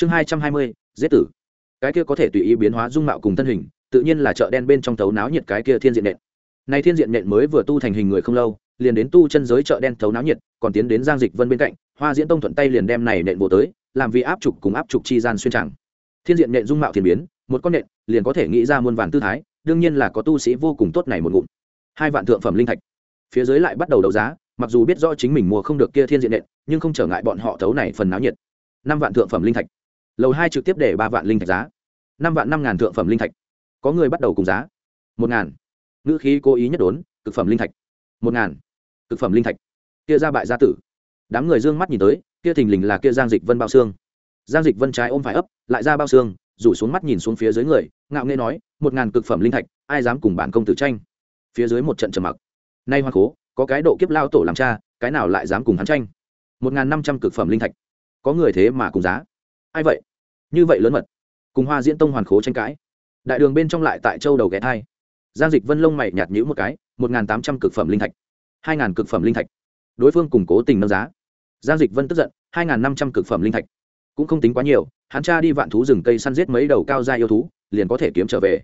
chương hai trăm hai mươi, giết tử. Cái kia có thể tùy ý biến hóa dung mạo cùng thân hình, tự nhiên là chợ đen bên trong thấu náo nhiệt cái kia thiên diện nện. Này thiên diện nện mới vừa tu thành hình người không lâu, liền đến tu chân giới chợ đen thấu náo nhiệt, còn tiến đến giang dịch vân bên cạnh, hoa diễn tông thuận tay liền đem này nện bộ tới, làm vì áp trục cùng áp trục chi gian xuyên tràng thiên diện nện dung mạo thiền biến, một con nện, liền có thể nghĩ ra muôn vàn tư thái, đương nhiên là có tu sĩ vô cùng tốt này một ngụm. Hai vạn thượng phẩm linh thạch. Phía dưới lại bắt đầu đấu giá, mặc dù biết rõ chính mình mua không được kia thiên diện nện, nhưng không trở ngại bọn họ thấu này phần náo nhiệt. Năm vạn thượng phẩm linh thạch lầu hai trực tiếp để ba vạn linh thạch giá, năm vạn năm ngàn thượng phẩm linh thạch. Có người bắt đầu cùng giá. Một ngàn. Ngữ khí cố ý nhất đốn, cực phẩm linh thạch. Một ngàn. Cực phẩm linh thạch. Kia ra bại gia tử. Đám người d ư ơ n g mắt nhìn tới, kia thình lình là kia giang dịch vân bao xương. Giang dịch vân trái ôm phải ấp, lại ra bao xương, rủ xuống mắt nhìn xuống phía dưới người, ngạo nghê nói, một ngàn cực phẩm linh thạch, ai dám cùng bản công tử tranh? Phía dưới một trận trầm mặc. Nay hoa khố, có cái độ kiếp lao tổ làm cha, cái nào lại dám cùng hắn tranh? Một ngàn năm trăm cực phẩm linh thạch. Có người thế mà cùng giá. Ai vậy? Như vậy lớn mật, cùng hoa diễn tông hoàn khố tranh cãi. Đại đường bên trong lại tại châu đầu ghé thai. Giang dịch vân lông mày nhạt nhữ một cái, một tám trăm cực phẩm linh thạch, hai ngàn cực phẩm linh thạch. Đối phương củng cố tình nâng giá. Giang dịch vân tức giận, hai ngàn năm trăm cực phẩm linh thạch. Cũng không tính quá nhiều, hắn cha đi vạn thú rừng cây săn giết mấy đầu cao gia yêu thú, liền có thể kiếm trở về.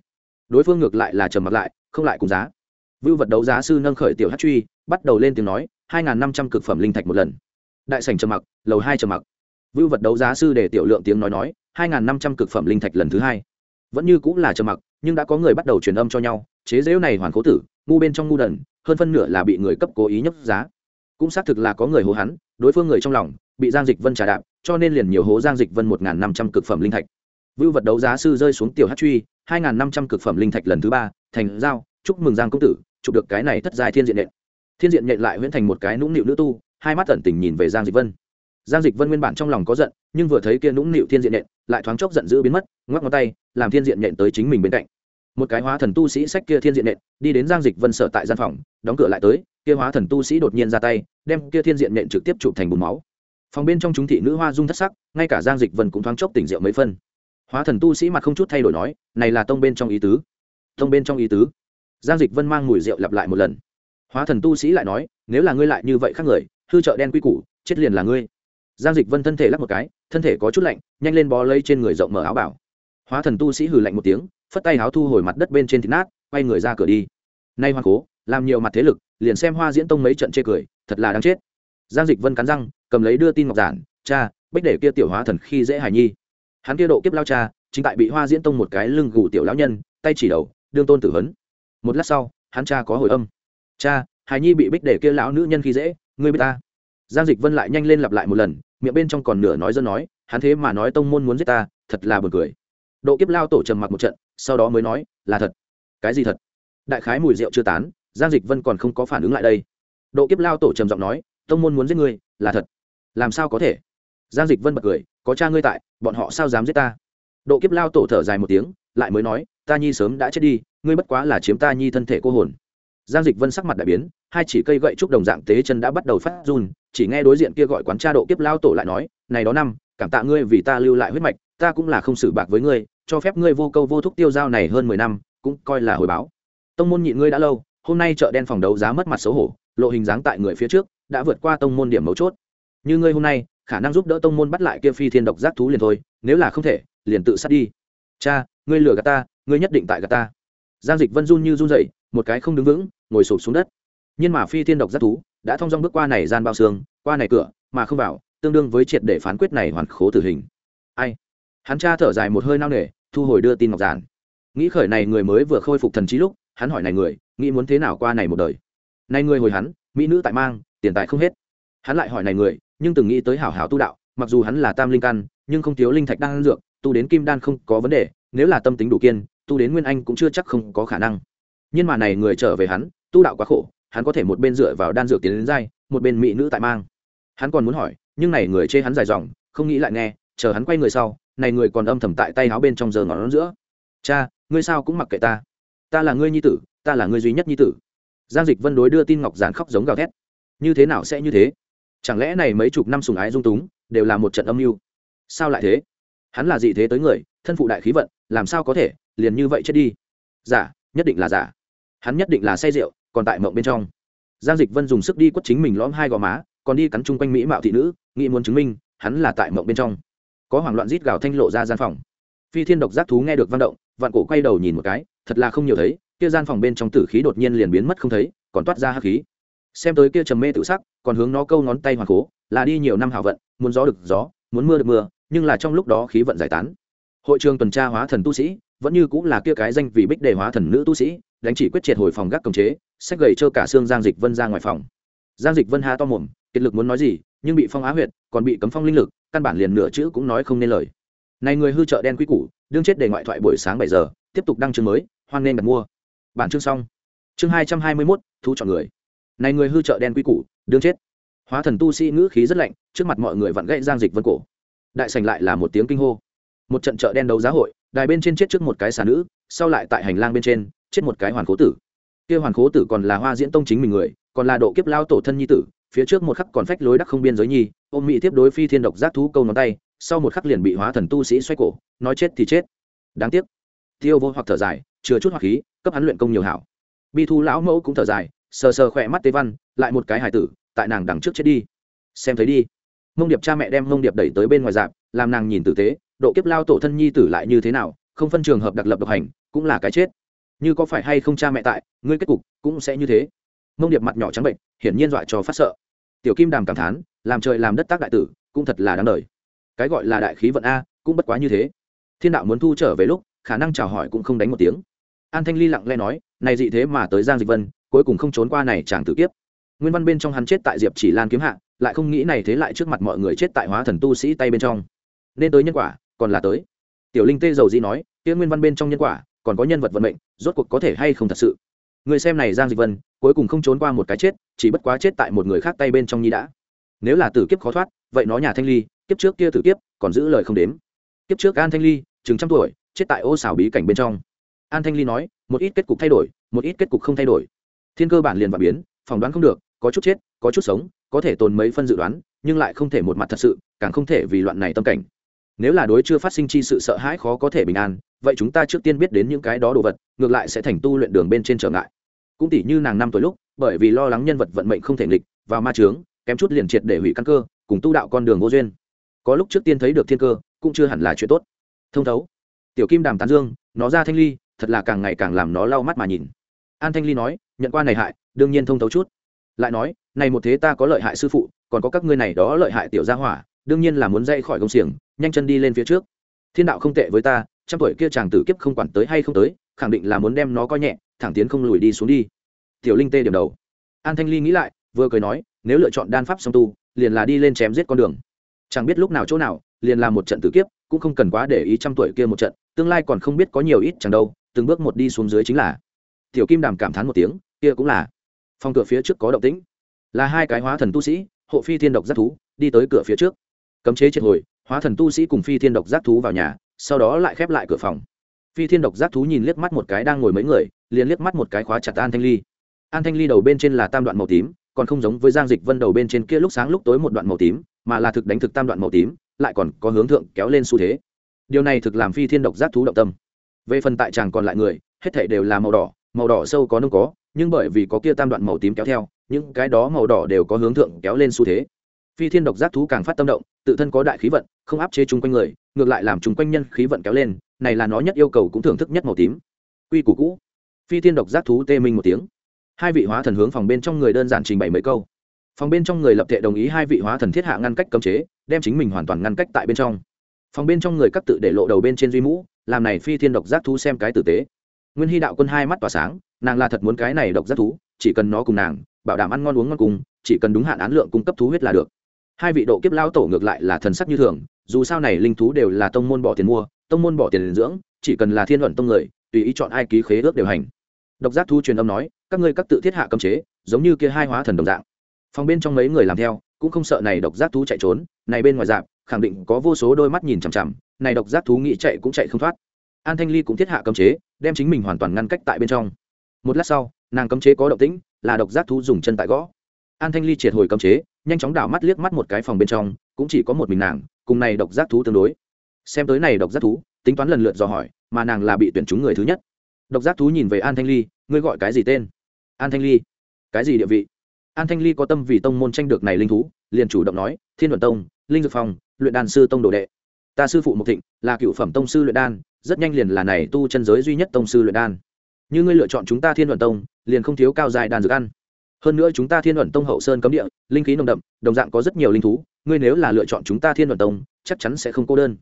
Đối phương ngược lại là trầm mặt lại, không lại cùng giá. Vưu vật đấu giá sư nâng khởi tiểu hát truy, bắt đầu lên tiếng nói, hai ngàn năm trăm cực phẩm linh thạch một lần. Đại sảnh trầm mặc, lầu hai trầm mặc. Vưu vật đấu giá sư để tiểu lượng tiếng nói nói hai ngàn năm trăm cực phẩm linh thạch lần thứ hai. Vẫn như cũng là trầm mặc, nhưng đã có người bắt đầu truyền âm cho nhau, chế dễu này hoàn cố tử, ngu bên trong ngu đần, hơn phân nửa là bị người cấp cố ý nhấp giá. Cũng xác thực là có người hố hắn, đối phương người trong lòng, bị giang dịch vân trả đạp, cho nên liền nhiều hố giang dịch vân một n g h n năm trăm cực phẩm linh thạch. Vưu vật đấu giá sư rơi xuống tiểu hát truy, hai n g h n năm trăm cực phẩm linh thạch lần thứ ba, thành giao, chúc mừng giang công tử, chụp được cái này thất dài thiên diện nện. Thiên diện nện lại huyễn thành một cái nũng nịu nữ tu, hai mắt tẩn tình nhìn về giang dịch vân giang dịch vân nguyên bản trong lòng có giận, nhưng vừa thấy kia nũng nịu thiên diện nện lại thoáng chốc giận dữ biến mất, ngoắc ngón tay, làm thiên diện nện tới chính mình bên cạnh. Một cái hóa thần tu sĩ sách kia thiên diện nện đi đến giang dịch vân sở tại gian phòng, đóng cửa lại tới, kia hóa thần tu sĩ đột nhiên ra tay, đem kia thiên diện nện trực tiếp chụp thành bùn máu. Phòng bên trong chúng thị nữ hoa dung thất sắc, ngay cả giang dịch vân cũng thoáng chốc tỉnh rượu mấy phân. Hóa thần tu sĩ mặt không chút thay đổi nói, này là tông bên trong ý tứ. Tông bên trong ý tứ? Giang dịch vân mang mùi rượu lặp lại một lần. Hóa thần tu sĩ lại nói, nếu là ngươi lại như vậy khác người, hư trợ đen quy củ, chết liền là ngươi giang dịch vân thân thể lắc một cái, thân thể có chút lạnh, nhanh lên bó lấy trên người rộng mở áo bảo. Hóa thần tu sĩ hừ lạnh một tiếng, phất tay áo thu hồi mặt đất bên trên thịt nát, quay người ra cửa đi. Nay hoa cố, làm nhiều mặt thế lực, liền xem hoa diễn tông mấy trận chê cười, thật là đáng chết. Giang dịch vân cắn răng, cầm lấy đưa tin ngọc giản, cha, bích để kia tiểu hóa thần khi dễ hài nhi. Hắn kia độ kiếp lao cha, chính tại bị hoa diễn tông một cái lưng gù tiểu lão nhân, tay chỉ đầu, đương tôn tử hấn. một lát sau, hắn cha có hồi âm. Cha, hài nhi bị bích để kia lão nữ nhân khi dễ, ngươi biết ta? Giang dịch vân lại nhanh lên lặp lại một lần, miệng bên trong còn nửa nói dân nói, hắn thế mà nói tông môn muốn giết ta, thật là buồn cười. Độ kiếp lao tổ trầm mặc một trận, sau đó mới nói, là thật. Cái gì thật? Đại khái mùi rượu chưa tán, giang dịch vân còn không có phản ứng lại đây. Độ kiếp lao tổ trầm giọng nói, tông môn muốn giết ngươi, là thật. Làm sao có thể? Giang dịch vân bật cười, có cha ngươi tại, bọn họ sao dám giết ta? Độ kiếp lao tổ thở dài một tiếng, lại mới nói, ta nhi sớm đã chết đi, ngươi bất quá là chiếm ta nhi thân thể cô hồn giang dịch vân sắc mặt đại biến, hai chỉ cây gậy trúc đồng dạng tế chân đã bắt đầu phát run, chỉ nghe đối diện kia gọi quán cha độ kiếp lao tổ lại nói, này đó năm, cảm tạ ngươi vì ta lưu lại huyết mạch, ta cũng là không xử bạc với ngươi, cho phép ngươi vô câu vô thúc tiêu giao này hơn mười năm, cũng coi là hồi báo. Tông môn nhịn ngươi đã lâu, hôm nay chợ đen phòng đấu giá mất mặt xấu hổ, lộ hình dáng tại người phía trước, đã vượt qua tông môn điểm mấu chốt. Như ngươi hôm nay, khả năng giúp đỡ tông môn bắt lại kia phi thiên độc giác thú liền thôi, nếu là không thể, liền tự sát đi. Cha, ngươi lừa gạt ta, ngươi nhất định tại gạt ta. Giang dịch vân run như run dậy một cái không đứng vững, ngồi sụp xuống đất. Nhưng mà phi thiên độc giác thú đã thông dong bước qua này gian bao xương, qua này cửa, mà không vào, tương đương với triệt để phán quyết này hoàn khố tử hình. Ai? Hắn cha thở dài một hơi nao nề, thu hồi đưa tin ngọc giản. Nghĩ khởi này người mới vừa khôi phục thần trí lúc, hắn hỏi này người, nghĩ muốn thế nào qua này một đời? Này người hồi hắn, mỹ nữ tại mang, tiền tài không hết. Hắn lại hỏi này người, nhưng từng nghĩ tới hảo hảo tu đạo, mặc dù hắn là tam linh căn, nhưng không thiếu linh thạch đan dược, tu đến kim đan không có vấn đề, nếu là tâm tính đủ kiên, tu đến nguyên anh cũng chưa chắc không có khả năng nhưng mà này người trở về hắn, tu đạo quá khổ, hắn có thể một bên dựa vào đan dược tiến đến dai, một bên mỹ nữ tại mang. Hắn còn muốn hỏi, nhưng này người chê hắn dài dòng, không nghĩ lại nghe, chờ hắn quay người sau, này người còn âm thầm tại tay áo bên trong giờ ngón giữa. Cha, ngươi sao cũng mặc kệ ta? Ta là ngươi nhi tử, ta là ngươi duy nhất nhi tử. Giang dịch vân đối đưa tin ngọc giản khóc giống gào thét. Như thế nào sẽ như thế? Chẳng lẽ này mấy chục năm sùng ái dung túng, đều là một trận âm mưu? Sao lại thế? Hắn là gì thế tới người, thân phụ đại khí vận, làm sao có thể, liền như vậy chết đi? Giả, nhất định là giả hắn nhất định là say rượu, còn tại mộng bên trong. Giang dịch vân dùng sức đi quất chính mình lõm hai gò má, còn đi cắn chung quanh mỹ mạo thị nữ, nghĩ muốn chứng minh, hắn là tại mộng bên trong. Có hoảng loạn rít gào thanh lộ ra gian phòng. Phi thiên độc giác thú nghe được văn động, vạn cổ quay đầu nhìn một cái, thật là không nhiều thấy, kia gian phòng bên trong tử khí đột nhiên liền biến mất không thấy, còn toát ra hắc khí. Xem tới kia trầm mê tự sắc, còn hướng nó câu ngón tay hoàng cố là đi nhiều năm hào vận, muốn gió được gió, muốn mưa được mưa, nhưng là trong lúc đó khí vận giải tán. Hội trường tuần tra hóa thần tu sĩ vẫn như cũng là kia cái danh vì bích đề hóa thần nữ tu sĩ, đánh chỉ quyết triệt hồi phòng gác cổng chế, sách gầy cho cả xương giang dịch vân ra ngoài phòng. Giang dịch vân ha to mồm, kiệt lực muốn nói gì, nhưng bị phong á huyệt, còn bị cấm phong linh lực, căn bản liền nửa chữ cũng nói không nên lời. Này người hư chợ đen quý củ, đương chết để ngoại thoại buổi sáng bảy giờ, tiếp tục đăng chương mới, hoan nên đặt mua. Bản chương xong. Chương hai trăm hai mươi mốt, thu chọn người. Này người hư chợ đen quý củ, đương chết. Hóa thần tu sĩ ngữ khí rất lạnh, trước mặt mọi người vặn gãy giang dịch vân cổ. Đại sành lại là một tiếng kinh hô. Một trận chợ đen đấu giá hội đài bên trên chết trước một cái xà nữ, sau lại tại hành lang bên trên, chết một cái hoàn cố tử. Kia hoàn cố tử còn là hoa diễn tông chính mình người, còn là độ kiếp lao tổ thân nhi tử, phía trước một khắc còn phách lối đắc không biên giới nhi, ôm mỹ tiếp đối phi thiên độc giác thú câu ngón tay, sau một khắc liền bị hóa thần tu sĩ xoay cổ, nói chết thì chết. Đáng tiếc. Tiêu vô hoặc thở dài, chừa chút hoặc khí, cấp hắn luyện công nhiều hảo. Bi thu lão mẫu cũng thở dài, sờ sờ khỏe mắt tế văn, lại một cái hài tử, tại nàng đằng trước chết đi. Xem thấy đi. Mông điệp cha mẹ đem mông điệp đẩy tới bên ngoài dạp, làm nàng nhìn tử tế độ kiếp lao tổ thân nhi tử lại như thế nào, không phân trường hợp đặc lập độc hành, cũng là cái chết. Như có phải hay không cha mẹ tại, ngươi kết cục cũng sẽ như thế. Mông điệp mặt nhỏ trắng bệnh, hiển nhiên dọa cho phát sợ. Tiểu kim đàm cảm thán, làm trời làm đất tác đại tử, cũng thật là đáng đời. Cái gọi là đại khí vận a, cũng bất quá như thế. Thiên đạo muốn thu trở về lúc, khả năng chào hỏi cũng không đánh một tiếng. An thanh ly lặng lẽ nói, này dị thế mà tới giang dịch vân, cuối cùng không trốn qua này chàng tử kiếp. Nguyên văn bên trong hắn chết tại diệp chỉ lan kiếm hạ, lại không nghĩ này thế lại trước mặt mọi người chết tại hóa thần tu sĩ tay bên trong. Nên tới nhân quả còn là tới. Tiểu linh tê dầu di nói, kia nguyên văn bên trong nhân quả, còn có nhân vật vận mệnh, rốt cuộc có thể hay không thật sự? Người xem này giang dịch vân, cuối cùng không trốn qua một cái chết, chỉ bất quá chết tại một người khác tay bên trong nhi đã. Nếu là tử kiếp khó thoát, vậy nó nhà thanh ly, kiếp trước kia tử kiếp, còn giữ lời không đếm. Kiếp trước an thanh ly, chừng trăm tuổi, chết tại ô xảo bí cảnh bên trong. An thanh ly nói, một ít kết cục thay đổi, một ít kết cục không thay đổi. Thiên cơ bản liền và biến, phỏng đoán không được, có chút chết, có chút sống, có thể tồn mấy phân dự đoán, nhưng lại không thể một mặt thật sự, càng không thể vì loạn này tâm cảnh nếu là đối chưa phát sinh chi sự sợ hãi khó có thể bình an, vậy chúng ta trước tiên biết đến những cái đó đồ vật, ngược lại sẽ thành tu luyện đường bên trên trở ngại. Cũng tỷ như nàng năm tuổi lúc, bởi vì lo lắng nhân vật vận mệnh không thể nghịch, vào ma trướng kém chút liền triệt để hủy căn cơ, cùng tu đạo con đường vô duyên. Có lúc trước tiên thấy được thiên cơ, cũng chưa hẳn là chuyện tốt. Thông thấu. Tiểu kim đàm tán dương, nó ra thanh ly, thật là càng ngày càng làm nó lau mắt mà nhìn. An thanh ly nói, nhận qua này hại, đương nhiên thông thấu chút. Lại nói, này một thế ta có lợi hại sư phụ, còn có các ngươi này đó lợi hại tiểu gia hỏa đương nhiên là muốn dậy khỏi công xiềng, nhanh chân đi lên phía trước. Thiên đạo không tệ với ta, trăm tuổi kia chàng tử kiếp không quản tới hay không tới, khẳng định là muốn đem nó coi nhẹ, thẳng tiến không lùi đi xuống đi. Tiểu linh tê điểm đầu. An thanh ly nghĩ lại, vừa cười nói, nếu lựa chọn đan pháp song tu, liền là đi lên chém giết con đường. Chẳng biết lúc nào chỗ nào, liền là một trận tử kiếp, cũng không cần quá để ý trăm tuổi kia một trận, tương lai còn không biết có nhiều ít chẳng đâu, từng bước một đi xuống dưới chính là. Tiểu kim đàm cảm thán một tiếng, kia cũng là. Phòng cửa phía trước có động tĩnh. Là hai cái hóa thần tu sĩ, hộ phi thiên độc rất thú, đi tới cửa phía trước cấm chế triệt hồi, hóa thần tu sĩ cùng phi thiên độc giác thú vào nhà, sau đó lại khép lại cửa phòng. Phi thiên độc giác thú nhìn liếc mắt một cái đang ngồi mấy người, liền liếc mắt một cái khóa chặt an thanh ly. An thanh ly đầu bên trên là tam đoạn màu tím, còn không giống với giang dịch vân đầu bên trên kia lúc sáng lúc tối một đoạn màu tím, mà là thực đánh thực tam đoạn màu tím, lại còn có hướng thượng kéo lên xu thế. Điều này thực làm phi thiên độc giác thú động tâm. Về phần tại chàng còn lại người, hết thể đều là màu đỏ màu đỏ sâu có nông có, nhưng bởi vì có kia tam đoạn màu tím kéo theo, những cái đó màu đỏ đều có hướng thượng kéo lên xu thế phi thiên độc giác thú càng phát tâm động, tự thân có đại khí vận, không áp chế chung quanh người, ngược lại làm chung quanh nhân khí vận kéo lên, này là nó nhất yêu cầu cũng thưởng thức nhất màu tím. Quy củ cũ. Phi thiên độc giác thú tê minh một tiếng. Hai vị hóa thần hướng phòng bên trong người đơn giản trình bày mấy câu. Phòng bên trong người lập thể đồng ý hai vị hóa thần thiết hạ ngăn cách cấm chế, đem chính mình hoàn toàn ngăn cách tại bên trong. Phòng bên trong người các tự để lộ đầu bên trên duy mũ, làm này phi thiên độc giác thú xem cái tử tế. Nguyên hy đạo quân hai mắt tỏa sáng, nàng là thật muốn cái này độc giác thú, chỉ cần nó cùng nàng, bảo đảm ăn ngon uống ngon cùng, chỉ cần đúng hạn án lượng cung cấp thú huyết là được hai vị độ kiếp lao tổ ngược lại là thần sắc như thường, dù sao này linh thú đều là tông môn bỏ tiền mua, tông môn bỏ tiền dưỡng, chỉ cần là thiên luận tông người, tùy ý chọn ai ký khế ước điều hành. Độc giác thu truyền âm nói, các ngươi các tự thiết hạ cấm chế, giống như kia hai hóa thần đồng dạng. Phòng bên trong mấy người làm theo, cũng không sợ này độc giác thú chạy trốn, này bên ngoài dạng khẳng định có vô số đôi mắt nhìn chằm chằm, này độc giác thú nghĩ chạy cũng chạy không thoát. An thanh ly cũng thiết hạ cấm chế, đem chính mình hoàn toàn ngăn cách tại bên trong. Một lát sau, nàng cấm chế có động tĩnh, là độc giác thú dùng chân tại gõ. An thanh ly triệt hồi cấm chế nhanh chóng đảo mắt liếc mắt một cái phòng bên trong, cũng chỉ có một mình nàng, cùng này độc giác thú tương đối. Xem tới này độc giác thú, tính toán lần lượt dò hỏi, mà nàng là bị tuyển chúng người thứ nhất. Độc giác thú nhìn về an thanh ly, ngươi gọi cái gì tên? An thanh ly. Cái gì địa vị? An thanh ly có tâm vì tông môn tranh được này linh thú, liền chủ động nói, thiên luận tông, linh dược phòng luyện đàn sư tông đồ đệ. Ta sư phụ mục thịnh, là cựu phẩm tông sư luyện đan, rất nhanh liền là này tu chân giới duy nhất tông sư luyện đan. Như ngươi lựa chọn chúng ta thiên luận tông, liền không thiếu cao dài đan dược ăn hơn nữa chúng ta thiên luận tông hậu sơn cấm địa, linh khí nồng đậm, đồng dạng có rất nhiều linh thú. Ngươi nếu là lựa chọn chúng ta thiên luận tông, chắc chắn sẽ không cô đơn.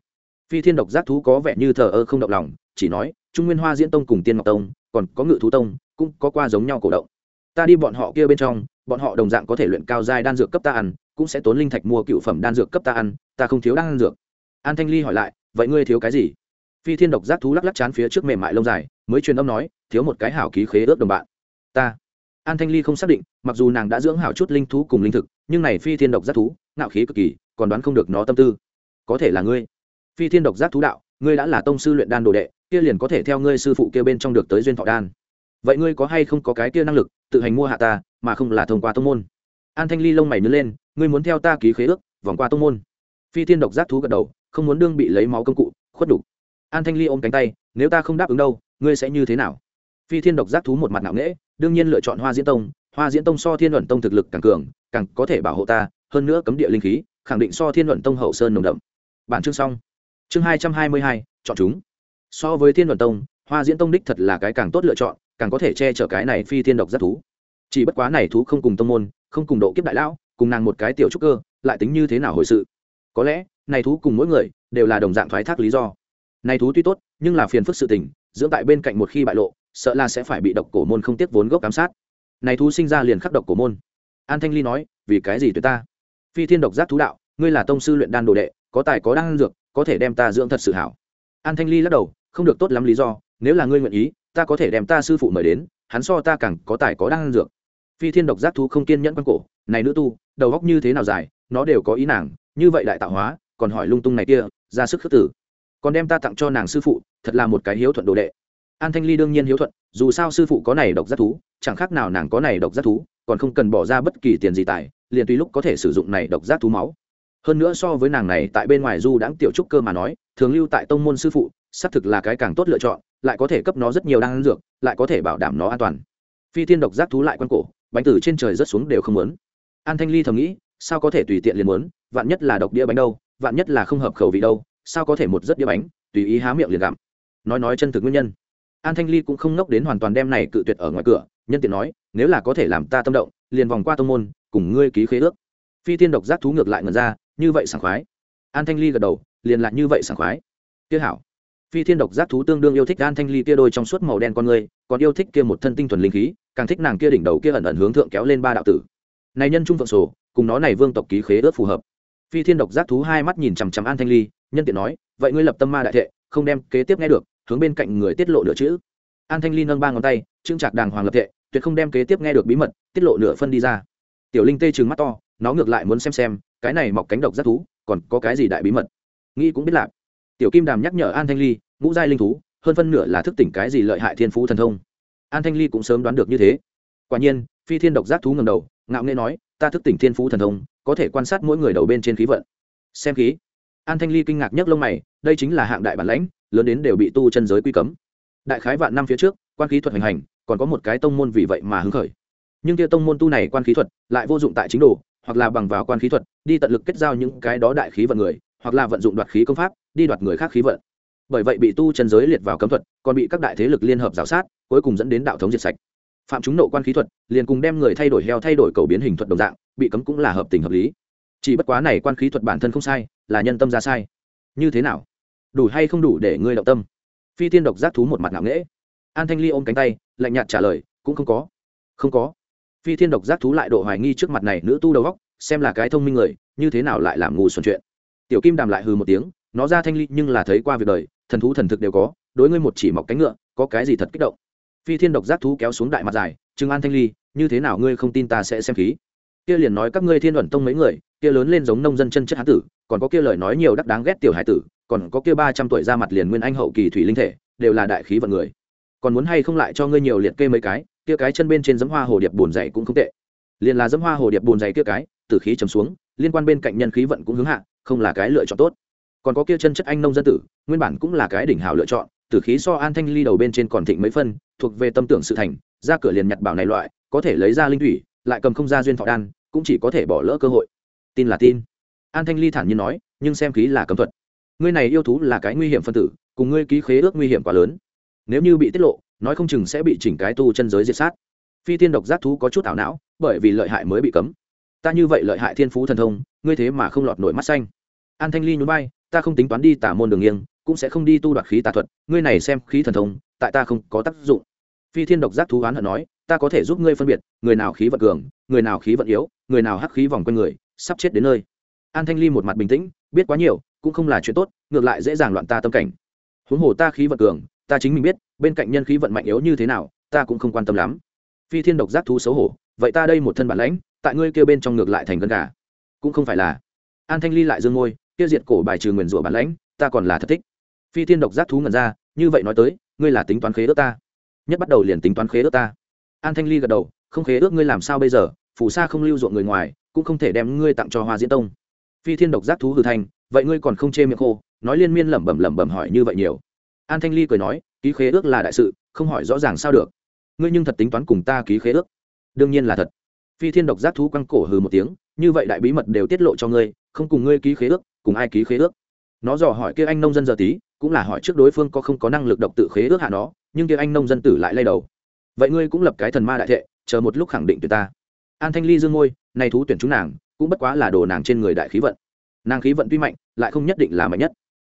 Phi thiên độc giác thú có vẻ như thờ ơ không động lòng, chỉ nói, trung nguyên hoa diễn tông cùng tiên ngọc tông, còn có ngự thú tông, cũng có qua giống nhau cổ động. Ta đi bọn họ kia bên trong, bọn họ đồng dạng có thể luyện cao giai đan dược cấp ta ăn, cũng sẽ tốn linh thạch mua cựu phẩm đan dược cấp ta ăn, ta không thiếu đan dược. An thanh ly hỏi lại, vậy ngươi thiếu cái gì? Phi thiên độc giác thú lắc lắc chán phía trước mềm mại lông dài, mới truyền âm nói, thiếu một cái hảo ký khế ước đồng bạn. Ta an thanh ly không xác định, mặc dù nàng đã dưỡng hảo chút linh thú cùng linh thực, nhưng này phi thiên độc giác thú, ngạo khí cực kỳ, còn đoán không được nó tâm tư. Có thể là ngươi. Phi thiên độc giác thú đạo, ngươi đã là tông sư luyện đan đồ đệ, kia liền có thể theo ngươi sư phụ kia bên trong được tới duyên thọ đan. Vậy ngươi có hay không có cái kia năng lực, tự hành mua hạ ta, mà không là thông qua tông môn? An thanh ly lông mày nứt lên, ngươi muốn theo ta ký khế ước, vòng qua tông môn. Phi thiên độc giác thú gật đầu, không muốn đương bị lấy máu công cụ, khuất đủ. An thanh ly ôm cánh tay, nếu ta không đáp ứng đâu, ngươi sẽ như thế nào? Phi thiên độc giác thú một mặt ngạo nghễ đương nhiên lựa chọn hoa diễn tông, hoa diễn tông so thiên luận tông thực lực càng cường, càng có thể bảo hộ ta, hơn nữa cấm địa linh khí, khẳng định so thiên luận tông hậu sơn nồng đậm. Bản chương xong. Chương hai trăm hai mươi hai, chọn chúng. So với thiên luận tông, hoa diễn tông đích thật là cái càng tốt lựa chọn, càng có thể che chở cái này phi thiên độc giác thú. Chỉ bất quá này thú không cùng tông môn, không cùng độ kiếp đại lão, cùng nàng một cái tiểu trúc cơ, lại tính như thế nào hồi sự? Có lẽ, này thú cùng mỗi người đều là đồng dạng thoái thác lý do. Này thú tuy tốt, nhưng là phiền phức sự tình, dưỡng tại bên cạnh một khi bại lộ sợ là sẽ phải bị độc cổ môn không tiếc vốn gốc ám sát. Này thú sinh ra liền khắc độc cổ môn. An thanh ly nói, vì cái gì tuyệt ta? Phi thiên độc giác thú đạo, ngươi là tông sư luyện đan đồ đệ, có tài có đan dược, có thể đem ta dưỡng thật sự hảo. An thanh ly lắc đầu, không được tốt lắm lý do, nếu là ngươi nguyện ý, ta có thể đem ta sư phụ mời đến, hắn so ta càng có tài có đan dược. Phi thiên độc giác thú không kiên nhẫn quan cổ, này nữ tu, đầu góc như thế nào dài, nó đều có ý nàng, như vậy đại tạo hóa, còn hỏi lung tung này kia, ra sức khước tử. Còn đem ta tặng cho nàng sư phụ, thật là một cái hiếu thuận đồ đệ an thanh ly đương nhiên hiếu thuận, dù sao sư phụ có này độc giác thú, chẳng khác nào nàng có này độc giác thú, còn không cần bỏ ra bất kỳ tiền gì tài, liền tùy lúc có thể sử dụng này độc giác thú máu. Hơn nữa so với nàng này tại bên ngoài du đãng tiểu trúc cơ mà nói, thường lưu tại tông môn sư phụ, xác thực là cái càng tốt lựa chọn, lại có thể cấp nó rất nhiều đan dược, lại có thể bảo đảm nó an toàn. Phi thiên độc giác thú lại quan cổ, bánh tử trên trời rất xuống đều không muốn. An thanh ly thầm nghĩ, sao có thể tùy tiện liền muốn, vạn nhất là độc đĩa bánh đâu, vạn nhất là không hợp khẩu vị đâu, sao có thể một rất đĩa bánh, tùy ý há miệng liền gặm. Nói nói chân thực nguyên nhân an thanh ly cũng không ngốc đến hoàn toàn đem này cự tuyệt ở ngoài cửa, nhân tiện nói, nếu là có thể làm ta tâm động, liền vòng qua tông môn, cùng ngươi ký khế ước. Phi thiên độc giác thú ngược lại ngần ra, như vậy sảng khoái. An thanh ly gật đầu, liền lại như vậy sảng khoái. Kia hảo. Phi thiên độc giác thú tương đương yêu thích an thanh ly kia đôi trong suốt màu đen con người, còn yêu thích kia một thân tinh thuần linh khí, càng thích nàng kia đỉnh đầu kia ẩn ẩn hướng thượng kéo lên ba đạo tử. Này nhân trung phượng sổ, cùng nó này vương tộc ký khế ước phù hợp. Phi thiên độc giác thú hai mắt nhìn chằm chằm an thanh ly, nhân tiện nói, vậy ngươi lập tâm ma đại thệ, không đem kế tiếp nghe được hướng bên cạnh người tiết lộ nửa chữ. An thanh ly nâng ba ngón tay trưng trạc đàng hoàng lập tệ tuyệt không đem kế tiếp nghe được bí mật, tiết lộ nửa phân đi ra. Tiểu linh tê trừng mắt to, nó ngược lại muốn xem xem, cái này mọc cánh độc giác thú, còn có cái gì đại bí mật? Nghĩ cũng biết lạc. Tiểu kim đàm nhắc nhở an thanh ly, ngũ giai linh thú, hơn phân nửa là thức tỉnh cái gì lợi hại thiên phú thần thông. An thanh ly cũng sớm đoán được như thế. Quả nhiên, phi thiên độc giác thú ngầm đầu, ngạo nghê nói, ta thức tỉnh thiên phú thần thông, có thể quan sát mỗi người đầu bên trên khí vận. Xem khí. An thanh ly kinh ngạc nhấc lông mày, đây chính là hạng đại bản lãnh lớn đến đều bị tu chân giới quy cấm. Đại khái vạn năm phía trước, quan khí thuật hành hành, còn có một cái tông môn vì vậy mà hứng khởi. Nhưng kia tông môn tu này quan khí thuật, lại vô dụng tại chính đồ, hoặc là bằng vào quan khí thuật, đi tận lực kết giao những cái đó đại khí vận người, hoặc là vận dụng đoạt khí công pháp, đi đoạt người khác khí vận. Bởi vậy bị tu chân giới liệt vào cấm thuật, còn bị các đại thế lực liên hợp g sát, cuối cùng dẫn đến đạo thống diệt sạch. Phạm chúng nộ quan khí thuật, liền cùng đem người thay đổi heo thay đổi cầu biến hình thuật đồng dạng, bị cấm cũng là hợp tình hợp lý. Chỉ bất quá này quan khí thuật bản thân không sai, là nhân tâm ra sai. Như thế nào? Đủ hay không đủ để ngươi động tâm? Phi tiên độc giác thú một mặt ngạo nghễ. An thanh ly ôm cánh tay, lạnh nhạt trả lời, cũng không có. Không có? Phi thiên độc giác thú lại độ hoài nghi trước mặt này nữ tu đầu góc xem là cái thông minh người, như thế nào lại làm ngu xuẩn chuyện. Tiểu kim đàm lại hừ một tiếng, nó ra thanh ly nhưng là thấy qua việc đời, thần thú thần thực đều có, đối ngươi một chỉ mọc cánh ngựa, có cái gì thật kích động? Phi thiên độc giác thú kéo xuống đại mặt dài chừng an thanh ly, như thế nào ngươi không tin ta sẽ xem khí? Kia liền nói các ngươi thiên luận tông mấy người, kia lớn lên giống nông dân chân chất hán tử, còn có kia lời nói nhiều đắc đáng ghét tiểu hải tử còn có kia ba trăm tuổi ra mặt liền nguyên anh hậu kỳ thủy linh thể, đều là đại khí vận người. Còn muốn hay không lại cho ngươi nhiều liệt kê mấy cái, kia cái chân bên trên giấm hoa hồ điệp buồn dày cũng không tệ. Liền là giấm hoa hồ điệp buồn dày kia cái tử khí chấm xuống, liên quan bên cạnh nhân khí vận cũng hướng hạ, không là cái lựa chọn tốt. Còn có kia chân chất anh nông dân tử, nguyên bản cũng là cái đỉnh hảo lựa chọn tử khí so an thanh ly đầu bên trên còn thịnh mấy phân, thuộc về tâm tưởng sự thành, ra cửa liền nhặt bảo này loại, có thể lấy ra linh thủy, lại cầm không ra duyên thọ đan, cũng chỉ có thể bỏ lỡ cơ hội. Tin là tin. An thanh ly thản nhiên nói, nhưng xem khí là cấm thuật ngươi này yêu thú là cái nguy hiểm phân tử, cùng ngươi ký khế ước nguy hiểm quá lớn. Nếu như bị tiết lộ, nói không chừng sẽ bị chỉnh cái tu chân giới diệt sát. Phi thiên độc giác thú có chút ảo não, bởi vì lợi hại mới bị cấm. Ta như vậy lợi hại thiên phú thần thông, ngươi thế mà không lọt nổi mắt xanh. An thanh ly nhún bay ta không tính toán đi tả môn đường nghiêng, cũng sẽ không đi tu đoạt khí tà thuật, ngươi này xem khí thần thông, tại ta không có tác dụng. Phi thiên độc giác thú oán hận nói, ta có thể giúp ngươi phân biệt, người nào khí vận cường, người nào khí vận yếu, người nào hắc khí vòng quanh người, sắp chết đến nơi. An thanh ly một mặt bình tĩnh, biết quá nhiều cũng không là chuyện tốt, ngược lại dễ dàng loạn ta tâm cảnh. Huống hồ ta khí vận cường, ta chính mình biết, bên cạnh nhân khí vận mạnh yếu như thế nào, ta cũng không quan tâm lắm. Phi thiên độc giác thú xấu hổ, vậy ta đây một thân bản lãnh, tại ngươi kêu bên trong ngược lại thành gân gà. Cũng không phải là. An thanh ly lại dương ngôi tiêu diệt cổ bài trừ nguyền rủa bản lãnh, ta còn là thật thích. Phi thiên độc giác thú ngẩn ra, như vậy nói tới, ngươi là tính toán khế ước ta. Nhất bắt đầu liền tính toán khế ước ta. An thanh ly gật đầu, không khế ước ngươi làm sao bây giờ, phủ sa không lưu ruộng người ngoài, cũng không thể đem ngươi tặng cho hoa diễn tông. Phi thiên độc giác thú hư thành vậy ngươi còn không chê miệng khô, nói liên miên lẩm bẩm lẩm bẩm hỏi như vậy nhiều. An thanh ly cười nói, ký khế ước là đại sự, không hỏi rõ ràng sao được. Ngươi nhưng thật tính toán cùng ta ký khế ước. Đương nhiên là thật. Phi thiên độc giác thú quăng cổ hừ một tiếng, như vậy đại bí mật đều tiết lộ cho ngươi, không cùng ngươi ký khế ước, cùng ai ký khế ước? Nó dò hỏi kia anh nông dân giờ tí, cũng là hỏi trước đối phương có không có năng lực độc tự khế ước hạ nó, nhưng kia anh nông dân tử lại lay đầu. Vậy ngươi cũng lập cái thần ma đại thệ, chờ một lúc khẳng định tuyệt ta. An thanh ly dương ngôi này thú tuyển chúng nàng, cũng bất quá là đồ nàng trên người đại khí vận nàng khí vận tuy mạnh, lại không nhất định là mạnh nhất.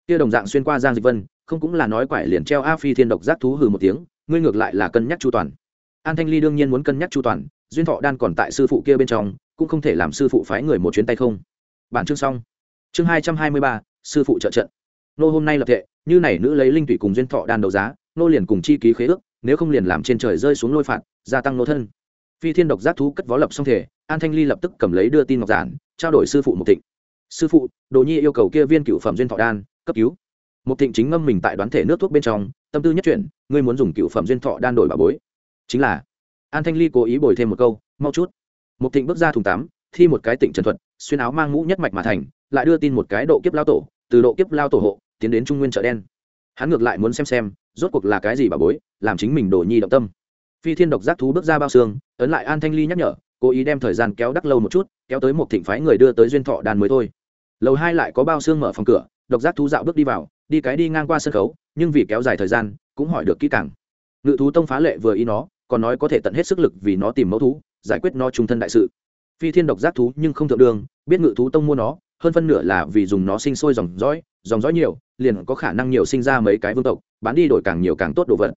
Kia đồng dạng xuyên qua giang dịch vân, không cũng là nói quải liền treo a phi thiên độc giác thú hừ một tiếng, ngươi ngược lại là cân nhắc chu toàn. An thanh ly đương nhiên muốn cân nhắc chu toàn, duyên thọ đan còn tại sư phụ kia bên trong, cũng không thể làm sư phụ phái người một chuyến tay không. Bản chương xong. Chương hai trăm hai mươi ba, sư phụ trợ trận. Nô hôm nay lập thệ, như này nữ lấy linh thủy cùng duyên thọ đan đấu giá, nô liền cùng chi ký khế ước, nếu không liền làm trên trời rơi xuống lôi phạt, gia tăng nô thân. Phi thiên độc giác thú cất vó lập xong thể, an thanh ly lập tức cầm lấy đưa tin ngọc giản, trao đổi sư phụ một thịnh sư phụ, đồ nhi yêu cầu kia viên cựu phẩm duyên thọ đan, cấp cứu. Một thịnh chính ngâm mình tại đoán thể nước thuốc bên trong, tâm tư nhất chuyển, ngươi muốn dùng cựu phẩm duyên thọ đan đổi bà bối. Chính là, an thanh ly cố ý bồi thêm một câu, mau chút. Một thịnh bước ra thùng tắm, thi một cái tịnh trần thuật, xuyên áo mang mũ nhất mạch mà thành, lại đưa tin một cái độ kiếp lao tổ, từ độ kiếp lao tổ hộ, tiến đến trung nguyên chợ đen. Hắn ngược lại muốn xem xem, rốt cuộc là cái gì bà bối, làm chính mình đồ nhi động tâm. Phi thiên độc giác thú bước ra bao xương, ấn lại an thanh ly nhắc nhở, cố ý đem thời gian kéo đắc lâu một chút, kéo tới một thịnh phái người đưa tới duyên thọ đàn mới thôi lầu hai lại có bao xương mở phòng cửa, độc giác thú dạo bước đi vào, đi cái đi ngang qua sân khấu, nhưng vì kéo dài thời gian, cũng hỏi được kỹ càng. Ngự thú tông phá lệ vừa ý nó, còn nói có thể tận hết sức lực vì nó tìm mẫu thú, giải quyết nó trung thân đại sự. Phi thiên độc giác thú nhưng không thượng đường, biết ngự thú tông mua nó, hơn phân nửa là vì dùng nó sinh sôi dòng dõi dòng dõi nhiều, liền có khả năng nhiều sinh ra mấy cái vương tộc, bán đi đổi càng nhiều càng tốt đồ vật.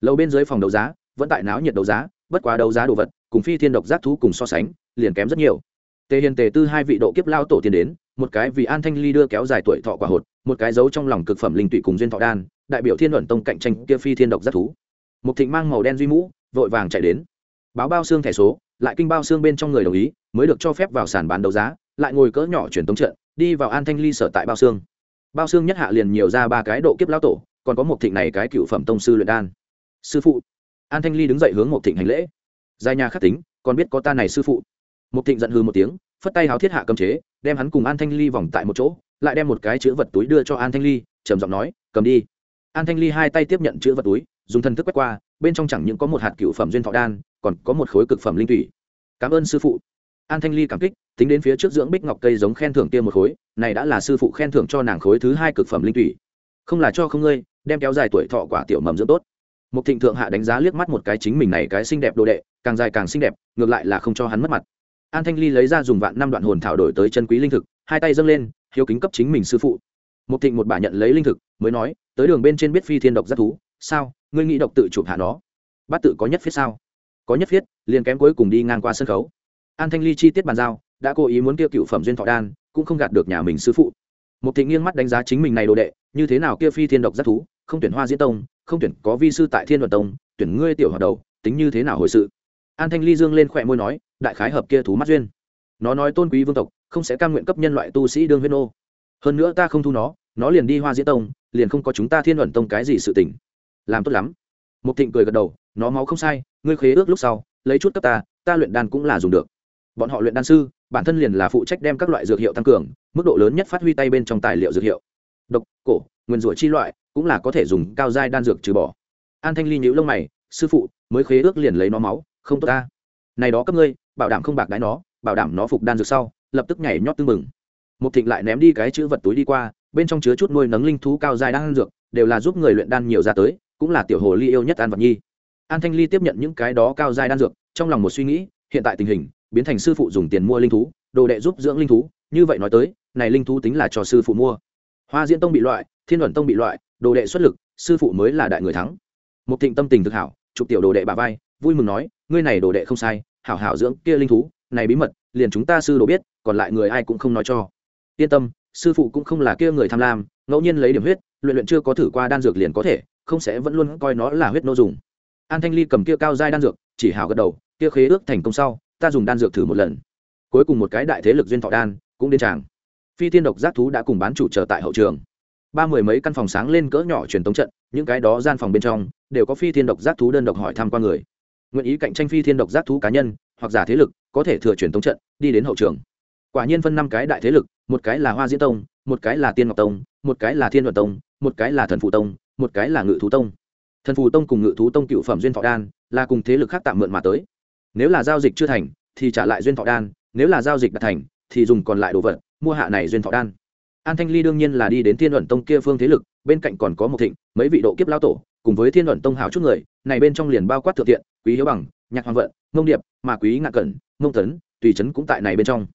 Lâu bên dưới phòng đấu giá, vẫn tại náo nhiệt đấu giá, bất quá đấu giá đồ vật, cùng phi thiên độc giác thú cùng so sánh, liền kém rất nhiều tề hiền, tề tư hai vị độ kiếp lao tổ tiến đến, một cái vì an thanh ly đưa kéo dài tuổi thọ quả hột, một cái giấu trong lòng cực phẩm linh tụy cùng duyên thọ đan, đại biểu thiên luận tông cạnh tranh kia phi thiên độc giác thú. Một thịnh mang màu đen duy mũ, vội vàng chạy đến. Báo bao xương thẻ số, lại kinh bao xương bên trong người đồng ý, mới được cho phép vào sàn bán đấu giá, lại ngồi cỡ nhỏ truyền tống trận, đi vào an thanh ly sở tại bao xương. Bao xương nhất hạ liền nhiều ra ba cái độ kiếp lao tổ, còn có một thịnh này cái cựu phẩm tông sư luyện đan. Sư phụ. An thanh ly đứng dậy hướng một thịnh hành lễ. Giai nhà khắc tính, còn biết có ta này sư phụ một thịnh giận hư một tiếng, phất tay háo thiết hạ cầm chế, đem hắn cùng an thanh ly vòng tại một chỗ, lại đem một cái chữ vật túi đưa cho an thanh ly, trầm giọng nói, cầm đi. An thanh ly hai tay tiếp nhận chữ vật túi, dùng thần thức quét qua, bên trong chẳng những có một hạt cựu phẩm duyên thọ đan, còn có một khối cực phẩm linh thủy cảm ơn sư phụ. An thanh ly cảm kích, tính đến phía trước dưỡng bích ngọc cây giống khen thưởng kia một khối, này đã là sư phụ khen thưởng cho nàng khối thứ hai cực phẩm linh thủy không là cho không ngươi, đem kéo dài tuổi thọ quả tiểu mầm dưỡng tốt. Một thịnh thượng hạ đánh giá liếc mắt một cái chính mình này cái xinh đẹp đồ đệ, càng dài càng xinh đẹp, ngược lại là không cho hắn mất mặt an thanh ly lấy ra dùng vạn năm đoạn hồn thảo đổi tới chân quý linh thực, hai tay dâng lên, hiếu kính cấp chính mình sư phụ. Một thịnh một bà nhận lấy linh thực, mới nói, tới đường bên trên biết phi thiên độc rất thú, sao, ngươi nghĩ độc tự chụp hạ nó? Bát tự có nhất phía sao? Có nhất phiết, liền kém cuối cùng đi ngang qua sân khấu. An thanh ly chi tiết bàn giao, đã cố ý muốn kêu cựu phẩm duyên thọ đan, cũng không gạt được nhà mình sư phụ. Một thị nghiêng mắt đánh giá chính mình này đồ đệ, như thế nào kia phi thiên độc giác thú, không tuyển hoa diễn tông, không tuyển có vi sư tại thiên đoàn tông, tuyển ngươi tiểu hoạt đầu, tính như thế nào hồi sự? An thanh ly dương lên khỏe môi nói, đại khái hợp kia thú mắt duyên. Nó nói tôn quý vương tộc, không sẽ cam nguyện cấp nhân loại tu sĩ đương huyên ô. Hơn nữa ta không thu nó nó liền đi hoa diễn tông, liền không có chúng ta thiên luận tông cái gì sự tỉnh làm tốt lắm. Một thịnh cười gật đầu, nó máu không sai, ngươi khế ước lúc sau, lấy chút cấp ta ta luyện đan cũng là dùng được. Bọn họ luyện đan sư, bản thân liền là phụ trách đem các loại dược hiệu tăng cường, mức độ lớn nhất phát huy tay bên trong tài liệu dược hiệu. Độc, cổ, nguyên rủa chi loại, cũng là có thể dùng cao giai đan dược trừ bỏ. An thanh ly nhíu lông mày, sư phụ, mới khế ước liền lấy nó máu không tốt ta. Này đó cấp ngươi, bảo đảm không bạc đái nó, bảo đảm nó phục đan dược sau, lập tức nhảy nhót tưng mừng một thịnh lại ném đi cái chữ vật túi đi qua, bên trong chứa chút nuôi nấng linh thú cao dài đan dược, đều là giúp người luyện đan nhiều ra tới, cũng là tiểu hồ ly yêu nhất an vật nhi. An thanh ly tiếp nhận những cái đó cao dài đan dược, trong lòng một suy nghĩ, hiện tại tình hình, biến thành sư phụ dùng tiền mua linh thú, đồ đệ giúp dưỡng linh thú, như vậy nói tới, này linh thú tính là cho sư phụ mua. Hoa diễn tông bị loại, thiên luận tông bị loại, đồ đệ xuất lực, sư phụ mới là đại người thắng. Một thịnh tâm tình thực hảo, chụp tiểu đồ đệ bà vai vui mừng nói, ngươi này đồ đệ không sai, hảo hảo dưỡng kia linh thú, này bí mật, liền chúng ta sư đồ biết, còn lại người ai cũng không nói cho. Yên tâm, sư phụ cũng không là kia người tham lam, ngẫu nhiên lấy điểm huyết, luyện luyện chưa có thử qua đan dược liền có thể, không sẽ vẫn luôn coi nó là huyết nô dùng. An thanh ly cầm kia cao giai đan dược, chỉ hảo gật đầu, kia khế ước thành công sau, ta dùng đan dược thử một lần. Cuối cùng một cái đại thế lực duyên thọ đan, cũng đến tràng. Phi tiên độc giác thú đã cùng bán chủ chờ tại hậu trường. Ba mười mấy căn phòng sáng lên cỡ nhỏ truyền tống trận, những cái đó gian phòng bên trong, đều có phi thiên độc giác thú đơn độc hỏi thăm qua người nguyện ý cạnh tranh phi thiên độc giác thú cá nhân hoặc giả thế lực, có thể thừa chuyển tống trận, đi đến hậu trường. Quả nhiên phân năm cái đại thế lực, một cái là hoa diễn tông, một cái là tiên ngọc tông, một cái là thiên luận tông, một cái là thần phụ tông, một cái là ngự thú tông. Thần phù tông cùng ngự thú tông cựu phẩm duyên thọ đan là cùng thế lực khác tạm mượn mà tới. Nếu là giao dịch chưa thành, thì trả lại duyên thọ đan, nếu là giao dịch đã thành, thì dùng còn lại đồ vật, mua hạ này duyên thọ đan. An thanh ly đương nhiên là đi đến thiên luận tông kia phương thế lực, bên cạnh còn có một thịnh, mấy vị độ kiếp lao tổ cùng với thiên luận tông hào chút người, này bên trong liền bao quát thượng tiện quý hiếu bằng, nhạc hoàng vận ngông điệp, mà quý ngạ cẩn ngông tấn, tùy trấn cũng tại này bên trong.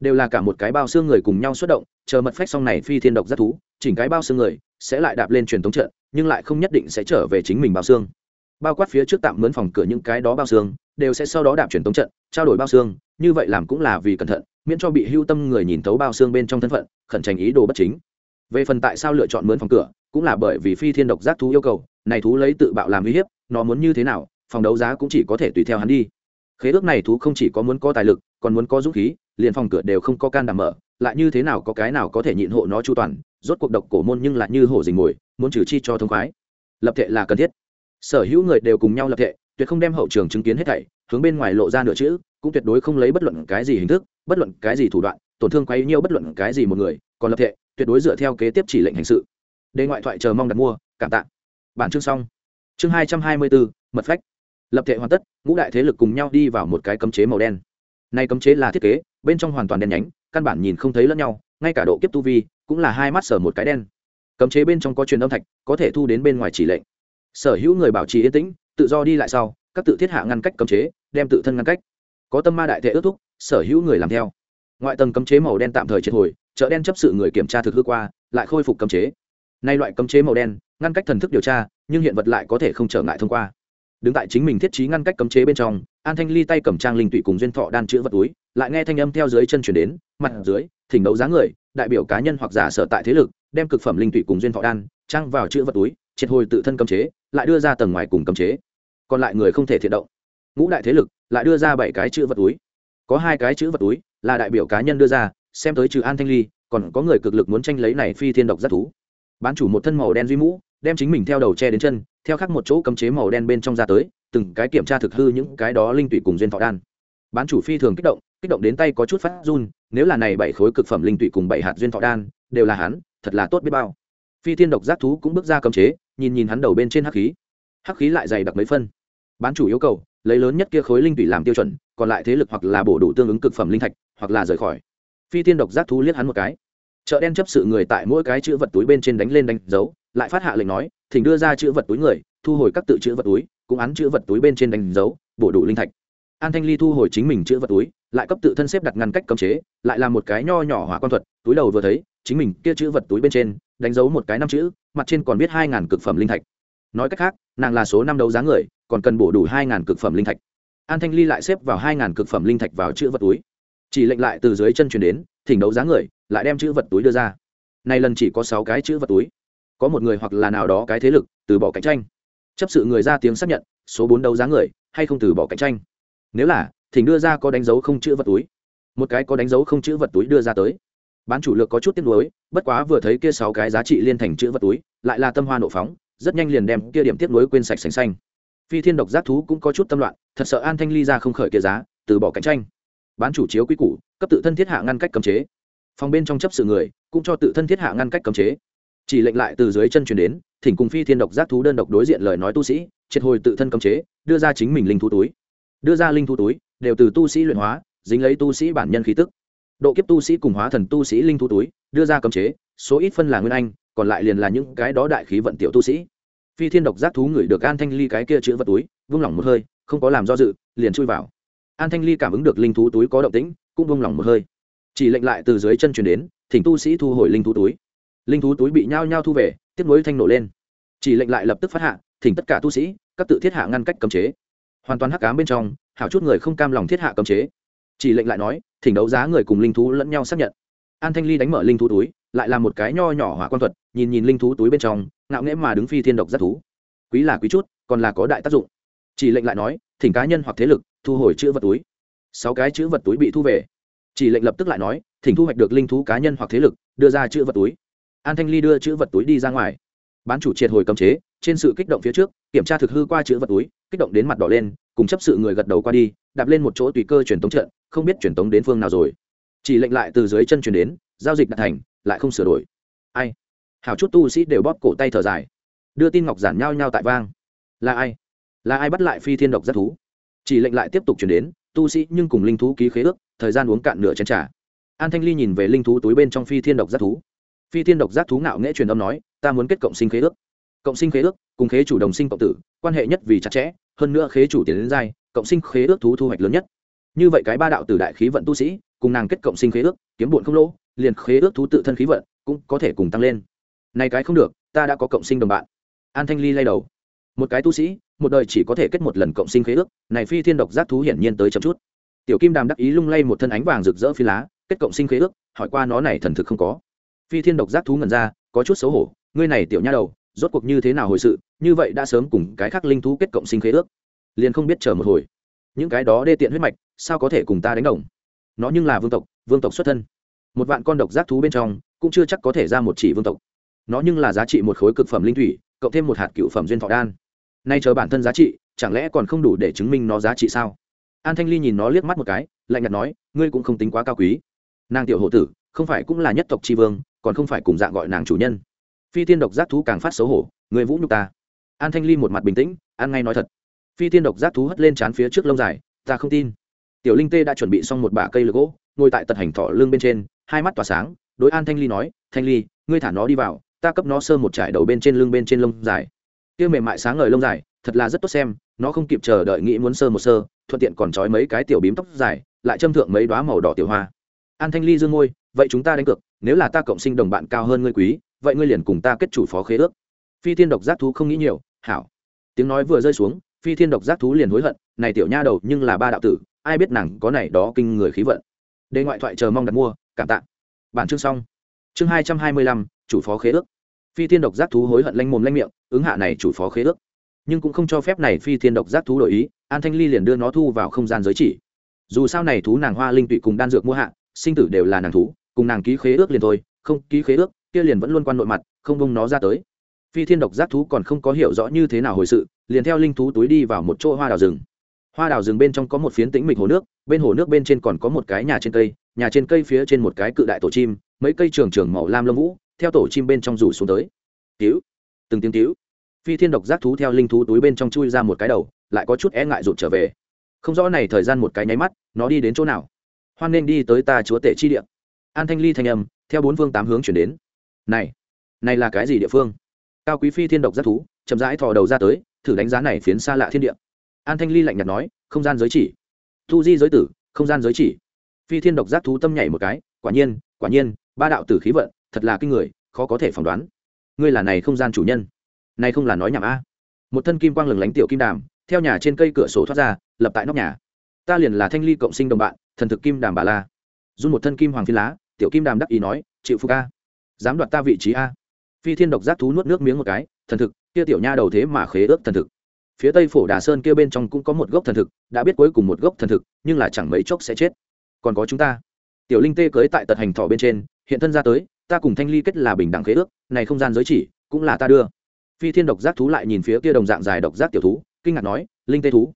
Đều là cả một cái bao xương người cùng nhau xuất động, chờ mật phách xong này phi thiên độc rất thú, chỉnh cái bao xương người, sẽ lại đạp lên truyền thống trận, nhưng lại không nhất định sẽ trở về chính mình bao xương. Bao quát phía trước tạm mướn phòng cửa những cái đó bao xương, đều sẽ sau đó đạp truyền thống trận, trao đổi bao xương, như vậy làm cũng là vì cẩn thận, miễn cho bị hưu tâm người nhìn thấu bao xương bên trong thân phận, khẩn trành ý đồ bất chính. Về phần tại sao lựa chọn mướn phòng cửa, cũng là bởi vì phi thiên độc giác thú yêu cầu này thú lấy tự bạo làm uy hiếp, nó muốn như thế nào, phòng đấu giá cũng chỉ có thể tùy theo hắn đi. Khế ước này thú không chỉ có muốn có tài lực, còn muốn có dũng khí, liền phòng cửa đều không có can đảm mở, lại như thế nào có cái nào có thể nhịn hộ nó chu toàn, rốt cuộc độc cổ môn nhưng lại như hổ dình mồi, muốn trừ chi cho thông khoái. Lập thệ là cần thiết. Sở hữu người đều cùng nhau lập thệ, tuyệt không đem hậu trường chứng kiến hết thảy, hướng bên ngoài lộ ra nửa chữ, cũng tuyệt đối không lấy bất luận cái gì hình thức, bất luận cái gì thủ đoạn, tổn thương quấy nhiêu bất luận cái gì một người, còn lập thệ, tuyệt đối dựa theo kế tiếp chỉ lệnh hành sự. Đề ngoại thoại chờ mong đặt mua, cảm tạ bản chương xong. Chương hai trăm hai mươi bốn mật phách. Lập thể hoàn tất, ngũ đại thế lực cùng nhau đi vào một cái cấm chế màu đen. Nay cấm chế là thiết kế, bên trong hoàn toàn đen nhánh, căn bản nhìn không thấy lẫn nhau, ngay cả độ kiếp tu vi cũng là hai mắt sở một cái đen. Cấm chế bên trong có truyền âm thạch, có thể thu đến bên ngoài chỉ lệnh. Sở hữu người bảo trì yên tĩnh, tự do đi lại sau, các tự thiết hạ ngăn cách cấm chế, đem tự thân ngăn cách. Có tâm ma đại thể ước thúc, sở hữu người làm theo. Ngoại tầng cấm chế màu đen tạm thời triệt hồi, chợ đen chấp sự người kiểm tra thực hư qua, lại khôi phục cấm chế. Nay loại cấm chế màu đen ngăn cách thần thức điều tra, nhưng hiện vật lại có thể không trở ngại thông qua. Đứng tại chính mình thiết trí ngăn cách cấm chế bên trong, an thanh ly tay cầm trang linh tụy cùng duyên thọ đan chữ vật túi, lại nghe thanh âm theo dưới chân chuyển đến, mặt dưới, thỉnh đấu giá người, đại biểu cá nhân hoặc giả sở tại thế lực, đem cực phẩm linh tụy cùng duyên thọ đan, trang vào chữ vật túi, triệt hồi tự thân cấm chế, lại đưa ra tầng ngoài cùng cấm chế. Còn lại người không thể thiện động. Ngũ đại thế lực, lại đưa ra bảy cái chữ vật túi. Có hai cái chữ vật túi là đại biểu cá nhân đưa ra, xem tới trừ an thanh ly, còn có người cực lực muốn tranh lấy này phi thiên độc rất thú. Bán chủ một thân màu đen duy mũ đem chính mình theo đầu che đến chân, theo khắc một chỗ cấm chế màu đen bên trong ra tới, từng cái kiểm tra thực hư những cái đó linh tụy cùng duyên thọ đan. Bán chủ phi thường kích động kích động đến tay có chút phát run, nếu là này bảy khối cực phẩm linh tụy cùng bảy hạt duyên thọ đan, đều là hắn, thật là tốt biết bao. Phi thiên độc giác thú cũng bước ra cấm chế, nhìn nhìn hắn đầu bên trên hắc khí. Hắc khí lại dày đặc mấy phân. Bán chủ yêu cầu, lấy lớn nhất kia khối linh tụy làm tiêu chuẩn, còn lại thế lực hoặc là bổ đủ tương ứng cực phẩm linh thạch, hoặc là rời khỏi. Phi thiên độc giác thú liếc hắn một cái. Chợ đen chấp sự người tại mỗi cái chữ vật túi bên trên đánh lên đánh dấu lại phát hạ lệnh nói, thỉnh đưa ra chữ vật túi người, thu hồi các tự chữ vật túi, cũng án chữ vật túi bên trên đánh dấu, bổ đủ linh thạch. An thanh ly thu hồi chính mình chữ vật túi, lại cấp tự thân xếp đặt ngăn cách cấm chế, lại là một cái nho nhỏ hỏa quan thuật, túi đầu vừa thấy, chính mình kia chữ vật túi bên trên, đánh dấu một cái năm chữ, mặt trên còn biết hai ngàn cực phẩm linh thạch. Nói cách khác, nàng là số năm đấu giá người, còn cần bổ đủ hai ngàn cực phẩm linh thạch. An thanh ly lại xếp vào hai ngàn cực phẩm linh thạch vào chữ vật túi. Chỉ lệnh lại từ dưới chân chuyển đến, thỉnh đấu giá người, lại đem chữ vật túi đưa ra. Này lần chỉ có sáu cái chữ vật túi có một người hoặc là nào đó cái thế lực, từ bỏ cạnh tranh. Chấp sự người ra tiếng xác nhận, số bốn đấu giá người, hay không từ bỏ cạnh tranh. Nếu là, thỉnh đưa ra có đánh dấu không chữ vật túi. Một cái có đánh dấu không chữ vật túi đưa ra tới. Bán chủ lực có chút tiếc nuối, bất quá vừa thấy kia sáu cái giá trị liên thành chữ vật túi, lại là tâm hoa nộ phóng, rất nhanh liền đem kia điểm tiếc nuối quên sạch sành xanh. Phi thiên độc giác thú cũng có chút tâm loạn, thật sợ an thanh ly ra không khởi kia giá, từ bỏ cạnh tranh. Bán chủ chiếu quý củ, cấp tự thân thiết hạ ngăn cách cấm chế. Phòng bên trong chấp sự người, cũng cho tự thân thiết hạ ngăn cách cấm chế chỉ lệnh lại từ dưới chân truyền đến, thỉnh cùng phi thiên độc giác thú đơn độc đối diện lời nói tu sĩ, triệt hồi tự thân cấm chế, đưa ra chính mình linh thú túi. Đưa ra linh thú túi, đều từ tu sĩ luyện hóa, dính lấy tu sĩ bản nhân khí tức. Độ kiếp tu sĩ cùng hóa thần tu sĩ linh thú túi, đưa ra cấm chế, số ít phân là nguyên anh, còn lại liền là những cái đó đại khí vận tiểu tu sĩ. Phi thiên độc giác thú ngửi được an thanh ly cái kia chữ vật túi, vung lỏng một hơi, không có làm do dự, liền chui vào. An thanh ly cảm ứng được linh thú túi có động tĩnh, cũng vung lỏng một hơi. Chỉ lệnh lại từ dưới chân chuyển đến, thỉnh tu sĩ thu hồi linh thú túi linh thú túi bị nhao nhao thu về, tiếp nối thanh nổ lên. Chỉ lệnh lại lập tức phát hạ, thỉnh tất cả tu sĩ, các tự thiết hạ ngăn cách cấm chế. Hoàn toàn hắc cám bên trong, hảo chút người không cam lòng thiết hạ cấm chế. Chỉ lệnh lại nói, thỉnh đấu giá người cùng linh thú lẫn nhau xác nhận. An thanh ly đánh mở linh thú túi, lại là một cái nho nhỏ hỏa quan thuật, nhìn nhìn linh thú túi bên trong, ngạo nghễ mà đứng phi thiên độc giác thú. Quý là quý chút, còn là có đại tác dụng. Chỉ lệnh lại nói, thỉnh cá nhân hoặc thế lực, thu hồi chữ vật túi. Sáu cái chữ vật túi bị thu về. Chỉ lệnh lập tức lại nói, thỉnh thu hoạch được linh thú cá nhân hoặc thế lực, đưa ra chữ vật túi an thanh ly đưa chữ vật túi đi ra ngoài. Bán chủ triệt hồi cấm chế, trên sự kích động phía trước, kiểm tra thực hư qua chữ vật túi, kích động đến mặt đỏ lên, cùng chấp sự người gật đầu qua đi, đạp lên một chỗ tùy cơ truyền tống trận, không biết truyền tống đến phương nào rồi. Chỉ lệnh lại từ dưới chân truyền đến, giao dịch đạt thành, lại không sửa đổi. Ai? Hảo chút tu sĩ đều bóp cổ tay thở dài. Đưa tin ngọc giản nhao nhau tại vang. Là ai? Là ai bắt lại phi thiên độc giác thú? Chỉ lệnh lại tiếp tục chuyển đến, tu sĩ nhưng cùng linh thú ký khế ước, thời gian uống cạn nửa chén trà. An thanh ly nhìn về linh thú túi bên trong phi thiên độc giác thú phi thiên độc giác thú ngạo nghệ truyền âm nói, ta muốn kết cộng sinh khế ước. Cộng sinh khế ước, cùng khế chủ đồng sinh cộng tử, quan hệ nhất vì chặt chẽ, hơn nữa khế chủ tiền đến giai cộng sinh khế ước thú thu hoạch lớn nhất. Như vậy cái ba đạo tử đại khí vận tu sĩ, cùng nàng kết cộng sinh khế ước, kiếm bụn không lỗ, liền khế ước thú tự thân khí vận cũng có thể cùng tăng lên. Này cái không được, ta đã có cộng sinh đồng bạn. An thanh ly lay đầu. Một cái tu sĩ, một đời chỉ có thể kết một lần cộng sinh khế ước, này phi thiên độc giác thú hiển nhiên tới chậm chút. Tiểu kim đàm đắc ý lung lay một thân ánh vàng rực rỡ phi lá, kết cộng sinh khế ước, hỏi qua nó này thần thực không có phi thiên độc giác thú ngẩn ra, có chút xấu hổ, ngươi này tiểu nha đầu, rốt cuộc như thế nào hồi sự? Như vậy đã sớm cùng cái khác linh thú kết cộng sinh khế ước. Liền không biết chờ một hồi. Những cái đó đê tiện huyết mạch, sao có thể cùng ta đánh đồng? Nó nhưng là vương tộc vương tộc xuất thân. Một vạn con độc giác thú bên trong, cũng chưa chắc có thể ra một chỉ vương tộc. Nó nhưng là giá trị một khối cực phẩm linh thủy, cộng thêm một hạt cựu phẩm duyên thọ đan. Nay chờ bản thân giá trị, chẳng lẽ còn không đủ để chứng minh nó giá trị sao? An thanh ly nhìn nó liếc mắt một cái, lạnh nhạt nói, ngươi cũng không tính quá cao quý. Nàng tiểu hộ tử, không phải cũng là nhất tộc tri vương còn không phải cùng dạng gọi nàng chủ nhân. Phi tiên độc giác thú càng phát xấu hổ, người vũ nhục ta. An thanh ly một mặt bình tĩnh an ngay nói thật. Phi tiên độc giác thú hất lên trán phía trước lông dài, ta không tin. Tiểu linh tê đã chuẩn bị xong một bả cây lược gỗ, ngồi tại tật hành thọ lưng bên trên, hai mắt tỏa sáng, đối an thanh ly nói, thanh ly, ngươi thả nó đi vào, ta cấp nó sơ một trải đầu bên trên lưng bên trên lông dài. Tiêu mềm mại sáng ngời lông dài, thật là rất tốt xem, nó không kịp chờ đợi nghĩ muốn sơ một sơ, thuận tiện còn trói mấy cái tiểu bím tóc dài, lại châm thượng mấy đoá màu đỏ tiểu hoa an thanh ly dương ngôi vậy chúng ta đánh cược, nếu là ta cộng sinh đồng bạn cao hơn ngươi quý, vậy ngươi liền cùng ta kết chủ phó khế ước. Phi thiên độc giác thú không nghĩ nhiều, hảo. Tiếng nói vừa rơi xuống, phi thiên độc giác thú liền hối hận, này tiểu nha đầu, nhưng là ba đạo tử, ai biết nàng có này đó kinh người khí vận. Đề ngoại thoại chờ mong đặt mua, cảm tạ. Bản chương xong. Chương hai trăm hai mươi lăm, chủ phó khế ước. Phi thiên độc giác thú hối hận lanh mồm lanh miệng, ứng hạ này chủ phó khế ước. Nhưng cũng không cho phép này phi thiên độc giác thú đổi ý, an thanh ly liền đưa nó thu vào không gian giới chỉ. Dù sao này thú nàng hoa linh tụy cùng đan dược mua hạ sinh tử đều là nàng thú, cùng nàng ký khế ước liền thôi, không ký khế ước, kia liền vẫn luôn quan nội mặt, không bông nó ra tới. Phi thiên độc giác thú còn không có hiểu rõ như thế nào hồi sự, liền theo linh thú túi đi vào một chỗ hoa đào rừng. Hoa đào rừng bên trong có một phiến tĩnh mịch hồ nước, bên hồ nước bên trên còn có một cái nhà trên cây, nhà trên cây phía trên một cái cự đại tổ chim, mấy cây trường trường màu lam lông vũ, theo tổ chim bên trong rủ xuống tới. Cứu! Từng tiếng cứu! Phi thiên độc giác thú theo linh thú túi bên trong chui ra một cái đầu, lại có chút e ngại rụt trở về. Không rõ này thời gian một cái nháy mắt, nó đi đến chỗ nào? Hoan nên đi tới ta chúa tể chi địa. An thanh ly thanh âm, theo bốn phương tám hướng chuyển đến. Này này là cái gì địa phương? Cao quý phi thiên độc giác thú, chậm rãi thò đầu ra tới, thử đánh giá này phiến xa lạ thiên địa. An thanh ly lạnh nhạt nói, không gian giới chỉ. Thu di giới tử, không gian giới chỉ. Phi thiên độc giác thú tâm nhảy một cái, quả nhiên quả nhiên, ba đạo tử khí vận, thật là kinh người, khó có thể phỏng đoán. Ngươi là này không gian chủ nhân. Này không là nói nhảm a. Một thân kim quang lừng lánh tiểu kim đàm, theo nhà trên cây cửa sổ thoát ra, lập tại nóc nhà. Ta liền là thanh ly cộng sinh đồng bạn thần thực kim đàm bà la. Run một thân kim hoàng phi lá, tiểu kim đàm đắc ý nói, chịu phục a, dám đoạt ta vị trí a. Phi thiên độc giác thú nuốt nước miếng một cái, thần thực, kia tiểu nha đầu thế mà khế ước thần thực. Phía tây phổ đà sơn kia bên trong cũng có một gốc thần thực, đã biết cuối cùng một gốc thần thực, nhưng là chẳng mấy chốc sẽ chết. Còn có chúng ta. Tiểu linh tê cưới tại tật hành thọ bên trên, hiện thân ra tới, ta cùng thanh ly kết là bình đẳng khế ước, này không gian giới chỉ, cũng là ta đưa. Phi thiên độc giác thú lại nhìn phía kia đồng dạng dài độc giác tiểu thú, kinh ngạc nói, linh tê thú.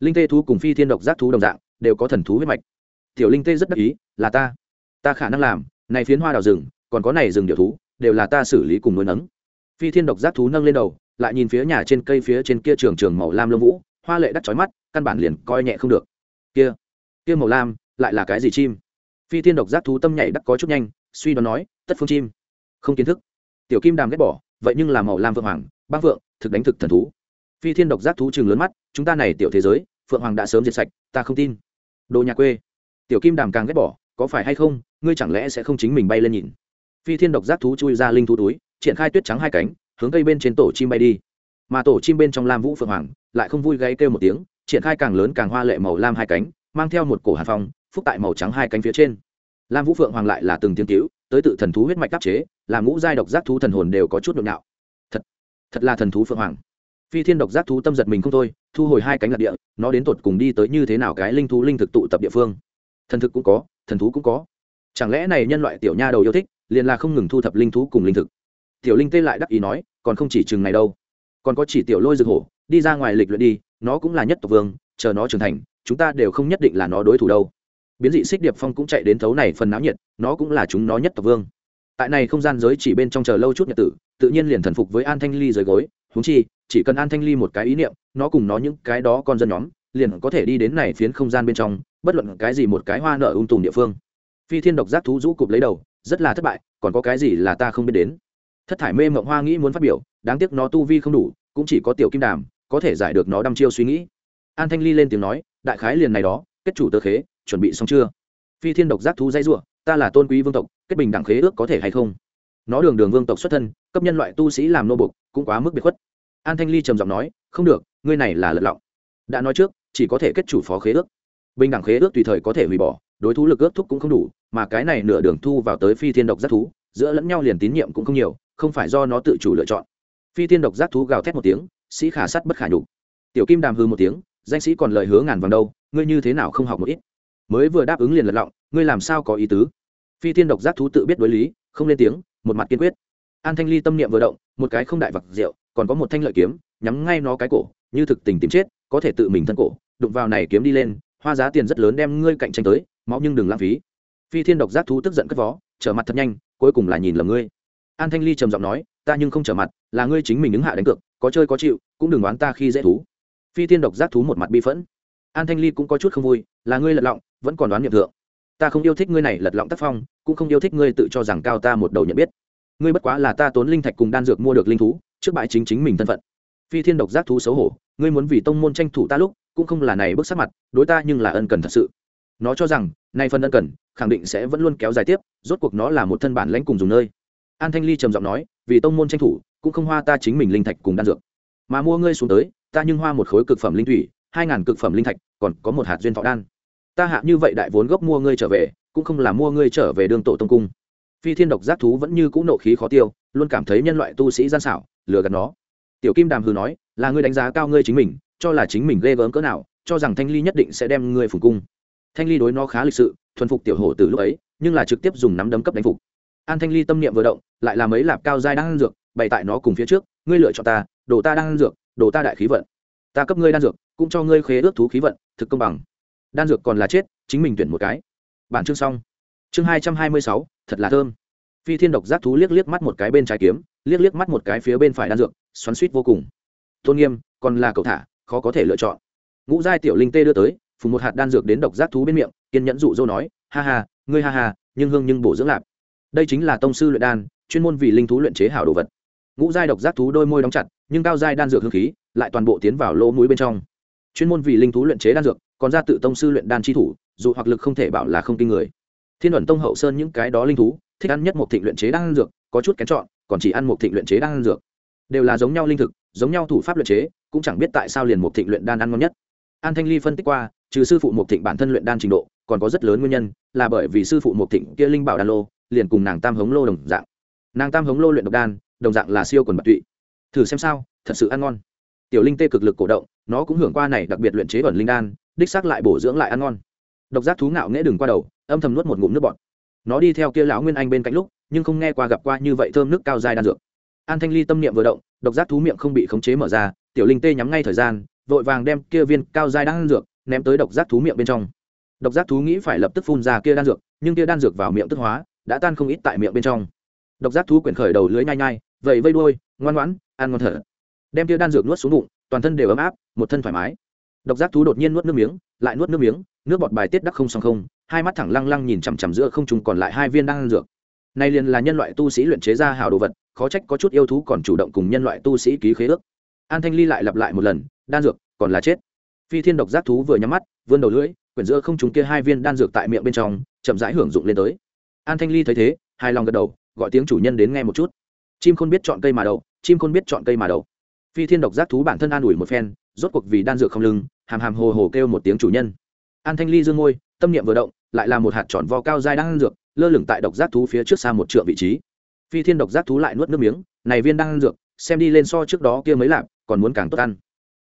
Linh tê thú cùng phi thiên độc giác thú đồng dạng, đều có thần thú huyết mạch tiểu linh tê rất đắc ý, là ta. Ta khả năng làm, này phiến hoa đào rừng, còn có này rừng điệu thú, đều là ta xử lý cùng nuôi nấng. Phi thiên độc giác thú nâng lên đầu, lại nhìn phía nhà trên cây phía trên kia trường trường màu lam lông vũ, hoa lệ đắt chói mắt, căn bản liền coi nhẹ không được. Kia kia màu lam, lại là cái gì chim? Phi thiên độc giác thú tâm nhảy đắc có chút nhanh, suy đoán nói, tất phương chim. Không kiến thức. Tiểu kim đàm ghét bỏ, vậy nhưng là màu lam vượng hoàng, bác vượng, thực đánh thực thần thú. Phi thiên độc giác thú chừng lớn mắt, chúng ta này tiểu thế giới, phượng hoàng đã sớm diệt sạch, ta không tin. Đồ nhà quê tiểu kim đàm càng ghét bỏ, có phải hay không, ngươi chẳng lẽ sẽ không chính mình bay lên nhìn? Phi thiên độc giác thú chui ra linh thú túi, triển khai tuyết trắng hai cánh, hướng cây bên trên tổ chim bay đi. Mà tổ chim bên trong lam vũ phượng hoàng lại không vui gáy kêu một tiếng, triển khai càng lớn càng hoa lệ màu lam hai cánh, mang theo một cổ hàn phong, phúc tại màu trắng hai cánh phía trên. Lam vũ phượng hoàng lại là từng tiếng cứu, tới tự thần thú huyết mạch đắc chế làm ngũ giai độc giác thú thần hồn đều có chút nhộn nhạo. Thật thật là thần thú phượng hoàng. Phi thiên độc giác thú tâm giật mình không thôi, thu hồi hai cánh lạc địa, nó đến tột cùng đi tới như thế nào cái linh thú linh thực tụ tập địa phương? Thần thực cũng có, thần thú cũng có. Chẳng lẽ này nhân loại tiểu nha đầu yêu thích, liền là không ngừng thu thập linh thú cùng linh thực? Tiểu linh tê lại đắc ý nói, còn không chỉ chừng này đâu. Còn có chỉ tiểu lôi rực hổ, đi ra ngoài lịch luyện đi, nó cũng là nhất tộc vương, chờ nó trưởng thành, chúng ta đều không nhất định là nó đối thủ đâu. Biến dị xích điệp phong cũng chạy đến thấu này phần náo nhiệt, nó cũng là chúng nó nhất tộc vương. Tại này không gian giới chỉ bên trong chờ lâu chút nhật tử, tự nhiên liền thần phục với an thanh ly dưới gối. Húng chi, chỉ cần an thanh ly một cái ý niệm, nó cùng nó những cái đó con dân nhóm liền có thể đi đến này phiến không gian bên trong, bất luận cái gì một cái hoa nợ ung tùm địa phương. Phi thiên độc giác thú rũ cụp lấy đầu, rất là thất bại, còn có cái gì là ta không biết đến? Thất thải mê mộng hoa nghĩ muốn phát biểu, đáng tiếc nó tu vi không đủ, cũng chỉ có tiểu kim đàm, có thể giải được nó đăm chiêu suy nghĩ. An thanh ly lên tiếng nói, đại khái liền này đó, kết chủ tơ khế, chuẩn bị xong chưa? Phi thiên độc giác thú dây r ta là tôn quý vương tộc, kết bình đẳng khế ước có thể hay không? Nó đường đường vương tộc xuất thân, cấp nhân loại tu sĩ làm nô bục cũng quá mức biệt khuất. An thanh ly trầm giọng nói, không được, ngươi này là lật lọng. Đã nói trước chỉ có thể kết chủ phó khế ước. Bình đẳng khế ước tùy thời có thể hủy bỏ, đối thú lực ước thúc cũng không đủ, mà cái này nửa đường thu vào tới phi thiên độc giác thú, giữa lẫn nhau liền tín nhiệm cũng không nhiều, không phải do nó tự chủ lựa chọn. Phi thiên độc giác thú gào thét một tiếng, sĩ khả sắt bất khả nhục. Tiểu kim đàm hư một tiếng, danh sĩ còn lời hứa ngàn vàng đâu, ngươi như thế nào không học một ít? Mới vừa đáp ứng liền lật lọng, ngươi làm sao có ý tứ? Phi thiên độc giác thú tự biết đối lý, không lên tiếng, một mặt kiên quyết. An thanh ly tâm niệm vừa động, một cái không đại vặc rượu, còn có một thanh lợi kiếm, nhắm ngay nó cái cổ, như thực tình tìm chết có thể tự mình thân cổ, đụng vào này kiếm đi lên, hoa giá tiền rất lớn đem ngươi cạnh tranh tới, máu nhưng đừng lãng phí. Phi thiên độc giác thú tức giận cất vó, trở mặt thật nhanh, cuối cùng là nhìn lầm ngươi. An thanh ly trầm giọng nói, ta nhưng không trở mặt, là ngươi chính mình đứng hạ đánh cược, có chơi có chịu, cũng đừng đoán ta khi dễ thú. Phi thiên độc giác thú một mặt bi phẫn. An thanh ly cũng có chút không vui, là ngươi lật lọng, vẫn còn đoán nhiệm thượng. Ta không yêu thích ngươi này lật lọng tác phong, cũng không yêu thích ngươi tự cho rằng cao ta một đầu nhận biết. Ngươi bất quá là ta tốn linh thạch cùng đan dược mua được linh thú, trước bại chính chính mình thân phận phi thiên độc giác thú xấu hổ, ngươi muốn vì tông môn tranh thủ ta lúc, cũng không là này bước sát mặt, đối ta nhưng là ân cần thật sự. Nó cho rằng, nay phần ân cần, khẳng định sẽ vẫn luôn kéo dài tiếp, rốt cuộc nó là một thân bản lãnh cùng dùng nơi. An thanh ly trầm giọng nói, vì tông môn tranh thủ, cũng không hoa ta chính mình linh thạch cùng đan dược. Mà mua ngươi xuống tới, ta nhưng hoa một khối cực phẩm linh thủy, hai ngàn cực phẩm linh thạch, còn có một hạt duyên thọ đan. Ta hạ như vậy đại vốn gốc mua ngươi trở về, cũng không là mua ngươi trở về đường tổ tông cung. Phi thiên độc giác thú vẫn như cũng nộ khí khó tiêu, luôn cảm thấy nhân loại tu sĩ gian xảo, lừa gạt nó tiểu kim đàm hừ nói, là ngươi đánh giá cao ngươi chính mình, cho là chính mình ghê gớm cỡ nào, cho rằng thanh ly nhất định sẽ đem ngươi phục cung. Thanh ly đối nó khá lịch sự, thuần phục tiểu hổ từ lúc ấy, nhưng là trực tiếp dùng nắm đấm cấp đánh phục. An thanh ly tâm niệm vừa động, lại là mấy lạp cao dai đang ăn dược, bày tại nó cùng phía trước, ngươi lựa chọn ta, đồ ta đang ăn dược, đồ ta đại khí vận. Ta cấp ngươi đan dược, cũng cho ngươi khế ước thú khí vận, thực công bằng. Đan dược còn là chết, chính mình tuyển một cái. Bản chương xong. Chương hai trăm hai mươi sáu, thật là thơm. Phi thiên độc giác thú liếc liếc mắt một cái bên trái kiếm, liếc liếc mắt một cái phía bên phải đan dược xoắn suýt vô cùng. Tôn nghiêm, còn là cậu thả, khó có thể lựa chọn. Ngũ giai tiểu linh tê đưa tới, phùng một hạt đan dược đến độc giác thú bên miệng, kiên nhẫn dụ dỗ nói, ha ha, ngươi ha ha, nhưng hương nhưng bổ dưỡng lạp. Đây chính là tông sư luyện đan, chuyên môn vì linh thú luyện chế hảo đồ vật. Ngũ giai độc giác thú đôi môi đóng chặt, nhưng cao giai đan dược hương khí lại toàn bộ tiến vào lỗ mũi bên trong. Chuyên môn vì linh thú luyện chế đan dược, còn ra tự tông sư luyện đan chi thủ, dù hoặc lực không thể bảo là không kinh người. Thiên luận tông hậu sơn những cái đó linh thú, thích ăn nhất một thịnh luyện chế đan dược, có chút kén chọn, còn chỉ ăn một thịnh luyện chế đan dược đều là giống nhau linh thực, giống nhau thủ pháp luyện chế, cũng chẳng biết tại sao liền một thịnh luyện đan ăn ngon nhất. An thanh ly phân tích qua, trừ sư phụ một thịnh bản thân luyện đan trình độ, còn có rất lớn nguyên nhân, là bởi vì sư phụ một thịnh kia linh bảo đan lô, liền cùng nàng tam hống lô đồng dạng. Nàng tam hống lô luyện độc đan, đồng dạng là siêu quần bạc tụy. Thử xem sao, thật sự ăn ngon. Tiểu linh tê cực lực cổ động, nó cũng hưởng qua này đặc biệt luyện chế ẩn linh đan, đích xác lại bổ dưỡng lại ăn ngon. Độc giác thú ngạo nghễ đừng qua đầu, âm thầm nuốt một ngụm nước bọt. Nó đi theo kia lão nguyên anh bên cạnh lúc, nhưng không nghe qua gặp qua như vậy thơm nước cao dai đan dược an thanh ly tâm niệm vừa động, độc giác thú miệng không bị khống chế mở ra, tiểu linh tê nhắm ngay thời gian, vội vàng đem kia viên cao dai đan dược ném tới độc giác thú miệng bên trong. Độc giác thú nghĩ phải lập tức phun ra kia đan dược, nhưng kia đan dược vào miệng tức hóa, đã tan không ít tại miệng bên trong. Độc giác thú quyển khởi đầu lưới nhai nhai vậy vây đuôi, ngoan ngoãn, ăn ngon thở. Đem kia đan dược nuốt xuống bụng, toàn thân đều ấm áp, một thân thoải mái. Độc giác thú đột nhiên nuốt nước miếng, lại nuốt nước miếng, nước bọt bài tiết đắc không song không, hai mắt thẳng lăng lăng nhìn chằm chằm giữa không trùng còn lại hai viên đan dược. Nay liền là nhân loại tu sĩ luyện chế ra hào đồ vật khó trách có chút yêu thú còn chủ động cùng nhân loại tu sĩ ký khế ước. An thanh ly lại lặp lại một lần, đan dược, còn là chết. Phi thiên độc giác thú vừa nhắm mắt, vươn đầu lưỡi, quyển giữa không chúng kia hai viên đan dược tại miệng bên trong, chậm rãi hưởng dụng lên tới. An thanh ly thấy thế hai lòng gật đầu, gọi tiếng chủ nhân đến nghe một chút. Chim khôn biết chọn cây mà đậu, chim khôn biết chọn cây mà đậu. Phi thiên độc giác thú bản thân an ủi một phen, rốt cuộc vì đan dược không lưng, hàm hàm hồ hồ kêu một tiếng chủ nhân. An thanh ly dương ngôi tâm niệm vừa động, lại là một hạt tròn vo cao dai đan dược, lơ lửng tại độc giác thú phía trước xa một trượng vị trí phi thiên độc giác thú lại nuốt nước miếng, này viên đang ăn dược, xem đi lên so trước đó kia mấy lạp, còn muốn càng tốt ăn.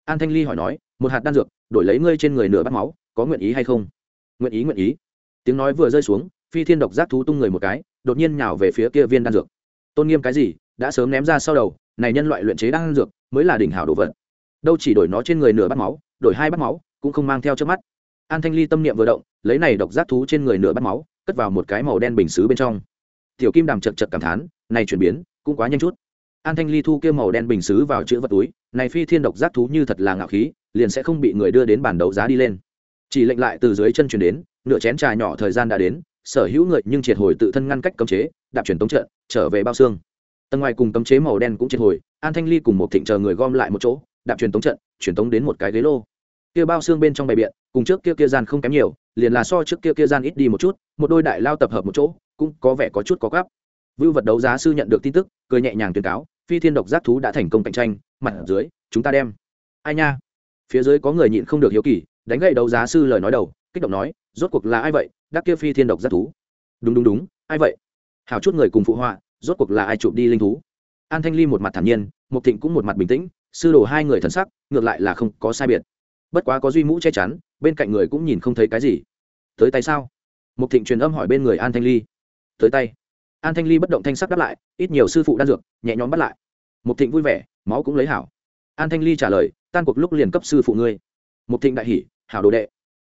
An thanh ly hỏi nói, một hạt đan dược, đổi lấy ngươi trên người nửa bát máu, có nguyện ý hay không? Nguyện ý nguyện ý. Tiếng nói vừa rơi xuống, phi thiên độc giác thú tung người một cái, đột nhiên nhào về phía kia viên đan dược. Tôn nghiêm cái gì, đã sớm ném ra sau đầu, này nhân loại luyện chế đan dược, mới là đỉnh hảo đồ vật. Đâu chỉ đổi nó trên người nửa bát máu, đổi hai bát máu, cũng không mang theo trước mắt. An thanh ly tâm niệm vừa động, lấy này độc giác thú trên người nửa bát máu, cất vào một cái màu đen bình xứ bên trong. Tiểu kim đàm chật chật cảm thán này chuyển biến cũng quá nhanh chút. An thanh ly thu kia màu đen bình xứ vào chữ vật túi, này phi thiên độc giác thú như thật là ngạo khí, liền sẽ không bị người đưa đến bản đấu giá đi lên. Chỉ lệnh lại từ dưới chân chuyển đến, nửa chén trà nhỏ thời gian đã đến, sở hữu người nhưng triệt hồi tự thân ngăn cách cấm chế, đạp chuyển tống trận, trở về bao xương. Tầng ngoài cùng cấm chế màu đen cũng triệt hồi, an thanh ly cùng một thịnh chờ người gom lại một chỗ, đạp truyền tống trận truyền tống đến một cái ghế lô. Kia bao xương bên trong bày biện, cùng trước kia kia gian không kém nhiều, liền là so trước kia kia gian ít đi một chút, một đôi đại lao tập hợp một chỗ, cũng có vẻ có chút có gấp vưu vật đấu giá sư nhận được tin tức, cười nhẹ nhàng tuyên cáo, phi thiên độc giác thú đã thành công cạnh tranh, mặt ở dưới, chúng ta đem. Ai nha? Phía dưới có người nhịn không được hiếu kỳ, đánh gậy đấu giá sư lời nói đầu, kích động nói, rốt cuộc là ai vậy? Đắc kia phi thiên độc giác thú. Đúng đúng đúng, ai vậy? Hảo chút người cùng phụ họa, rốt cuộc là ai chụp đi linh thú? An thanh ly một mặt thản nhiên mục thịnh cũng một mặt bình tĩnh, sư đồ hai người thần sắc, ngược lại là không có sai biệt. Bất quá có duy mũ che chắn, bên cạnh người cũng nhìn không thấy cái gì. Tới tay sao? Mục thịnh truyền âm hỏi bên người an thanh ly. Tới tay an thanh ly bất động thanh sắc đáp lại, ít nhiều sư phụ đan dược, nhẹ nhõm bắt lại. Mục thịnh vui vẻ, máu cũng lấy hảo. An thanh ly trả lời, tan cuộc lúc liền cấp sư phụ ngươi. Mục thịnh đại hỉ, hảo đồ đệ.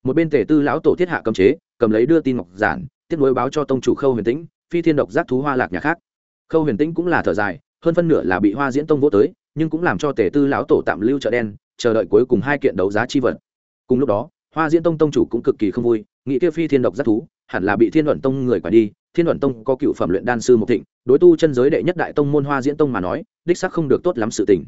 Một bên tể tư lão tổ thiết hạ cầm chế, cầm lấy đưa tin ngọc giản, tiếp nối báo cho tông chủ khâu huyền tĩnh, phi thiên độc giác thú hoa lạc nhà khác. Khâu huyền tĩnh cũng là thở dài, hơn phân nửa là bị hoa diễn tông vô tới, nhưng cũng làm cho tể tư lão tổ tạm lưu chợ đen, chờ đợi cuối cùng hai kiện đấu giá chi vật. Cùng lúc đó, hoa diễn tông tông chủ cũng cực kỳ không vui, nghĩ kia phi thiên độc giác thú, hẳn là bị thiên luận tông người quả đi thiên luận tông có cựu phẩm luyện đan sư một thịnh, đối tu chân giới đệ nhất đại tông môn hoa diễn tông mà nói, đích sắc không được tốt lắm sự tình.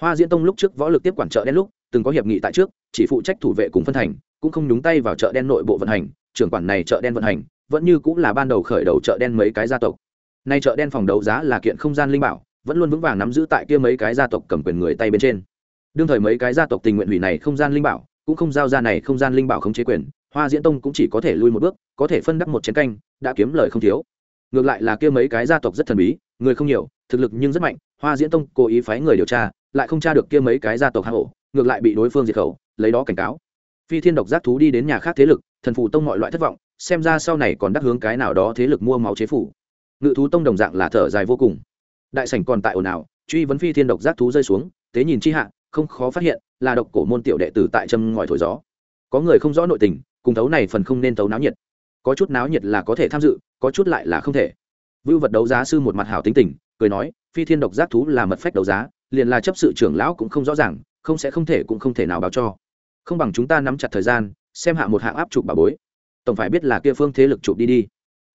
Hoa diễn tông lúc trước võ lực tiếp quản chợ đen lúc, từng có hiệp nghị tại trước, chỉ phụ trách thủ vệ cùng phân thành, cũng không nhúng tay vào chợ đen nội bộ vận hành, trưởng quản này chợ đen vận hành, vẫn như cũng là ban đầu khởi đầu chợ đen mấy cái gia tộc. Nay chợ đen phòng đấu giá là kiện không gian linh bảo, vẫn luôn vững vàng nắm giữ tại kia mấy cái gia tộc cầm quyền người tay bên trên. Đương thời mấy cái gia tộc tình nguyện hủy này không gian linh bảo, cũng không giao ra này không gian linh bảo không chế quyền hoa diễn tông cũng chỉ có thể lui một bước, có thể phân đắc một chiến canh, đã kiếm lời không thiếu. Ngược lại là kia mấy cái gia tộc rất thần bí, người không nhiều, thực lực nhưng rất mạnh. Hoa diễn tông cố ý phái người điều tra, lại không tra được kia mấy cái gia tộc hạ hổ, ngược lại bị đối phương diệt khẩu, lấy đó cảnh cáo. Phi thiên độc giác thú đi đến nhà khác thế lực, thần phù tông mọi loại thất vọng, xem ra sau này còn đắc hướng cái nào đó thế lực mua máu chế phủ. Ngự thú tông đồng dạng là thở dài vô cùng. Đại sảnh còn tại ồn ào, truy vấn phi thiên độc giác thú rơi xuống, tế nhìn chi hạ, không khó phát hiện, là độc cổ môn tiểu đệ tử tại châm ngòi thổi gió. Có người không rõ nội tình cùng thấu này phần không nên thấu náo nhiệt. Có chút náo nhiệt là có thể tham dự, có chút lại là không thể. Vưu vật đấu giá sư một mặt hảo tính tình, cười nói, phi thiên độc giác thú là mật phách đấu giá, liền là chấp sự trưởng lão cũng không rõ ràng, không sẽ không thể cũng không thể nào báo cho. Không bằng chúng ta nắm chặt thời gian, xem hạ một hạng áp chụp bà bối. Tổng phải biết là kia phương thế lực chụp đi đi.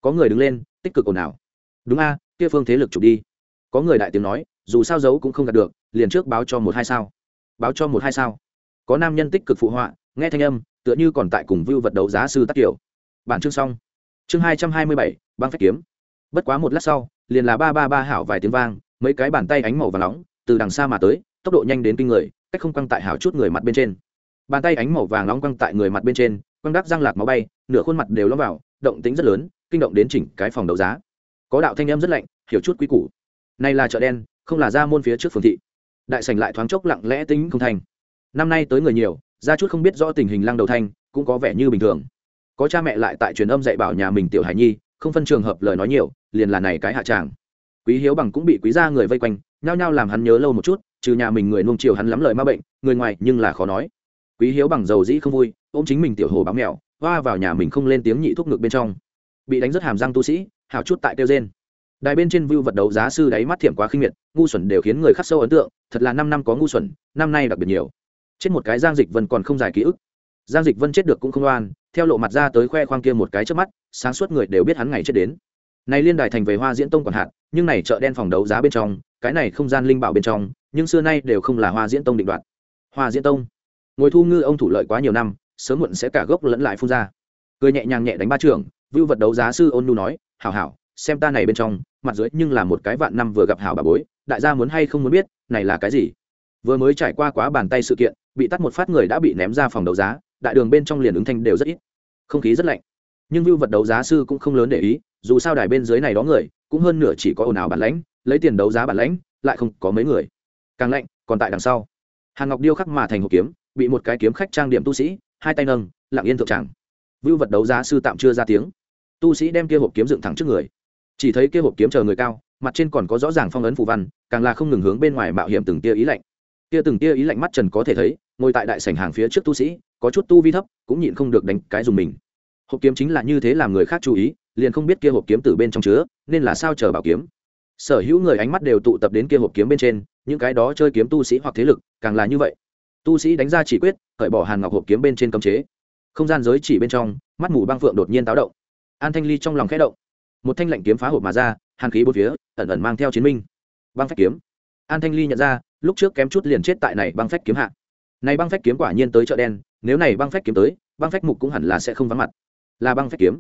Có người đứng lên, tích cực ồn ào. Đúng a, kia phương thế lực chụp đi. Có người đại tiếng nói, dù sao giấu cũng không gạt được, liền trước báo cho một hai sao. Báo cho một hai sao. Có nam nhân tích cực phụ họa, nghe thanh âm tựa như còn tại cùng vưu vật đấu giá sư tác kiểu bản chương xong. Chương hai trăm hai mươi bảy, băng phép kiếm. Bất quá một lát sau, liền là ba ba ba hảo vài tiếng vang, mấy cái bàn tay ánh màu và nóng, từ đằng xa mà tới, tốc độ nhanh đến kinh người, cách không quăng tại hảo chút người mặt bên trên. Bàn tay ánh màu vàng nóng quăng tại người mặt bên trên, quăng đắc răng lạc máu bay, nửa khuôn mặt đều lõm vào, động tính rất lớn, kinh động đến chỉnh cái phòng đấu giá. Có đạo thanh em rất lạnh, hiểu chút quý củ. Này là chợ đen, không là ra môn phía trước phường thị. Đại sảnh lại thoáng chốc lặng lẽ tính không thành. Năm nay tới người nhiều ra chút không biết rõ tình hình lăng đầu thanh, cũng có vẻ như bình thường. Có cha mẹ lại tại truyền âm dạy bảo nhà mình tiểu hải nhi, không phân trường hợp lời nói nhiều, liền là này cái hạ tràng. Quý hiếu bằng cũng bị quý gia người vây quanh, nhao nhao làm hắn nhớ lâu một chút, trừ nhà mình người nuông chiều hắn lắm lời ma bệnh, người ngoài nhưng là khó nói. Quý hiếu bằng giàu dĩ không vui, ôm chính mình tiểu hồ báo mèo hoa vào nhà mình không lên tiếng nhị thuốc ngực bên trong. Bị đánh rất hàm răng tu sĩ, hào chút tại kêu trên đài bên trên view vật đấu giá sư đáy mắt thiểm quá khinh miệt, ngu xuẩn đều khiến người khắc sâu ấn tượng, thật là năm năm có ngu xuẩn, năm nay đặc biệt nhiều chết một cái giang dịch vân còn không dài ký ức. Giang dịch vân chết được cũng không oan, theo lộ mặt ra tới khoe khoang kia một cái trước mắt, sáng suốt người đều biết hắn ngày chết đến. Này liên đài thành về hoa diễn tông còn hạn, nhưng này chợ đen phòng đấu giá bên trong, cái này không gian linh bảo bên trong, nhưng xưa nay đều không là hoa diễn tông định đoạt. Hoa diễn tông. Ngồi thu ngư ông thủ lợi quá nhiều năm, sớm muộn sẽ cả gốc lẫn lại phun ra. Cười nhẹ nhàng nhẹ đánh ba trưởng vưu vật đấu giá sư ôn nu nói, hảo hảo, xem ta này bên trong, mặt dưới nhưng là một cái vạn năm vừa gặp hảo bà bối, đại gia muốn hay không muốn biết, này là cái gì? Vừa mới trải qua quá bàn tay sự kiện, bị tắt một phát người đã bị ném ra phòng đấu giá, đại đường bên trong liền ứng thanh đều rất ít. Không khí rất lạnh. Nhưng vưu vật đấu giá sư cũng không lớn để ý, dù sao đài bên dưới này đó người, cũng hơn nửa chỉ có ồn ào bản lãnh, lấy tiền đấu giá bản lãnh, lại không có mấy người. Càng lạnh, còn tại đằng sau. Hàn ngọc điêu khắc mà thành hộp kiếm, bị một cái kiếm khách trang điểm tu sĩ, hai tay nâng, lặng yên thượng tràng. Vưu vật đấu giá sư tạm chưa ra tiếng. Tu sĩ đem kia hộp kiếm dựng thẳng trước người. Chỉ thấy kia hộp kiếm chờ người cao, mặt trên còn có rõ ràng phong ấn phù văn, càng là không ngừng hướng bên ngoài mạo hiểm từng tia ý lạnh tia từng tia ý lạnh mắt trần có thể thấy, ngồi tại đại sảnh hàng phía trước tu sĩ, có chút tu vi thấp, cũng nhịn không được đánh cái dùng mình. Hộp kiếm chính là như thế làm người khác chú ý, liền không biết kia hộp kiếm từ bên trong chứa, nên là sao chờ bảo kiếm. Sở hữu người ánh mắt đều tụ tập đến kia hộp kiếm bên trên, những cái đó chơi kiếm tu sĩ hoặc thế lực, càng là như vậy. Tu sĩ đánh ra chỉ quyết, cởi bỏ hàn ngọc hộp kiếm bên trên cấm chế. Không gian giới chỉ bên trong, mắt mù băng phượng đột nhiên táo động. An thanh ly trong lòng khẽ động. Một thanh lạnh kiếm phá hộp mà ra, hàn khí bốn phía, ẩn ẩn mang theo chiến minh. Băng phách kiếm. An thanh ly nhận ra lúc trước kém chút liền chết tại này băng phách kiếm hạ. Này băng phách kiếm quả nhiên tới chợ đen, nếu này băng phách kiếm tới, băng phách mục cũng hẳn là sẽ không vắng mặt. Là băng phách kiếm.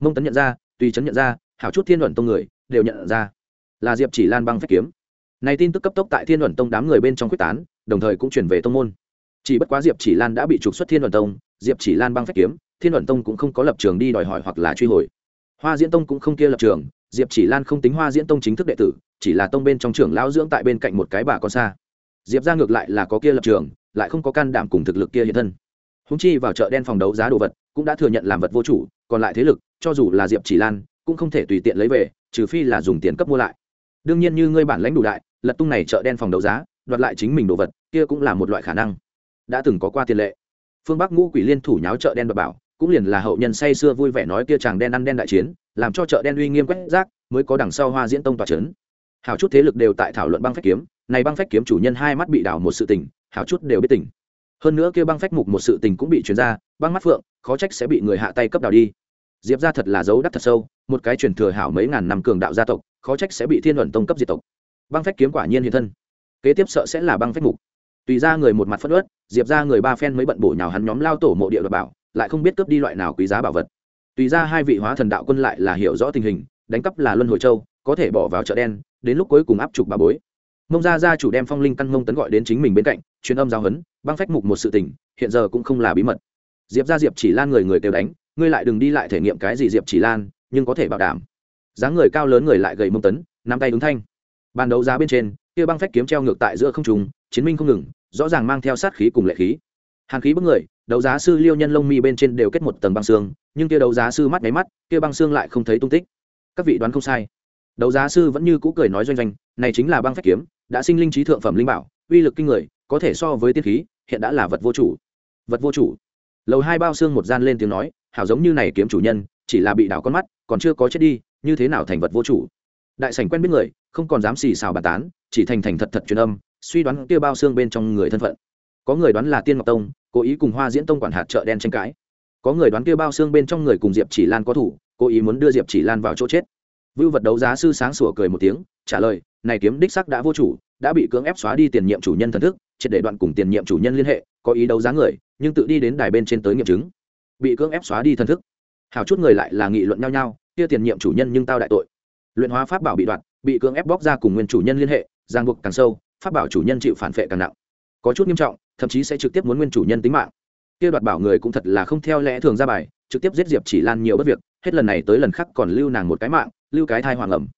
Mông tấn nhận ra, tùy chấn nhận ra, hảo chút thiên luận tông người đều nhận ra. Là diệp chỉ lan băng phách kiếm. Này tin tức cấp tốc tại thiên luận tông đám người bên trong quyết tán, đồng thời cũng chuyển về tông môn. Chỉ bất quá diệp chỉ lan đã bị trục xuất thiên luận tông, diệp chỉ lan băng phách kiếm, thiên luận tông cũng không có lập trường đi đòi hỏi hoặc là truy hồi. Hoa diễn tông cũng không kia lập trường diệp chỉ lan không tính hoa diễn tông chính thức đệ tử, chỉ là tông bên trong trưởng lão dưỡng tại bên cạnh một cái bà con xa. Diệp ra ngược lại là có kia lập trường, lại không có can đảm cùng thực lực kia hiện thân. Húng chi vào chợ đen phòng đấu giá đồ vật, cũng đã thừa nhận làm vật vô chủ, còn lại thế lực, cho dù là diệp chỉ lan, cũng không thể tùy tiện lấy về, trừ phi là dùng tiền cấp mua lại. Đương nhiên như ngươi bản lãnh đủ đại, lật tung này chợ đen phòng đấu giá, đoạt lại chính mình đồ vật, kia cũng là một loại khả năng. Đã từng có qua tiền lệ. Phương bắc ngũ quỷ liên thủ nháo chợ đen và bảo cũng liền là hậu nhân say xưa vui vẻ nói kia chàng đen ăn đen đại chiến, làm cho chợ đen uy nghiêm quét rác, mới có đằng sau hoa diễn tông tòa trấn hào chút thế lực đều tại thảo luận băng phách kiếm, này băng phách kiếm chủ nhân hai mắt bị đảo một sự tình hào chút đều biết tình. Hơn nữa kia băng phách mục một sự tình cũng bị chuyển ra, băng mắt phượng, khó trách sẽ bị người hạ tay cấp đào đi. Diệp ra thật là dấu đắc thật sâu, một cái truyền thừa hảo mấy ngàn năm cường đạo gia tộc, khó trách sẽ bị thiên luận tông cấp diệt tộc. Băng phách kiếm quả nhiên hiện thân. Kế tiếp sợ sẽ là băng phách mục. Tùy ra người một mặt phất ớt diệp ra người ba phen mới bận bổ nhào hắn nhóm lao tổ mộ địa đ bảo lại không biết cướp đi loại nào quý giá bảo vật. Tùy ra hai vị hóa thần đạo quân lại là hiểu rõ tình hình đánh cắp là luân hồi châu có thể bỏ vào chợ đen đến lúc cuối cùng áp trục bà bối. Mông gia gia chủ đem phong linh căn mông tấn gọi đến chính mình bên cạnh truyền âm giao hấn, băng phách mục một sự tình hiện giờ cũng không là bí mật. Diệp ra diệp chỉ lan người người kêu đánh ngươi lại đừng đi lại thể nghiệm cái gì diệp chỉ lan nhưng có thể bảo đảm. Dáng người cao lớn người lại gầy mông tấn nắm tay ứng thanh. Ban đấu giá bên trên kia băng phách kiếm treo ngược tại giữa không trùng chiến minh không ngừng rõ ràng mang theo sát khí cùng lệ khí. Hàn khí bức người đấu giá sư liêu nhân lông mi bên trên đều kết một tầng băng xương, nhưng kia đấu giá sư mắt nháy mắt, kia băng xương lại không thấy tung tích. Các vị đoán không sai. Đấu giá sư vẫn như cũ cười nói doanh doanh, này chính là băng phách kiếm, đã sinh linh trí thượng phẩm linh bảo, uy lực kinh người, có thể so với tiên khí, hiện đã là vật vô chủ. Vật vô chủ. Lầu hai bao xương một gian lên tiếng nói, hảo giống như này kiếm chủ nhân, chỉ là bị đảo con mắt, còn chưa có chết đi, như thế nào thành vật vô chủ? Đại sảnh quen biết người, không còn dám xì xào bàn tán, chỉ thành thành thật thật truyền âm, suy đoán kia bao xương bên trong người thân phận. Có người đoán là tiên ngọc tông cố ý cùng hoa diễn tông quản hạt chợ đen tranh cãi. Có người đoán kia bao xương bên trong người cùng diệp chỉ lan có thủ, cố ý muốn đưa diệp chỉ lan vào chỗ chết. Vưu vật đấu giá sư sáng sủa cười một tiếng, trả lời, này kiếm đích sắc đã vô chủ, đã bị cưỡng ép xóa đi tiền nhiệm chủ nhân thần thức, triệt để đoạn cùng tiền nhiệm chủ nhân liên hệ, có ý đấu giá người, nhưng tự đi đến đài bên trên tới nghiệm chứng. Bị cưỡng ép xóa đi thần thức. Hào chút người lại là nghị luận nhau nhau, kia tiền nhiệm chủ nhân nhưng tao đại tội. Luyện hóa pháp bảo bị đoạn, bị cưỡng ép bóc ra cùng nguyên chủ nhân liên hệ giang buộc càng sâu, pháp bảo chủ nhân chịu phản phệ càng nặng. Có chút nghiêm trọng thậm chí sẽ trực tiếp muốn nguyên chủ nhân tính mạng. Kia đoạt bảo người cũng thật là không theo lẽ thường ra bài, trực tiếp giết diệp chỉ lan nhiều bất việc, hết lần này tới lần khác còn lưu nàng một cái mạng, lưu cái thai hoàng ẩm.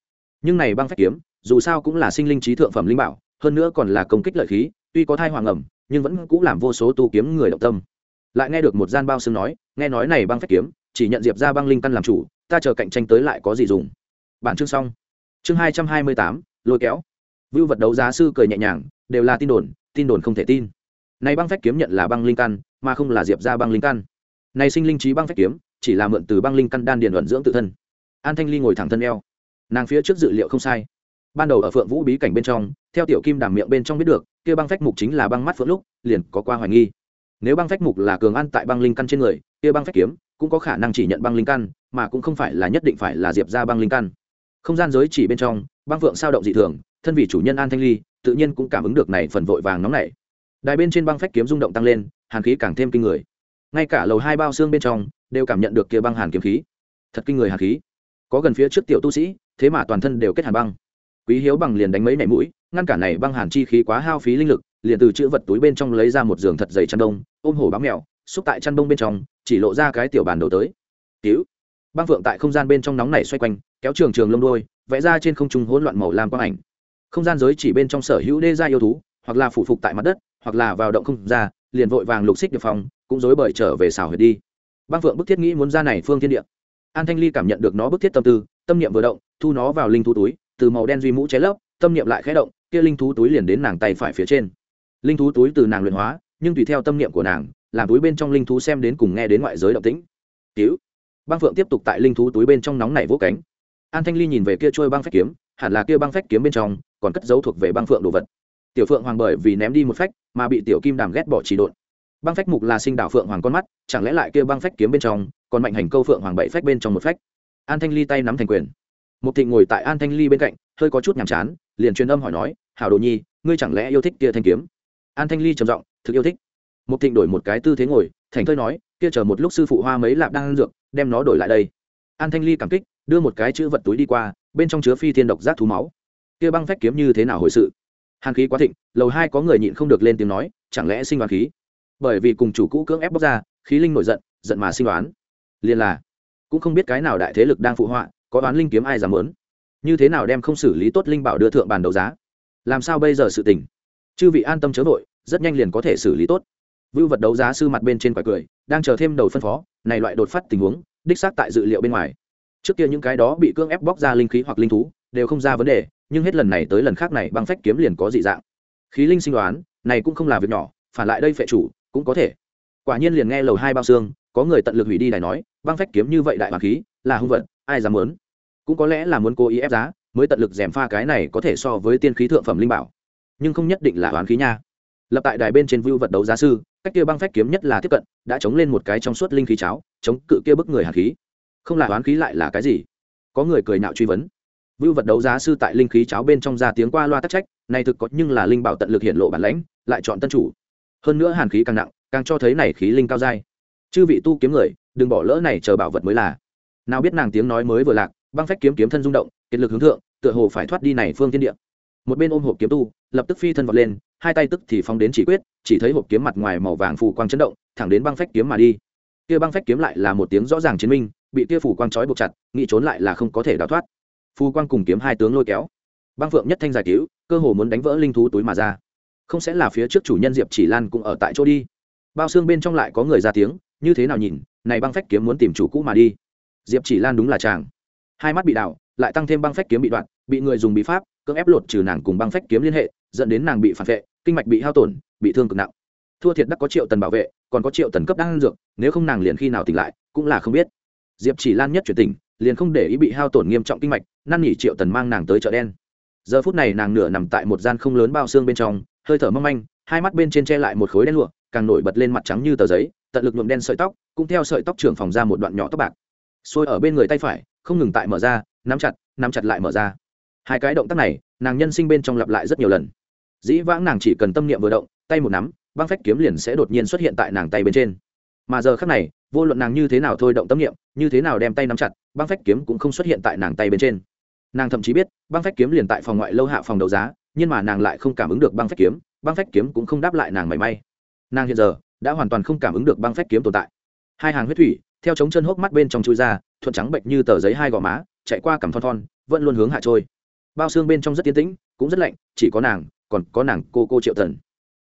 Nhưng này băng phách kiếm, dù sao cũng là sinh linh trí thượng phẩm linh bảo, hơn nữa còn là công kích lợi khí, tuy có thai hoàng ẩm, nhưng vẫn cũng làm vô số tu kiếm người động tâm. Lại nghe được một gian bao xương nói, nghe nói này băng phách kiếm, chỉ nhận diệp ra băng linh căn làm chủ, ta chờ cạnh tranh tới lại có gì dùng. Bản chương xong. Chương hai trăm hai mươi tám, lôi kéo. Vưu vật đấu giá sư cười nhẹ nhàng, đều là tin đồn tin đồn không thể tin này băng phách kiếm nhận là băng linh căn, mà không là diệp ra băng linh căn. Này sinh linh trí băng phách kiếm, chỉ là mượn từ băng linh căn đan điền luận dưỡng tự thân. An thanh ly ngồi thẳng thân eo. Nàng phía trước dự liệu không sai. Ban đầu ở phượng vũ bí cảnh bên trong, theo tiểu kim đàm miệng bên trong biết được, kia băng phách mục chính là băng mắt phượng lúc, liền có qua hoài nghi. Nếu băng phách mục là cường ăn tại băng linh căn trên người, kia băng phách kiếm cũng có khả năng chỉ nhận băng linh căn, mà cũng không phải là nhất định phải là diệp ra băng linh căn. Không gian giới chỉ bên trong, băng phượng sao động dị thường, thân vị chủ nhân an thanh ly tự nhiên cũng cảm ứng được này phần vội vàng nóng này đài bên trên băng phách kiếm rung động tăng lên, hàn khí càng thêm kinh người. Ngay cả lầu hai bao xương bên trong, đều cảm nhận được kia băng hàn kiếm khí. Thật kinh người hàn khí. Có gần phía trước tiểu tu sĩ, thế mà toàn thân đều kết hàn băng. Quý hiếu bằng liền đánh mấy mẻ mũi, ngăn cả này băng hàn chi khí quá hao phí linh lực, liền từ chữ vật túi bên trong lấy ra một giường thật dày chăn đông, ôm hổ bám mèo, xúc tại chăn đông bên trong, chỉ lộ ra cái tiểu bàn đầu tới. Cứu băng phượng tại không gian bên trong nóng này xoay quanh, kéo trường trường lông đôi vẽ ra trên không trung hỗn loạn màu lam quang ảnh. Không gian giới chỉ bên trong sở hữu đê gia yêu thú, hoặc là phủ phục tại mặt đất hoặc là vào động không ra, liền vội vàng lục xích được phòng cũng dối bởi trở về xào huyệt đi. Băng phượng bức thiết nghĩ muốn ra này phương thiên địa. An thanh ly cảm nhận được nó bức thiết tâm tư, tâm niệm vừa động, thu nó vào linh thú túi, từ màu đen duy mũ cháy lấp, tâm niệm lại khẽ động, kia linh thú túi liền đến nàng tay phải phía trên. Linh thú túi từ nàng luyện hóa, nhưng tùy theo tâm niệm của nàng, làm túi bên trong linh thú xem đến cùng nghe đến ngoại giới động tĩnh. Cứu! Băng phượng tiếp tục tại linh thú túi bên trong nóng nảy vỗ cánh. An thanh ly nhìn về kia trôi băng phách kiếm, hẳn là kia băng phách kiếm bên trong, còn cất dấu thuộc về băng phượng đồ vật tiểu phượng hoàng bởi vì ném đi một phách mà bị tiểu kim đàm ghét bỏ chỉ độn. Băng phách mục là sinh đảo phượng hoàng con mắt, chẳng lẽ lại kia băng phách kiếm bên trong, còn mạnh hành câu phượng hoàng bảy phách bên trong một phách? An thanh ly tay nắm thành quyền. Một thịnh ngồi tại an thanh ly bên cạnh, hơi có chút nhàm chán, liền truyền âm hỏi nói, hảo đồ nhi, ngươi chẳng lẽ yêu thích kia thanh kiếm? An thanh ly trầm giọng, thực yêu thích. Một thịnh đổi một cái tư thế ngồi, thành thơi nói, kia chờ một lúc sư phụ hoa mấy lạp đang ăn dược, đem nó đổi lại đây. An thanh ly cảm kích, đưa một cái chữ vật túi đi qua, bên trong chứa phi thiên độc giác thú máu. Kia băng phách kiếm như thế nào hồi sự? Hàn khí quá thịnh, lầu hai có người nhịn không được lên tiếng nói, chẳng lẽ sinh đoán khí? Bởi vì cùng chủ cũ cưỡng ép bóc ra, khí linh nổi giận giận mà sinh đoán. Liền là, cũng không biết cái nào đại thế lực đang phụ họa, có đoán linh kiếm ai dám lớn như thế nào đem không xử lý tốt linh bảo đưa thượng bàn đấu giá? Làm sao bây giờ sự tình? Chư vị an tâm chớ vội, rất nhanh liền có thể xử lý tốt. Vưu vật đấu giá sư mặt bên trên quả cười, đang chờ thêm đầu phân phó, này loại đột phát tình huống, đích xác tại dự liệu bên ngoài. Trước kia những cái đó bị cưỡng ép bóc ra linh khí hoặc linh thú, đều không ra vấn đề nhưng hết lần này tới lần khác này băng phách kiếm liền có dị dạng. Khí linh sinh đoán này cũng không là việc nhỏ phản lại đây phệ chủ cũng có thể. Quả nhiên liền nghe lầu hai bao xương có người tận lực hủy đi này nói băng phách kiếm như vậy đại hoàng khí là hung vật, ai dám muốn? Cũng có lẽ là muốn cố ý ép giá mới tận lực dèm pha cái này có thể so với tiên khí thượng phẩm linh bảo. Nhưng không nhất định là hoán khí nha. Lập tại đài bên trên vưu vật đấu giá sư cách kia băng phách kiếm nhất là tiếp cận đã chống lên một cái trong suốt linh khí cháo chống cự kia bức người hạt khí. Không là hoán khí lại là cái gì? Có người cười nạo truy vấn vưu vật đấu giá sư tại linh khí cháo bên trong ra tiếng qua loa tắc trách này thực có nhưng là linh bảo tận lực hiện lộ bản lãnh, lại chọn tân chủ. Hơn nữa hàn khí càng nặng, càng cho thấy này khí linh cao dai. Chư vị tu kiếm người, đừng bỏ lỡ này chờ bảo vật mới là. Nào biết nàng tiếng nói mới vừa lạc, băng phách kiếm kiếm thân rung động, kiệt lực hướng thượng, tựa hồ phải thoát đi này phương thiên địa. Một bên ôm hộp kiếm tu, lập tức phi thân vọt lên, hai tay tức thì phóng đến chỉ quyết, chỉ thấy hộp kiếm mặt ngoài màu vàng phù quang chấn động, thẳng đến băng phách kiếm mà đi. Kia băng phách kiếm lại là một tiếng rõ ràng chiến minh, bị kia phù quang trói buộc chặt nghĩ trốn lại là không có thể đào thoát phù quang cùng kiếm hai tướng lôi kéo. Băng phượng nhất thanh giải cứu, cơ hồ muốn đánh vỡ linh thú túi mà ra. Không sẽ là phía trước chủ nhân diệp chỉ lan cũng ở tại chỗ đi. Bao xương bên trong lại có người ra tiếng, như thế nào nhìn, này băng phách kiếm muốn tìm chủ cũ mà đi. Diệp chỉ lan đúng là chàng. Hai mắt bị đảo, lại tăng thêm băng phách kiếm bị đoạn, bị người dùng bí pháp, cưỡng ép lột trừ nàng cùng băng phách kiếm liên hệ, dẫn đến nàng bị phản vệ, kinh mạch bị hao tổn, bị thương cực nặng. Thua thiệt đắc có triệu tần bảo vệ, còn có triệu tần cấp đang dược, nếu không nàng liền khi nào tỉnh lại, cũng là không biết. Diệp chỉ lan nhất chuyển tỉnh liền không để ý bị hao tổn nghiêm trọng kinh mạch, năn nỉ triệu tần mang nàng tới chợ đen. Giờ phút này nàng nửa nằm tại một gian không lớn bao xương bên trong, hơi thở mâm anh hai mắt bên trên che lại một khối đen lụa, càng nổi bật lên mặt trắng như tờ giấy, tận lực nhuộm đen sợi tóc, cũng theo sợi tóc trưởng phòng ra một đoạn nhỏ tóc bạc. Xôi ở bên người tay phải, không ngừng tại mở ra, nắm chặt nắm chặt lại mở ra. Hai cái động tác này, nàng nhân sinh bên trong lặp lại rất nhiều lần. Dĩ vãng nàng chỉ cần tâm niệm vừa động, tay một nắm, băng phách kiếm liền sẽ đột nhiên xuất hiện tại nàng tay bên trên. Mà giờ khác này, vô luận nàng như thế nào thôi động tâm niệm, như thế nào đem tay nắm chặt băng phách kiếm cũng không xuất hiện tại nàng tay bên trên. Nàng thậm chí biết, băng phách kiếm liền tại phòng ngoại lâu hạ phòng đấu giá, nhưng mà nàng lại không cảm ứng được băng phách kiếm, băng phách kiếm cũng không đáp lại nàng mảy may. Nàng hiện giờ đã hoàn toàn không cảm ứng được băng phách kiếm tồn tại. Hai hàng huyết thủy, theo chống chân hốc mắt bên trong chui ra, thuận trắng bệnh như tờ giấy hai gò má, chạy qua cằm thon thon, vẫn luôn hướng hạ trôi. Bao xương bên trong rất tiến tĩnh, cũng rất lạnh, chỉ có nàng, còn có nàng cô cô triệu tần.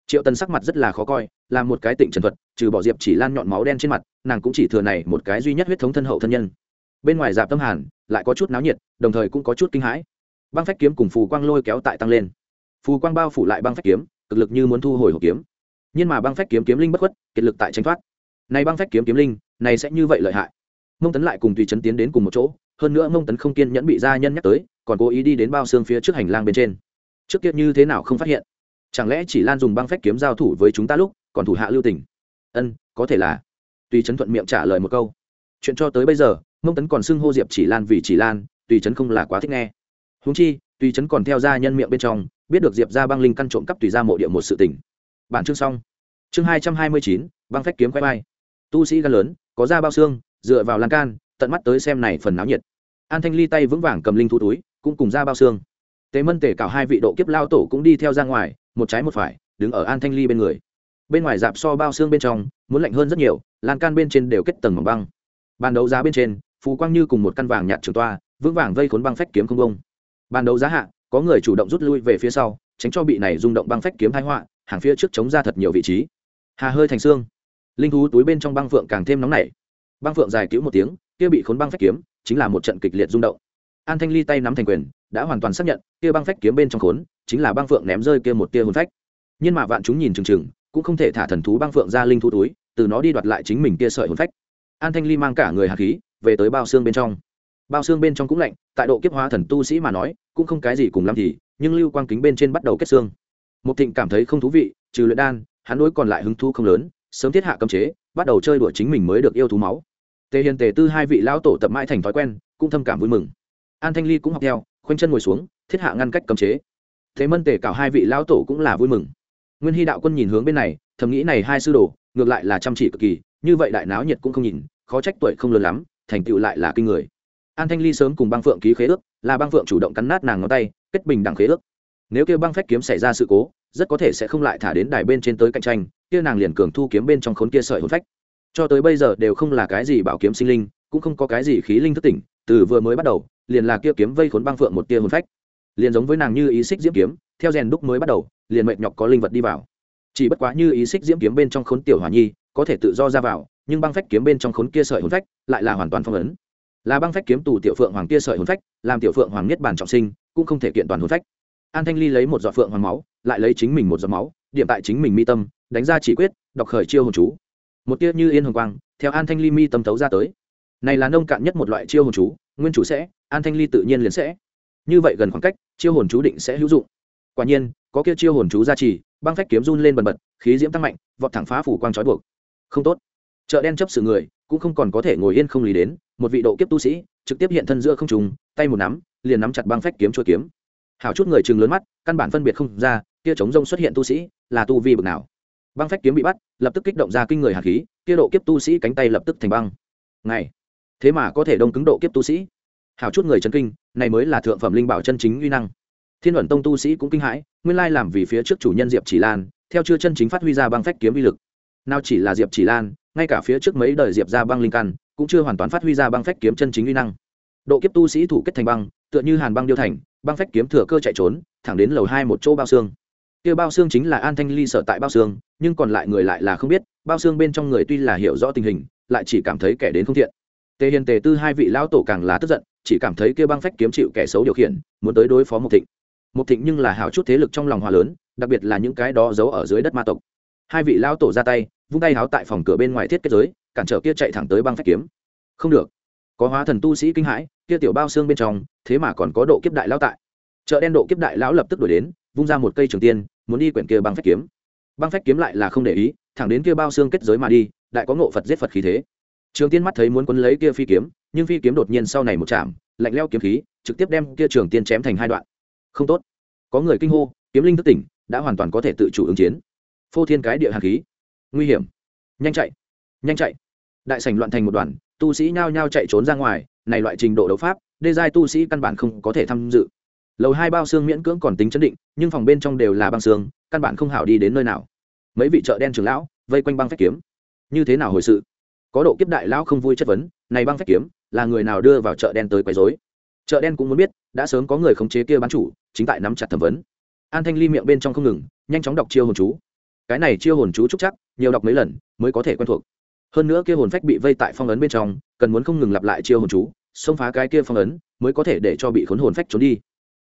Triệu tần sắc mặt rất là khó coi, là một cái tịnh trần thuật, trừ bỏ diệp chỉ lan nhọn máu đen trên mặt, nàng cũng chỉ thừa này một cái duy nhất huyết thống thân hậu thân nhân bên ngoài dạp tâm hàn, lại có chút náo nhiệt, đồng thời cũng có chút kinh hãi. Băng phách kiếm cùng phù quang lôi kéo tại tăng lên. Phù quang bao phủ lại băng phách kiếm, cực lực như muốn thu hồi hộp kiếm. Nhưng mà băng phách kiếm kiếm linh bất khuất, kiệt lực tại tranh thoát. Này băng phách kiếm kiếm linh, này sẽ như vậy lợi hại. Mông tấn lại cùng tùy chấn tiến đến cùng một chỗ, hơn nữa mông tấn không kiên nhẫn bị gia nhân nhắc tới, còn cố ý đi đến bao xương phía trước hành lang bên trên. Trước kia như thế nào không phát hiện? Chẳng lẽ chỉ lan dùng băng phách kiếm giao thủ với chúng ta lúc, còn thủ hạ lưu tình? Ân, có thể là. Tùy chấn thuận miệng trả lời một câu. Chuyện cho tới bây giờ mông tấn còn xưng hô diệp chỉ lan vì chỉ lan, tùy trấn không là quá thích nghe. Húng chi, tùy trấn còn theo ra nhân miệng bên trong, biết được diệp ra băng linh căn trộm cắp tùy ra mộ địa một sự tỉnh bản chương xong. Chương hai trăm hai mươi chín, băng phách kiếm quay bay tu sĩ gan lớn, có da bao xương, dựa vào lan can, tận mắt tới xem này phần náo nhiệt. An thanh ly tay vững vàng cầm linh thu túi, cũng cùng ra bao xương. Tế mân tể cảo hai vị độ kiếp lao tổ cũng đi theo ra ngoài, một trái một phải, đứng ở an thanh ly bên người. Bên ngoài dạp so bao xương bên trong, muốn lạnh hơn rất nhiều, lan can bên trên đều kết tầng mỏng băng. Bàn đấu giá bên trên Phù quang như cùng một căn vàng nhạt trường toa, vững vàng vây khốn băng phách kiếm không công. Ban đầu giá hạ, có người chủ động rút lui về phía sau, tránh cho bị này rung động băng phách kiếm thái họa, hàng phía trước chống ra thật nhiều vị trí. Hà hơi thành xương. Linh thú túi bên trong băng phượng càng thêm nóng nảy. Băng phượng dài cứu một tiếng, kia bị khốn băng phách kiếm, chính là một trận kịch liệt rung động. An thanh ly tay nắm thành quyền, đã hoàn toàn xác nhận, kia băng phách kiếm bên trong khốn, chính là băng phượng ném rơi kia một tia hồn phách. Nhưng mà vạn chúng nhìn chừng chừng, cũng không thể thả thần thú băng phượng ra linh thú túi, từ nó đi đoạt lại chính mình kia sợi hồn phách. An thanh ly mang cả người hạt khí về tới bao xương bên trong. Bao xương bên trong cũng lạnh, tại độ kiếp hóa thần tu sĩ mà nói, cũng không cái gì cùng lắm thì, nhưng lưu quang kính bên trên bắt đầu kết xương. Một thịnh cảm thấy không thú vị, trừ luyện đan, hắn đối còn lại hứng thú không lớn, sớm thiết hạ cấm chế, bắt đầu chơi đùa chính mình mới được yêu thú máu. Tề hiền tề tư hai vị lão tổ tập mãi thành thói quen, cũng thâm cảm vui mừng. An thanh ly cũng học theo, khoanh chân ngồi xuống, thiết hạ ngăn cách cấm chế. Thế mân tề cảo hai vị lão tổ cũng là vui mừng. Nguyên hy đạo quân nhìn hướng bên này, thầm nghĩ này hai sư đồ, ngược lại là chăm chỉ cực kỳ, như vậy đại náo nhiệt cũng không nhìn, khó trách tuổi không lớn lắm thành tựu lại là kinh người. An thanh ly sớm cùng băng phượng ký khế ước, là băng phượng chủ động cắn nát nàng ngón tay, kết bình đẳng khế ước. Nếu kêu băng phách kiếm xảy ra sự cố, rất có thể sẽ không lại thả đến đài bên trên tới cạnh tranh, kia nàng liền cường thu kiếm bên trong khốn kia sợi hồn phách. Cho tới bây giờ đều không là cái gì bảo kiếm sinh linh, cũng không có cái gì khí linh thức tỉnh, từ vừa mới bắt đầu, liền là kia kiếm vây khốn băng phượng một tia hồn phách. Liền giống với nàng như ý xích diễm kiếm, theo rèn đúc mới bắt đầu, liền mệnh nhọc có linh vật đi vào. Chỉ bất quá như ý xích diễm kiếm bên trong khốn tiểu hỏa nhi, có thể tự do ra vào nhưng băng phách kiếm bên trong khốn kia sợi hồn phách lại là hoàn toàn phong ấn. Là băng phách kiếm tù tiểu phượng hoàng kia sợi hồn phách, làm tiểu phượng hoàng nhất bản trọng sinh, cũng không thể kiện toàn hồn phách. An thanh ly lấy một giọt phượng hoàng máu, lại lấy chính mình một giọt máu, điểm tại chính mình mi tâm, đánh ra chỉ quyết, đọc khởi chiêu hồn chú. Một tia như yên hồng quang, theo an thanh ly mi tâm tấu ra tới. Này là nông cạn nhất một loại chiêu hồn chú, nguyên chủ sẽ, an thanh ly tự nhiên liền sẽ. Như vậy gần khoảng cách, chiêu hồn chú định sẽ hữu dụng. Quả nhiên, có kia chiêu hồn chú ra trì, băng phách kiếm run lên bần bật, khí diễm tăng mạnh, vọt thẳng phá phủ quang trói buộc. Không tốt chợ đen chấp sự người, cũng không còn có thể ngồi yên không lý đến, một vị độ kiếp tu sĩ, trực tiếp hiện thân giữa không trùng tay một nắm, liền nắm chặt băng phách kiếm chua kiếm. Hào chút người chừng lớn mắt, căn bản phân biệt không ra, kia chống rông xuất hiện tu sĩ, là tu vi bực nào. Băng phách kiếm bị bắt, lập tức kích động ra kinh người hạt khí, kia độ kiếp tu sĩ cánh tay lập tức thành băng. Ngày, thế mà có thể đông cứng độ kiếp tu sĩ. Hào chút người chân kinh, này mới là thượng phẩm linh bảo chân chính uy năng. Thiên luận tông tu sĩ cũng kinh hãi, nguyên lai làm vì phía trước chủ nhân diệp chỉ lan, theo chưa chân chính phát huy ra băng phách kiếm uy lực nào chỉ là diệp chỉ lan, ngay cả phía trước mấy đời diệp ra băng linh căn, cũng chưa hoàn toàn phát huy ra băng phách kiếm chân chính uy năng. Độ kiếp tu sĩ thủ kết thành băng, tựa như hàn băng điêu thành, băng phách kiếm thừa cơ chạy trốn, thẳng đến lầu hai một chỗ bao xương. Kia bao xương chính là an thanh ly sở tại bao xương, nhưng còn lại người lại là không biết, bao xương bên trong người tuy là hiểu rõ tình hình, lại chỉ cảm thấy kẻ đến không thiện. Tề hiền tề tư hai vị lão tổ càng là tức giận, chỉ cảm thấy kia băng phách kiếm chịu kẻ xấu điều khiển, muốn tới đối phó một thịnh. Một thịnh nhưng là hảo chút thế lực trong lòng hòa lớn, đặc biệt là những cái đó giấu ở dưới đất ma tộc. Hai vị lão tổ ra tay vung tay háo tại phòng cửa bên ngoài thiết kết giới, cản trở kia chạy thẳng tới băng phách kiếm. Không được. Có hóa thần tu sĩ kinh hãi, kia tiểu bao xương bên trong, thế mà còn có độ kiếp đại lão tại. Chợ đen độ kiếp đại lão lập tức đuổi đến, vung ra một cây trường tiên, muốn đi quyển kia băng phách kiếm. Băng phách kiếm lại là không để ý, thẳng đến kia bao xương kết giới mà đi, đại có ngộ phật giết phật khí thế. Trường tiên mắt thấy muốn quấn lấy kia phi kiếm, nhưng phi kiếm đột nhiên sau này một chạm, lạnh leo kiếm khí, trực tiếp đem kia trường tiên chém thành hai đoạn. Không tốt. Có người kinh hô, kiếm linh thức tỉnh, đã hoàn toàn có thể tự chủ ứng chiến. Phô thiên cái địa hạt khí nguy hiểm. Nhanh chạy nhanh chạy. Đại sảnh loạn thành một đoàn, tu sĩ nhao nhao chạy trốn ra ngoài, này loại trình độ đấu pháp, đê giai tu sĩ căn bản không có thể tham dự. Lầu hai bao xương miễn cưỡng còn tính chấn định, nhưng phòng bên trong đều là băng xương, căn bản không hảo đi đến nơi nào. Mấy vị chợ đen trưởng lão, vây quanh băng phách kiếm. Như thế nào hồi sự? Có độ kiếp đại lão không vui chất vấn, này băng phách kiếm, là người nào đưa vào chợ đen tới quấy rối? Chợ đen cũng muốn biết, đã sớm có người khống chế kia bán chủ, chính tại nắm chặt thẩm vấn. An thanh ly miệng bên trong không ngừng, nhanh chóng đọc chiêu hồn chú cái này chiêu hồn chú trúc chắc, nhiều đọc mấy lần, mới có thể quen thuộc. Hơn nữa kia hồn phách bị vây tại phong ấn bên trong, cần muốn không ngừng lặp lại chiêu hồn chú, xông phá cái kia phong ấn, mới có thể để cho bị khốn hồn phách trốn đi.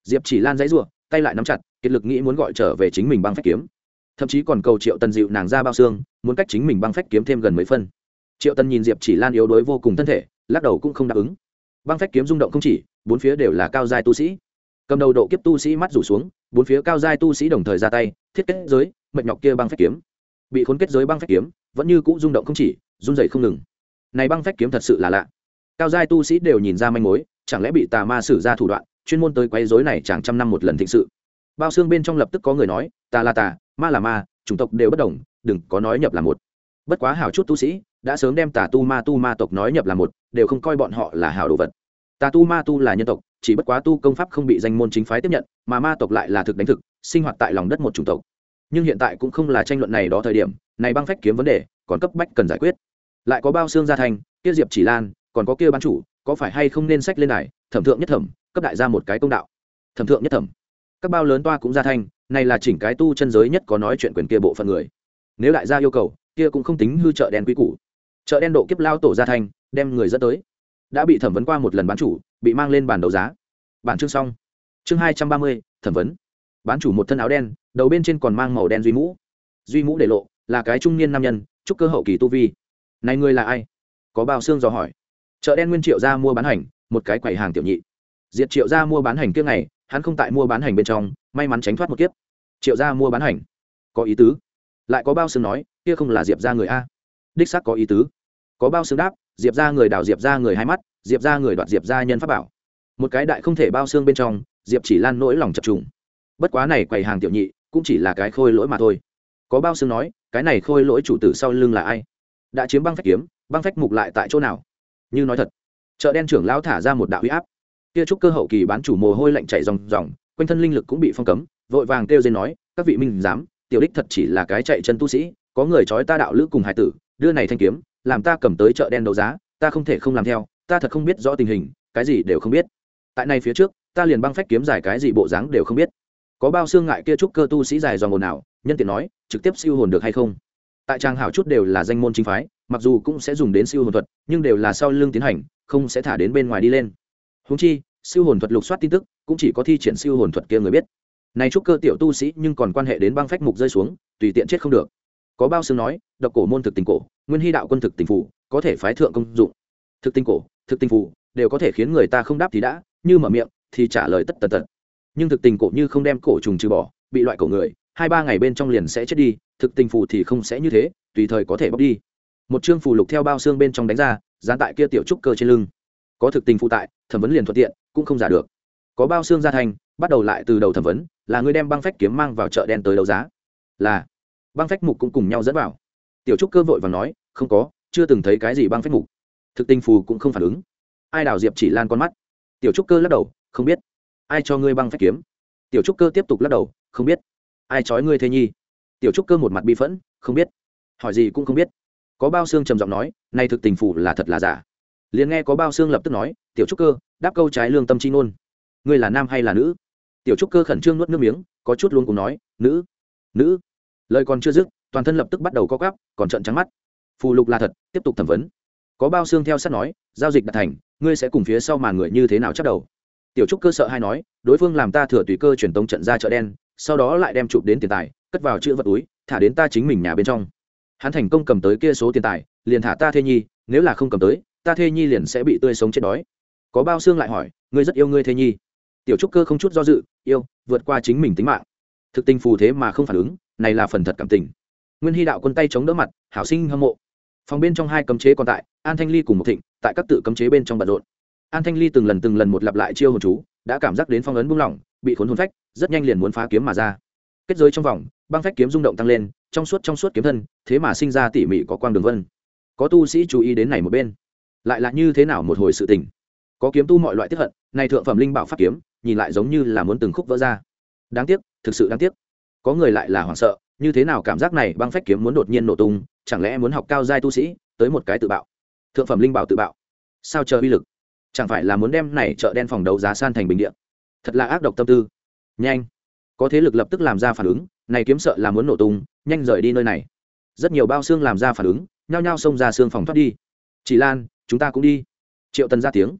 Diệp chỉ lan dãy r tay lại nắm chặt, kiệt lực nghĩ muốn gọi trở về chính mình băng phách kiếm. Thậm chí còn cầu triệu tần dịu nàng ra bao xương, muốn cách chính mình băng phách kiếm thêm gần mấy phân. Triệu tần nhìn diệp chỉ lan yếu đuối vô cùng thân thể, lắc đầu cũng không đáp ứng. Băng phách kiếm rung động không chỉ, bốn phía đều là cao giai tu sĩ. Cầm đầu độ kiếp tu sĩ mắt rủ xuống, bốn phía cao giai tu sĩ đồng thời ra tay, thiết kết giới mệnh nhọc kia băng phách kiếm. Bị khốn kết giới băng phách kiếm, vẫn như cũ rung động không chỉ, run dậy không ngừng. Này băng phách kiếm thật sự là lạ. Cao giai tu sĩ đều nhìn ra manh mối, chẳng lẽ bị tà ma sử ra thủ đoạn, chuyên môn tới quấy rối này chẳng trăm năm một lần thịnh sự. Bao xương bên trong lập tức có người nói tà là tà, ma là ma, chủng tộc đều bất đồng, đừng có nói nhập là một. Bất quá hảo chút tu sĩ, đã sớm đem tà tu ma tu ma tộc nói nhập là một, đều không coi bọn họ là hảo đồ vật. Tà tu ma tu là nhân tộc, chỉ bất quá tu công pháp không bị danh môn chính phái tiếp nhận, mà ma tộc lại là thực đánh thực, sinh hoạt tại lòng đất một chủng tộc nhưng hiện tại cũng không là tranh luận này đó thời điểm, này băng phách kiếm vấn đề, còn cấp bách cần giải quyết. Lại có bao xương gia thành, kia diệp chỉ lan, còn có kia ban chủ, có phải hay không nên sách lên này thẩm thượng nhất thẩm, cấp đại ra một cái công đạo. Thẩm thượng nhất thẩm. Các bao lớn toa cũng gia thanh này là chỉnh cái tu chân giới nhất có nói chuyện quyền kia bộ phận người. Nếu đại gia yêu cầu, kia cũng không tính hư chợ đen quý cũ chợ đen độ kiếp lao tổ gia thanh đem người dẫn tới. Đã bị thẩm vấn qua một lần bán chủ, bị mang lên bàn đấu giá. Bản chương xong. Chương hai trăm ba mươi, thẩm vấn. Bán chủ một thân áo đen đầu bên trên còn mang màu đen duy mũ. Duy mũ để lộ là cái trung niên nam nhân chúc cơ hậu kỳ tu vi. Này ngươi là ai? Có bao xương dò hỏi. Chợ đen nguyên triệu ra mua bán hành, một cái quầy hàng tiểu nhị. Diệt triệu ra mua bán hành kia ngày, hắn không tại mua bán hành bên trong, may mắn tránh thoát một kiếp. Triệu ra mua bán hành. Có ý tứ. Lại có bao xương nói, kia không là diệp ra người a. Đích xác có ý tứ. Có bao xương đáp, diệp ra người đào diệp ra người hai mắt, diệp ra người đoạt diệp ra nhân pháp bảo. Một cái đại không thể bao xương bên trong, diệp chỉ lan nỗi lòng chập trùng. Bất quá này quầy hàng tiểu nhị cũng chỉ là cái khôi lỗi mà thôi. Có bao xương nói, cái này khôi lỗi chủ tử sau lưng là ai? Đã chiếm băng phách kiếm, băng phách mục lại tại chỗ nào? Như nói thật, chợ đen trưởng lão thả ra một đạo huy áp. Kia trúc cơ hậu kỳ bán chủ mồ hôi lạnh chảy ròng ròng, quanh thân linh lực cũng bị phong cấm, vội vàng kêu dên nói, các vị minh giám, tiểu đích thật chỉ là cái chạy chân tu sĩ, có người trói ta đạo lữ cùng hải tử, đưa này thanh kiếm, làm ta cầm tới chợ đen đấu giá, ta không thể không làm theo, ta thật không biết rõ tình hình, cái gì đều không biết. Tại này phía trước, ta liền băng phách kiếm giải cái gì bộ dáng đều không biết có bao xương ngại kia trúc cơ tu sĩ dài dòng ồn nào nhân tiện nói, trực tiếp siêu hồn được hay không? Tại trang hảo chút đều là danh môn chính phái, mặc dù cũng sẽ dùng đến siêu hồn thuật, nhưng đều là sau lưng tiến hành, không sẽ thả đến bên ngoài đi lên. Húng chi, siêu hồn thuật lục soát tin tức, cũng chỉ có thi triển siêu hồn thuật kia người biết. Này trúc cơ tiểu tu sĩ nhưng còn quan hệ đến băng phách mục rơi xuống, tùy tiện chết không được. Có bao xương nói, độc cổ môn thực tình cổ, nguyên hy đạo quân thực tình phủ có thể phái thượng công dụng. Thực tình cổ, thực tình phủ đều có thể khiến người ta không đáp thì đã, như mở miệng thì trả lời tất tật tật nhưng thực tình cổ như không đem cổ trùng trừ bỏ, bị loại cổ người, hai ba ngày bên trong liền sẽ chết đi, thực tình phù thì không sẽ như thế, tùy thời có thể bóc đi. Một chương phù lục theo bao xương bên trong đánh ra, dán tại kia tiểu trúc cơ trên lưng. Có thực tình phụ tại, thẩm vấn liền thuận tiện, cũng không giả được. Có bao xương gia thành, bắt đầu lại từ đầu thẩm vấn, là người đem băng phách kiếm mang vào chợ đen tới đấu giá. Là. Băng phách mục cũng cùng nhau dẫn vào. Tiểu trúc cơ vội và nói, không có, chưa từng thấy cái gì băng phách mục. Thực tình phù cũng không phản ứng. Ai đào diệp chỉ lan con mắt. Tiểu trúc cơ lắc đầu, không biết ai cho ngươi băng phách kiếm? Tiểu trúc cơ tiếp tục lắc đầu, không biết. Ai trói ngươi thế nhi tiểu trúc cơ một mặt bi phẫn, không biết. Hỏi gì cũng không biết. Có bao xương trầm giọng nói nay thực tình phủ là thật là giả. Liền nghe có bao xương lập tức nói, tiểu trúc cơ, đáp câu trái lương tâm chi ngôn. Ngươi là nam hay là nữ? Tiểu trúc cơ khẩn trương nuốt nước miếng, có chút luôn cùng nói, nữ nữ. Lời còn chưa dứt, toàn thân lập tức bắt đầu co cắp còn trận trắng mắt. Phù lục là thật, tiếp tục thẩm vấn. Có bao xương theo sát nói, giao dịch đã thành, ngươi sẽ cùng phía sau màn người như thế nào chắc đầu? Tiểu trúc cơ sợ hay nói, đối phương làm ta thừa tùy cơ truyền tống trận ra chợ đen, sau đó lại đem chụp đến tiền tài, cất vào chữ vật túi, thả đến ta chính mình nhà bên trong. Hắn thành công cầm tới kia số tiền tài, liền thả ta thê nhi, nếu là không cầm tới, ta thê nhi liền sẽ bị tươi sống chết đói. Có bao xương lại hỏi, ngươi rất yêu ngươi thê nhi? Tiểu trúc cơ không chút do dự, yêu, vượt qua chính mình tính mạng. Thực tình phù thế mà không phản ứng, này là phần thật cảm tình. Nguyên hy đạo quân tay chống đỡ mặt, hảo sinh hâm mộ. Phòng bên trong hai cấm chế còn tại, an thanh ly cùng một thịnh, tại các tự cấm chế bên trong bận rộn an thanh ly từng lần từng lần một lặp lại chiêu hồn chú, đã cảm giác đến phong ấn buông lỏng, bị khốn hồn phách, rất nhanh liền muốn phá kiếm mà ra. Kết giới trong vòng, băng phách kiếm rung động tăng lên, trong suốt trong suốt kiếm thân, thế mà sinh ra tỉ mỉ có quang đường vân. Có tu sĩ chú ý đến này một bên. Lại là như thế nào một hồi sự tình? Có kiếm tu mọi loại tiếp hận, này thượng phẩm linh bảo pháp kiếm, nhìn lại giống như là muốn từng khúc vỡ ra. Đáng tiếc, thực sự đáng tiếc. Có người lại là hoảng sợ, như thế nào cảm giác này băng phách kiếm muốn đột nhiên nổ tung, chẳng lẽ muốn học cao giai tu sĩ, tới một cái tự bạo. Thượng phẩm linh bảo tự bạo. Sao chờ uy lực? Chẳng phải là muốn đem này chợ đen phòng đấu giá san thành bình địa, thật là ác độc tâm tư. Nhanh. Có thế lực lập tức làm ra phản ứng này kiếm sợ là muốn nổ tung nhanh rời đi nơi này. Rất nhiều bao xương làm ra phản ứng nhao nhao xông ra xương phòng thoát đi. Chỉ lan chúng ta cũng đi. Triệu tần ra tiếng.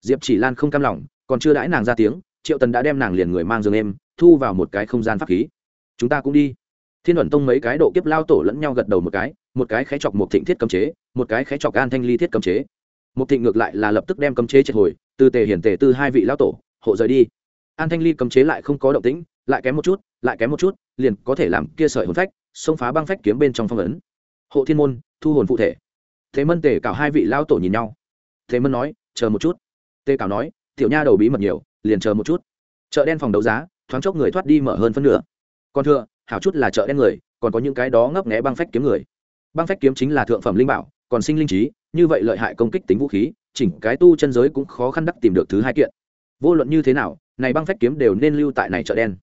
Diệp chỉ lan không cam lòng còn chưa đãi nàng ra tiếng triệu tần đã đem nàng liền người mang giường em thu vào một cái không gian pháp khí. Chúng ta cũng đi. Thiên luận tông mấy cái độ kiếp lao tổ lẫn nhau gật đầu một cái một cái khé chọc một thịnh thiết cấm chế một cái khé chọc an thanh ly thiết cấm chế một thịnh ngược lại là lập tức đem cấm chế triệt hồi, từ tề hiển tề tư hai vị lão tổ, hộ rời đi. An thanh ly cấm chế lại không có động tĩnh, lại kém một chút, lại kém một chút, liền có thể làm kia sợi hồn phách, xông phá băng phách kiếm bên trong phong ấn. Hộ thiên môn, thu hồn phụ thể. Thế mân tề cả hai vị lão tổ nhìn nhau. Thế mân nói, chờ một chút. Tề cảo nói, tiểu nha đầu bí mật nhiều, liền chờ một chút. Chợ đen phòng đấu giá, thoáng chốc người thoát đi mở hơn phân nửa. Còn thưa, hảo chút là chợ đen người, còn có những cái đó ngấp nghé băng phách kiếm người. Băng phách kiếm chính là thượng phẩm linh bảo, còn sinh linh trí như vậy lợi hại công kích tính vũ khí, chỉnh cái tu chân giới cũng khó khăn đắc tìm được thứ hai kiện. Vô luận như thế nào, này băng phách kiếm đều nên lưu tại này chợ đen.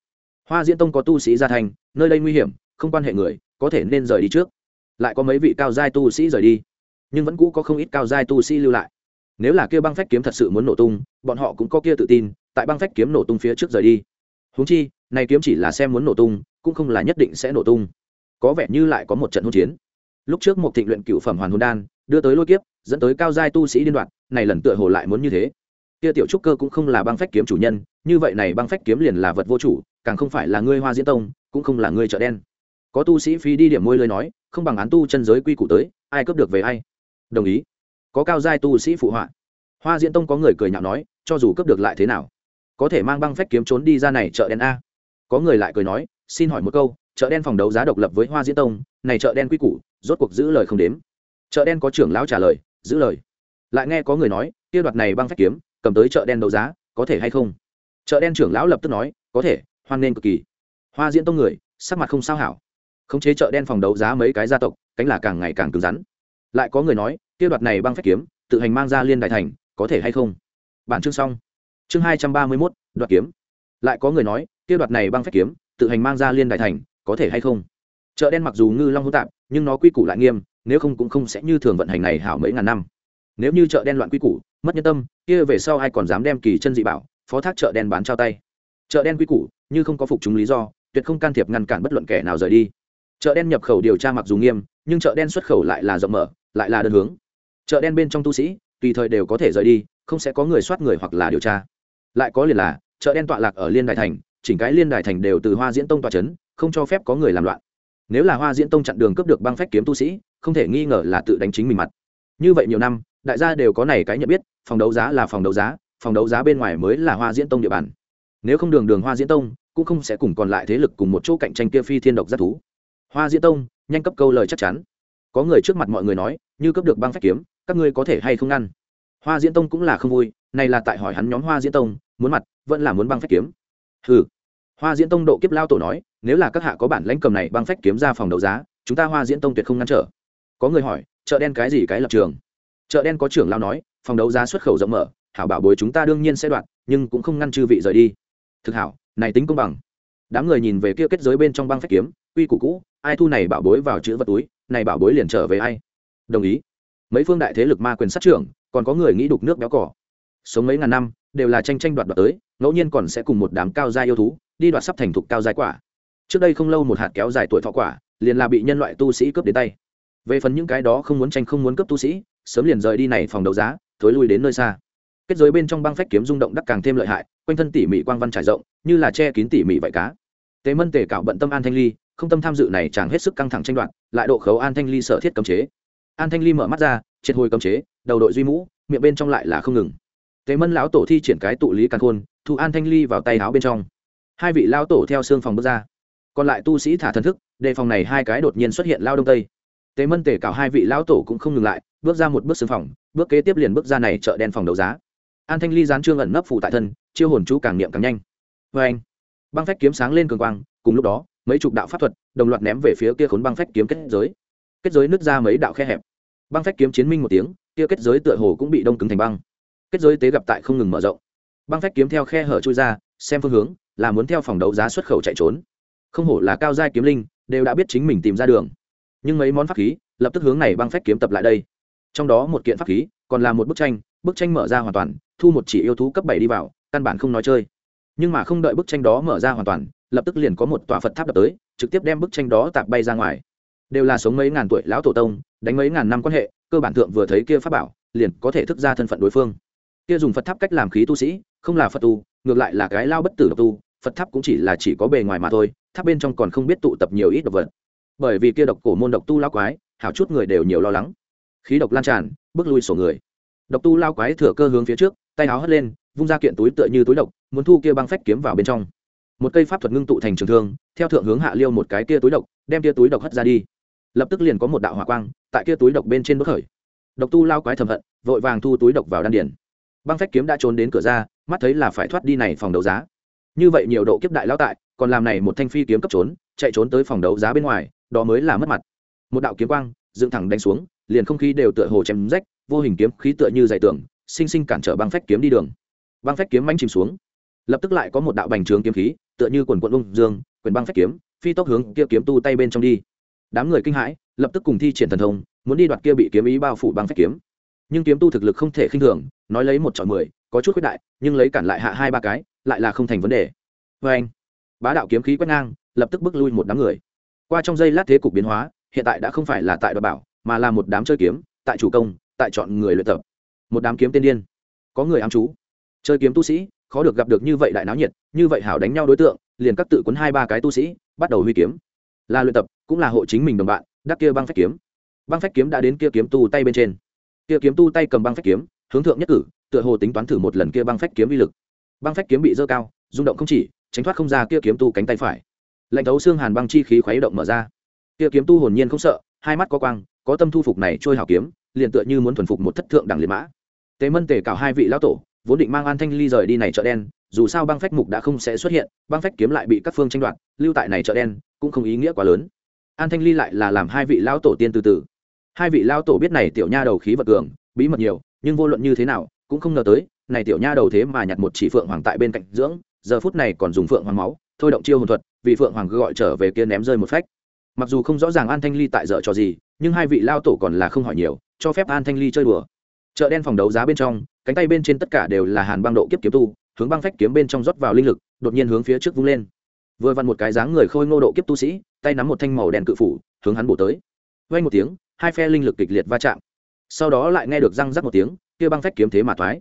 Hoa diễn tông có tu sĩ gia thành, nơi đây nguy hiểm, không quan hệ người, có thể nên rời đi trước. Lại có mấy vị cao giai tu sĩ rời đi, nhưng vẫn cũ có không ít cao giai tu sĩ lưu lại. Nếu là kia băng phách kiếm thật sự muốn nổ tung, bọn họ cũng có kia tự tin, tại băng phách kiếm nổ tung phía trước rời đi. Húng chi, này kiếm chỉ là xem muốn nổ tung, cũng không là nhất định sẽ nổ tung. Có vẻ như lại có một trận hỗn chiến. Lúc trước một thịnh luyện cựu phẩm hoàn hồn đan đưa tới lôi kiếp, dẫn tới cao giai tu sĩ liên đoạn này lần tựa hồ lại muốn như thế. Kia tiểu trúc cơ cũng không là băng phách kiếm chủ nhân, như vậy này băng phách kiếm liền là vật vô chủ, càng không phải là ngươi hoa diễn tông, cũng không là ngươi chợ đen. Có tu sĩ phi đi điểm môi lời nói, không bằng án tu chân giới quy củ tới, ai cướp được về ai. Đồng ý. Có cao giai tu sĩ phụ họa. Hoa diễn tông có người cười nhạo nói, cho dù cướp được lại thế nào? Có thể mang băng phách kiếm trốn đi ra này chợ đen a. Có người lại cười nói, xin hỏi một câu, chợ đen phòng đấu giá độc lập với hoa diễn tông, này chợ đen quy củ, rốt cuộc giữ lời không đếm chợ đen có trưởng lão trả lời, giữ lời. Lại nghe có người nói, kia đoạt này băng phách kiếm, cầm tới chợ đen đấu giá, có thể hay không? Chợ đen trưởng lão lập tức nói, có thể, hoan nên cực kỳ. Hoa diễn tông người, sắc mặt không sao hảo. Khống chế chợ đen phòng đấu giá mấy cái gia tộc, cánh là càng ngày càng cứng rắn. Lại có người nói, kia đoạt này băng phách kiếm, tự hành mang ra liên đại thành, có thể hay không? Bản chương xong. Chương hai trăm ba mươi mốt, đoạt kiếm. Lại có người nói, kia đoạt này băng phách kiếm, tự hành mang ra liên đại thành, có thể hay không? Chợ đen mặc dù ngư long hữu tạp, nhưng nó quy củ lại nghiêm nếu không cũng không sẽ như thường vận hành này hảo mấy ngàn năm. Nếu như chợ đen loạn quy củ mất nhân tâm kia về sau ai còn dám đem kỳ chân dị bảo phó thác chợ đen bán trao tay? Chợ đen quy củ như không có phục chúng lý do tuyệt không can thiệp ngăn cản bất luận kẻ nào rời đi. Chợ đen nhập khẩu điều tra mặc dù nghiêm nhưng chợ đen xuất khẩu lại là rộng mở lại là đơn hướng. Chợ đen bên trong tu sĩ tùy thời đều có thể rời đi không sẽ có người soát người hoặc là điều tra. Lại có liền là chợ đen tọa lạc ở liên đài thành chỉnh cái liên đài thành đều từ hoa diễn tông tọa chấn, không cho phép có người làm loạn. Nếu là hoa diễn tông chặn đường cướp được băng phách kiếm tu sĩ không thể nghi ngờ là tự đánh chính mình mặt. Như vậy nhiều năm, đại gia đều có này cái nhận biết, phòng đấu giá là phòng đấu giá, phòng đấu giá bên ngoài mới là hoa diễn tông địa bàn. Nếu không đường đường hoa diễn tông, cũng không sẽ cùng còn lại thế lực cùng một chỗ cạnh tranh kia phi thiên độc giác thú. Hoa diễn tông, nhanh cấp câu lời chắc chắn. Có người trước mặt mọi người nói, như cấp được băng phách kiếm, các ngươi có thể hay không ngăn? Hoa diễn tông cũng là không vui, này là tại hỏi hắn nhóm hoa diễn tông, muốn mặt, vẫn là muốn băng phách kiếm. Hừ. Hoa diễn tông độ kiếp lao tổ nói, nếu là các hạ có bản lãnh cầm này băng phách kiếm ra phòng đấu giá, chúng ta hoa diễn tông tuyệt không ngăn trở có người hỏi, chợ đen cái gì cái lập trường? Chợ đen có trưởng lao nói, phòng đấu giá xuất khẩu rộng mở, hảo bảo bối chúng ta đương nhiên sẽ đoạt, nhưng cũng không ngăn chư vị rời đi. Thực hảo, này tính công bằng. Đám người nhìn về kia kết giới bên trong băng phách kiếm, quy củ cũ, ai thu này bảo bối vào chữ vật túi, này bảo bối liền trở về ai? Đồng ý. Mấy phương đại thế lực ma quyền sát trưởng, còn có người nghĩ đục nước béo cỏ sống mấy ngàn năm, đều là tranh tranh đoạt đoạt tới, ngẫu nhiên còn sẽ cùng một đám cao gia yêu thú, đi đoạt sắp thành thục cao giai quả. Trước đây không lâu một hạt kéo dài tuổi thọ quả, liền là bị nhân loại tu sĩ cướp đến tay về phần những cái đó không muốn tranh, không muốn cướp tu sĩ, sớm liền rời đi này phòng đấu giá, thối lui đến nơi xa. Kết giới bên trong băng phách kiếm rung động đắc càng thêm lợi hại, quanh thân tỉ mỉ quang văn trải rộng, như là che kín tỉ mỉ vải cá. Tế mân tề cạo bận tâm an thanh ly, không tâm tham dự này chàng hết sức căng thẳng tranh đoạt, lại độ khấu an thanh ly sở thiết cấm chế. An thanh ly mở mắt ra, triệt hồi cấm chế, đầu đội duy mũ, miệng bên trong lại là không ngừng. Tế mân lão tổ thi triển cái tụ lý càng khôn, thu an thanh ly vào tay áo bên trong. Hai vị lao tổ theo xương phòng bước ra. Còn lại tu sĩ thả thần thức, đề phòng này hai cái đột nhiên xuất hiện lao đông tây tế mân tể cảo hai vị lão tổ cũng không ngừng lại, bước ra một bước xương phòng, bước kế tiếp liền bước ra này chợ đen phòng đấu giá. An thanh ly gián trương ẩn nấp phủ tại thân, chiêu hồn chú càng niệm càng nhanh. Vê anh, băng phách kiếm sáng lên cường quang, cùng lúc đó, mấy chục đạo pháp thuật, đồng loạt ném về phía kia khốn băng phách kiếm kết giới. Kết giới nứt ra mấy đạo khe hẹp. Băng phách kiếm chiến minh một tiếng, kia kết giới tựa hồ cũng bị đông cứng thành băng. Kết giới tế gặp tại không ngừng mở rộng. Băng phách kiếm theo khe hở chui ra, xem phương hướng, là muốn theo phòng đấu giá xuất khẩu chạy trốn. Không hổ là cao giai kiếm linh, đều đã biết chính mình tìm ra đường nhưng mấy món pháp khí lập tức hướng này băng phách kiếm tập lại đây. Trong đó một kiện pháp khí còn là một bức tranh bức tranh mở ra hoàn toàn, thu một chỉ yêu thú cấp bảy đi vào, căn bản không nói chơi. Nhưng mà không đợi bức tranh đó mở ra hoàn toàn, lập tức liền có một tòa phật tháp đập tới, trực tiếp đem bức tranh đó tạp bay ra ngoài. Đều là sống mấy ngàn tuổi lão tổ tông, đánh mấy ngàn năm quan hệ, cơ bản thượng vừa thấy kia pháp bảo, liền có thể thức ra thân phận đối phương. Kia dùng phật tháp cách làm khí tu sĩ, không là phật tu, ngược lại là cái lao bất tử độc tu, phật tháp cũng chỉ là chỉ có bề ngoài mà thôi, tháp bên trong còn không biết tụ tập nhiều ít độc vật bởi vì kia độc cổ môn độc tu lao quái, hảo chút người đều nhiều lo lắng. Khí độc lan tràn, bước lui sổ người. Độc tu lao quái thừa cơ hướng phía trước, tay áo hất lên, vung ra kiện túi tựa như túi độc, muốn thu kia băng phách kiếm vào bên trong. Một cây pháp thuật ngưng tụ thành trường thương, theo thượng hướng hạ liêu một cái kia túi độc, đem kia túi độc hất ra đi. Lập tức liền có một đạo hỏa quang, tại kia túi độc bên trên bức khởi. Độc tu lao quái thầm hận, vội vàng thu túi độc vào đan điển băng phách kiếm đã trốn đến cửa ra, mắt thấy là phải thoát đi này phòng đấu giá. Như vậy nhiều độ kiếp đại lão tại, còn làm này một thanh phi kiếm cấp trốn, chạy trốn tới phòng đấu giá bên ngoài đó mới là mất mặt. Một đạo kiếm quang, dựng thẳng đánh xuống, liền không khí đều tựa hồ chém rách, vô hình kiếm khí tựa như dày tường, sinh sinh cản trở băng phách kiếm đi đường. Băng phách kiếm manh chìm xuống. Lập tức lại có một đạo bành trướng kiếm khí, tựa như quần quận ung dương, quyền băng phách kiếm, phi tốc hướng kia kiếm tu tay bên trong đi. Đám người kinh hãi, lập tức cùng thi triển thần thông, muốn đi đoạt kia bị kiếm ý bao phủ băng phách kiếm. Nhưng kiếm tu thực lực không thể khinh thường, nói lấy một chọn mười, có chút khuyết đại, nhưng lấy cản lại hạ hai ba cái, lại là không thành vấn đề. Vê anh bá đạo kiếm khí quét ngang, lập tức bước lui một đám người qua trong giây lát thế cục biến hóa, hiện tại đã không phải là tại đoạt bảo, mà là một đám chơi kiếm, tại chủ công, tại chọn người luyện tập. Một đám kiếm tiên điên. Có người ám chú. Chơi kiếm tu sĩ, khó được gặp được như vậy đại náo nhiệt, như vậy hảo đánh nhau đối tượng, liền các tự quấn hai ba cái tu sĩ, bắt đầu huy kiếm. Là luyện tập, cũng là hộ chính mình đồng bạn, đắc kia băng phách kiếm. Băng phách kiếm đã đến kia kiếm tu tay bên trên. Kia kiếm tu tay cầm băng phách kiếm, hướng thượng nhất cử, tựa hồ tính toán thử một lần kia băng phách kiếm vi lực. Băng phách kiếm bị dơ cao, rung động không chỉ, tránh thoát không ra kia kiếm tu cánh tay phải lạnh thấu xương hàn băng chi khí khuấy động mở ra. Kia kiếm tu hồn nhiên không sợ, hai mắt có quang, có tâm thu phục này trôi hảo kiếm, liền tựa như muốn thuần phục một thất thượng đẳng liệt mã. Tế mân tề cào hai vị lão tổ, vốn định mang an thanh ly rời đi này chợ đen, dù sao băng phách mục đã không sẽ xuất hiện, băng phách kiếm lại bị các phương tranh đoạt, lưu tại này chợ đen cũng không ý nghĩa quá lớn. An thanh ly lại là làm hai vị lão tổ tiên từ từ. Hai vị lão tổ biết này tiểu nha đầu khí vật cường, bí mật nhiều, nhưng vô luận như thế nào, cũng không ngờ tới, này tiểu nha đầu thế mà nhặt một chỉ phượng hoàng tại bên cạnh dưỡng, giờ phút này còn dùng phượng hoàng máu thôi động chiêu hồn thuật, vì phượng hoàng gọi trở về kia ném rơi một phách. Mặc dù không rõ ràng an thanh ly tại dở trò gì, nhưng hai vị lao tổ còn là không hỏi nhiều, cho phép an thanh ly chơi đùa. Chợ đen phòng đấu giá bên trong, cánh tay bên trên tất cả đều là hàn băng độ kiếp kiếm tu, hướng băng phách kiếm bên trong rót vào linh lực, đột nhiên hướng phía trước vung lên. Vừa vặn một cái dáng người khôi ngô độ kiếp tu sĩ, tay nắm một thanh màu đen cự phủ, hướng hắn bổ tới. Vây một tiếng, hai phe linh lực kịch liệt va chạm. Sau đó lại nghe được răng rắc một tiếng, kia băng phách kiếm thế mà thoái.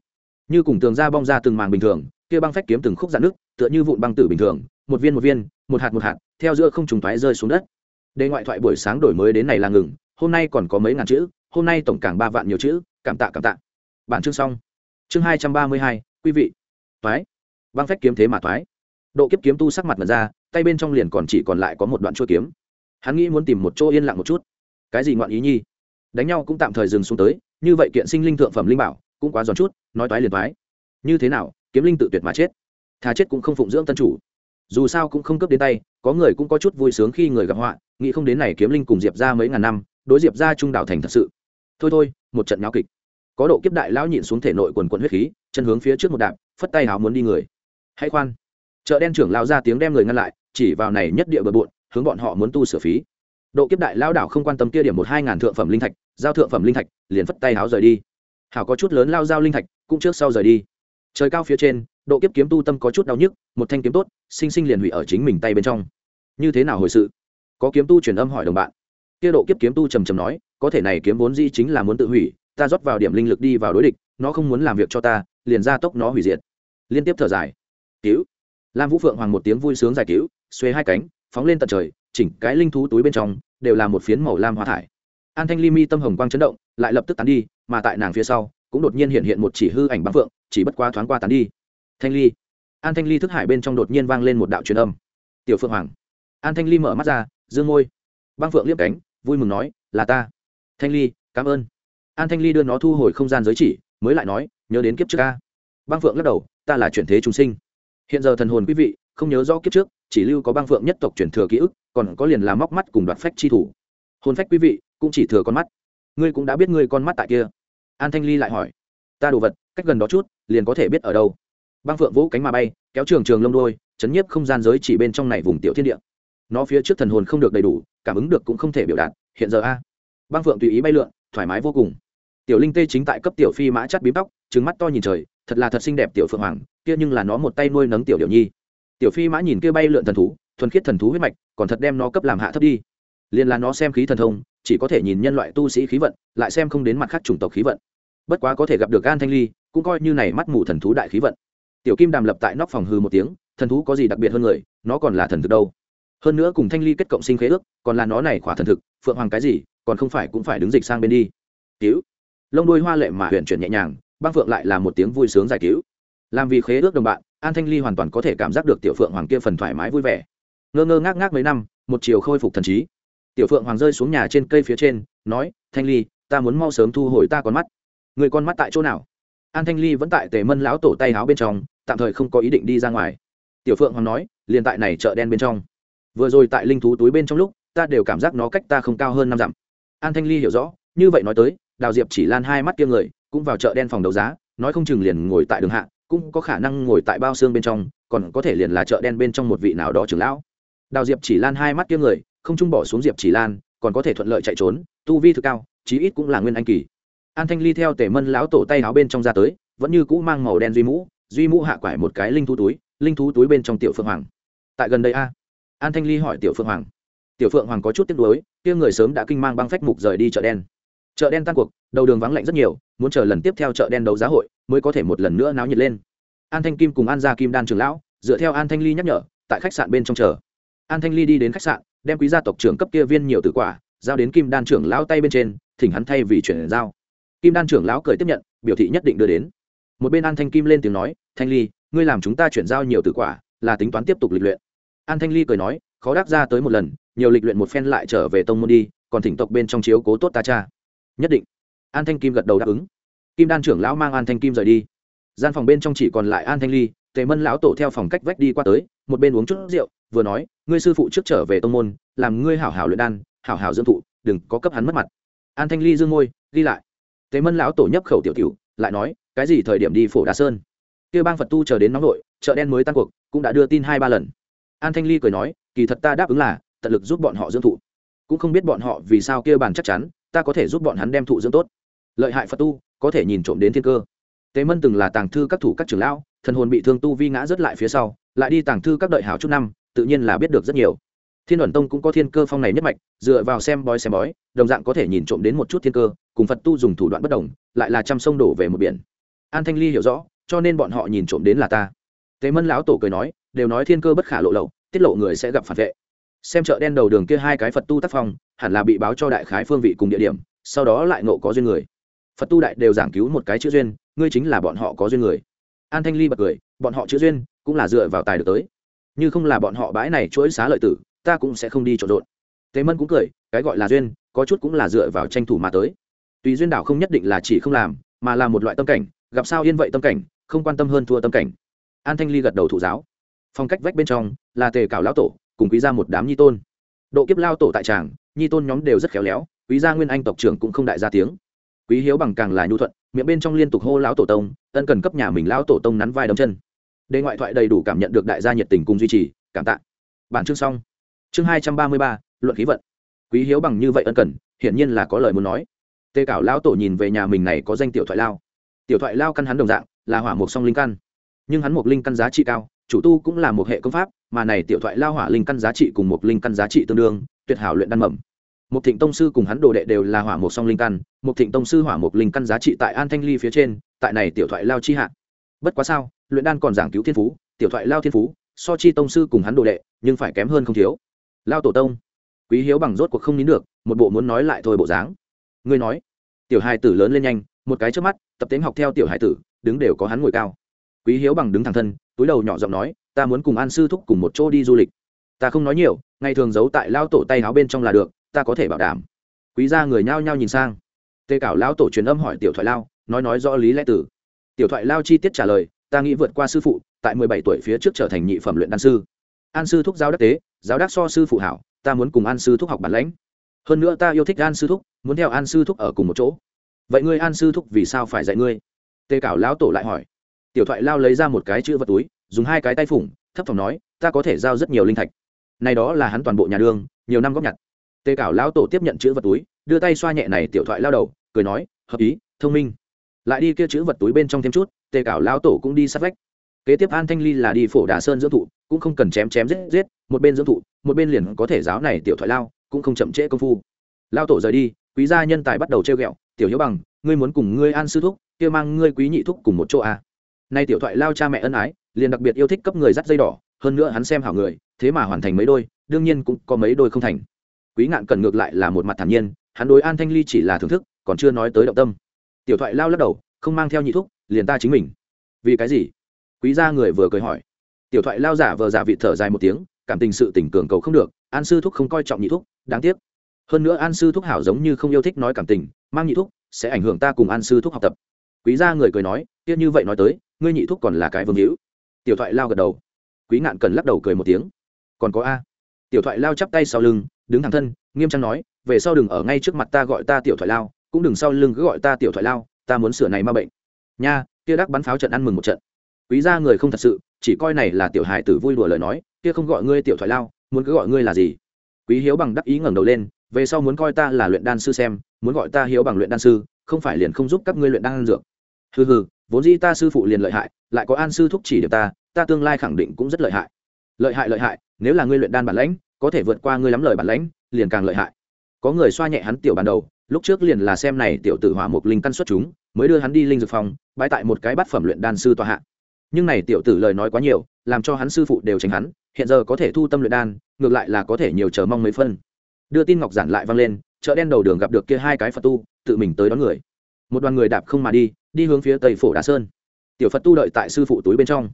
Như cùng tường ra bong ra từng màng bình thường, kia băng phách kiếm từng khúc dạn nước tựa như vụn băng tử bình thường một viên một viên, một hạt một hạt, theo giữa không trùng thoái rơi xuống đất. Đề ngoại thoại buổi sáng đổi mới đến này là ngừng, hôm nay còn có mấy ngàn chữ, hôm nay tổng cảng ba vạn nhiều chữ, cảm tạ cảm tạ. Bản chương xong. Chương hai trăm ba mươi hai, quý vị. Thoái. Băng phách kiếm thế mà thoái. Độ kiếp kiếm tu sắc mặt mật ra, tay bên trong liền còn chỉ còn lại có một đoạn chuôi kiếm. Hắn nghĩ muốn tìm một chỗ yên lặng một chút. Cái gì ngoạn ý nhi? Đánh nhau cũng tạm thời dừng xuống tới, như vậy kiện sinh linh thượng phẩm linh bảo cũng quá giòn chút, nói toái liền toái. Như thế nào, kiếm linh tự tuyệt mà chết. Thà chết cũng không phụng dưỡng tân chủ dù sao cũng không cướp đến tay, có người cũng có chút vui sướng khi người gặp họa, nghĩ không đến này kiếm linh cùng diệp ra mấy ngàn năm, đối diệp ra trung đạo thành thật sự. Thôi thôi, một trận nháo kịch. Có độ kiếp đại lão nhịn xuống thể nội quần quần huyết khí, chân hướng phía trước một đạp, phất tay háo muốn đi người. Hãy khoan. Chợ đen trưởng lao ra tiếng đem người ngăn lại, chỉ vào này nhất địa bờ bộn, hướng bọn họ muốn tu sửa phí. Độ kiếp đại lao đảo không quan tâm kia điểm một hai ngàn thượng phẩm linh thạch, giao thượng phẩm linh thạch, liền phất tay háo rời đi. Hảo có chút lớn lao giao linh thạch, cũng trước sau rời đi. Trời cao phía trên độ kiếp kiếm tu tâm có chút đau nhức, một thanh kiếm tốt, sinh sinh liền hủy ở chính mình tay bên trong. Như thế nào hồi sự? Có kiếm tu truyền âm hỏi đồng bạn. Kia độ kiếp kiếm tu trầm trầm nói, có thể này kiếm vốn di chính là muốn tự hủy, ta rót vào điểm linh lực đi vào đối địch, nó không muốn làm việc cho ta, liền ra tốc nó hủy diệt. Liên tiếp thở dài. Cứu. Lam vũ phượng hoàng một tiếng vui sướng giải cứu, xuê hai cánh, phóng lên tận trời, chỉnh cái linh thú túi bên trong, đều là một phiến màu lam hoa thải. An thanh ly mi tâm hồng quang chấn động, lại lập tức tán đi, mà tại nàng phía sau, cũng đột nhiên hiện hiện một chỉ hư ảnh băng phượng, chỉ bất quá thoáng qua tán đi thanh ly an thanh ly thức hải bên trong đột nhiên vang lên một đạo truyền âm tiểu phượng hoàng an thanh ly mở mắt ra dương môi băng phượng liếp cánh vui mừng nói là ta thanh ly cảm ơn an thanh ly đưa nó thu hồi không gian giới chỉ mới lại nói nhớ đến kiếp trước ca băng phượng lắc đầu ta là chuyển thế chúng sinh hiện giờ thần hồn quý vị không nhớ rõ kiếp trước chỉ lưu có băng phượng nhất tộc truyền thừa ký ức còn có liền là móc mắt cùng đoạt phách chi thủ hồn phách quý vị cũng chỉ thừa con mắt ngươi cũng đã biết ngươi con mắt tại kia an thanh ly lại hỏi ta đồ vật cách gần đó chút liền có thể biết ở đâu băng phượng vỗ cánh mà bay, kéo trường trường lông đôi chấn nhiếp không gian giới chỉ bên trong này vùng tiểu thiên địa. Nó phía trước thần hồn không được đầy đủ, cảm ứng được cũng không thể biểu đạt, hiện giờ a. Băng phượng tùy ý bay lượn, thoải mái vô cùng. Tiểu linh tê chính tại cấp tiểu phi mã chắt bím tóc trứng mắt to nhìn trời, thật là thật xinh đẹp tiểu phượng hoàng, kia nhưng là nó một tay nuôi nấng tiểu điệu nhi. Tiểu phi mã nhìn kia bay lượn thần thú, thuần khiết thần thú huyết mạch, còn thật đem nó cấp làm hạ thấp đi. Liền là nó xem khí thần thông, chỉ có thể nhìn nhân loại tu sĩ khí vận, lại xem không đến mặt khác chủng tộc khí vận. Bất quá có thể gặp được gan thanh ly, cũng coi như này mắt mù thần thú đại khí vận tiểu kim đàm lập tại nóc phòng hư một tiếng, thần thú có gì đặc biệt hơn người, nó còn là thần thực đâu. Hơn nữa cùng thanh ly kết cộng sinh khế ước, còn là nó này khỏa thần thực, phượng hoàng cái gì, còn không phải cũng phải đứng dịch sang bên đi. Cứu. Lông đuôi hoa lệ mà huyện chuyển nhẹ nhàng, băng phượng lại là một tiếng vui sướng giải cứu. Làm vì khế ước đồng bạn, an thanh ly hoàn toàn có thể cảm giác được tiểu phượng hoàng kia phần thoải mái vui vẻ. Ngơ ngơ ngác ngác mấy năm, một chiều khôi phục thần trí. Tiểu phượng hoàng rơi xuống nhà trên cây phía trên, nói, thanh ly, ta muốn mau sớm thu hồi ta con mắt. Người con mắt tại chỗ nào? An thanh ly vẫn tại tề mân lão tổ tay áo bên trong, tạm thời không có ý định đi ra ngoài. Tiểu phượng hoàng nói, liền tại này chợ đen bên trong. Vừa rồi tại linh thú túi bên trong lúc, ta đều cảm giác nó cách ta không cao hơn năm dặm. An thanh ly hiểu rõ, như vậy nói tới, đào diệp chỉ lan hai mắt kia người, cũng vào chợ đen phòng đấu giá, nói không chừng liền ngồi tại đường hạ, cũng có khả năng ngồi tại bao xương bên trong, còn có thể liền là chợ đen bên trong một vị nào đó trưởng lão. Đào diệp chỉ lan hai mắt kia người, không trung bỏ xuống diệp chỉ lan, còn có thể thuận lợi chạy trốn, tu vi thực cao, chí ít cũng là nguyên anh kỳ an thanh ly theo tể mân lão tổ tay áo bên trong ra tới, vẫn như cũ mang màu đen duy mũ duy mũ hạ quải một cái linh thú túi, linh thú túi bên trong tiểu phượng hoàng. Tại gần đây a, an thanh ly hỏi tiểu phượng hoàng. Tiểu phượng hoàng có chút tiếc nuối, kia người sớm đã kinh mang băng phách mục rời đi chợ đen. Chợ đen tan cuộc, đầu đường vắng lạnh rất nhiều, muốn chờ lần tiếp theo chợ đen đấu giá hội, mới có thể một lần nữa náo nhiệt lên. An thanh kim cùng an gia kim đan trường lão, dựa theo an thanh ly nhắc nhở, tại khách sạn bên trong chờ. An thanh ly đi đến khách sạn, đem quý gia tộc trưởng cấp kia viên nhiều tử quả, giao đến kim đan trưởng lão tay bên trên, thỉnh hắn thay vì chuyển giao kim đan trưởng lão cười tiếp nhận, biểu thị nhất định đưa đến. Một bên an thanh kim lên tiếng nói, thanh ly, ngươi làm chúng ta chuyển giao nhiều tử quả, là tính toán tiếp tục lịch luyện. An thanh ly cười nói, khó đắc ra tới một lần, nhiều lịch luyện một phen lại trở về tông môn đi, còn thỉnh tộc bên trong chiếu cố tốt ta cha. Nhất định. An thanh kim gật đầu đáp ứng. Kim đan trưởng lão mang an thanh kim rời đi. Gian phòng bên trong chỉ còn lại an thanh ly, tề mân lão tổ theo phòng cách vách đi qua tới, một bên uống chút rượu, vừa nói, ngươi sư phụ trước trở về tông môn, làm ngươi hảo hảo luyện đan, hảo hảo dưỡng thụ, đừng có cấp hắn mất mặt. An thanh ly dương ngôi ghi lại tề mân lão tổ nhấp khẩu tiểu tiểu, lại nói, cái gì thời điểm đi phổ đà sơn? Kia bang phật tu chờ đến nóng nội, chợ đen mới tan cuộc, cũng đã đưa tin hai ba lần. An thanh ly cười nói, kỳ thật ta đáp ứng là, tận lực giúp bọn họ dưỡng thụ. Cũng không biết bọn họ vì sao kia bàn chắc chắn, ta có thể giúp bọn hắn đem thụ dưỡng tốt. Lợi hại phật tu, có thể nhìn trộm đến thiên cơ. Tế mân từng là tàng thư các thủ các trưởng lão, thần hồn bị thương tu vi ngã rất lại phía sau, lại đi tàng thư các đợi hảo chút năm, tự nhiên là biết được rất nhiều thiên ẩn tông cũng có thiên cơ phong này nhất mạch, dựa vào xem bói xem bói, đồng dạng có thể nhìn trộm đến một chút thiên cơ, cùng phật tu dùng thủ đoạn bất đồng, lại là trăm sông đổ về một biển. An thanh ly hiểu rõ, cho nên bọn họ nhìn trộm đến là ta. Tế mân lão tổ cười nói, đều nói thiên cơ bất khả lộ lậu, tiết lộ người sẽ gặp phản vệ. Xem chợ đen đầu đường kia hai cái phật tu tác phong, hẳn là bị báo cho đại khái phương vị cùng địa điểm, sau đó lại ngộ có duyên người. Phật tu đại đều giảng cứu một cái chữ duyên, ngươi chính là bọn họ có duyên người. An thanh ly bật cười, bọn họ chữ duyên cũng là dựa vào tài được tới. Như không là bọn họ bãi này chuỗi xá lợi tử ta cũng sẽ không đi trộn rộn. Tề mân cũng cười, cái gọi là duyên, có chút cũng là dựa vào tranh thủ mà tới. Tùy duyên đảo không nhất định là chỉ không làm, mà là một loại tâm cảnh, gặp sao yên vậy tâm cảnh, không quan tâm hơn thua tâm cảnh. An thanh ly gật đầu thụ giáo. Phong cách vách bên trong, là tề cảo lão tổ, cùng quý ra một đám nhi tôn. Độ kiếp lao tổ tại tràng, nhi tôn nhóm đều rất khéo léo, quý gia nguyên anh tộc trưởng cũng không đại ra tiếng. Quý hiếu bằng càng là nhu thuận, miệng bên trong liên tục hô lão tổ tông, ân cần cấp nhà mình lão tổ tông nắn vai đấm chân. Đề ngoại thoại đầy đủ cảm nhận được đại gia nhiệt tình cùng duy trì, cảm tạ. Bản chương xong chương hai trăm ba mươi ba, luận khí vận. Quý hiếu bằng như vậy ân cần, hiển nhiên là có lời muốn nói. Tê cảo lão tổ nhìn về nhà mình này có danh tiểu thoại lao. Tiểu thoại lao căn hắn đồng dạng, là hỏa mục song linh căn. Nhưng hắn mục linh căn giá trị cao, chủ tu cũng là một hệ công pháp, mà này tiểu thoại lao hỏa linh căn giá trị cùng một linh căn giá trị tương đương, tuyệt hảo luyện đan mầm. Một thịnh tông sư cùng hắn đồ đệ đều là hỏa mục song linh căn một thịnh tông sư hỏa mục linh căn giá trị tại an thanh ly phía trên, tại này tiểu thoại lao chi hạ. Bất quá sao, luyện đan còn giảng cứu thiên phú, tiểu thoại lao thiên phú, so chi tông sư cùng hắn đồ đệ, nhưng phải kém hơn không thiếu lao tổ tông, quý hiếu bằng rốt cuộc không nín được, một bộ muốn nói lại thôi bộ dáng. Ngươi nói, tiểu hài tử lớn lên nhanh, một cái trước mắt, tập tính học theo tiểu hài tử, đứng đều có hắn ngồi cao. Quý hiếu bằng đứng thẳng thân, túi đầu nhỏ giọng nói, ta muốn cùng an sư thúc cùng một chỗ đi du lịch. Ta không nói nhiều, ngày thường giấu tại lao tổ tay áo bên trong là được, ta có thể bảo đảm. Quý gia người nhao nhao nhìn sang. Tê cảo lao tổ truyền âm hỏi tiểu thoại lao, nói nói rõ lý lẽ tử. Tiểu thoại lao chi tiết trả lời, ta nghĩ vượt qua sư phụ, tại mười bảy tuổi phía trước trở thành nhị phẩm luyện đan sư. An sư thúc giáo đắc tế giáo đắc so sư phụ hảo, ta muốn cùng an sư thúc học bản lãnh. Hơn nữa ta yêu thích an sư thúc, muốn theo an sư thúc ở cùng một chỗ. Vậy ngươi an sư thúc vì sao phải dạy ngươi? Tê cảo lão tổ lại hỏi. Tiểu thoại lao lấy ra một cái chữ vật túi, dùng hai cái tay phủng, thấp thỏm nói, ta có thể giao rất nhiều linh thạch. Này đó là hắn toàn bộ nhà đương, nhiều năm góp nhặt. Tê cảo lão tổ tiếp nhận chữ vật túi, đưa tay xoa nhẹ này tiểu thoại lao đầu, cười nói, hợp ý, thông minh. Lại đi kia chữ vật túi bên trong thêm chút tê cảo lão tổ cũng đi sát vách kế tiếp an thanh ly là đi phổ đà sơn dưỡng thụ, cũng không cần chém chém giết giết, một bên dưỡng thụ, một bên liền có thể giáo này tiểu thoại lao, cũng không chậm trễ công phu. Lao tổ rời đi, quý gia nhân tài bắt đầu treo ghẹo, tiểu hiếu bằng, ngươi muốn cùng ngươi an sư thúc, kia mang ngươi quý nhị thúc cùng một chỗ à. nay tiểu thoại lao cha mẹ ân ái, liền đặc biệt yêu thích cấp người dắt dây đỏ, hơn nữa hắn xem hảo người, thế mà hoàn thành mấy đôi, đương nhiên cũng có mấy đôi không thành. Quý ngạn cần ngược lại là một mặt thản nhiên, hắn đối an thanh ly chỉ là thưởng thức, còn chưa nói tới động tâm. Tiểu thoại lao lắc đầu, không mang theo nhị thúc, liền ta chính mình. Vì cái gì? Quý gia người vừa cười hỏi. Tiểu thoại lao giả vờ giả vị thở dài một tiếng, cảm tình sự tình cường cầu không được, an sư thúc không coi trọng nhị thúc, đáng tiếc. Hơn nữa an sư thúc hảo giống như không yêu thích nói cảm tình, mang nhị thúc sẽ ảnh hưởng ta cùng an sư thúc học tập. Quý gia người cười nói tiếc như vậy nói tới, ngươi nhị thúc còn là cái vương hữu. Tiểu thoại lao gật đầu. Quý ngạn cần lắc đầu cười một tiếng. Còn có a. Tiểu thoại lao chắp tay sau lưng, đứng thẳng thân, nghiêm trang nói, về sau đừng ở ngay trước mặt ta gọi ta tiểu thoại lao, cũng đừng sau lưng cứ gọi ta tiểu thoại lao, ta muốn sửa này ma bệnh. Nha, kia đắc bắn pháo trận ăn mừng một trận quý gia người không thật sự, chỉ coi này là tiểu hài tử vui đùa lời nói, kia không gọi ngươi tiểu thoại lao, muốn cứ gọi ngươi là gì? Quý hiếu bằng đắc ý ngẩng đầu lên, về sau muốn coi ta là luyện đan sư xem, muốn gọi ta hiếu bằng luyện đan sư, không phải liền không giúp các ngươi luyện đan dược. Hừ hừ, vốn dĩ ta sư phụ liền lợi hại, lại có an sư thúc chỉ được ta ta tương lai khẳng định cũng rất lợi hại. Lợi hại lợi hại, nếu là ngươi luyện đan bản lãnh, có thể vượt qua ngươi lắm lời bản lãnh, liền càng lợi hại. Có người xoa nhẹ hắn tiểu ban đầu, lúc trước liền là xem này tiểu tử hỏa mục linh căn xuất chúng, mới đưa hắn đi linh dược phòng bãi tại một cái bát phẩm luyện đan sư tòa hạ nhưng này tiểu tử lời nói quá nhiều, làm cho hắn sư phụ đều tránh hắn, hiện giờ có thể thu tâm luyện đan, ngược lại là có thể nhiều chờ mong mấy phân. Đưa tin ngọc giản lại vang lên, chợ đen đầu đường gặp được kia hai cái phật tu, tự mình tới đón người. Một đoàn người đạp không mà đi đi hướng phía tây phổ đà sơn. Tiểu phật tu đợi tại sư phụ túi bên trong.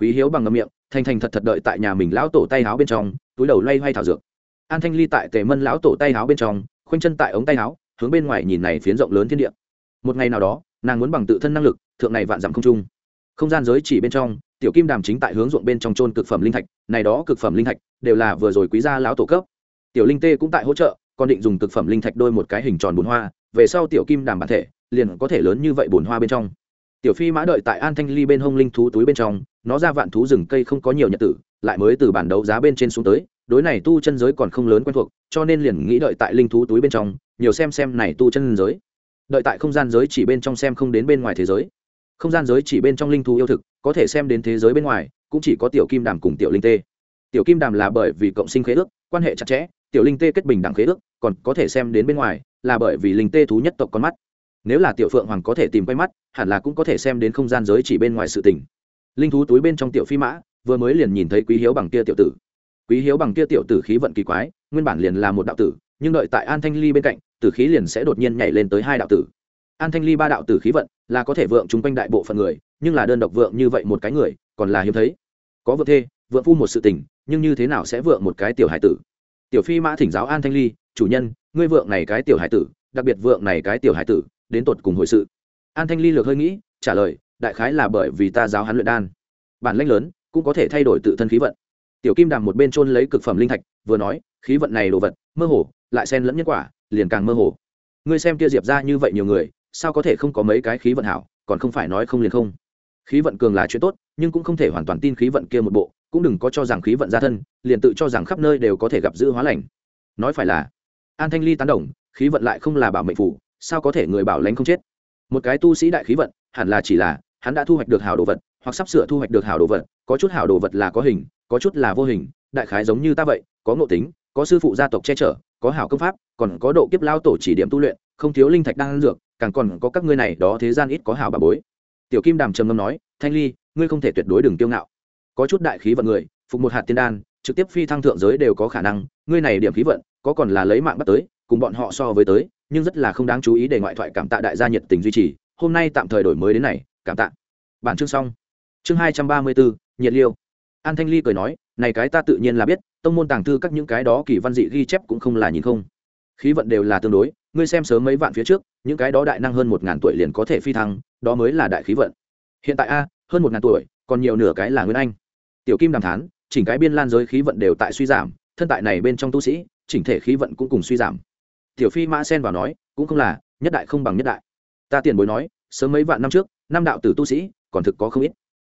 Quý hiếu bằng ngầm miệng, thành thành thật thật đợi tại nhà mình lão tổ tay áo bên trong, túi đầu loay hoay thảo dược. An thanh ly tại tề mân lão tổ tay áo bên trong, khoanh chân tại ống tay áo hướng bên ngoài nhìn này phiến rộng lớn thiên địa. Một ngày nào đó, nàng muốn bằng tự thân năng lực, thượng này vạn dặm không trung không gian giới chỉ bên trong, tiểu kim đàm chính tại hướng ruộng bên trong trôn cực phẩm linh thạch, này đó cực phẩm linh thạch đều là vừa rồi quý gia lão tổ cấp. Tiểu linh tê cũng tại hỗ trợ, còn định dùng cực phẩm linh thạch đôi một cái hình tròn bùn hoa, về sau tiểu kim đàm bản thể liền có thể lớn như vậy bùn hoa bên trong. Tiểu phi mã đợi tại an thanh ly bên hông linh thú túi bên trong, nó ra vạn thú rừng cây không có nhiều nhật tử, lại mới từ bản đấu giá bên trên xuống tới, đối này tu chân giới còn không lớn quen thuộc, cho nên liền nghĩ đợi tại linh thú túi bên trong, nhiều xem xem này tu chân giới. Đợi tại không gian giới chỉ bên trong xem không đến bên ngoài thế giới không gian giới chỉ bên trong linh thú yêu thực, có thể xem đến thế giới bên ngoài, cũng chỉ có tiểu kim đàm cùng tiểu linh tê. Tiểu kim đàm là bởi vì cộng sinh khế ước, quan hệ chặt chẽ, tiểu linh tê kết bình đẳng khế ước, còn có thể xem đến bên ngoài, là bởi vì linh tê thú nhất tộc con mắt. Nếu là tiểu phượng hoàng có thể tìm quay mắt, hẳn là cũng có thể xem đến không gian giới chỉ bên ngoài sự tình. Linh thú túi bên trong tiểu phi mã, vừa mới liền nhìn thấy quý hiếu bằng kia tiểu tử. Quý hiếu bằng kia tiểu tử khí vận kỳ quái, nguyên bản liền là một đạo tử, nhưng đợi tại an thanh ly bên cạnh, tử khí liền sẽ đột nhiên nhảy lên tới hai đạo tử an thanh ly ba đạo tử khí vận là có thể vượng chung quanh đại bộ phận người, nhưng là đơn độc vượng như vậy một cái người, còn là hiếm thấy. Có vượng thê, vượng phu một sự tình, nhưng như thế nào sẽ vượng một cái tiểu hải tử? Tiểu phi mã thỉnh giáo an thanh ly, chủ nhân, ngươi vượng này cái tiểu hải tử, đặc biệt vượng này cái tiểu hải tử, đến tột cùng hồi sự. An thanh ly lược hơi nghĩ, trả lời, đại khái là bởi vì ta giáo hắn luyện đan. Bản lãnh lớn, cũng có thể thay đổi tự thân khí vận. Tiểu kim đàm một bên trôn lấy cực phẩm linh thạch, vừa nói, khí vận này đồ vật, mơ hồ, lại xen lẫn nhân quả, liền càng mơ hồ. Ngươi xem kia diệp ra như vậy nhiều người sao có thể không có mấy cái khí vận hảo, còn không phải nói không liền không. Khí vận cường là chuyện tốt, nhưng cũng không thể hoàn toàn tin khí vận kia một bộ, cũng đừng có cho rằng khí vận gia thân, liền tự cho rằng khắp nơi đều có thể gặp giữ hóa lành. Nói phải là, an thanh ly tán đồng, khí vận lại không là bảo mệnh phủ, sao có thể người bảo lãnh không chết? Một cái tu sĩ đại khí vận, hẳn là chỉ là, hắn đã thu hoạch được hảo đồ vật, hoặc sắp sửa thu hoạch được hảo đồ vật, có chút hảo đồ vật là có hình, có chút là vô hình, đại khái giống như ta vậy, có ngộ tính, có sư phụ gia tộc che chở, có hảo công pháp, còn có độ kiếp lao tổ chỉ điểm tu luyện không thiếu linh thạch đang ăn dược, càng còn có các ngươi này, đó thế gian ít có hảo bà bối. Tiểu kim đàm trầm ngâm nói, thanh ly, ngươi không thể tuyệt đối đừng kiêu ngạo. Có chút đại khí vận người, phục một hạt tiên đan, trực tiếp phi thăng thượng giới đều có khả năng, ngươi này điểm khí vận, có còn là lấy mạng bắt tới, cùng bọn họ so với tới, nhưng rất là không đáng chú ý để ngoại thoại cảm tạ đại gia nhiệt tình duy trì, hôm nay tạm thời đổi mới đến này, cảm tạ. Bản chương xong. Chương hai trăm ba mươi bốn nhiệt liêu. An thanh ly cười nói, này cái ta tự nhiên là biết, tông môn tàng thư các những cái đó kỳ văn dị ghi chép cũng không là nhìn không. Khí vận đều là tương đối ngươi xem sớm mấy vạn phía trước, những cái đó đại năng hơn một ngàn tuổi liền có thể phi thăng, đó mới là đại khí vận. Hiện tại a, hơn một ngàn tuổi, còn nhiều nửa cái là nguyên anh. Tiểu kim đàm thán, chỉnh cái biên lan giới khí vận đều tại suy giảm, thân tại này bên trong tu sĩ, chỉnh thể khí vận cũng cùng suy giảm. Tiểu phi mã sen vào nói, cũng không là, nhất đại không bằng nhất đại. Ta tiền bối nói, sớm mấy vạn năm trước, năm đạo tử tu sĩ, còn thực có không ít.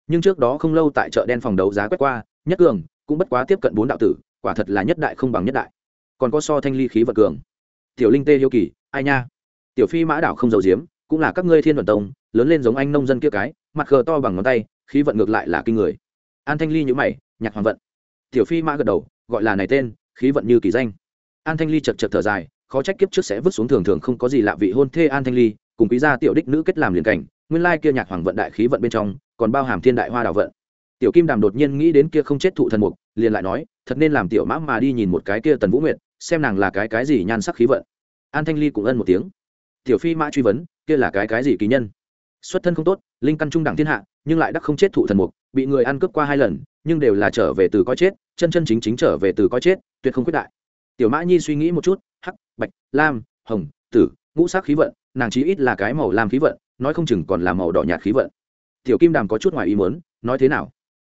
Nhưng trước đó không lâu tại chợ đen phòng đấu giá quét qua, nhất cường cũng bất quá tiếp cận bốn đạo tử, quả thật là nhất đại không bằng nhất đại. Còn có so thanh ly khí vật cường tiểu linh tê hiếu kỳ, ai nha? Tiểu phi mã đảo không giàu diếm cũng là các ngươi thiên vận tông, lớn lên giống anh nông dân kia cái, mặt khờ to bằng ngón tay, khí vận ngược lại là kinh người. An thanh ly nhữ mày, nhạc hoàng vận. Tiểu phi mã gật đầu, gọi là này tên, khí vận như kỳ danh. An thanh ly chật chật thở dài, khó trách kiếp trước sẽ vứt xuống thường thường không có gì lạ vị hôn thê an thanh ly, cùng quý gia tiểu đích nữ kết làm liền cảnh, nguyên lai kia nhạc hoàng vận đại khí vận bên trong, còn bao hàm thiên đại hoa đào vận. Tiểu kim đàm đột nhiên nghĩ đến kia không chết thụ thần mục, liền lại nói, thật nên làm tiểu mã mà đi nhìn một cái kia tần vũ nguyệt xem nàng là cái cái gì nhan sắc khí vận. An thanh ly cũng ân một tiếng. Tiểu phi mã truy vấn, kia là cái cái gì kỳ nhân? Xuất thân không tốt, linh căn trung đẳng thiên hạ, nhưng lại đắc không chết thụ thần mục, bị người ăn cướp qua hai lần, nhưng đều là trở về từ coi chết, chân chân chính chính trở về từ coi chết, tuyệt không quyết đại. Tiểu mã nhi suy nghĩ một chút, hắc, bạch, lam, hồng, tử, ngũ sắc khí vận, nàng chí ít là cái màu lam khí vận, nói không chừng còn là màu đỏ nhạt khí vận. Tiểu kim đàm có chút ngoài ý muốn, nói thế nào?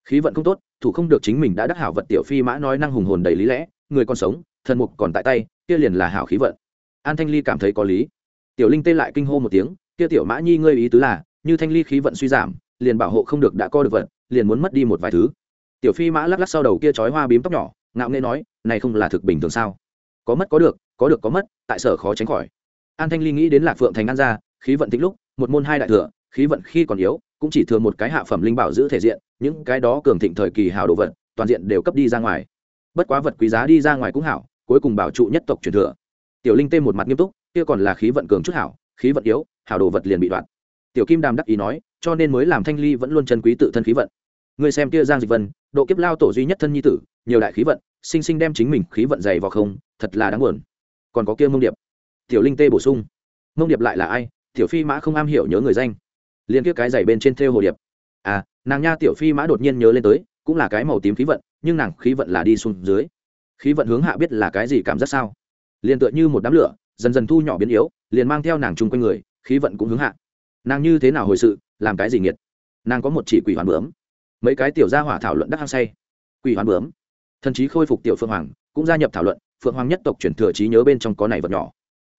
Khí vận không tốt, thủ không được chính mình đã đắc hảo vật, tiểu phi mã nói năng hùng hồn đầy lý lẽ, người còn sống thần mục còn tại tay, kia liền là hảo khí vận. An thanh ly cảm thấy có lý. Tiểu linh tê lại kinh hô một tiếng, kia tiểu mã nhi ngươi ý tứ là, như thanh ly khí vận suy giảm, liền bảo hộ không được đã co được vận, liền muốn mất đi một vài thứ. Tiểu phi mã lắc lắc sau đầu kia trói hoa bím tóc nhỏ, ngạo nghê nói, này không là thực bình thường sao? Có mất có được có được có mất, tại sở khó tránh khỏi. An thanh ly nghĩ đến lạc phượng thành an gia, khí vận tính lúc, một môn hai đại thừa, khí vận khi còn yếu, cũng chỉ thừa một cái hạ phẩm linh bảo giữ thể diện, những cái đó cường thịnh thời kỳ hào đồ vật, toàn diện đều cấp đi ra ngoài. Bất quá vật quý giá đi ra ngoài cũng hảo cuối cùng bảo trụ nhất tộc truyền thừa. Tiểu linh tê một mặt nghiêm túc, kia còn là khí vận cường chút hảo, khí vận yếu, hảo đồ vật liền bị đoạn tiểu kim đàm đắc ý nói, cho nên mới làm thanh ly vẫn luôn chân quý tự thân khí vận. Người xem kia giang dịch vân, độ kiếp lao tổ duy nhất thân nhi tử, nhiều đại khí vận, sinh sinh đem chính mình khí vận dày vào không, thật là đáng buồn. Còn có kia mông điệp. Tiểu linh tê bổ sung, mông điệp lại là ai? Tiểu phi mã không am hiểu nhớ người danh. Liền kia cái giày bên trên thêu hồ điệp. À nàng nha tiểu phi mã đột nhiên nhớ lên tới, cũng là cái màu tím khí vận, nhưng nàng khí vận là đi xuống dưới khí vận hướng hạ biết là cái gì cảm giác sao? Liền tựa như một đám lửa, dần dần thu nhỏ biến yếu, liền mang theo nàng chung quanh người, khí vận cũng hướng hạ. Nàng như thế nào hồi sự, làm cái gì nghiệt? Nàng có một chỉ quỷ hoàn bướm. Mấy cái tiểu gia hỏa thảo luận đắc hăng say. Quỷ hoàn bướm. Thần chí khôi phục tiểu phượng hoàng, cũng gia nhập thảo luận, phượng hoàng nhất tộc chuyển thừa trí nhớ bên trong có này vật nhỏ.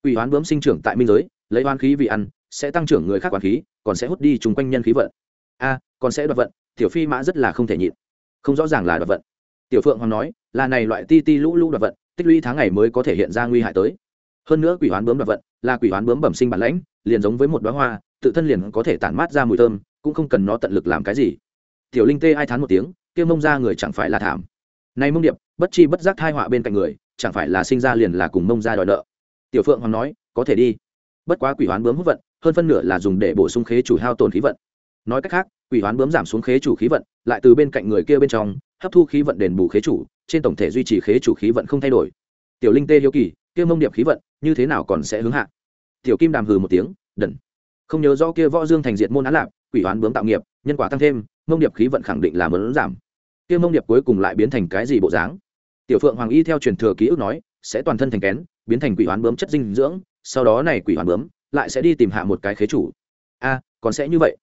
Quỷ hoán bướm sinh trưởng tại minh giới, lấy hoán khí vì ăn, sẽ tăng trưởng người khác quản khí, còn sẽ hút đi chung quanh nhân khí vận. A, còn sẽ đoạt vận, tiểu phi mã rất là không thể nhịn. Không rõ ràng là đoạt vận. Tiểu phượng hoàng nói là này loại ti ti lũ lũ đoạt vận, tích lũy tháng ngày mới có thể hiện ra nguy hại tới. Hơn nữa quỷ hoán bướm đoạt vận, là quỷ hoán bướm bẩm sinh bản lãnh, liền giống với một đoá hoa, tự thân liền có thể tản mát ra mùi thơm, cũng không cần nó tận lực làm cái gì. Tiểu linh tê ai thán một tiếng, kia mông ra người chẳng phải là thảm. Nay mông điệp, bất chi bất giác thai họa bên cạnh người, chẳng phải là sinh ra liền là cùng mông ra đòi nợ. Tiểu phượng hoàng nói, có thể đi. Bất quá quỷ hoán bướm hút vận, hơn phân nửa là dùng để bổ sung khế chủ hao tồn khí vận. Nói cách khác, quỷ hoán bướm giảm xuống khế chủ khí vận, lại từ bên cạnh người kia bên trong, hấp thu khí vận đền bù khế chủ trên tổng thể duy trì khế chủ khí vận không thay đổi. Tiểu linh tê hiếu kỳ, kia mông điệp khí vận như thế nào còn sẽ hướng hạ? Tiểu kim đàm hừ một tiếng, đần. Không nhớ rõ kia võ dương thành diệt môn án lạc quỷ oán bướm tạo nghiệp, nhân quả tăng thêm, mông điệp khí vận khẳng định là mớn giảm. Kia mông điệp cuối cùng lại biến thành cái gì bộ dáng? Tiểu phượng hoàng y theo truyền thừa ký ức nói, sẽ toàn thân thành kén, biến thành quỷ oán bướm chất dinh dưỡng, sau đó này quỷ oán bướm lại sẽ đi tìm hạ một cái khế chủ. A, còn sẽ như vậy.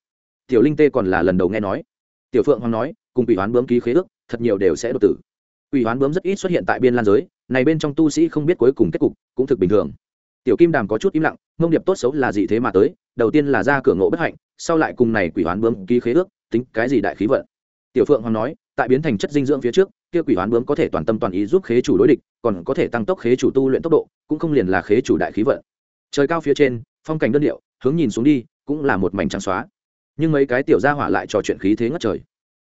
Tiểu linh tê còn là lần đầu nghe nói. Tiểu phượng hoàng nói, cùng quỷ oán bướm ký khế ước, thật nhiều đều sẽ đột tử quỷ hoán bướm rất ít xuất hiện tại biên lan giới, này bên trong tu sĩ không biết cuối cùng kết cục, cũng thực bình thường. Tiểu kim đàm có chút im lặng, mông điệp tốt xấu là gì thế mà tới, đầu tiên là ra cửa ngộ bất hạnh, sau lại cùng này quỷ hoán bướm ký khế ước, tính cái gì đại khí vận. Tiểu phượng hoàng nói, tại biến thành chất dinh dưỡng phía trước, kia quỷ hoán bướm có thể toàn tâm toàn ý giúp khế chủ đối địch, còn có thể tăng tốc khế chủ tu luyện tốc độ, cũng không liền là khế chủ đại khí vận. Trời cao phía trên, phong cảnh đơn điệu, hướng nhìn xuống đi, cũng là một mảnh trắng xóa. Nhưng mấy cái tiểu gia hỏa lại trò chuyện khí thế ngất trời.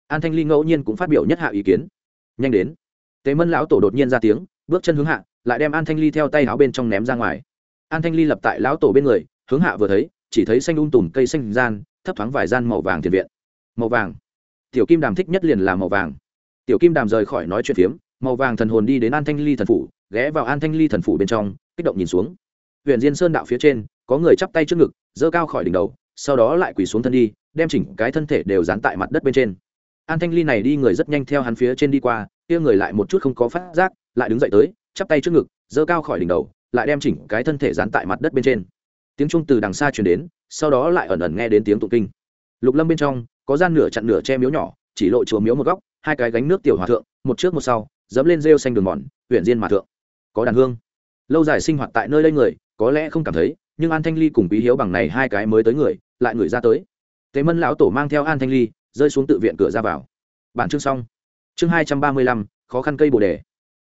An thanh ly ngẫu nhiên cũng phát biểu nhất hạ ý kiến. Nhanh đến tế mân lão tổ đột nhiên ra tiếng, bước chân hướng hạ, lại đem an thanh ly theo tay áo bên trong ném ra ngoài. An thanh ly lập tại lão tổ bên người, hướng hạ vừa thấy, chỉ thấy xanh un tùm cây xanh gian, thấp thoáng vài gian màu vàng tiền viện. Màu vàng. Tiểu kim đàm thích nhất liền là màu vàng. Tiểu kim đàm rời khỏi nói chuyện phiếm, màu vàng thần hồn đi đến an thanh ly thần phủ, ghé vào an thanh ly thần phủ bên trong, kích động nhìn xuống. Huyện diên sơn đạo phía trên, có người chắp tay trước ngực, giơ cao khỏi đỉnh đầu, sau đó lại quỳ xuống thân đi, đem chỉnh cái thân thể đều dán tại mặt đất bên trên. An thanh ly này đi người rất nhanh theo hắn phía trên đi qua kia người lại một chút không có phát giác, lại đứng dậy tới, chắp tay trước ngực, giơ cao khỏi đỉnh đầu, lại đem chỉnh cái thân thể dán tại mặt đất bên trên. Tiếng trung từ đằng xa truyền đến, sau đó lại ẩn ẩn nghe đến tiếng tụng kinh. Lục lâm bên trong, có gian nửa chặn nửa che miếu nhỏ, chỉ lộ chùa miếu một góc, hai cái gánh nước tiểu hòa thượng, một trước một sau, dẫm lên rêu xanh đường mòn huyện diên mà thượng. Có đàn hương. Lâu dài sinh hoạt tại nơi đây người, có lẽ không cảm thấy, nhưng an thanh ly cùng quý hiếu bằng này hai cái mới tới người, lại người ra tới. Thế mân lão tổ mang theo an thanh ly, rơi xuống tự viện cửa ra vào. Bản chương xong chương hai trăm ba mươi lăm, khó khăn cây bồ đề.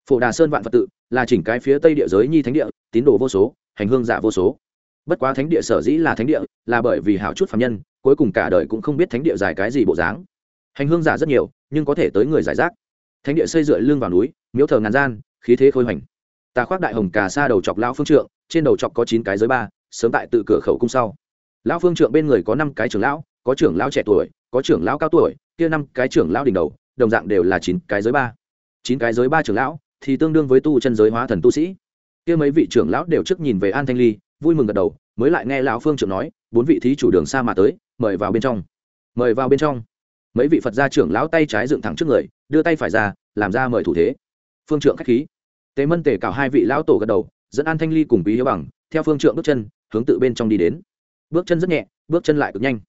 Phổ đà sơn vạn phật tự là chỉnh cái phía tây địa giới nhi thánh địa, tín đồ vô số, hành hương giả vô số. Bất quá thánh địa sở dĩ là thánh địa là bởi vì hảo chút phạm nhân, cuối cùng cả đời cũng không biết thánh địa dài cái gì bộ dáng. Hành hương giả rất nhiều, nhưng có thể tới người giải rác. Thánh địa xây dựa lưng vào núi, miếu thờ ngàn gian, khí thế khôi hoành. Tà khoác đại hồng cà sa đầu chọc lão phương trượng, trên đầu chọc có chín cái giới ba, sớm tại tự cửa khẩu cung sau. Lão phương trượng bên người có năm cái trưởng lão, có trưởng lão trẻ tuổi, có trưởng lão cao tuổi, kia năm cái trưởng lão đỉnh đầu đồng dạng đều là chín cái giới ba. Chín cái giới ba trưởng lão thì tương đương với tu chân giới hóa thần tu sĩ. Kia mấy vị trưởng lão đều trước nhìn về an thanh ly, vui mừng gật đầu, mới lại nghe lão phương trưởng nói, bốn vị thí chủ đường xa mà tới, mời vào bên trong. Mời vào bên trong. Mấy vị phật gia trưởng lão tay trái dựng thẳng trước người, đưa tay phải ra, làm ra mời thủ thế. Phương trượng khách khí. Tế mân tề cào hai vị lão tổ gật đầu, dẫn an thanh ly cùng quý hiếu bằng, theo phương trượng bước chân, hướng tự bên trong đi đến. Bước chân rất nhẹ, bước chân lại cực nhanh.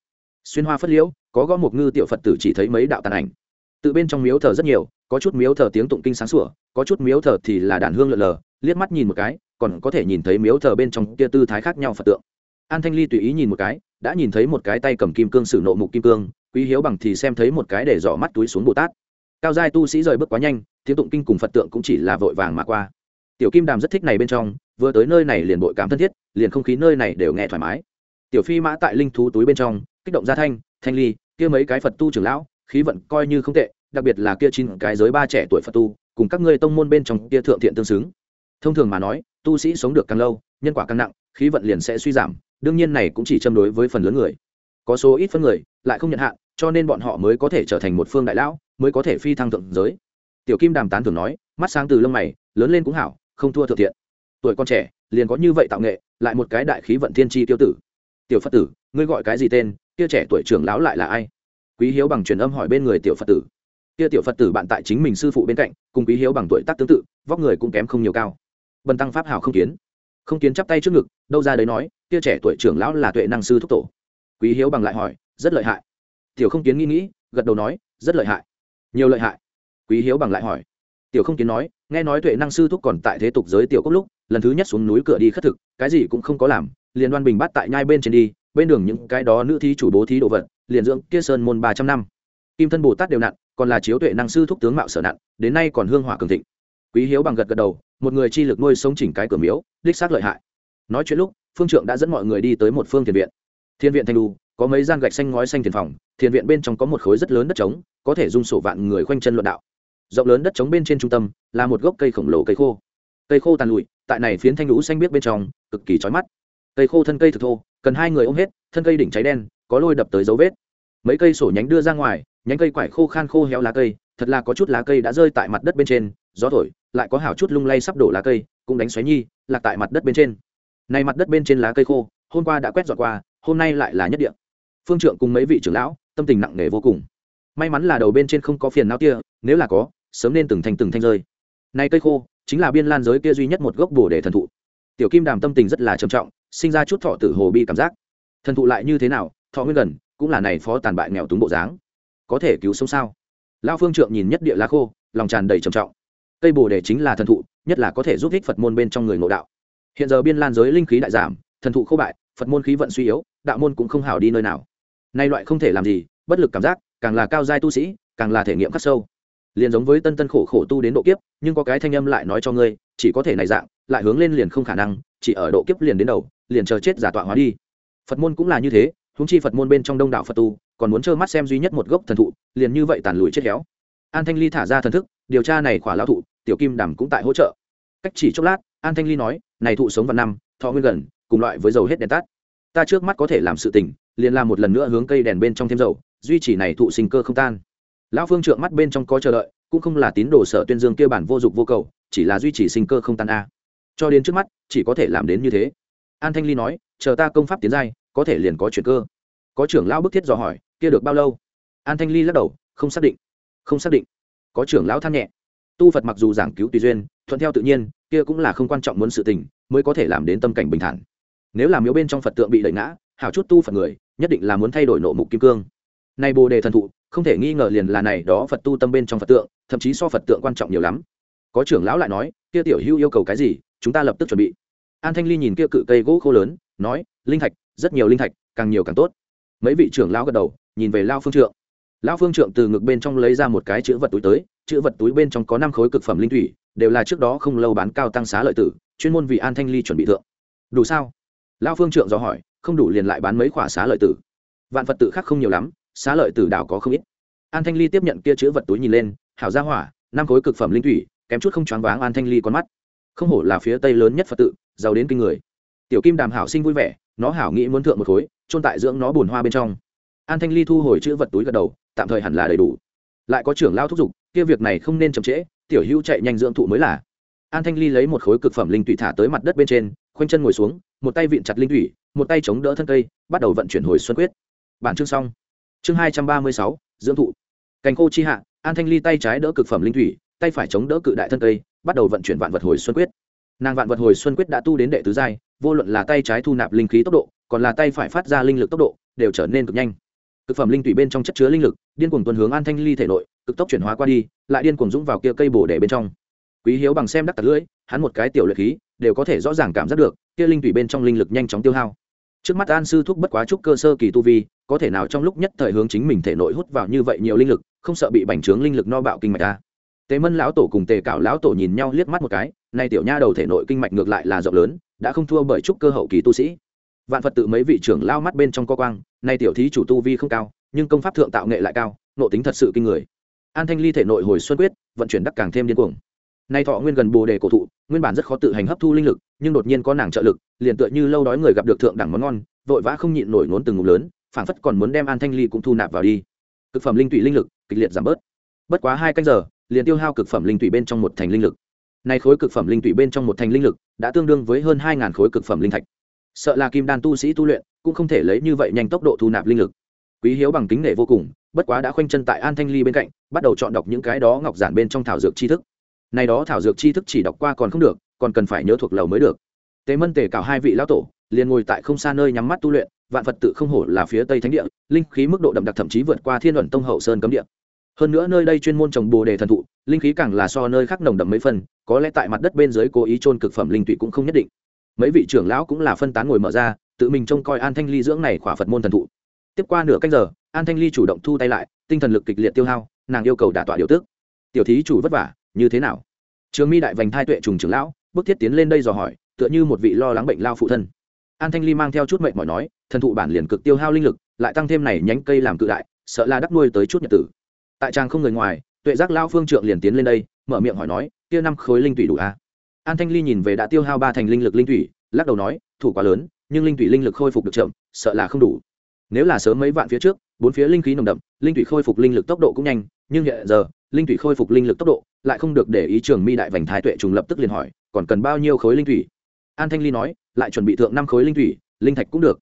Xuyên hoa phất liễu, có gõ một ngư tiểu phật tử chỉ thấy mấy đạo tàn ảnh tự bên trong miếu thờ rất nhiều, có chút miếu thờ tiếng tụng kinh sáng sủa, có chút miếu thờ thì là đàn hương lợn lờ, liếc mắt nhìn một cái, còn có thể nhìn thấy miếu thờ bên trong kia tư thái khác nhau phật tượng. An thanh ly tùy ý nhìn một cái, đã nhìn thấy một cái tay cầm kim cương sử nộ mục kim cương, quý hiếu bằng thì xem thấy một cái để dò mắt túi xuống bồ tát. Cao giai tu sĩ rời bước quá nhanh, tiếng tụng kinh cùng phật tượng cũng chỉ là vội vàng mà qua. Tiểu kim đàm rất thích này bên trong, vừa tới nơi này liền bội cảm thân thiết, liền không khí nơi này đều nghe thoải mái. Tiểu phi mã tại linh thú túi bên trong, kích động gia thanh thanh ly, kia mấy cái phật tu trưởng lão, khí vận coi như không tệ đặc biệt là kia chín cái giới ba trẻ tuổi phật tu, cùng các ngươi tông môn bên trong kia thượng thiện tương xứng. Thông thường mà nói, tu sĩ sống được càng lâu, nhân quả càng nặng, khí vận liền sẽ suy giảm, đương nhiên này cũng chỉ châm đối với phần lớn người. Có số ít phân người, lại không nhận hạn, cho nên bọn họ mới có thể trở thành một phương đại lão, mới có thể phi thăng thượng giới. Tiểu kim đàm tán thường nói, mắt sáng từ lông mày, lớn lên cũng hảo, không thua thượng thiện. Tuổi con trẻ, liền có như vậy tạo nghệ, lại một cái đại khí vận thiên tri tiêu tử. Tiểu phật tử, ngươi gọi cái gì tên, kia trẻ tuổi trưởng lão lại là ai? Quý hiếu bằng truyền âm hỏi bên người tiểu phật tử kia tiểu phật tử bạn tại chính mình sư phụ bên cạnh, cùng quý hiếu bằng tuổi tác tương tự, vóc người cũng kém không nhiều cao. Bần tăng pháp hảo không kiến. Không kiến chắp tay trước ngực, đâu ra đấy nói, kia trẻ tuổi trưởng lão là tuệ năng sư thúc tổ. Quý hiếu bằng lại hỏi, rất lợi hại. Tiểu không kiến nghĩ nghĩ, gật đầu nói, rất lợi hại. Nhiều lợi hại. Quý hiếu bằng lại hỏi. Tiểu không kiến nói, nghe nói tuệ năng sư thúc còn tại thế tục giới tiểu cốc lúc, lần thứ nhất xuống núi cửa đi khất thực, cái gì cũng không có làm, liền đoan bình bắt tại nhai bên trên đi, bên đường những cái đó nữ thí chủ bố thí đồ vật, liền dưỡng kia sơn môn ba trăm năm kim thân bồ tát đều nặn, còn là chiếu tuệ năng sư thúc tướng mạo sở nặn, đến nay còn hương hỏa cường thịnh. Quý hiếu bằng gật gật đầu, một người chi lực nuôi sống chỉnh cái cửa miếu, đích xác lợi hại. Nói chuyện lúc, phương trượng đã dẫn mọi người đi tới một phương thiền viện. Thiên viện thanh lu có mấy gian gạch xanh ngói xanh thiền phòng, thiền viện bên trong có một khối rất lớn đất trống, có thể dung sổ vạn người khoanh chân luận đạo. Rộng lớn đất trống bên trên trung tâm, là một gốc cây khổng lồ cây khô. Cây khô tàn lụi, tại này phiến thanh lũ xanh biếc bên trong, cực kỳ chói mắt. Cây khô thân cây thực thô, cần hai người ôm hết, thân cây đỉnh cháy đen, có lôi đập tới dấu vết. Mấy cây sổ nhánh đưa ra ngoài nhánh cây quải khô khan khô héo lá cây, thật là có chút lá cây đã rơi tại mặt đất bên trên, gió thổi, lại có hảo chút lung lay sắp đổ lá cây, cũng đánh xoáy nhi, lạc tại mặt đất bên trên. Này mặt đất bên trên lá cây khô, hôm qua đã quét dọn qua, hôm nay lại là nhất địa. Phương trượng cùng mấy vị trưởng lão, tâm tình nặng nề vô cùng. May mắn là đầu bên trên không có phiền não kia, nếu là có, sớm nên từng thanh từng thanh rơi. Nay cây khô, chính là biên lan giới kia duy nhất một gốc bồ để thần thụ. Tiểu kim đàm tâm tình rất là trầm trọng, sinh ra chút thọ tử hồ bi cảm giác. Thần thụ lại như thế nào, thọ nguyên gần, cũng là này phó tàn bại nghèo túng bộ dáng có thể cứu sống sao? Lao phương trượng nhìn nhất địa lá khô, lòng tràn đầy trầm trọng. Cây bồ đề chính là thần thụ, nhất là có thể giúp ích phật môn bên trong người ngộ đạo. Hiện giờ biên lan giới linh khí đại giảm, thần thụ khô bại, phật môn khí vận suy yếu, đạo môn cũng không hảo đi nơi nào. Nay loại không thể làm gì, bất lực cảm giác, càng là cao giai tu sĩ, càng là thể nghiệm khắc sâu. Liền giống với tân tân khổ khổ tu đến độ kiếp, nhưng có cái thanh âm lại nói cho ngươi, chỉ có thể này dạng, lại hướng lên liền không khả năng, chỉ ở độ kiếp liền đến đầu, liền chờ chết giả tọa hóa đi. Phật môn cũng là như thế húng chi phật môn bên trong đông đạo phật tu còn muốn trơ mắt xem duy nhất một gốc thần thụ, liền như vậy tàn lùi chết khéo an thanh ly thả ra thần thức, điều tra này khỏa lão thụ, tiểu kim đàm cũng tại hỗ trợ. Cách chỉ chốc lát, an thanh ly nói, này thụ sống vào năm, thọ nguyên gần, cùng loại với dầu hết đèn tắt. Ta trước mắt có thể làm sự tình, liền làm một lần nữa hướng cây đèn bên trong thêm dầu, duy trì này thụ sinh cơ không tan. Lão phương trượng mắt bên trong có chờ đợi, cũng không là tín đồ sở tuyên dương kia bản vô dụng vô cầu, chỉ là duy trì sinh cơ không tan a. Cho đến trước mắt, chỉ có thể làm đến như thế. An thanh ly nói, chờ ta công pháp tiến giai, có thể liền có chuyện cơ. Có trưởng lão bức thiết dò hỏi kia được bao lâu? An thanh ly lắc đầu, không xác định, không xác định. Có trưởng lão than nhẹ. Tu phật mặc dù giảng cứu tùy duyên, thuận theo tự nhiên, kia cũng là không quan trọng muốn sự tình, mới có thể làm đến tâm cảnh bình thản. Nếu làm miếu bên trong phật tượng bị đẩy ngã, hảo chút tu phật người, nhất định là muốn thay đổi nộ mục kim cương. Nay bồ đề thần thụ, không thể nghi ngờ liền là này đó phật tu tâm bên trong phật tượng, thậm chí so phật tượng quan trọng nhiều lắm. Có trưởng lão lại nói, kia tiểu hưu yêu cầu cái gì, chúng ta lập tức chuẩn bị. An thanh ly nhìn kia cự cây gỗ khô lớn, nói, linh thạch, rất nhiều linh thạch, càng nhiều càng tốt. Mấy vị trưởng lão gật đầu nhìn về lao phương trượng. Lão phương trượng từ ngực bên trong lấy ra một cái chữ vật túi tới, chữ vật túi bên trong có năm khối cực phẩm linh thủy, đều là trước đó không lâu bán cao tăng xá lợi tử, chuyên môn vì an thanh ly chuẩn bị thượng. Đủ sao? Lao phương trượng dò hỏi, không đủ liền lại bán mấy khoả xá lợi tử. Vạn phật tự khác không nhiều lắm, xá lợi tử đảo có không ít. An thanh ly tiếp nhận kia chữ vật túi nhìn lên, hảo ra hỏa, năm khối cực phẩm linh thủy, kém chút không choáng váng an thanh ly con mắt. Không hổ là phía tây lớn nhất phật tự, giàu đến kinh người. Tiểu kim đàm hảo sinh vui vẻ, nó hảo nghĩ muốn thượng một khối trôn tại dưỡng nó bùn hoa bên trong an thanh ly thu hồi chữ vật túi gật đầu, tạm thời hẳn là đầy đủ. Lại có trưởng lao thúc giục, kia việc này không nên chậm trễ, tiểu hữu chạy nhanh dưỡng thụ mới là. An thanh ly lấy một khối cực phẩm linh thủy thả tới mặt đất bên trên, khoanh chân ngồi xuống, một tay vịn chặt linh thủy, một tay chống đỡ thân cây, bắt đầu vận chuyển hồi xuân quyết. Bản chương xong. Chương hai trăm ba mươi sáu, dưỡng thụ. Cành khô chi hạ, an thanh ly tay trái đỡ cực phẩm linh thủy, tay phải chống đỡ cự đại thân cây, bắt đầu vận chuyển vạn vật hồi xuân quyết. Nàng vạn vật hồi xuân quyết đã tu đến đệ tứ giai, vô luận là tay trái thu nạp linh khí tốc độ, còn là tay phải phát ra linh lực tốc độ, đều trở nên cực nhanh cực phẩm linh thủy bên trong chất chứa linh lực, điên cuồng tuần hướng an thanh ly thể nội, cực tốc chuyển hóa qua đi, lại điên cuồng dũng vào kia cây bổ để bên trong. Quý hiếu bằng xem đắc tật lưỡi, hắn một cái tiểu luyện khí, đều có thể rõ ràng cảm giác được, kia linh thủy bên trong linh lực nhanh chóng tiêu hao. Trước mắt an sư thúc bất quá trúc cơ sơ kỳ tu vi, có thể nào trong lúc nhất thời hướng chính mình thể nội hút vào như vậy nhiều linh lực, không sợ bị bành trướng linh lực no bạo kinh mạch ta. Tề mân lão tổ cùng tề Cạo lão tổ nhìn nhau liếc mắt một cái, nay tiểu nha đầu thể nội kinh mạch ngược lại là rộng lớn, đã không thua bởi trúc cơ hậu kỳ tu sĩ vạn phật tự mấy vị trưởng lao mắt bên trong co quang, nay tiểu thí chủ tu vi không cao, nhưng công pháp thượng tạo nghệ lại cao nộ tính thật sự kinh người. An thanh ly thể nội hồi xuân quyết, vận chuyển đắc càng thêm điên cuồng. Nay thọ nguyên gần bồ đề cổ thụ, nguyên bản rất khó tự hành hấp thu linh lực, nhưng đột nhiên có nàng trợ lực, liền tựa như lâu đói người gặp được thượng đẳng món ngon, vội vã không nhịn nổi nốn từng ngụm lớn, phảng phất còn muốn đem an thanh ly cũng thu nạp vào đi. Cực phẩm linh tụy linh lực, kịch liệt giảm bớt. Bất quá hai canh giờ, liền tiêu hao cực phẩm linh tụy bên trong một thành linh lực. Nay khối cực phẩm linh tụy bên trong một thành linh lực, đã tương đương với hơn hai khối cực phẩm linh thạch sợ là kim đan tu sĩ tu luyện cũng không thể lấy như vậy nhanh tốc độ thu nạp linh lực. Quý hiếu bằng kính nể vô cùng, bất quá đã khoanh chân tại an thanh ly bên cạnh, bắt đầu chọn đọc những cái đó ngọc giản bên trong thảo dược tri thức. Này đó thảo dược tri thức chỉ đọc qua còn không được, còn cần phải nhớ thuộc lầu mới được. Tế mân tề cảo hai vị lão tổ, liền ngồi tại không xa nơi nhắm mắt tu luyện, vạn phật tự không hổ là phía tây thánh địa, linh khí mức độ đậm đặc thậm chí vượt qua thiên luận tông hậu sơn cấm địa. Hơn nữa nơi đây chuyên môn trồng bồ đề thần thụ, linh khí càng là so nơi khác nồng đậm mấy phần, có lẽ tại mặt đất bên dưới cố ý trôn cực phẩm linh tụy cũng không nhất định mấy vị trưởng lão cũng là phân tán ngồi mở ra, tự mình trông coi an thanh ly dưỡng này khỏa phật môn thần thụ. Tiếp qua nửa canh giờ, an thanh ly chủ động thu tay lại, tinh thần lực kịch liệt tiêu hao, nàng yêu cầu đả tọa điều tức. Tiểu thí chủ vất vả, như thế nào? Trường mi đại vành thai tuệ trùng trưởng lão, bước thiết tiến lên đây dò hỏi, tựa như một vị lo lắng bệnh lao phụ thân. An thanh ly mang theo chút mệnh mỏi nói, thần thụ bản liền cực tiêu hao linh lực, lại tăng thêm này nhánh cây làm cự đại, sợ là đắp nuôi tới chút nhật tử. Tại trang không người ngoài, tuệ giác lao phương trượng liền tiến lên đây, mở miệng hỏi nói, kia năm khối linh thủy đủ à? An thanh ly nhìn về đã tiêu hao ba thành linh lực linh thủy, lắc đầu nói, thủ quá lớn, nhưng linh thủy linh lực khôi phục được chậm, sợ là không đủ. Nếu là sớm mấy vạn phía trước, bốn phía linh khí nồng đậm, linh thủy khôi phục linh lực tốc độ cũng nhanh, nhưng hiện giờ, linh thủy khôi phục linh lực tốc độ lại không được để ý trường mi đại vành thái tuệ trùng lập tức liền hỏi, còn cần bao nhiêu khối linh thủy? An thanh ly nói, lại chuẩn bị thượng năm khối linh thủy, linh thạch cũng được.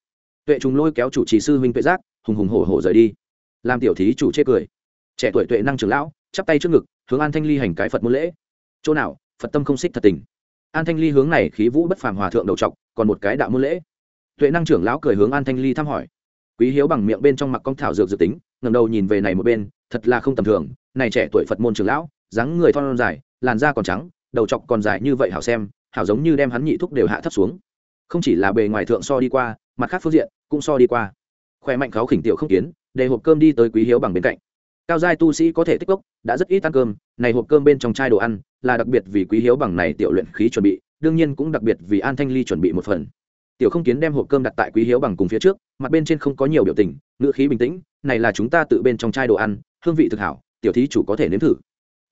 Tuệ trùng lôi kéo chủ trì sư huynh tuệ giác, hùng hùng hổ hổ rời đi. Làm tiểu thí chủ chê cười. Trẻ tuổi tuệ năng trưởng lão, chắp tay trước ngực, hướng an thanh ly hành cái phật môn lễ. Chỗ nào, phật tâm không xích thật tình an thanh ly hướng này khí vũ bất phàm hòa thượng đầu trọc còn một cái đạo môn lễ. Tuệ năng trưởng lão cười hướng an thanh ly thăm hỏi. Quý hiếu bằng miệng bên trong mặc con thảo dược dự tính ngầm đầu nhìn về này một bên, thật là không tầm thường, này trẻ tuổi phật môn trưởng lão, dáng người thon dài, làn da còn trắng, đầu chọc còn dài như vậy hảo xem, hảo giống như đem hắn nhị thúc đều hạ thấp xuống. Không chỉ là bề ngoài thượng so đi qua, mặt khác phương diện cũng so đi qua. Khỏe mạnh kháo khỉnh tiểu không kiến, để hộp cơm đi tới quý hiếu bằng bên cạnh cao giai tu sĩ có thể tích cốc, đã rất ít ăn cơm, này hộp cơm bên trong chai đồ ăn là đặc biệt vì quý hiếu bằng này tiểu luyện khí chuẩn bị, đương nhiên cũng đặc biệt vì an thanh ly chuẩn bị một phần. Tiểu không kiến đem hộp cơm đặt tại quý hiếu bằng cùng phía trước, mặt bên trên không có nhiều biểu tình, ngữ khí bình tĩnh, này là chúng ta tự bên trong chai đồ ăn, hương vị thực hảo, tiểu thí chủ có thể nếm thử.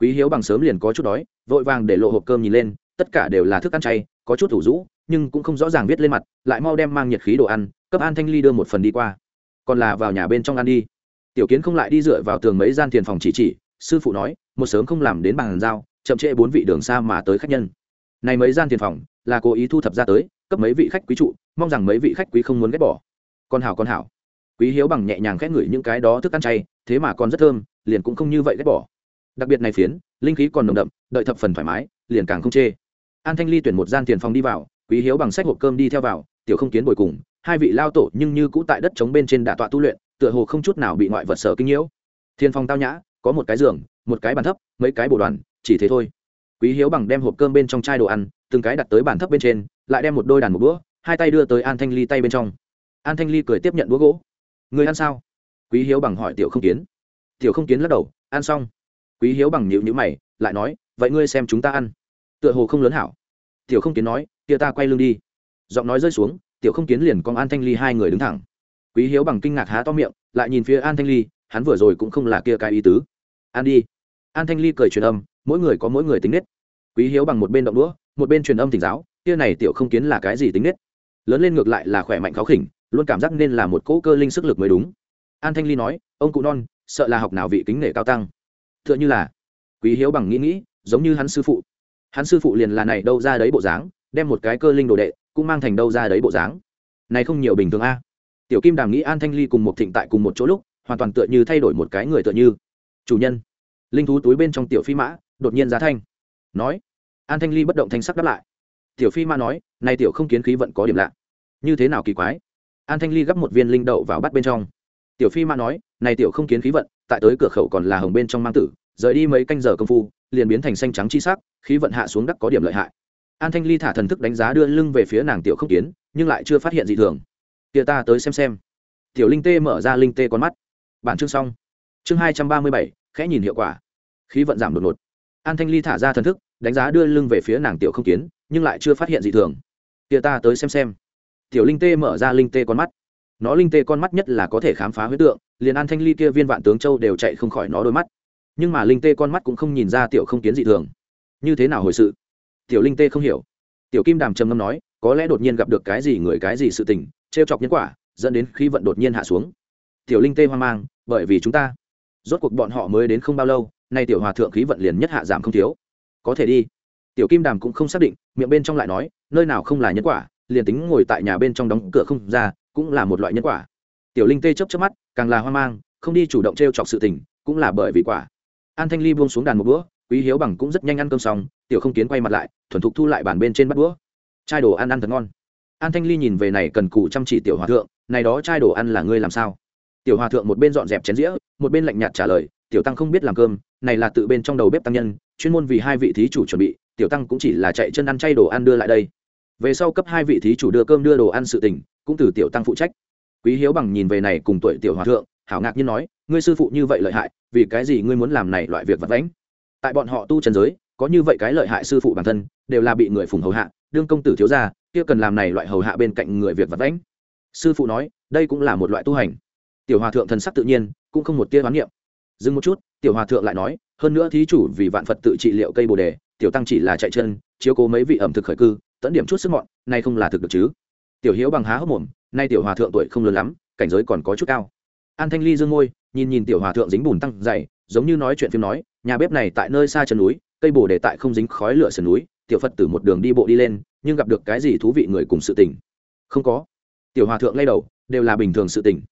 Quý hiếu bằng sớm liền có chút đói, vội vàng để lộ hộp cơm nhìn lên, tất cả đều là thức ăn chay, có chút thủ rũ, nhưng cũng không rõ ràng viết lên mặt, lại mau đem mang nhiệt khí đồ ăn, cấp an thanh ly đưa một phần đi qua. Còn là vào nhà bên trong ăn đi tiểu kiến không lại đi dựa vào tường mấy gian thiền phòng chỉ chỉ, sư phụ nói, một sớm không làm đến bàn giao, chậm trễ bốn vị đường xa mà tới khách nhân. Này mấy gian thiền phòng, là cố ý thu thập ra tới, cấp mấy vị khách quý trụ, mong rằng mấy vị khách quý không muốn ghét bỏ. Con hảo con hảo. Quý hiếu bằng nhẹ nhàng khét ngửi những cái đó thức ăn chay, thế mà còn rất thơm, liền cũng không như vậy ghét bỏ. Đặc biệt này phiến, linh khí còn nồng đậm, đợi thập phần thoải mái, liền càng không chê. An thanh ly tuyển một gian tiền phòng đi vào, quý hiếu bằng sách hộp cơm đi theo vào, tiểu không kiến bồi cùng, hai vị lao tổ nhưng như cũ tại đất chống bên trên đả tọa tu luyện tựa hồ không chút nào bị ngoại vật sở kinh nhiễu. Thiên phong tao nhã, có một cái giường, một cái bàn thấp, mấy cái bồ đoàn, chỉ thế thôi. Quý hiếu bằng đem hộp cơm bên trong chai đồ ăn, từng cái đặt tới bàn thấp bên trên, lại đem một đôi đàn một đũa, hai tay đưa tới an thanh ly tay bên trong. An thanh ly cười tiếp nhận đũa gỗ. Người ăn sao? Quý hiếu bằng hỏi tiểu không kiến. Tiểu không kiến lắc đầu, ăn xong. Quý hiếu bằng nhịu nhữ mày, lại nói, vậy ngươi xem chúng ta ăn. Tựa hồ không lớn hảo. Tiểu không kiến nói tia ta quay lưng đi. Giọng nói rơi xuống, tiểu không kiến liền con an thanh ly hai người đứng thẳng quý hiếu bằng kinh ngạc há to miệng, lại nhìn phía an thanh ly, hắn vừa rồi cũng không là kia cái ý tứ. An đi. An thanh ly cười truyền âm, mỗi người có mỗi người tính nết. Quý hiếu bằng một bên động đũa, một bên truyền âm thỉnh giáo, kia này tiểu không kiến là cái gì tính nết? Lớn lên ngược lại là khỏe mạnh khó khỉnh, luôn cảm giác nên là một cỗ cơ linh sức lực mới đúng. An thanh ly nói, ông cụ non, sợ là học nào vị kính nể cao tăng. T h ư ợ n h ư là, quý hiếu bằng nghĩ nghĩ, giống như hắn sư phụ. Hắn sư phụ liền là này đâu ra đấy bộ dáng, đem một cái cơ linh đồ đệ, cũng mang thành đâu ra đấy bộ dáng. Này không nhiều bình thường a tiểu kim đàm nghĩ an thanh ly cùng một thịnh tại cùng một chỗ lúc, hoàn toàn tựa như thay đổi một cái người tựa như. Chủ nhân. Linh thú túi bên trong tiểu phi mã đột nhiên giá thanh. Nói. An thanh ly bất động thanh sắc đáp lại. Tiểu phi ma nói, này tiểu không kiến khí vận có điểm lạ. Như thế nào kỳ quái? An thanh ly gấp một viên linh đậu vào bắt bên trong. Tiểu phi ma nói, này tiểu không kiến khí vận, tại tới cửa khẩu còn là hồng bên trong mang tử, rời đi mấy canh giờ công phu, liền biến thành xanh trắng chi sắc, khí vận hạ xuống đắc có điểm lợi hại. An thanh ly thả thần thức đánh giá đưa lưng về phía nàng tiểu không kiến, nhưng lại chưa phát hiện gì thường kia ta tới xem xem. Tiểu linh tê mở ra linh tê con mắt. Bản chương xong. Chương hai trăm ba mươi bảy, khẽ nhìn hiệu quả. Khí vận giảm đột ngột. An thanh ly thả ra thần thức, đánh giá đưa lưng về phía nàng tiểu không kiến, nhưng lại chưa phát hiện gì thường. Kia ta tới xem xem. Tiểu linh tê mở ra linh tê con mắt. Nó linh tê con mắt nhất là có thể khám phá huyết tượng, liền an thanh ly kia viên vạn tướng châu đều chạy không khỏi nó đôi mắt. Nhưng mà linh tê con mắt cũng không nhìn ra tiểu không kiến dị thường. Như thế nào hồi sự? Tiểu linh tê không hiểu. Tiểu kim đàm trầm ngâm nói có lẽ đột nhiên gặp được cái gì người cái gì sự tình, trêu chọc nhân quả, dẫn đến khí vận đột nhiên hạ xuống. Tiểu linh tê hoang mang, bởi vì chúng ta. Rốt cuộc bọn họ mới đến không bao lâu, nay tiểu hòa thượng khí vận liền nhất hạ giảm không thiếu. Có thể đi. Tiểu kim đàm cũng không xác định, miệng bên trong lại nói, nơi nào không là nhân quả, liền tính ngồi tại nhà bên trong đóng cửa không ra, cũng là một loại nhân quả. Tiểu linh tê chấp chấp mắt, càng là hoang mang, không đi chủ động t r e o chọc sự tình, cũng là bởi vì quả. An thanh ly buông xuống đàn một bữa, quý hiếu bằng cũng rất nhanh ăn cơm xong, tiểu không kiến quay mặt lại, thuần thục thu lại bàn bên trên bắt bữa chai đồ ăn ăn thật ngon. An thanh ly nhìn về này cần cù chăm chỉ tiểu hòa thượng, này đó chai đồ ăn là ngươi làm sao? Tiểu hòa thượng một bên dọn dẹp chén dĩa, một bên lạnh nhạt trả lời, tiểu tăng không biết làm cơm, này là tự bên trong đầu bếp tăng nhân, chuyên môn vì hai vị thí chủ chuẩn bị, tiểu tăng cũng chỉ là chạy chân ăn chay đồ ăn đưa lại đây. Về sau cấp hai vị thí chủ đưa cơm đưa đồ ăn sự tình, cũng từ tiểu tăng phụ trách. Quý hiếu bằng nhìn về này cùng tuổi tiểu hòa thượng, hảo ngạc nhiên nói, ngươi sư phụ như vậy lợi hại, vì cái gì ngươi muốn làm này loại việc vật vãnh? Tại bọn họ tu trần giới, có như vậy cái lợi hại sư phụ bản thân, đều là bị người phùng hầu hạ đương công tử thiếu gia, kia cần làm này loại hầu hạ bên cạnh người việc vật vãnh. Sư phụ nói, đây cũng là một loại tu hành. Tiểu hòa thượng thần sắc tự nhiên, cũng không một tia hoán niệm. Dừng một chút, tiểu hòa thượng lại nói, hơn nữa thí chủ vì vạn phật tự trị liệu cây bồ đề, tiểu tăng chỉ là chạy chân, chiếu cố mấy vị ẩm thực khởi cư, tận điểm chút sức mọn, nay không là thực được chứ. Tiểu hiếu bằng há hốc mồm, nay tiểu hòa thượng tuổi không lớn lắm, cảnh giới còn có chút cao. An thanh ly dương ngôi nhìn nhìn tiểu hòa thượng dính bùn tăng dày, giống như nói chuyện phim nói, nhà bếp này tại nơi xa chân núi, cây bồ đề tại không dính khói lửa sườn núi tiểu phật từ một đường đi bộ đi lên, nhưng gặp được cái gì thú vị người cùng sự tình? Không có. Tiểu hòa thượng lay đầu, đều là bình thường sự tình.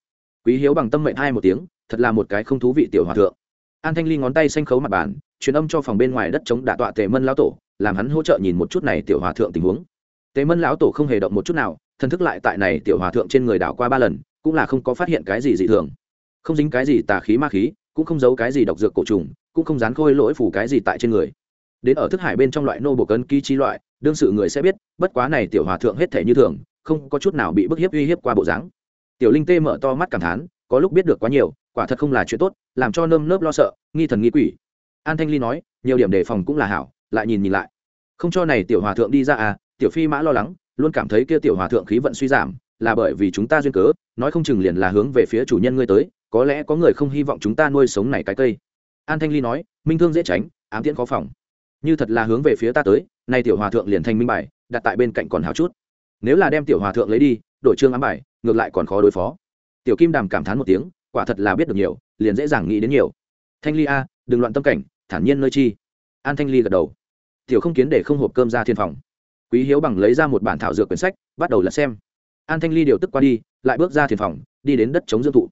Quý hiếu bằng tâm mệnh hai một tiếng, thật là một cái không thú vị tiểu hòa thượng. An thanh ly ngón tay xanh khấu mặt bàn, truyền âm cho phòng bên ngoài đất chống đạ tọa tề mân lão tổ, làm hắn hỗ trợ nhìn một chút này tiểu hòa thượng tình huống. Tề mân lão tổ không hề động một chút nào, thần thức lại tại này tiểu hòa thượng trên người đảo qua ba lần, cũng là không có phát hiện cái gì dị thường. Không dính cái gì tà khí ma khí, cũng không giấu cái gì độc dược cổ trùng, cũng không dán khôi lỗi phủ cái gì tại trên người đến ở thức hải bên trong loại nô bộ cân ký chi loại, đương sự người sẽ biết, bất quá này tiểu hòa thượng hết thể như thường, không có chút nào bị bức hiếp uy hiếp qua bộ dáng. Tiểu linh tê mở to mắt cảm thán, có lúc biết được quá nhiều, quả thật không là chuyện tốt, làm cho nơm nớp lo sợ, nghi thần nghi quỷ. An thanh ly nói, nhiều điểm đề phòng cũng là hảo, lại nhìn nhìn lại. Không cho này tiểu hòa thượng đi ra à tiểu phi mã lo lắng, luôn cảm thấy kia tiểu hòa thượng khí vận suy giảm, là bởi vì chúng ta duyên cớ, nói không chừng liền là hướng về phía chủ nhân ngươi tới, có lẽ có người không hy vọng chúng ta nuôi sống này cái cây. An thanh ly nói, minh thương dễ tránh, ám tiễn khó phòng như thật là hướng về phía ta tới, nay tiểu hòa thượng liền thành minh bài, đặt tại bên cạnh còn hào chút. Nếu là đem tiểu hòa thượng lấy đi, đổi trương ám bài, ngược lại còn khó đối phó. Tiểu kim đàm cảm thán một tiếng, quả thật là biết được nhiều, liền dễ dàng nghĩ đến nhiều. Thanh ly a, đừng loạn tâm cảnh, thản nhiên nơi chi. An thanh ly gật đầu. Tiểu không kiến để không hộp cơm ra thiên phòng. Quý hiếu bằng lấy ra một bản thảo dược quyển sách, bắt đầu lật xem. An thanh ly điều tức qua đi, lại bước ra thiên phòng, đi đến đất chống dương thụ.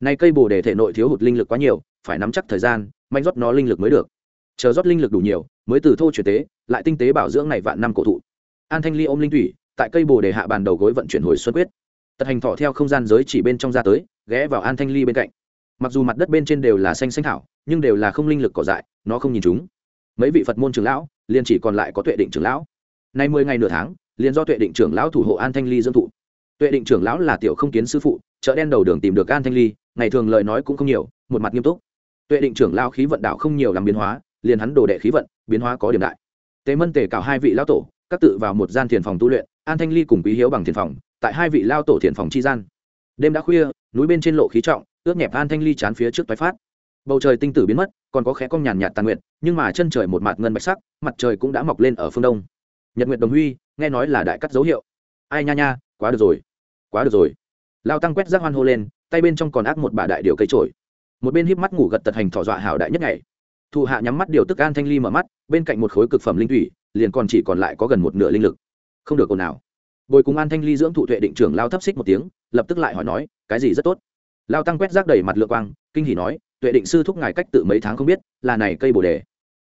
Nay cây bồ đề thể nội thiếu hụt linh lực quá nhiều, phải nắm chắc thời gian manh rót nó linh lực mới được. Chờ rót linh lực đủ nhiều mới từ thô chuyển tế, lại tinh tế bảo dưỡng này vạn năm cổ thụ. An thanh ly ôm linh thủy, tại cây bồ đề hạ bàn đầu gối vận chuyển hồi xuân quyết. Tật hành thọ theo không gian giới chỉ bên trong ra tới, ghé vào an thanh ly bên cạnh. Mặc dù mặt đất bên trên đều là xanh xanh thảo, nhưng đều là không linh lực cỏ dại, nó không nhìn chúng. Mấy vị phật môn trưởng lão, liền chỉ còn lại có tuệ định trưởng lão. Nay mười ngày nửa tháng, liền do tuệ định trưởng lão thủ hộ an thanh ly dương thụ. Tuệ định trưởng lão là tiểu không kiến sư phụ, chợ đen đầu đường tìm được an thanh ly, ngày thường lời nói cũng không nhiều, một mặt nghiêm túc. Tuệ định trưởng lão khí vận đạo không nhiều làm biến hóa liền hắn đồ đệ khí vận, biến hóa có điểm đại. Tế mân tề cào hai vị lão tổ, các tự vào một gian thiền phòng tu luyện, an thanh ly cùng quý hiếu bằng thiền phòng, tại hai vị lao tổ thiền phòng chi gian. Đêm đã khuya, núi bên trên lộ khí trọng, ướt nhẹp an thanh ly chán phía trước tái phát. Bầu trời tinh tử biến mất, còn có khẽ cong nhàn nhạt tàn nguyện nhưng mà chân trời một mặt ngân bạch sắc, mặt trời cũng đã mọc lên ở phương đông. Nhật nguyện đồng huy, nghe nói là đại cắt dấu hiệu. Ai nha nha, quá được rồi, quá được rồi. Lao tăng quét rác hoan hô lên, tay bên trong còn ác một bà đại điều cây trổi. Một bên híp mắt ngủ gật tật hành thỏ dọa hảo đại nhất ngày thụ hạ nhắm mắt điều tức an thanh ly mở mắt, bên cạnh một khối cực phẩm linh thủy, liền còn chỉ còn lại có gần một nửa linh lực. Không được ồn nào bồi cùng an thanh ly dưỡng thụ tuệ định trưởng lao thấp xích một tiếng, lập tức lại hỏi nói, cái gì rất tốt? Lao tăng quét rác đầy mặt lựa quang, kinh hỉ nói, tuệ định sư thúc ngài cách tự mấy tháng không biết, là này cây bồ đề.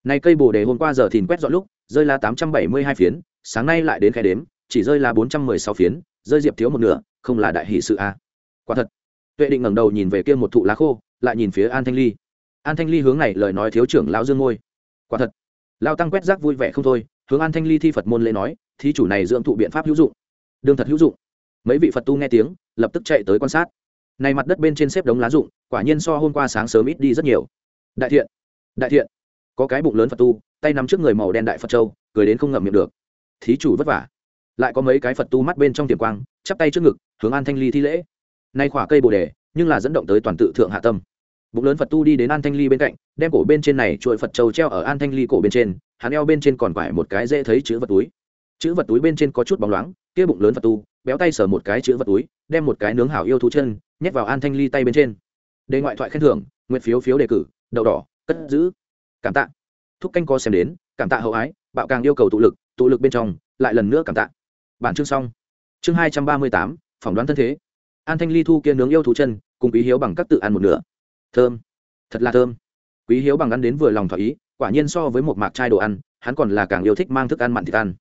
Này cây bồ đề hôm qua giờ thìn quét dọn lúc, rơi là tám trăm bảy mươi hai phiến, sáng nay lại đến khai đếm, chỉ rơi là bốn trăm mười sáu phiến, rơi diệp thiếu một nửa, không là đại hỷ sự a à. quả thật. Tuệ định ngẩng đầu nhìn về kia một thụ lá khô, lại nhìn phía an thanh ly an thanh ly hướng này lời nói thiếu trưởng lão dương ngôi. Quả thật lao tăng quét rác vui vẻ không thôi, hướng an thanh ly thi phật môn lễ nói, thí chủ này dưỡng thụ biện pháp hữu dụng. Đương thật hữu dụng. Mấy vị phật tu nghe tiếng, lập tức chạy tới quan sát. Này mặt đất bên trên xếp đống lá dụng quả nhiên so hôm qua sáng sớm ít đi rất nhiều. Đại thiện đại thiện. Có cái bụng lớn phật tu, tay nắm trước người màu đen đại phật châu, cười đến không ngậm miệng được. Thí chủ vất vả. Lại có mấy cái phật tu mắt bên trong tiềm quang, chắp tay trước ngực, hướng an thanh ly thi lễ. Nay khỏa cây bồ đề, nhưng là dẫn động tới toàn tự thượng hạ tâm bụng lớn phật tu đi đến an thanh ly bên cạnh, đem cổ bên trên này chuỗi phật châu treo ở an thanh ly cổ bên trên, hắn eo bên trên còn phải một cái dễ thấy chữ vật túi. Chữ vật túi bên trên có chút bóng loáng, kia bụng lớn phật tu, béo tay sờ một cái chữ vật túi, đem một cái nướng hảo yêu thú chân, nhét vào an thanh ly tay bên trên. Đề ngoại thoại khen thưởng, nguyện phiếu phiếu đề cử, đậu đỏ, cất giữ. Cảm tạ. Thúc canh co xem đến, cảm tạ hậu ái, bạo càng yêu cầu tụ lực tụ lực bên trong, lại lần nữa cảm tạ. Bản chương xong. Chương hai trăm ba mươi tám, phỏng đoán thân thế. An thanh ly thu kia nướng yêu thú chân, cùng quý hiếu bằng các tự ăn một nửa thơm. Thật là thơm. Quý hiếu bằng ăn đến vừa lòng thỏa ý, quả nhiên so với một mạc chai đồ ăn, hắn còn là càng yêu thích mang thức ăn mặn thịt ăn.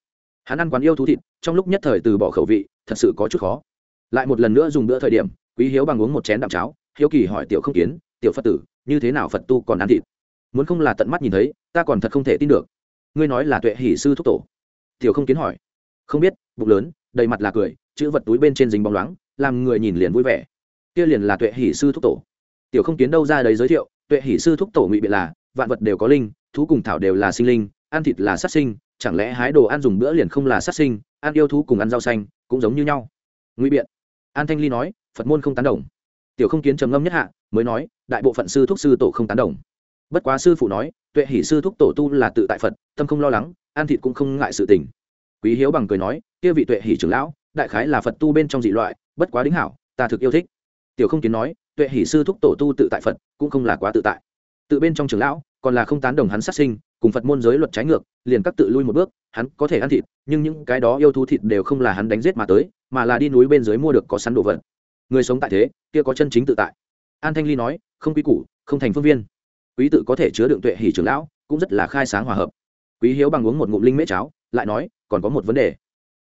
Hắn ăn quán yêu thú thịt, trong lúc nhất thời từ bỏ khẩu vị, thật sự có chút khó. Lại một lần nữa dùng bữa thời điểm, quý hiếu bằng uống một chén đạm cháo, hiếu kỳ hỏi tiểu không kiến, tiểu phật tử, như thế nào phật tu còn ăn thịt? Muốn không là tận mắt nhìn thấy, ta còn thật không thể tin được. Ngươi nói là tuệ hỷ sư thúc tổ. Tiểu không kiến hỏi. Không biết, bụng lớn, đầy mặt là cười, chữ vật túi bên trên dính bóng loáng, làm người nhìn liền vui vẻ. Kia liền là tuệ hỷ sư thúc tổ tiểu không kiến đâu ra đấy giới thiệu, tuệ hỷ sư thúc tổ ngụy biện là, vạn vật đều có linh, thú cùng thảo đều là sinh linh, ăn thịt là sát sinh, chẳng lẽ hái đồ ăn dùng bữa liền không là sát sinh, ăn yêu thú cùng ăn rau xanh, cũng giống như nhau. Ngụy biện, an thanh ly nói, phật môn không tán đồng. Tiểu không kiến trầm ngâm nhất hạ, mới nói, đại bộ phận sư thúc sư tổ không tán đồng. Bất quá sư phụ nói, tuệ hỷ sư thúc tổ tu là tự tại phật, tâm không lo lắng, ăn thịt cũng không ngại sự tình. Quý hiếu bằng cười nói, kia vị tuệ hỷ trưởng lão, đại khái là phật tu bên trong dị loại, bất quá đính hảo, ta thực yêu thích. Tiểu không kiến nói tuệ hỷ sư thúc tổ tu tự tại phật, cũng không là quá tự tại. Tự bên trong trưởng lão, còn là không tán đồng hắn sát sinh, cùng phật môn giới luật trái ngược, liền các tự lui một bước, hắn có thể ăn thịt, nhưng những cái đó yêu thú thịt đều không là hắn đánh giết mà tới, mà là đi núi bên dưới mua được có sắn đồ vật. Người sống tại thế, kia có chân chính tự tại. An thanh ly nói, không quý củ, không thành phương viên. Quý tự có thể chứa đựng tuệ hỷ trưởng lão, cũng rất là khai sáng hòa hợp. Quý hiếu bằng uống một ngụm linh mễ cháo, lại nói, còn có một vấn đề.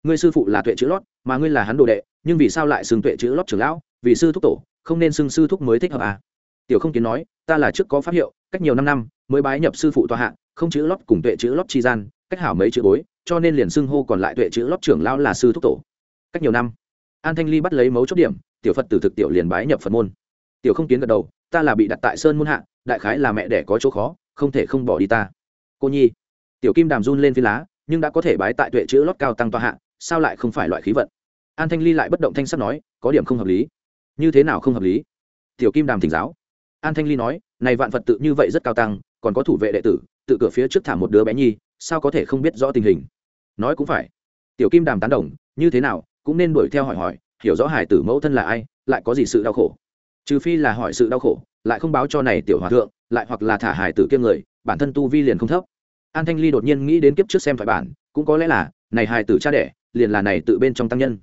Ngươi sư phụ là tuệ chữ lót, mà ngươi là hắn đồ đệ, nhưng vì sao lại xưng tuệ chữ lót trưởng lão, vì sư thúc tổ không nên xưng sư thúc mới thích hợp à. Tiểu không kiến nói, ta là trước có pháp hiệu, cách nhiều năm năm, mới bái nhập sư phụ tòa hạ, không chữ lót cùng tuệ chữ lót chi gian, cách hảo mấy chữ bối, cho nên liền xưng hô còn lại tuệ chữ lót trưởng lão là sư thúc tổ. Cách nhiều năm, an thanh ly bắt lấy mấu chốt điểm, tiểu phật tử thực tiểu liền bái nhập phật môn. Tiểu không kiến gật đầu, ta là bị đặt tại sơn môn hạ, đại khái là mẹ đẻ có chỗ khó, không thể không bỏ đi ta. Cô nhi, tiểu kim đàm run lên phi lá, nhưng đã có thể bái tại tuệ chữ lót cao tăng tòa hạ, sao lại không phải loại khí vận? An thanh ly lại bất động thanh sắc nói, có điểm không hợp lý như thế nào không hợp lý? Tiểu kim đàm thỉnh giáo. An thanh ly nói, này vạn phật tự như vậy rất cao tăng, còn có thủ vệ đệ tử, tự cửa phía trước thả một đứa bé nhi, sao có thể không biết rõ tình hình? Nói cũng phải. Tiểu kim đàm tán đồng, như thế nào, cũng nên đuổi theo hỏi hỏi, hiểu rõ hải tử mẫu thân là ai, lại có gì sự đau khổ? Trừ phi là hỏi sự đau khổ, lại không báo cho này tiểu hòa thượng, lại hoặc là thả hải tử kiêng người, bản thân tu vi liền không thấp. An thanh ly đột nhiên nghĩ đến kiếp trước xem phải bản, cũng có lẽ là, này hải tử cha đẻ, liền là này tự bên trong tăng nhân.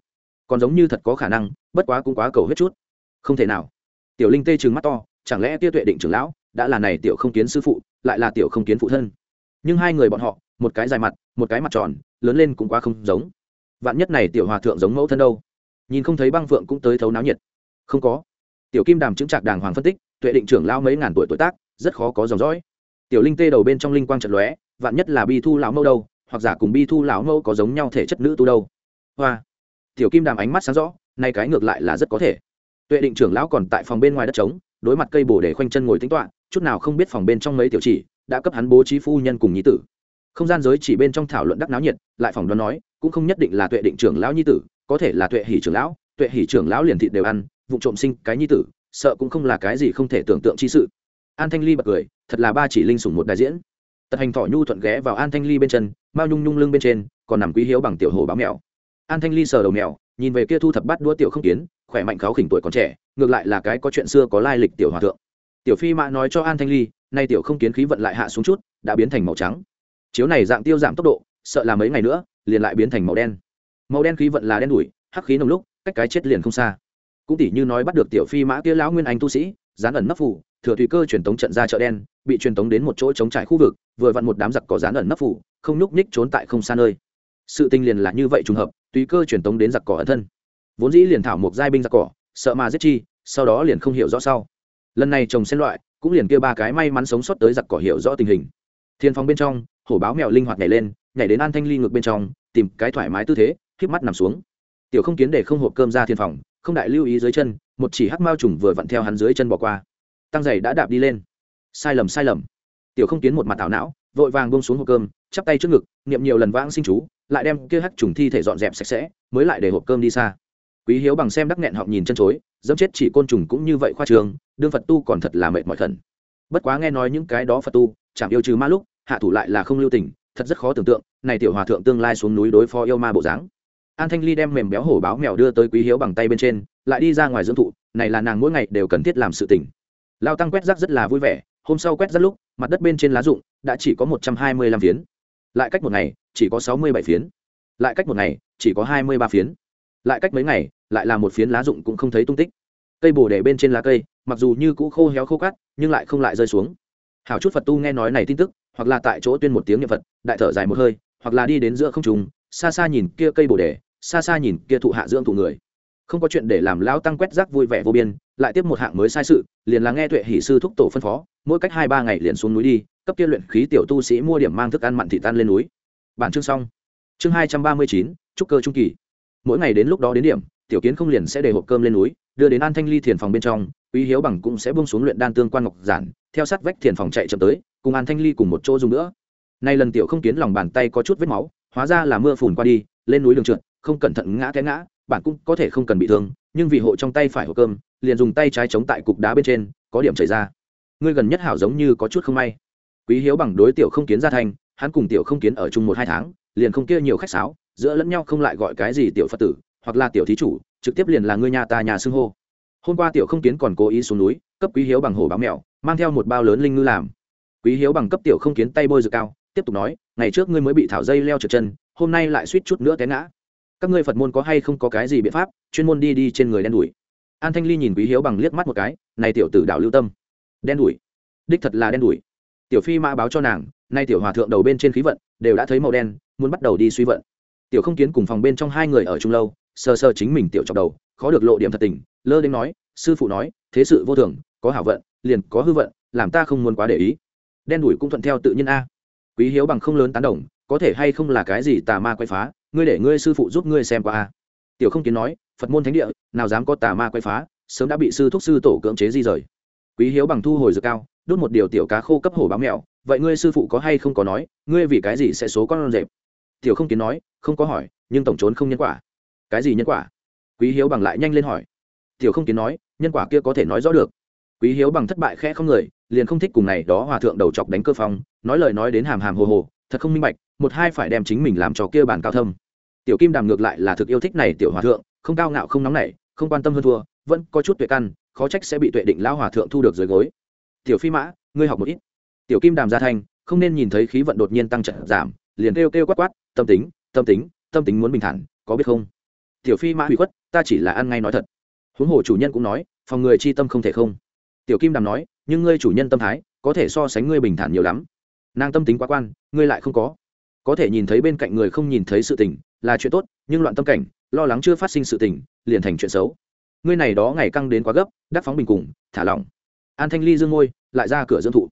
Còn giống như thật có khả năng, bất quá cũng quá cầu hết chút không thể nào. Tiểu linh tê trừng mắt to, chẳng lẽ tia tuệ định trưởng lão đã là này tiểu không kiến sư phụ, lại là tiểu không kiến phụ thân? Nhưng hai người bọn họ, một cái dài mặt, một cái mặt tròn, lớn lên cũng quá không giống. Vạn nhất này tiểu hòa thượng giống mẫu thân đâu? Nhìn không thấy băng phượng cũng tới thấu náo nhiệt. Không có. Tiểu kim đàm chứng trạc đàng hoàng phân tích, tuệ định trưởng lao mấy ngàn tuổi tuổi tác, rất khó có dòng dõi. Tiểu linh tê đầu bên trong linh quang trận lóe, vạn nhất là bi thu lão mẫu đâu, hoặc giả cùng bi thu lão mẫu có giống nhau thể chất nữ tu đâu. Hoa. Tiểu kim đàm ánh mắt sáng rõ, nay cái ngược lại là rất có thể tuệ định trưởng lão còn tại phòng bên ngoài đất trống, đối mặt cây bồ để khoanh chân ngồi tính toạ chút nào không biết phòng bên trong mấy tiểu chỉ, đã cấp hắn bố trí phu nhân cùng nhi tử. Không gian giới chỉ bên trong thảo luận đắc náo nhiệt, lại phòng đoán nói, cũng không nhất định là tuệ định trưởng lão nhi tử, có thể là tuệ hỷ trưởng lão, tuệ hỷ trưởng lão liền thịt đều ăn vụ trộm sinh cái nhi tử, sợ cũng không là cái gì không thể tưởng tượng chi sự. An thanh ly bật cười, thật là ba chỉ linh sủng một đại diễn. Tật hành thỏ nhu thuận ghé vào an thanh ly bên chân, mao nhung nhung lưng bên trên, còn nằm quý hiếu bằng tiểu hồ báo mèo an thanh ly sờ đầu mèo nhìn về kia thu thập bắt đua tiểu không kiến, khỏe mạnh kháo khỉnh tuổi còn trẻ, ngược lại là cái có chuyện xưa có lai lịch tiểu hòa thượng. Tiểu phi mã nói cho an thanh ly, nay tiểu không kiến khí vận lại hạ xuống chút, đã biến thành màu trắng. Chiếu này dạng tiêu giảm tốc độ, sợ là mấy ngày nữa, liền lại biến thành màu đen. Màu đen khí vận là đen đủi, hắc khí nồng lúc, cách cái chết liền không xa. Cũng tỷ như nói bắt được tiểu phi mã kia lão nguyên anh tu sĩ, dán ẩn nấp phủ, thừa tùy cơ truyền tống trận ra chợ đen, bị truyền tống đến một chỗ chống trải khu vực, vừa vặn một đám giặc có dán ẩn nấp phủ, không nhúc nhích trốn tại không xa nơi. Sự tình liền là như vậy trùng hợp tùy cơ truyền tống đến giặc cỏ ẩn thân. Vốn dĩ liền thảo một giai binh giặc cỏ, sợ mà giết chi, sau đó liền không hiểu rõ sau. Lần này trồng xen loại, cũng liền kia ba cái may mắn sống sót tới giặc cỏ hiểu rõ tình hình. Thiên phong bên trong, hổ báo mèo linh hoạt nhảy lên, nhảy đến an thanh ly ngược bên trong, tìm cái thoải mái tư thế khiếp mắt nằm xuống. Tiểu không kiến để không hộp cơm ra thiên phòng, không đại lưu ý dưới chân, một chỉ hắc mao trùng vừa vặn theo hắn dưới chân bỏ qua. Tăng giày đã đạp đi lên. Sai lầm sai lầm. Tiểu không kiến một mặt ảo não, vội vàng bông xuống hộp cơm chắp tay trước ngực, niệm nhiều lần vãng sinh chú, lại đem kia hắc trùng thi thể dọn dẹp sạch sẽ, mới lại để hộp cơm đi xa. Quý hiếu bằng xem đắc nghẹn họng nhìn chân chối, dẫm chết chỉ côn trùng cũng như vậy khoa trường, đương phật tu còn thật là mệt mỏi thần. bất quá nghe nói những cái đó phật tu chẳng yêu trừ ma lúc, hạ thủ lại là không lưu tình, thật rất khó tưởng tượng, này tiểu hòa thượng tương lai xuống núi đối phó yêu ma bộ dáng. An thanh ly đem mềm béo hổ báo mèo đưa tới quý hiếu bằng tay bên trên, lại đi ra ngoài dưỡng thụ, này là nàng mỗi ngày đều cần thiết làm sự tỉnh lao tăng quét rác rất là vui vẻ, hôm sau quét rác lúc, mặt đất bên trên lá rụng đã chỉ có một trăm hai mươi lăm phiến lại cách một ngày, chỉ có sáu mươi bảy phiến. Lại cách một ngày, chỉ có hai mươi ba phiến. Lại cách mấy ngày, lại là một phiến lá rụng cũng không thấy tung tích. Cây bồ đề bên trên lá cây, mặc dù như cũ khô héo khô cát, nhưng lại không lại rơi xuống. Hảo chút phật tu nghe nói này tin tức, hoặc là tại chỗ tuyên một tiếng niệm phật, đại thở dài một hơi, hoặc là đi đến giữa không trùng xa xa nhìn kia cây bồ đề, xa xa nhìn kia thụ hạ dưỡng thụ người. Không có chuyện để làm lão tăng quét rác vui vẻ vô biên, lại tiếp một hạng mới sai sự, liền là nghe tuệ hỷ sư thúc tổ phân phó, mỗi cách hai ba ngày liền xuống núi đi cấp kia luyện khí tiểu tu sĩ mua điểm mang thức ăn mặn thị tan lên núi. Bản chương xong. Chương hai trăm ba mươi chín, trúc cơ trung kỳ. Mỗi ngày đến lúc đó đến điểm, tiểu kiến không liền sẽ để hộp cơm lên núi, đưa đến an thanh ly thiền phòng bên trong, quý hiếu bằng cũng sẽ bông xuống luyện đan tương quan ngọc giản, theo sát vách thiền phòng chạy chậm tới, cùng an thanh ly cùng một chỗ dùng nữa. Nay lần tiểu không kiến lòng bàn tay có chút vết máu, hóa ra là mưa phùn qua đi, lên núi đường trượt, không cẩn thận ngã té ngã, bạn cũng có thể không cần bị thương, nhưng vì hộ trong tay phải hộp cơm, liền dùng tay trái chống tại cục đá bên trên, có điểm chảy ra. Ngươi gần nhất hảo giống như có chút không may quý hiếu bằng đối tiểu không kiến ra thành, hắn cùng tiểu không kiến ở chung một hai tháng, liền không kia nhiều khách sáo, giữa lẫn nhau không lại gọi cái gì tiểu phật tử, hoặc là tiểu thí chủ, trực tiếp liền là ngươi nhà ta nhà xưng hô. Hôm qua tiểu không kiến còn cố ý xuống núi, cấp quý hiếu bằng hổ báo mèo mang theo một bao lớn linh ngư làm. Quý hiếu bằng cấp tiểu không kiến tay bôi dược cao, tiếp tục nói, ngày trước ngươi mới bị thảo dây leo trượt chân, hôm nay lại suýt chút nữa té ngã. Các ngươi phật môn có hay không có cái gì biện pháp, chuyên môn đi đi trên người đen đủi? An thanh ly nhìn quý hiếu bằng liếc mắt một cái, này tiểu tử đạo lưu tâm. Đen đủi? Đích thật là đen đủi tiểu phi mã báo cho nàng, nay tiểu hòa thượng đầu bên trên khí vận, đều đã thấy màu đen, muốn bắt đầu đi suy vận. Tiểu không kiến cùng phòng bên trong hai người ở chung lâu sơ sơ chính mình tiểu chọc đầu, khó được lộ điểm thật tình, lơ đến nói, sư phụ nói, thế sự vô thường, có hảo vận, liền có hư vận, làm ta không muốn quá để ý. Đen đủi cũng thuận theo tự nhiên a. Quý hiếu bằng không lớn tán đồng, có thể hay không là cái gì tà ma quay phá, ngươi để ngươi sư phụ giúp ngươi xem qua a. Tiểu không kiến nói, phật môn thánh địa, nào dám có tà ma quay phá, sớm đã bị sư thúc sư tổ cưỡng chế di rời. Quý hiếu bằng thu hồi dược cao đốt một điều tiểu cá khô cấp hổ báo mèo vậy ngươi sư phụ có hay không có nói, ngươi vì cái gì sẽ số con rệp? Tiểu không kiến nói, không có hỏi, nhưng tổng trốn không nhân quả. Cái gì nhân quả? Quý hiếu bằng lại nhanh lên hỏi. Tiểu không kiến nói, nhân quả kia có thể nói rõ được. Quý hiếu bằng thất bại khẽ không người, liền không thích cùng này đó hòa thượng đầu chọc đánh cơ phong, nói lời nói đến hàm hàm hồ hồ, thật không minh bạch, một hai phải đem chính mình làm trò kia bàn cao thâm. Tiểu kim đàm ngược lại là thực yêu thích này tiểu hòa thượng, không cao ngạo không nóng nảy, không quan tâm hơn thua, vẫn có chút tuệ căn, khó trách sẽ bị tuệ định lão hòa thượng thu được dưới gối tiểu phi mã, ngươi học một ít. Tiểu kim đàm gia thanh, không nên nhìn thấy khí vận đột nhiên tăng trận giảm, liền kêu kêu quát quát, tâm tính tâm tính tâm tính muốn bình thản, có biết không? Tiểu phi mã hủy khuất, ta chỉ là ăn ngay nói thật. Huống hồ chủ nhân cũng nói, phòng người chi tâm không thể không. Tiểu kim đàm nói, nhưng ngươi chủ nhân tâm thái, có thể so sánh ngươi bình thản nhiều lắm. Nàng tâm tính quá quan, ngươi lại không có. Có thể nhìn thấy bên cạnh người không nhìn thấy sự tình, là chuyện tốt, nhưng loạn tâm cảnh, lo lắng chưa phát sinh sự tình, liền thành chuyện xấu. Ngươi này đó ngày căng đến quá gấp đắc phóng bình cùng, thả lỏng. An thanh ly dương môi lại ra cửa dưỡng thụ.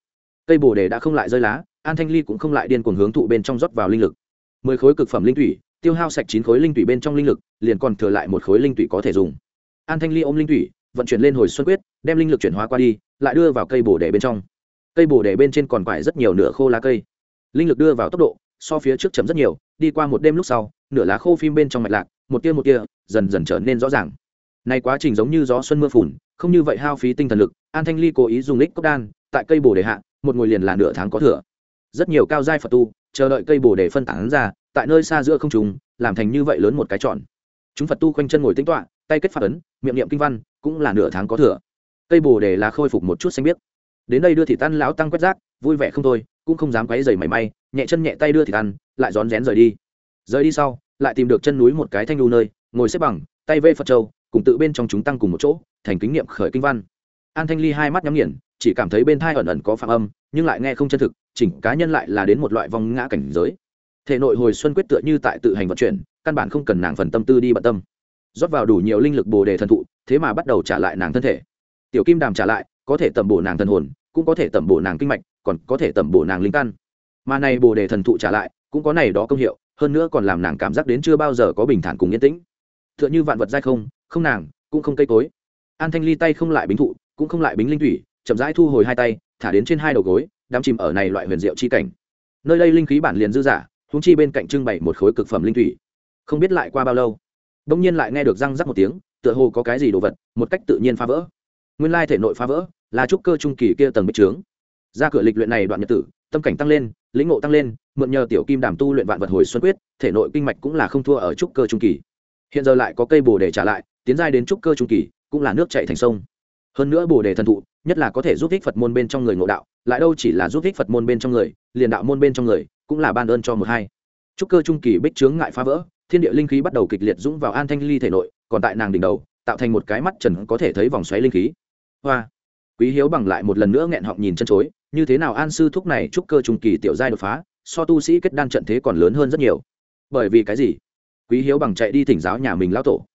Cây bồ đề đã không lại rơi lá, an thanh ly cũng không lại điên cuồng hướng thụ bên trong rót vào linh lực. Mười khối cực phẩm linh thủy, tiêu hao sạch chín khối linh thủy bên trong linh lực, liền còn thừa lại một khối linh thủy có thể dùng. An thanh ly ôm linh thủy, vận chuyển lên hồi xuân quyết, đem linh lực chuyển hóa qua đi, lại đưa vào cây bồ đề bên trong. Cây bồ đề bên trên còn quải rất nhiều nửa khô lá cây. Linh lực đưa vào tốc độ, so phía trước chấm rất nhiều, đi qua một đêm lúc sau, nửa lá khô phim bên trong mạch lạc, một tia một tia, dần dần trở nên rõ ràng này quá trình giống như gió xuân mưa phùn, không như vậy hao phí tinh thần lực, an thanh ly cố ý dùng lích cốc đan, tại cây bồ đề hạ, một ngồi liền là nửa tháng có thừa. Rất nhiều cao giai phật tu, chờ đợi cây bồ đề phân tán ra, tại nơi xa giữa không trùng làm thành như vậy lớn một cái tròn. Chúng phật tu khoanh chân ngồi tính toạ tay kết phát ấn, miệng niệm kinh văn, cũng là nửa tháng có thừa. Cây bồ đề là khôi phục một chút xanh biết đến đây đưa thị tan lão tăng quét rác, vui vẻ không thôi, cũng không dám quấy giày mảy may, nhẹ chân nhẹ tay đưa thị tan lại rón rén rời đi. Rời đi sau, lại tìm được chân núi một cái thanh lưu nơi, ngồi xếp bằng, tay vê phật châu cùng tự bên trong chúng tăng cùng một chỗ, thành kính niệm khởi kinh văn. An thanh ly hai mắt nhắm nghiền, chỉ cảm thấy bên thai ẩn ẩn có phạm âm, nhưng lại nghe không chân thực, chỉnh cá nhân lại là đến một loại vong ngã cảnh giới. Thể nội hồi xuân quyết tựa như tại tự hành vận chuyển, căn bản không cần nàng phần tâm tư đi bận tâm. Rót vào đủ nhiều linh lực bồ đề thần thụ, thế mà bắt đầu trả lại nàng thân thể. Tiểu kim đàm trả lại, có thể tẩm bổ nàng thần hồn, cũng có thể tẩm bổ nàng kinh mạch, còn có thể tẩm bổ nàng linh căn. Mà này bồ đề thần thụ trả lại, cũng có này đó công hiệu, hơn nữa còn làm nàng cảm giác đến chưa bao giờ có bình thản cùng yên tĩnh. T h ư ợ n h ư vạn vật dai không không nàng, cũng không cây cối. An thanh ly tay không lại bính thụ, cũng không lại bính linh thủy, chậm rãi thu hồi hai tay, thả đến trên hai đầu gối, đắm chìm ở này loại huyền diệu chi cảnh. Nơi đây linh khí bản liền dư giả húng chi bên cạnh trưng bày một khối cực phẩm linh thủy. Không biết lại qua bao lâu đông nhiên lại nghe được răng rắc một tiếng, tựa hồ có cái gì đồ vật, một cách tự nhiên phá vỡ. Nguyên lai thể nội phá vỡ, là trúc cơ trung kỳ kia tầng bích trướng. Ra cửa lịch luyện này đoạn nhật tử, tâm cảnh tăng lên, lĩnh ngộ tăng lên, mượn nhờ tiểu kim đàm tu luyện vạn vật hồi xuân quyết, thể nội kinh mạch cũng là không thua ở trúc cơ trung kỳ. Hiện giờ lại có cây bồ để trả lại tiến giai đến trúc cơ trung kỳ, cũng là nước chạy thành sông. Hơn nữa bồ đề thần thụ, nhất là có thể giúp ích phật môn bên trong người ngộ đạo, lại đâu chỉ là giúp ích phật môn bên trong người, liền đạo môn bên trong người, cũng là ban ơn cho một hai. Trúc cơ trung kỳ bích trướng ngại phá vỡ, thiên địa linh khí bắt đầu kịch liệt dũng vào an thanh ly thể nội, còn tại nàng đỉnh đầu, tạo thành một cái mắt trần có thể thấy vòng xoáy linh khí. Hoa! Quý hiếu bằng lại một lần nữa nghẹn họng nhìn chân chối, như thế nào an sư thúc này trúc cơ trung kỳ tiểu giai đột phá, so tu sĩ kết đan trận thế còn lớn hơn rất nhiều. Bởi vì cái gì? Quý hiếu bằng chạy đi thỉnh giáo nhà mình lão tổ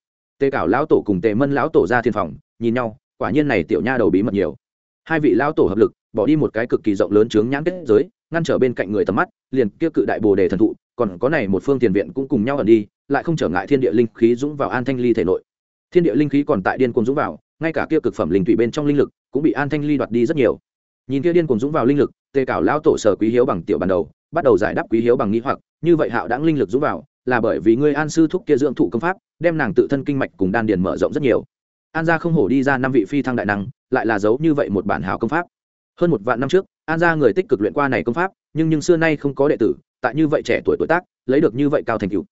tề cảo lão tổ cùng tề mân lão tổ ra thiên phòng, nhìn nhau, quả nhiên này tiểu nha đầu bí mật nhiều. Hai vị lão tổ hợp lực, bỏ đi một cái cực kỳ rộng lớn chướng nhãn kết giới, ngăn trở bên cạnh người tầm mắt, liền kia cự đại bồ đề thần thụ, còn có này một phương tiền viện cũng cùng nhau ẩn đi, lại không trở ngại thiên địa linh khí dũng vào an thanh ly thể nội. Thiên địa linh khí còn tại điên cuồng dũng vào, ngay cả kia cực phẩm linh thủy bên trong linh lực cũng bị an thanh ly đoạt đi rất nhiều. Nhìn kia điên cuồng dũng vào linh lực, tề cảo lão tổ sở quý hiếu bằng tiểu bản đầu, bắt đầu giải đáp quý hiếu bằng nghĩ hoặc, như vậy hạo đáng linh lực dũng vào, là bởi vì ngươi an sư thúc kia dưỡng thụ công pháp đem nàng tự thân kinh mạch cùng đan điền mở rộng rất nhiều. An gia không hổ đi ra năm vị phi thăng đại năng, lại là giấu như vậy một bản hào công pháp. Hơn một vạn năm trước, an gia người tích cực luyện qua này công pháp, nhưng nhưng xưa nay không có đệ tử, tại như vậy trẻ tuổi tuổi tác, lấy được như vậy cao thành tựu.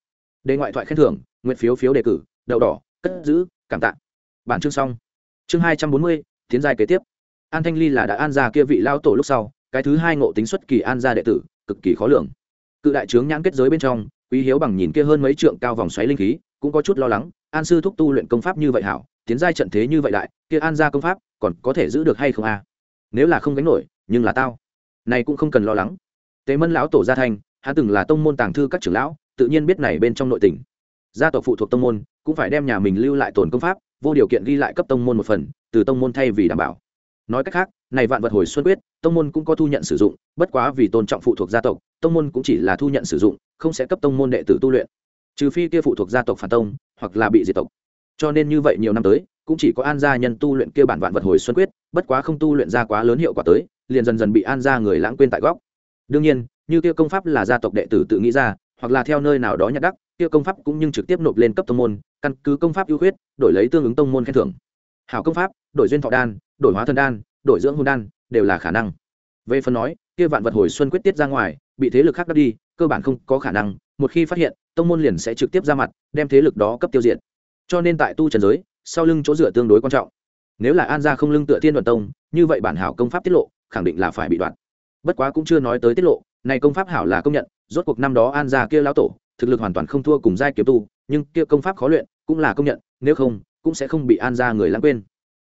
Đề ngoại thoại khen thưởng, nguyện phiếu phiếu đề cử, đậu đỏ, cất giữ, cảm tạ. Bản chương xong. Chương hai trăm bốn mươi, tiến giai kế tiếp. An thanh ly là đã an gia kia vị lao tổ lúc sau, cái thứ hai ngộ tính xuất kỳ an gia đệ tử, cực kỳ khó lường. Cự đại trướng nhãn kết giới bên trong, quý hiếu bằng nhìn kia hơn mấy trượng cao vòng xoáy linh khí cũng có chút lo lắng, an sư thúc tu luyện công pháp như vậy hảo, tiến giai trận thế như vậy đại, kia an gia công pháp, còn có thể giữ được hay không a? Nếu là không gánh nổi, nhưng là tao, này cũng không cần lo lắng. Tế mân lão tổ gia thanh hắn từng là tông môn tàng thư các trưởng lão, tự nhiên biết này bên trong nội tình. Gia tộc phụ thuộc tông môn, cũng phải đem nhà mình lưu lại tổn công pháp, vô điều kiện ghi lại cấp tông môn một phần, từ tông môn thay vì đảm bảo. Nói cách khác, này vạn vật hồi xuân quyết, tông môn cũng có thu nhận sử dụng, bất quá vì tôn trọng phụ thuộc gia tộc, tông môn cũng chỉ là thu nhận sử dụng, không sẽ cấp tông môn đệ tử tu luyện trừ phi kia phụ thuộc gia tộc phản tông, hoặc là bị diệt tộc. Cho nên như vậy nhiều năm tới, cũng chỉ có an gia nhân tu luyện kia bản vạn vật hồi xuân quyết, bất quá không tu luyện ra quá lớn hiệu quả tới, liền dần dần bị an gia người lãng quên tại góc. Đương nhiên, như kia công pháp là gia tộc đệ tử tự nghĩ ra, hoặc là theo nơi nào đó nhặt đắc, kia công pháp cũng nhưng trực tiếp nộp lên cấp tông môn, căn cứ công pháp ưu khuyết, đổi lấy tương ứng tông môn khen thưởng. Hảo công pháp, đổi duyên thọ đan, đổi hóa thần đan, đổi dưỡng hôn đan, đều là khả năng. Về phần nói, kia vạn vật hồi xuân quyết tiết ra ngoài, bị thế lực khác đắp đi cơ bản không có khả năng, một khi phát hiện, tông môn liền sẽ trực tiếp ra mặt, đem thế lực đó cấp tiêu diệt. Cho nên tại tu trần giới, sau lưng chỗ dựa tương đối quan trọng. Nếu là an gia không lưng tựa thiên đoàn tông, như vậy bản hảo công pháp tiết lộ, khẳng định là phải bị đoạn. Bất quá cũng chưa nói tới tiết lộ, này công pháp hảo là công nhận, rốt cuộc năm đó an gia kia lão tổ, thực lực hoàn toàn không thua cùng giai kiếm tu, nhưng kia công pháp khó luyện, cũng là công nhận, nếu không, cũng sẽ không bị an gia người lãng quên.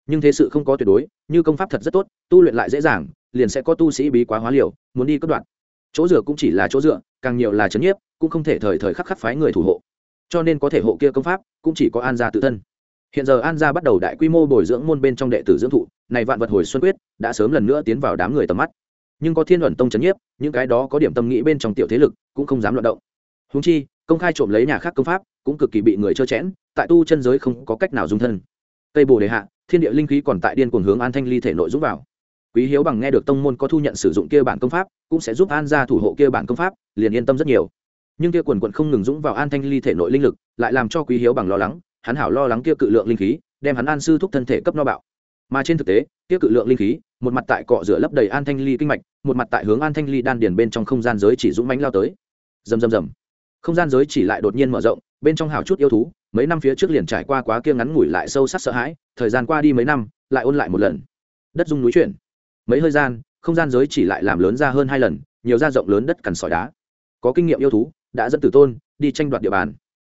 Nhưng thế sự không có tuyệt đối, như công pháp thật rất tốt, tu luyện lại dễ dàng, liền sẽ có tu sĩ bí quá hóa liều, muốn đi cất đoạn. Chỗ dựa cũng chỉ là chỗ dựa càng nhiều là chấn nhiếp, cũng không thể thời thời khắc khắc phái người thủ hộ. Cho nên có thể hộ kia công pháp, cũng chỉ có an gia tự thân. Hiện giờ an gia bắt đầu đại quy mô bồi dưỡng môn bên trong đệ tử dưỡng thụ, này vạn vật hồi xuân quyết, đã sớm lần nữa tiến vào đám người tầm mắt. Nhưng có thiên luận tông chấn nhiếp, những cái đó có điểm tâm nghĩ bên trong tiểu thế lực, cũng không dám luận động. Húng chi, công khai trộm lấy nhà khác công pháp, cũng cực kỳ bị người trơ chẽn, tại tu chân giới không có cách nào dung thân. Tây bồ đề hạ, thiên địa linh khí còn tại điên cuồng hướng an thanh ly thể nội giúp vào quý hiếu bằng nghe được tông môn có thu nhận sử dụng kia bản công pháp, cũng sẽ giúp an gia thủ hộ kia bản công pháp, liền yên tâm rất nhiều. Nhưng kia quần quận không ngừng dũng vào an thanh ly thể nội linh lực, lại làm cho quý hiếu bằng lo lắng, hắn hảo lo lắng kia cự lượng linh khí, đem hắn an sư thúc thân thể cấp no bạo. Mà trên thực tế, kia cự lượng linh khí, một mặt tại cọ rửa lấp đầy an thanh ly kinh mạch, một mặt tại hướng an thanh ly đan điền bên trong không gian giới chỉ dũng mánh lao tới. Rầm rầm rầm. Không gian giới chỉ lại đột nhiên mở rộng, bên trong hào chút yêu thú, mấy năm phía trước liền trải qua quá kia ngắn ngủi lại sâu sắc sợ hãi, thời gian qua đi mấy năm, lại ôn lại một lần. Đất dung núi chuyển mấy hơi gian, không gian giới chỉ lại làm lớn ra hơn hai lần, nhiều ra rộng lớn đất cằn sỏi đá. Có kinh nghiệm yêu thú, đã dẫn tử tôn, đi tranh đoạt địa bàn.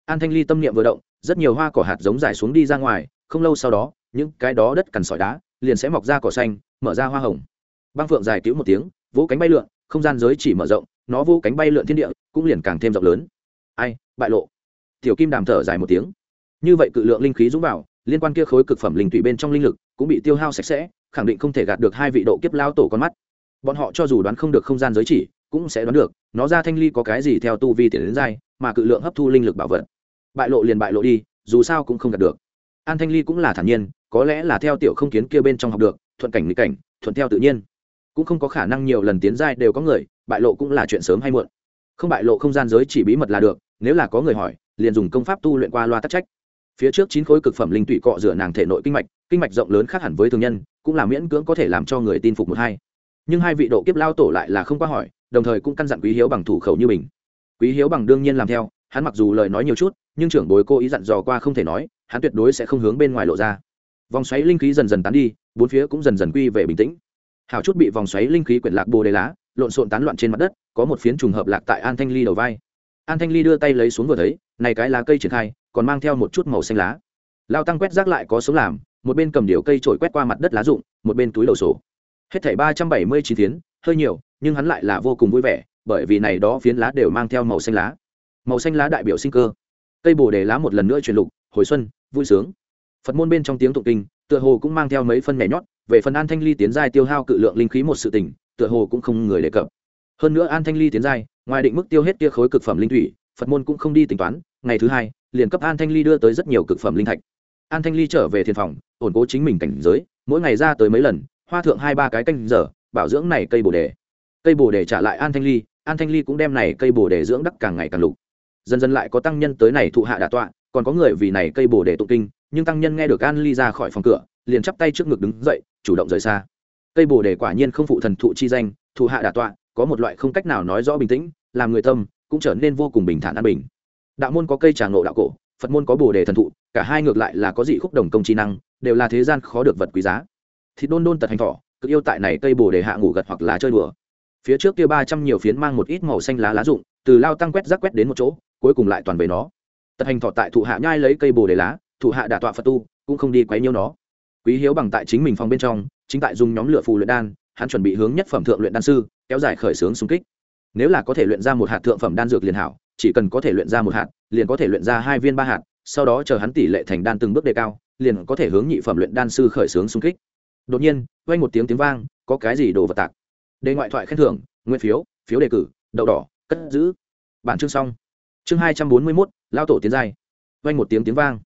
An thanh ly tâm niệm vừa động, rất nhiều hoa cỏ hạt giống dài xuống đi ra ngoài, không lâu sau đó, những cái đó đất cằn sỏi đá liền sẽ mọc ra cỏ xanh, mở ra hoa hồng. Băng phượng dài cứu một tiếng, vỗ cánh bay lượn, không gian giới chỉ mở rộng, nó vô cánh bay lượn thiên địa, cũng liền càng thêm rộng lớn. Ai, bại lộ. Tiểu kim đàm thở dài một tiếng. Như vậy cự lượng linh khí dũng vào, liên quan kia khối cực phẩm linh thủy bên trong linh lực cũng bị tiêu hao sạch sẽ khẳng định không thể gạt được hai vị độ kiếp lao tổ con mắt. Bọn họ cho dù đoán không được không gian giới chỉ, cũng sẽ đoán được, nó ra thanh ly có cái gì theo tu vi tiền đến dai, mà cự lượng hấp thu linh lực bảo vật. Bại lộ liền bại lộ đi, dù sao cũng không gạt được. An thanh ly cũng là thản nhiên, có lẽ là theo tiểu không kiến kia bên trong học được, thuận cảnh nghịch cảnh, thuận theo tự nhiên. Cũng không có khả năng nhiều lần tiến giai đều có người, bại lộ cũng là chuyện sớm hay muộn. Không bại lộ không gian giới chỉ bí mật là được, nếu là có người hỏi, liền dùng công pháp tu luyện qua loa tắc trách. Phía trước chín khối cực phẩm linh tụy cọ rửa nàng thể nội kinh mạch kinh mạch rộng lớn khác hẳn với thường nhân cũng là miễn cưỡng có thể làm cho người tin phục một hai. Nhưng hai vị độ kiếp lao tổ lại là không qua hỏi, đồng thời cũng căn dặn quý hiếu bằng thủ khẩu như mình. Quý hiếu bằng đương nhiên làm theo, hắn mặc dù lời nói nhiều chút, nhưng trưởng bối cô ý dặn dò qua không thể nói, hắn tuyệt đối sẽ không hướng bên ngoài lộ ra. Vòng xoáy linh khí dần dần tán đi, bốn phía cũng dần dần quy về bình tĩnh. Hào chút bị vòng xoáy linh khí quyển lạc bồ đề lá, lộn xộn tán loạn trên mặt đất, có một phiến trùng hợp lạc tại an thanh ly đầu vai. An thanh ly đưa tay lấy xuống vừa thấy, này cái lá cây triển khai, còn mang theo một chút màu xanh lá. Lao tăng quét rác lại có sống làm một bên cầm điều cây trổi quét qua mặt đất lá rụng, một bên túi đầu sổ. Hết thảy ba trăm bảy mươi chín phiến, hơi nhiều, nhưng hắn lại là vô cùng vui vẻ, bởi vì này đó phiến lá đều mang theo màu xanh lá. Màu xanh lá đại biểu sinh cơ. Cây bồ đề lá một lần nữa truyền lục, hồi xuân, vui sướng. Phật môn bên trong tiếng tụng kinh, tựa hồ cũng mang theo mấy phân nhảy nhót, về phần an thanh ly tiến giai tiêu hao cự lượng linh khí một sự tình, tựa hồ cũng không người đề cập. Hơn nữa an thanh ly tiến giai, ngoài định mức tiêu hết kia khối cực phẩm linh thủy, phật môn cũng không đi tính toán, ngày thứ hai, liền cấp an thanh ly đưa tới rất nhiều cực phẩm linh thạch an thanh ly trở về thiền phòng, ổn cố chính mình cảnh giới, mỗi ngày ra tới mấy lần, hoa thượng hai ba cái canh giờ, bảo dưỡng này cây bồ đề. Cây bồ đề trả lại an thanh ly, an thanh ly cũng đem này cây bồ đề dưỡng đắc càng ngày càng lục. Dần dần lại có tăng nhân tới này thụ hạ đà tọa, còn có người vì này cây bồ đề tụng kinh, nhưng tăng nhân nghe được an ly ra khỏi phòng cửa, liền chắp tay trước ngực đứng dậy, chủ động rời xa. Cây bồ đề quả nhiên không phụ thần thụ chi danh, thụ hạ đà tọa, có một loại không cách nào nói rõ bình tĩnh, làm người tâm cũng trở nên vô cùng bình thản an bình. Đạo môn có cây trà ngộ đạo cổ phật môn có bồ đề thần thụ, cả hai ngược lại là có dị khúc đồng công trí năng, đều là thế gian khó được vật quý giá. Thịt đôn đôn tật hành thọ, cực yêu tại này cây bồ đề hạ ngủ gật hoặc là chơi đùa. Phía trước kia ba trăm nhiều phiến mang một ít màu xanh lá lá rụng, từ lao tăng quét rác quét đến một chỗ, cuối cùng lại toàn về nó. Tật hành thọ tại thụ hạ nhai lấy cây bồ đề lá, thụ hạ đả tọa phật tu, cũng không đi quấy nhiêu nó. Quý hiếu bằng tại chính mình phòng bên trong, chính tại dùng nhóm lửa phù luyện đan, hắn chuẩn bị hướng nhất phẩm thượng luyện đan sư, kéo dài khởi xướng xung kích. Nếu là có thể luyện ra một hạt thượng phẩm đan dược liền hảo chỉ cần có thể luyện ra một hạt, liền có thể luyện ra hai viên ba hạt, sau đó chờ hắn tỷ lệ thành đan từng bước đề cao, liền có thể hướng nhị phẩm luyện đan sư khởi xướng xung kích. Đột nhiên, vang một tiếng tiếng vang, có cái gì đồ vật tạc? Đề ngoại thoại khen thưởng, nguyên phiếu phiếu đề cử, đậu đỏ, cất giữ. Bản chương xong. Chương hai trăm bốn mươi mốt, lao tổ tiến giai. Vang một tiếng tiếng vang.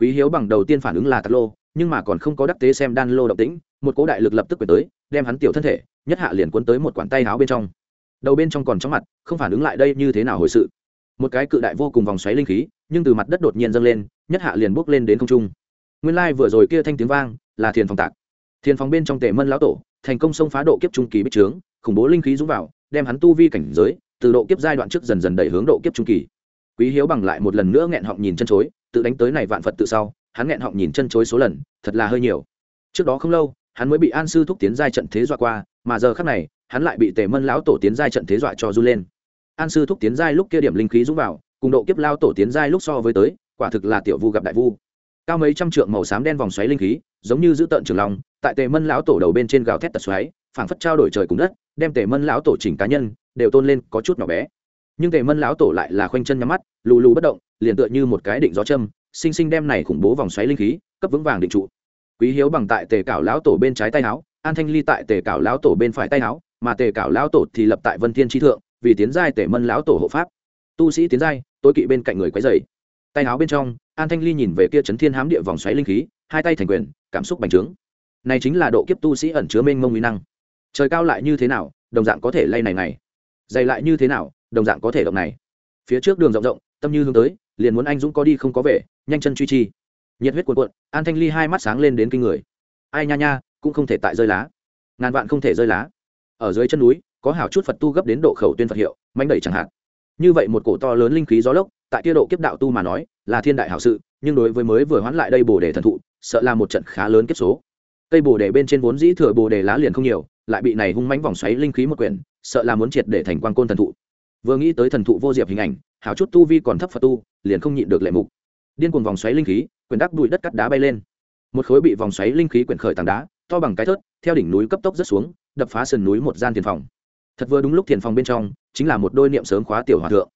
Quý hiếu bằng đầu tiên phản ứng là tạt lô, nhưng mà còn không có đắc tế xem đan lô động tĩnh, một cố đại lực lập tức quyển tới, đem hắn tiểu thân thể, nhất hạ liền cuốn tới một quản tay áo bên trong. Đầu bên trong còn chóng mặt, không phản ứng lại đây như thế nào hồi sự một cái cự đại vô cùng vòng xoáy linh khí, nhưng từ mặt đất đột nhiên dâng lên, nhất hạ liền bốc lên đến không trung. Nguyên lai vừa rồi kia thanh tiếng vang là thiền phòng tạc. Thiền phòng bên trong tề mân lão tổ, thành công xông phá độ kiếp trung kỳ bích trướng, khủng bố linh khí dũng vào, đem hắn tu vi cảnh giới, từ độ kiếp giai đoạn trước dần dần đẩy hướng độ kiếp trung kỳ. Quý hiếu bằng lại một lần nữa nghẹn họng nhìn chân chối, tự đánh tới này vạn phật tự sau, hắn nghẹn họng nhìn chân chối số lần, thật là hơi nhiều. Trước đó không lâu, hắn mới bị an sư thúc tiến giai trận thế dọa qua, mà giờ khác này, hắn lại bị tề mân lão tổ tiến giai trận thế dọa cho du lên an sư thúc tiến giai lúc kia điểm linh khí dũng vào, cùng độ kiếp lao tổ tiến giai lúc so với tới, quả thực là tiểu vu gặp đại vu. Cao mấy trăm trượng màu xám đen vòng xoáy linh khí, giống như giữ tợn trường long, tại tề mân lão tổ đầu bên trên gào thét tật xoáy, phảng phất trao đổi trời cùng đất, đem tề mân lão tổ chỉnh cá nhân, đều tôn lên có chút nhỏ bé. Nhưng tề mân lão tổ lại là khoanh chân nhắm mắt, lù lù bất động, liền tựa như một cái định gió châm, sinh sinh đem này khủng bố vòng xoáy linh khí, cấp vững vàng định trụ. Quý hiếu bằng tại tề cảo lão tổ bên trái tay áo, an thanh ly tại tề cảo lão tổ bên phải tay áo, mà tề cảo lão tổ thì lập tại vân thiên tri thượng vì tiến giai tể mân lão tổ hộ pháp. Tu sĩ tiến giai, tối kỵ bên cạnh người quấy dày tay áo bên trong, an thanh ly nhìn về kia chấn thiên hám địa vòng xoáy linh khí, hai tay thành quyền, cảm xúc bành trướng. Này chính là độ kiếp tu sĩ ẩn chứa mênh mông uy năng. Trời cao lại như thế nào, đồng dạng có thể lay này này dày lại như thế nào, đồng dạng có thể động này. Phía trước đường rộng rộng, tâm như hướng tới, liền muốn anh dũng có đi không có về, nhanh chân truy chi. Nhiệt huyết cuộn cuộn, an thanh ly hai mắt sáng lên đến kinh người. Ai nha nha, cũng không thể tại rơi lá. Ngàn vạn không thể rơi lá. Ở dưới chân núi có hảo chút phật tu gấp đến độ khẩu tuyên phật hiệu manh đẩy chẳng hạn. Như vậy một cổ to lớn linh khí gió lốc, tại kia độ kiếp đạo tu mà nói, là thiên đại hảo sự, nhưng đối với mới vừa hoãn lại đây bồ đề thần thụ, sợ là một trận khá lớn kiếp số. Cây bồ đề bên trên vốn dĩ thừa bồ đề lá liền không nhiều, lại bị này hung mánh vòng xoáy linh khí một quyển, sợ là muốn triệt để thành quan côn thần thụ. Vừa nghĩ tới thần thụ vô diệp hình ảnh hảo chút tu vi còn thấp phật tu, liền không nhịn được lệ mục. Điên cuồng vòng xoáy linh khí, quyển đắc bụi đất cắt đá bay lên. Một khối bị vòng xoáy linh khí quyển khởi tảng đá, to bằng cái thớt, theo đỉnh núi cấp tốc rất xuống, đập phá sườn núi một gian tiền phòng thật vừa đúng lúc thiền phòng bên trong, chính là một đôi niệm sớm khóa tiểu hòa thượng.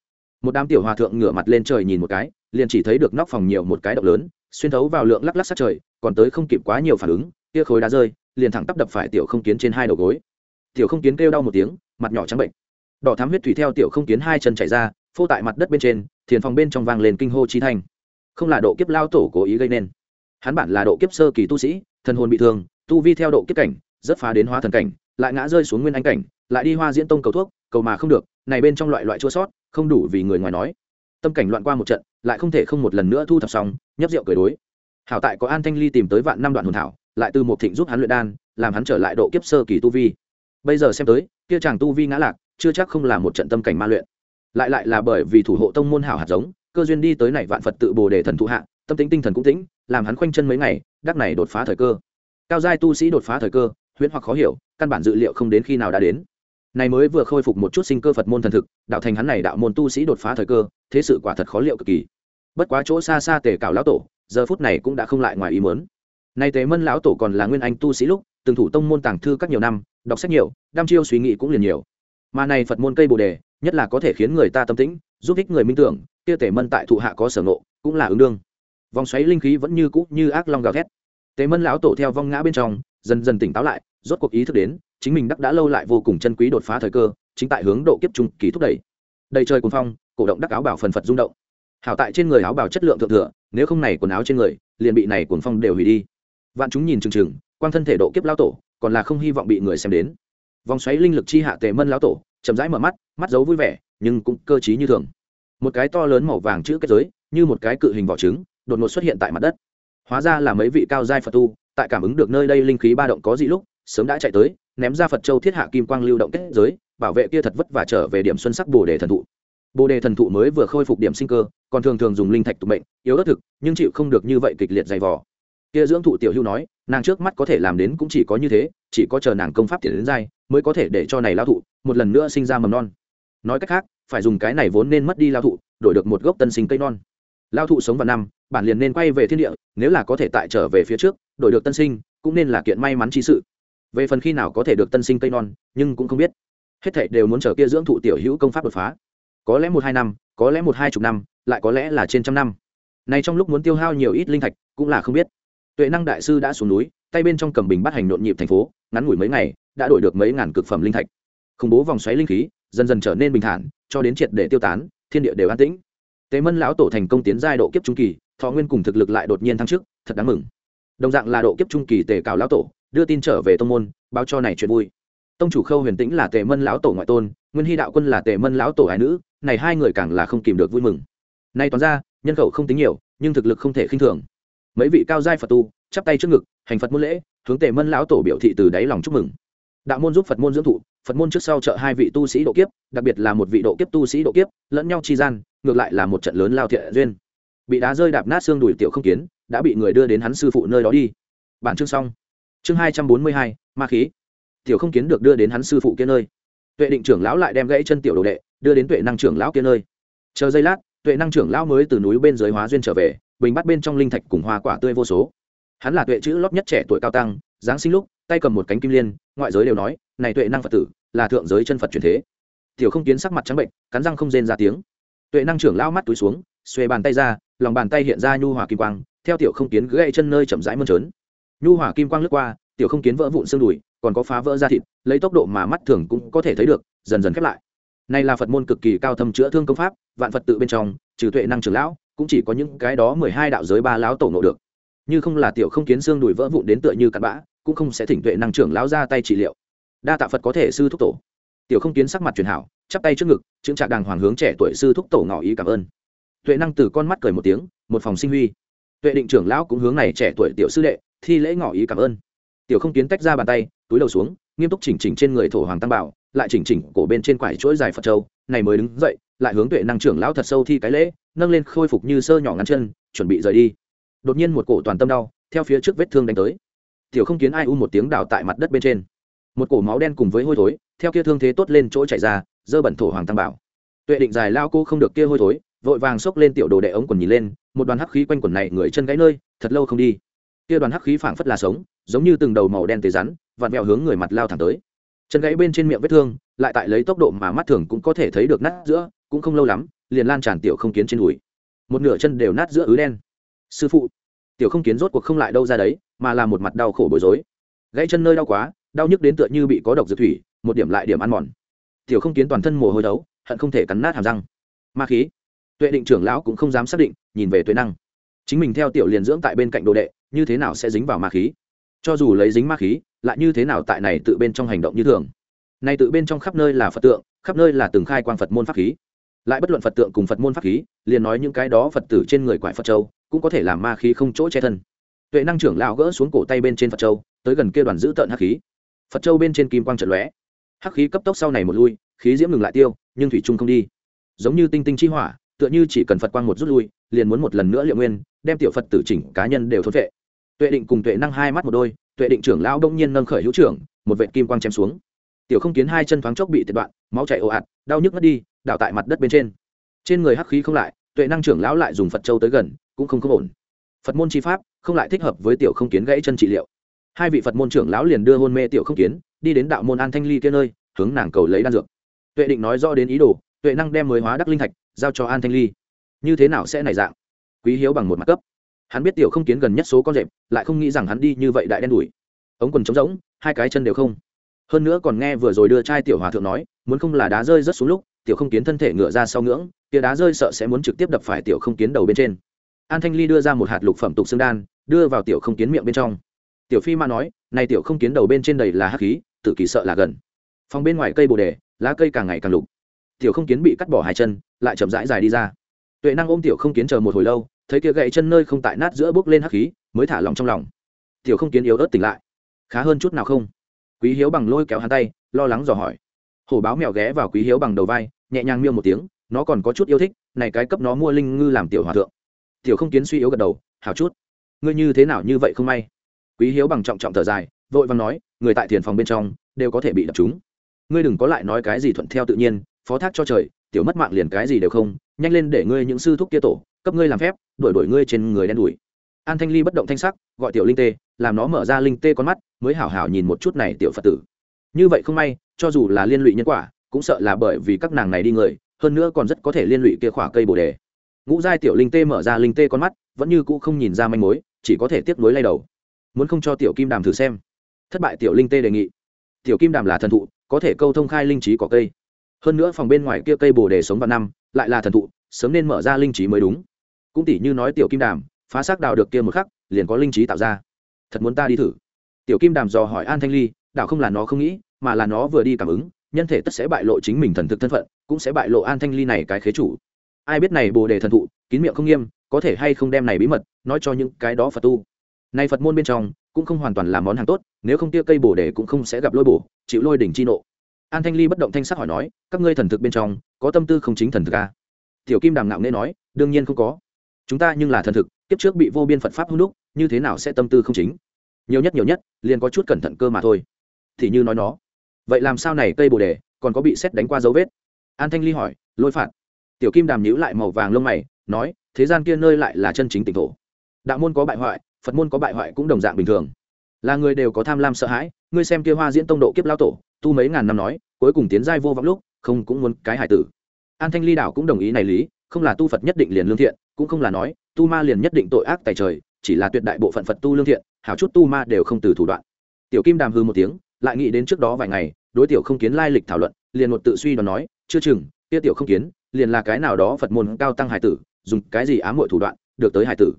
Một đám tiểu hòa thượng ngửa mặt lên trời nhìn một cái, liền chỉ thấy được nóc phòng nhiều một cái động lớn, xuyên thấu vào lượng lắc lắc sát trời, còn tới không kịp quá nhiều phản ứng kia khối đá rơi, liền thẳng tắp đập phải tiểu không kiến trên hai đầu gối. Tiểu không kiến kêu đau một tiếng, mặt nhỏ trắng bệnh. Đỏ thám huyết thủy theo tiểu không kiến hai chân chảy ra, phô tại mặt đất bên trên, thiền phòng bên trong vang lên kinh hô chi thanh. Không là độ kiếp lao tổ cố ý gây nên. Hắn bản là độ kiếp sơ kỳ tu sĩ, thần hồn bị thương, tu vi theo độ kiếp cảnh, rất phá đến hóa thần cảnh, lại ngã rơi xuống nguyên anh cảnh lại đi hoa diễn tông cầu thuốc, cầu mà không được, này bên trong loại loại chua sót, không đủ vì người ngoài nói. Tâm cảnh loạn qua một trận, lại không thể không một lần nữa thu thập xong, nhấp rượu cười đối. Hảo tại có an thanh ly tìm tới vạn năm đoạn hồn thảo, lại từ một thịnh giúp hắn luyện đan, làm hắn trở lại độ kiếp sơ kỳ tu vi. Bây giờ xem tới, kia chàng tu vi ngã lạc, chưa chắc không là một trận tâm cảnh ma luyện. Lại lại là bởi vì thủ hộ tông môn hảo hạt giống, cơ duyên đi tới này vạn phật tự bồ đề thần thụ hạ, tâm tính tinh thần cũng tĩnh, làm hắn khoanh chân mấy ngày, đắc này đột phá thời cơ. Cao giai tu sĩ đột phá thời cơ, huyễn hoặc khó hiểu, căn bản dự liệu không đến khi nào đã đến này mới vừa khôi phục một chút sinh cơ phật môn thần thực, đạo thành hắn này đạo môn tu sĩ đột phá thời cơ, thế sự quả thật khó liệu cực kỳ. Bất quá chỗ xa xa tề cảo lão tổ, giờ phút này cũng đã không lại ngoài ý muốn. Nay tề mân lão tổ còn là nguyên anh tu sĩ lúc, từng thủ tông môn tàng thư các nhiều năm, đọc sách nhiều đam chiêu suy nghĩ cũng liền nhiều. Mà này phật môn cây bồ đề, nhất là có thể khiến người ta tâm tĩnh, giúp ích người minh tưởng, kia tề mân tại thụ hạ có sở ngộ, cũng là ứng đương. Vòng xoáy linh khí vẫn như cũ như ác long gào thét. Tề mân lão tổ theo vong ngã bên trong, dần dần tỉnh táo lại, rốt cuộc ý thức đến chính mình đắc đã lâu lại vô cùng chân quý đột phá thời cơ, chính tại hướng độ kiếp trung kỳ thúc đẩy. Đầy trời cuồng phong, cổ động đắc áo bảo phần phật rung động. Hảo tại trên người áo bảo chất lượng thượng thừa, nếu không này quần áo trên người, liền bị này cuồng phong đều hủy đi. Vạn chúng nhìn chừng chừng, quang thân thể độ kiếp lao tổ, còn là không hy vọng bị người xem đến. Vòng xoáy linh lực chi hạ tề mân lão tổ, chậm rãi mở mắt mắt giấu vui vẻ, nhưng cũng cơ t như thường. Một cái to lớn màu vàng chữ kết giới, như một cái cự hình vỏ trứng, đột ngột xuất hiện tại mặt đất. Hóa ra là mấy vị cao giai phật tu, tại cảm ứng được nơi đây linh khí ba động có gì lúc sớm đã chạy tới, ném ra phật châu thiết hạ kim quang lưu động kết giới, bảo vệ kia thật vất và trở về điểm xuân sắc bồ đề thần thụ. Bồ đề thần thụ mới vừa khôi phục điểm sinh cơ, còn thường thường dùng linh thạch tụ mệnh, yếu ớt thực, nhưng chịu không được như vậy kịch liệt dày vò. Kia dưỡng thụ tiểu hưu nói, nàng trước mắt có thể làm đến cũng chỉ có như thế, chỉ có chờ nàng công pháp tiền đến dai mới có thể để cho này lao thụ, một lần nữa sinh ra mầm non. Nói cách khác, phải dùng cái này vốn nên mất đi lao thụ, đổi được một gốc tân sinh cây non. Lao thụ sống vào năm, bản liền nên quay về thiên địa, nếu là có thể tại trở về phía trước, đổi được tân sinh, cũng nên là kiện may mắn chi sự về phần khi nào có thể được tân sinh cây non, nhưng cũng không biết. Hết thảy đều muốn chờ kia dưỡng thụ tiểu hữu công pháp đột phá. Có lẽ một hai năm, có lẽ một hai chục năm, lại có lẽ là trên trăm năm. Này trong lúc muốn tiêu hao nhiều ít linh thạch, cũng là không biết. Tuệ năng đại sư đã xuống núi, tay bên trong cầm bình bắt hành nộn nhịp thành phố, ngắn ngủi mấy ngày, đã đổi được mấy ngàn cực phẩm linh thạch. Khủng bố vòng xoáy linh khí, dần dần trở nên bình thản, cho đến triệt để tiêu tán, thiên địa đều an tĩnh. Tế mân lão tổ thành công tiến giai độ kiếp trung kỳ, thọ nguyên cùng thực lực lại đột nhiên thăng chức, thật đáng mừng. Đồng dạng là độ kiếp trung kỳ tề cào lão tổ đưa tin trở về tông môn, báo cho này chuyện vui. Tông chủ khâu huyền tĩnh là tề mân lão tổ ngoại tôn, nguyên hy đạo quân là tề mân lão tổ hải nữ, này hai người càng là không kìm được vui mừng. Nay toán ra, nhân khẩu không tính nhiều, nhưng thực lực không thể khinh thường. Mấy vị cao giai phật tu, chắp tay trước ngực, hành phật muôn lễ, hướng tề mân lão tổ biểu thị từ đáy lòng chúc mừng. Đạo môn giúp phật môn dưỡng thụ, phật môn trước sau trợ hai vị tu sĩ độ kiếp, đặc biệt là một vị độ kiếp tu sĩ độ kiếp, lẫn nhau chi gian, ngược lại là một trận lớn lao thiện duyên. Bị đá rơi đạp nát xương đùi tiểu không kiến, đã bị người đưa đến hắn sư phụ nơi đó đi. Bản chương xong chương hai trăm bốn mươi hai, ma khí. Tiểu không kiến được đưa đến hắn sư phụ kia nơi. Tuệ định trưởng lão lại đem gãy chân tiểu đồ đệ, đưa đến tuệ năng trưởng lão kia nơi. Chờ giây lát, tuệ năng trưởng lão mới từ núi bên dưới hóa duyên trở về, bình bắt bên trong linh thạch cùng hoa quả tươi vô số. Hắn là tuệ chữ lót nhất trẻ tuổi cao tăng, giáng sinh lúc, tay cầm một cánh kim liên, ngoại giới đều nói, này tuệ năng phật tử, là thượng giới chân phật truyền thế. Tiểu không kiến sắc mặt trắng bệnh, cắn răng không rên ra tiếng. Tuệ năng trưởng lão mắt túi xuống, xuề bàn tay ra, lòng bàn tay hiện ra nhu hòa kim quang, theo tiểu không kiến gãy chân nơi chậm rãi mơn trớn nhu hòa kim quang lướt qua, tiểu không kiến vỡ vụn xương đùi, còn có phá vỡ da thịt, lấy tốc độ mà mắt thường cũng có thể thấy được, dần dần khép lại. Này là phật môn cực kỳ cao thâm chữa thương công pháp, vạn phật tự bên trong, trừ tuệ năng trưởng lão, cũng chỉ có những cái đó mười hai đạo giới ba lão tổ nộ được. Như không là tiểu không kiến xương đùi vỡ vụn đến tựa như cặn bã, cũng không sẽ thỉnh tuệ năng trưởng lão ra tay trị liệu. Đa tạ phật có thể sư thúc tổ. Tiểu không kiến sắc mặt truyền hảo, chắp tay trước ngực, chững trạc đàng hoàng hướng trẻ tuổi sư thúc tổ ngỏ ý cảm ơn. Tuệ năng từ con mắt cười một tiếng, một phòng sinh huy. Tuệ định trưởng lão cũng hướng này trẻ tuổi tiểu sư đệ thi lễ ngỏ ý cảm ơn. Tiểu không kiến tách ra bàn tay, túi đầu xuống, nghiêm túc chỉnh chỉnh trên người thổ hoàng tăng bảo, lại chỉnh chỉnh cổ bên trên quải chuỗi dài phật châu, này mới đứng dậy, lại hướng tuệ năng trưởng lão thật sâu thi cái lễ, nâng lên khôi phục như sơ nhỏ ngắn chân, chuẩn bị rời đi. Đột nhiên một cổ toàn tâm đau, theo phía trước vết thương đánh tới. Tiểu không kiến ai u một tiếng đào tại mặt đất bên trên. Một cổ máu đen cùng với hôi thối, theo kia thương thế tốt lên chỗ chạy ra, dơ bẩn thổ hoàng tăng bảo. Tuệ định dài lao cô không được kia hôi thối, vội vàng xốc lên tiểu đồ đệ ống quần nhìn lên, một đoàn hắc khí quanh quần này người chân gãy nơi, thật lâu không đi kia đoàn hắc khí phảng phất là sống, giống như từng đầu màu đen tê rắn, vặn vẹo hướng người mặt lao thẳng tới. Chân gãy bên trên miệng vết thương, lại tại lấy tốc độ mà mắt thường cũng có thể thấy được nát giữa, cũng không lâu lắm, liền lan tràn tiểu không kiến trên đùi. Một nửa chân đều nát giữa ứ đen. Sư phụ, tiểu không kiến rốt cuộc không lại đâu ra đấy, mà là một mặt đau khổ bối rối. Gãy chân nơi đau quá, đau nhức đến tựa như bị có độc dược thủy, một điểm lại điểm ăn mòn. Tiểu không kiến toàn thân mồ hôi đấu, hận không thể cắn nát hàm răng. Ma khí. Tuệ định trưởng lão cũng không dám xác định, nhìn về tuệ năng. Chính mình theo tiểu liền dưỡng tại bên cạnh đồ đệ như thế nào sẽ dính vào ma khí? Cho dù lấy dính ma khí, lại như thế nào tại này tự bên trong hành động như thường? Này tự bên trong khắp nơi là phật tượng, khắp nơi là từng khai quang phật môn pháp khí. Lại bất luận phật tượng cùng phật môn pháp khí, liền nói những cái đó phật tử trên người quải phật châu, cũng có thể làm ma khí không chỗ che thân. Tuệ năng trưởng lão gỡ xuống cổ tay bên trên phật châu, tới gần kia đoàn giữ tợn hắc khí. Phật châu bên trên kim quang trận lóe. Hắc khí cấp tốc sau này một lui, khí diễm ngừng lại tiêu, nhưng thủy trung không đi. Giống như tinh tinh chi hỏa, tựa như chỉ cần phật quang một rút lui, liền muốn một lần nữa liệu nguyên, đem tiểu phật tử chỉnh cá nhân đều thốt vệ tuệ định cùng tuệ năng hai mắt một đôi, tuệ định trưởng lão đông nhiên nâng khởi hữu trưởng, một vệ kim quang chém xuống. Tiểu không kiến hai chân thoáng chốc bị tiệt đoạn, máu chảy ồ ạt, đau nhức mất đi, đảo tại mặt đất bên trên. Trên người hắc khí không lại, tuệ năng trưởng lão lại dùng phật châu tới gần, cũng không không ổn. Phật môn chi pháp, không lại thích hợp với tiểu không kiến gãy chân trị liệu. Hai vị phật môn trưởng lão liền đưa hôn mê tiểu không kiến, đi đến đạo môn an thanh ly kia nơi, hướng nàng cầu lấy đan dược. Tuệ định nói rõ đến ý đồ, tuệ năng đem mới hóa đắc linh thạch, giao cho an thanh ly. Như thế nào sẽ nảy dạng? Quý hiếu bằng một mặt cấp hắn biết tiểu không kiến gần nhất số con rệp, lại không nghĩ rằng hắn đi như vậy đại đen đủi. Ống quần trống rỗng, hai cái chân đều không. Hơn nữa còn nghe vừa rồi đưa trai tiểu hòa thượng nói, muốn không là đá rơi rất xuống lúc, tiểu không kiến thân thể ngựa ra sau ngưỡng tia đá rơi sợ sẽ muốn trực tiếp đập phải tiểu không kiến đầu bên trên. An thanh ly đưa ra một hạt lục phẩm tục xương đan, đưa vào tiểu không kiến miệng bên trong. Tiểu phi ma nói, này tiểu không kiến đầu bên trên đầy là hắc khí, tự kỳ sợ là gần. Phòng bên ngoài cây bồ đề, lá cây càng ngày càng lục. Tiểu không kiến bị cắt bỏ hai chân, lại chậm rãi dài đi ra. Tuệ năng ôm tiểu không kiến chờ một hồi lâu thấy kia gậy chân nơi không tại nát giữa bước lên hắc khí, mới thả lòng trong lòng. Tiểu không kiến yếu ớt tỉnh lại. Khá hơn chút nào không? Quý hiếu bằng lôi kéo hắn tay, lo lắng dò hỏi. Hổ báo mèo ghé vào quý hiếu bằng đầu vai, nhẹ nhàng miêu một tiếng, nó còn có chút yêu thích, này cái cấp nó mua linh ngư làm tiểu hòa thượng. Tiểu không kiến suy yếu gật đầu, hảo chút. Ngươi như thế nào như vậy không may? Quý hiếu bằng trọng trọng thở dài, vội vàng nói, người tại thiền phòng bên trong, đều có thể bị đập chúng. Ngươi đừng có lại nói cái gì thuận theo tự nhiên, phó thác cho trời tiểu mất mạng liền cái gì đều không, nhanh lên để ngươi những sư thúc kia tổ, cấp ngươi làm phép, đuổi đuổi ngươi trên người đen đuổi an thanh ly bất động thanh sắc, gọi tiểu linh tê, làm nó mở ra linh tê con mắt, mới hảo hảo nhìn một chút này tiểu phật tử. Như vậy không may, cho dù là liên lụy nhân quả, cũng sợ là bởi vì các nàng này đi người, hơn nữa còn rất có thể liên lụy kia khỏa cây bồ đề. Ngũ giai tiểu linh tê mở ra linh tê con mắt, vẫn như cũ không nhìn ra manh mối, chỉ có thể tiếp nối lay đầu. Muốn không cho tiểu kim đàm thử xem. Thất bại tiểu linh tê đề nghị. Tiểu kim đàm là thần thụ, có thể câu thông khai linh trí cỏ cây hơn nữa phòng bên ngoài kia cây bồ đề sống vào năm, lại là thần thụ, sớm nên mở ra linh trí mới đúng. Cũng tỷ như nói tiểu kim đàm, phá xác đào được kia một khắc, liền có linh trí tạo ra. Thật muốn ta đi thử. Tiểu kim đàm dò hỏi an thanh ly, đảo không là nó không nghĩ, mà là nó vừa đi cảm ứng, nhân thể tất sẽ bại lộ chính mình thần thực thân phận, cũng sẽ bại lộ an thanh ly này cái khế chủ. Ai biết này bồ đề thần thụ, kín miệng không nghiêm, có thể hay không đem này bí mật, nói cho những cái đó phật tu. Này phật môn bên trong, cũng không hoàn toàn là món hàng tốt, nếu không tia cây bồ đề cũng không sẽ gặp lôi bổ, chịu lôi đỉnh chi nộ an thanh ly bất động thanh sắc hỏi nói, các ngươi thần thực bên trong, có tâm tư không chính thần thực à? tiểu kim đàm ngạo nghễ nói, đương nhiên không có. Chúng ta nhưng là thần thực, kiếp trước bị vô biên phật pháp hung đúc, như thế nào sẽ tâm tư không chính? Nhiều nhất nhiều nhất, liền có chút cẩn thận cơ mà thôi. Thì như nói nó, vậy làm sao này cây bồ đề, còn có bị xét đánh qua dấu vết? An thanh ly hỏi, lôi phạt. Tiểu kim đàm nhữ lại màu vàng lông mày, nói, thế gian kia nơi lại là chân chính tỉnh thổ. Đạo môn có bại hoại, phật môn có bại hoại cũng đồng dạng bình thường. Là người đều có tham lam sợ hãi, ngươi xem kia hoa diễn tông độ kiếp lao tổ tu mấy ngàn năm nói, cuối cùng tiến giai vô vọng lúc, không cũng muốn cái hải tử. An thanh ly đảo cũng đồng ý này lý, không là tu phật nhất định liền lương thiện, cũng không là nói, tu ma liền nhất định tội ác tại trời, chỉ là tuyệt đại bộ phận phật tu lương thiện, hảo chút tu ma đều không từ thủ đoạn. Tiểu kim đàm hư một tiếng, lại nghĩ đến trước đó vài ngày, đối tiểu không kiến lai lịch thảo luận, liền một tự suy đoán nói, chưa chừng, kia tiểu không kiến, liền là cái nào đó phật môn cao tăng hải tử, dùng cái gì ám hội thủ đoạn, được tới hải tử.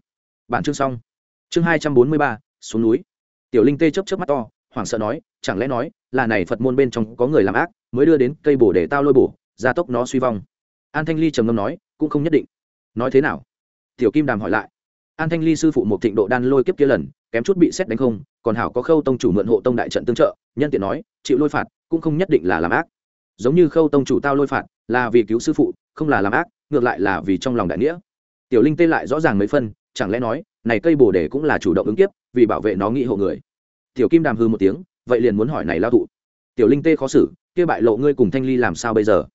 Bản chương xong. Chương hai trăm bốn mươi ba, xuống núi. Tiểu linh tê chấp chấp mắt to, hoảng sợ nói, chẳng lẽ nói là này phật môn bên trong có người làm ác, mới đưa đến cây bổ để tao lôi bổ, gia tốc nó suy vong. An thanh ly trầm ngâm nói, cũng không nhất định. Nói thế nào? Tiểu kim đàm hỏi lại. An thanh ly sư phụ một thịnh độ đan lôi kiếp kia lần, kém chút bị xét đánh không, còn hảo có khâu tông chủ mượn hộ tông đại trận tương trợ, nhân tiện nói, chịu lôi phạt, cũng không nhất định là làm ác. Giống như khâu tông chủ tao lôi phạt, là vì cứu sư phụ, không là làm ác, ngược lại là vì trong lòng đại nghĩa. Tiểu linh tê lại rõ ràng mấy phân, chẳng lẽ nói, này cây bồ đề cũng là chủ động ứng kiếp, vì bảo vệ nó nghĩ hộ người. Tiểu kim đàm hư một tiếng vậy liền muốn hỏi này lao thụ. Tiểu linh tê khó xử, kia bại lộ ngươi cùng thanh ly làm sao bây giờ?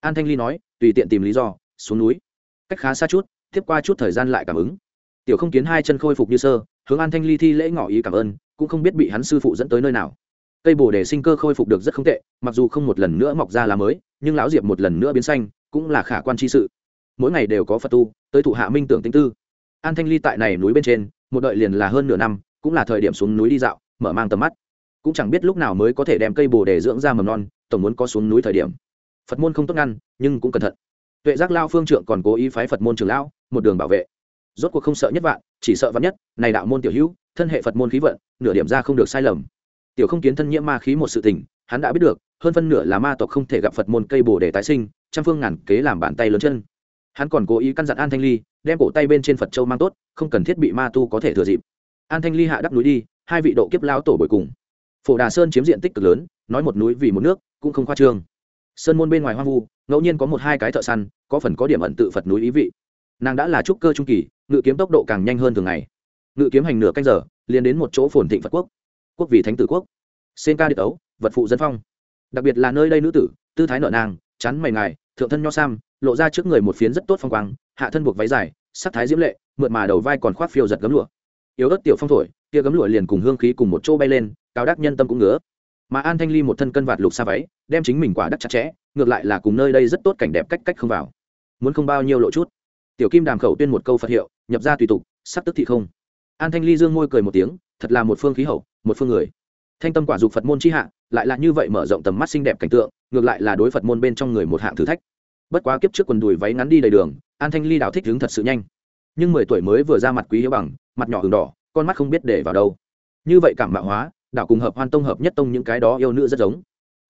An thanh ly nói, tùy tiện tìm lý do, xuống núi. Cách khá xa chút, tiếp qua chút thời gian lại cảm ứng. Tiểu không kiến hai chân khôi phục như sơ, hướng an thanh ly thi lễ ngỏ ý cảm ơn, cũng không biết bị hắn sư phụ dẫn tới nơi nào. Cây bồ đề sinh cơ khôi phục được rất không tệ, mặc dù không một lần nữa mọc ra lá mới, nhưng lão diệp một lần nữa biến xanh, cũng là khả quan chi sự. Mỗi ngày đều có phật tu, tới thủ hạ minh tưởng tinh tư. An thanh ly tại này núi bên trên, một đợi liền là hơn nửa năm, cũng là thời điểm xuống núi đi dạo, mở mang tầm mắt cũng chẳng biết lúc nào mới có thể đem cây bồ đề dưỡng ra mầm non, tổng muốn có xuống núi thời điểm. Phật môn không tốt ngăn, nhưng cũng cẩn thận. Tuệ giác lao phương trượng còn cố ý phái phật môn trường lão, một đường bảo vệ. Rốt cuộc không sợ nhất vạn, chỉ sợ vạn nhất, này đạo môn tiểu hữu, thân hệ phật môn khí vận, nửa điểm ra không được sai lầm. Tiểu không kiến thân nhiễm ma khí một sự tình, hắn đã biết được, hơn phân nửa là ma tộc không thể gặp phật môn cây bồ để tái sinh, trăm phương ngàn kế làm bàn tay lớn chân. Hắn còn cố ý căn dặn an thanh ly, đem cổ tay bên trên phật châu mang tốt, không cần thiết bị ma tu có thể thừa dịp. An thanh ly hạ đắp núi đi, hai vị độ kiếp lao tổ bồi cùng phổ đà sơn chiếm diện tích cực lớn, nói một núi vì một nước, cũng không khoa trương. Sơn môn bên ngoài hoang vu, ngẫu nhiên có một hai cái thợ săn, có phần có điểm ẩn tự phật núi ý vị. Nàng đã là trúc cơ trung kỳ, ngự kiếm tốc độ càng nhanh hơn thường ngày. Ngự kiếm hành nửa canh giờ, liền đến một chỗ phồn thịnh phật quốc quốc vì thánh tử quốc. Sen ca điện ấu vật phụ dân phong. Đặc biệt là nơi đây nữ tử, tư thái nợ nàng, chắn mày ngài, thượng thân nho sam, lộ ra trước người một phiến rất tốt phong quang, hạ thân buộc váy dài, sắc thái diễm lệ, mượt mà đầu vai còn khoác phiêu giật gấm lụa. Yếu ớt tiểu phong thổi, kia gấm lụa liền cùng hương khí cùng một chỗ bay lên cao đắc nhân tâm cũng ngứa. Mà an thanh ly một thân cân vạt lục xa váy, đem chính mình quả đắc chặt chẽ, ngược lại là cùng nơi đây rất tốt cảnh đẹp cách cách không vào. Muốn không bao nhiêu lộ chút. Tiểu kim đàm khẩu tuyên một câu phật hiệu, nhập ra tùy tục sắp tức thị không. An thanh ly dương môi cười một tiếng, thật là một phương khí hậu, một phương người. Thanh tâm quả dục phật môn c h i hạ, lại là như vậy mở rộng tầm mắt xinh đẹp cảnh tượng, ngược lại là đối phật môn bên trong người một hạng thử thách. Bất quá kiếp trước quần đùi váy ngắn đi đầy đường, an thanh ly đào thích đứng thật sự nhanh. Nhưng mười tuổi mới vừa ra mặt quý hiếu bằng, mặt nhỏ h đỏ, con mắt không biết để vào đâu. Như vậy cảm mạo hóa đạo cùng hợp hoan tông hợp nhất tông những cái đó yêu nữ rất giống.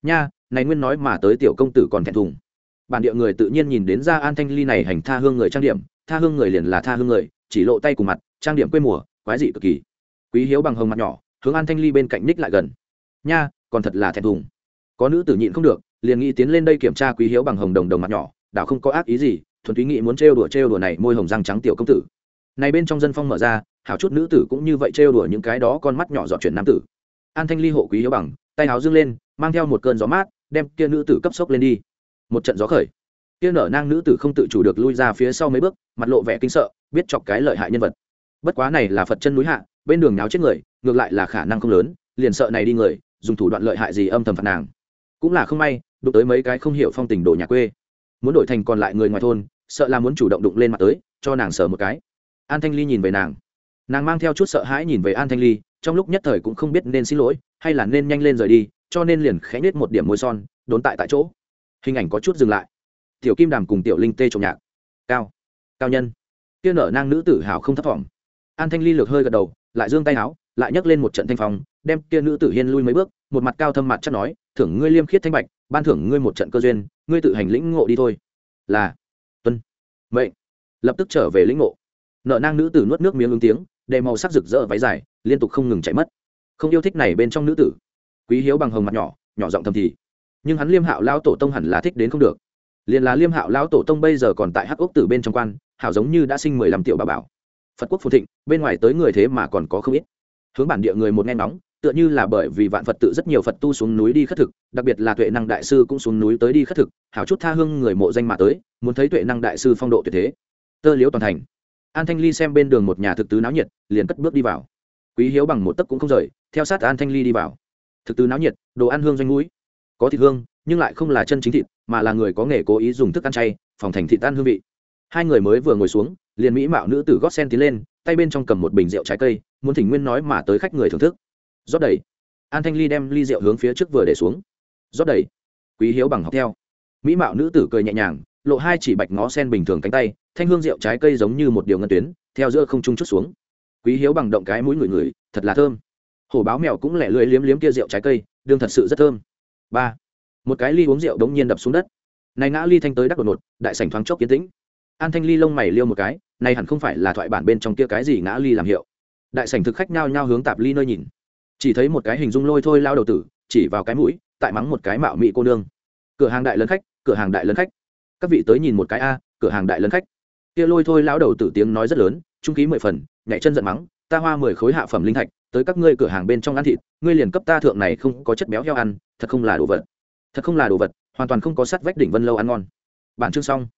Nha, này nguyên nói mà tới tiểu công tử còn thẹn thùng. Bản địa người tự nhiên nhìn đến ra an thanh ly này hành tha hương người trang điểm, tha hương người liền là tha hương người, chỉ lộ tay cùng mặt, trang điểm quê mùa, quái dị cực kỳ. Quý hiếu bằng hồng mặt nhỏ, hướng an thanh ly bên cạnh ních lại gần. Nha, còn thật là thẹn thùng. Có nữ tử nhịn không được, liền nghĩ tiến lên đây kiểm tra quý hiếu bằng hồng đồng đồng mặt nhỏ, đảo không có ác ý gì, thuần túy nghĩ muốn trêu đùa trêu đùa này môi hồng răng trắng tiểu công tử. Này bên trong dân phong mở ra, hảo chút nữ tử cũng như vậy trêu đùa những cái đó con mắt nhỏ dọn chuyển nam tử an thanh ly hộ quý hiếu bằng, tay áo dương lên, mang theo một cơn gió mát, đem kia nữ tử cấp sốc lên đi. Một trận gió khởi, kia nở nang nữ tử không tự chủ được lui ra phía sau mấy bước, mặt lộ vẻ kinh sợ, biết chọc cái lợi hại nhân vật. Bất quá này là phật chân núi hạ, bên đường náo chết người, ngược lại là khả năng không lớn, liền sợ này đi người, dùng thủ đoạn lợi hại gì âm thầm phạt nàng. Cũng là không may, đụng tới mấy cái không hiểu phong tình đồ nhà quê. Muốn đổi thành còn lại người ngoài thôn, sợ là muốn chủ động đụng lên mặt tới, cho nàng sờ một cái. An thanh ly nhìn về nàng. Nàng mang theo chút sợ hãi nhìn về an thanh ly trong lúc nhất thời cũng không biết nên xin lỗi hay là nên nhanh lên rời đi, cho nên liền khẽ nết một điểm môi son, đốn tại tại chỗ. Hình ảnh có chút dừng lại. Tiểu kim đàm cùng tiểu linh tê trộm nhạc. Cao. Cao nhân. Kia nở nang nữ tử hào không thấp thỏm. An thanh ly lược hơi gật đầu, lại giương tay áo, lại nhấc lên một trận thanh phong, đem kia nữ tử hiên lui mấy bước, một mặt cao thâm mặt chắc nói, thưởng ngươi liêm khiết thanh bạch, ban thưởng ngươi một trận cơ duyên, ngươi tự hành lĩnh ngộ đi thôi. Là. Tuân. Mệnh. lập tức trở về lĩnh ngộ. Nợ nang nữ tử nuốt nước miếng ứng tiếng để màu sắc rực rỡ váy dài liên tục không ngừng chạy mất. Không yêu thích này bên trong nữ tử. Quý hiếu bằng hồng mặt nhỏ nhỏ giọng thầm thì. Nhưng hắn liêm hạo lao tổ tông hẳn là thích đến không được. Liền là liêm hạo lao tổ tông bây giờ còn tại hắc ốc tử bên trong quan, hảo giống như đã sinh mười lăm tiểu bà bảo. Phật quốc phồn thịnh, bên ngoài tới người thế mà còn có không ít. Hướng bản địa người một nghe nóng tựa như là bởi vì vạn phật tự rất nhiều phật tu xuống núi đi khất thực, đặc biệt là tuệ năng đại sư cũng xuống núi tới đi khất thực, hảo chút tha hương người mộ danh mà tới, muốn thấy tuệ năng đại sư phong độ tuyệt thế. Tơ liếu toàn thành. An thanh ly xem bên đường một nhà thực tứ náo nhiệt, liền cất bước đi vào quý hiếu bằng một tấc cũng không rời, theo sát an thanh ly đi vào. Thực từ náo nhiệt, đồ ăn hương doanh mũi. Có thịt hương, nhưng lại không là chân chính thịt, mà là người có nghề cố ý dùng thức ăn chay, phòng thành thịt tan hương vị. Hai người mới vừa ngồi xuống, liền mỹ mạo nữ tử gót sen tiến lên, tay bên trong cầm một bình rượu trái cây, muốn thỉnh nguyên nói mà tới khách người thưởng thức. Rót đầy. An thanh ly đem ly rượu hướng phía trước vừa để xuống. Rót đầy. Quý hiếu bằng học theo. Mỹ mạo nữ tử cười nhẹ nhàng, lộ hai chỉ bạch ngó sen bình thường cánh tay, thanh hương rượu trái cây giống như một điều ngân tuyến, theo giữa không trung chút xuống quý hiếu bằng động cái mũi người người, thật là thơm. Hổ báo mèo cũng lẻ lưỡi liếm liếm kia rượu trái cây, đương thật sự rất thơm. Ba, một cái ly uống rượu đống nhiên đập xuống đất. Này ngã ly thanh tới đắc đột ngột, đại sảnh thoáng chốc kiến tĩnh. An thanh ly lông mày liêu một cái, này hẳn không phải là thoại bản bên trong kia cái gì ngã ly làm hiệu. Đại sảnh thực khách nhao nhao hướng tạp ly nơi nhìn. Chỉ thấy một cái hình dung lôi thôi lao đầu tử, chỉ vào cái mũi, tại mắng một cái mạo mị cô nương. Cửa hàng đại lớn khách, cửa hàng đại lớn khách. Các vị tới nhìn một cái a, cửa hàng đại lớn khách. Kia lôi thôi lão đầu tử tiếng nói rất lớn, trung ký mười phần nhảy chân giận mắng, ta hoa mười khối hạ phẩm linh thạch, tới các ngươi cửa hàng bên trong ăn thịt, ngươi liền cấp ta thượng này không có chất béo heo ăn, thật không là đồ vật. Thật không là đồ vật, hoàn toàn không có sắt vách đỉnh vân lâu ăn ngon. Bản chương xong.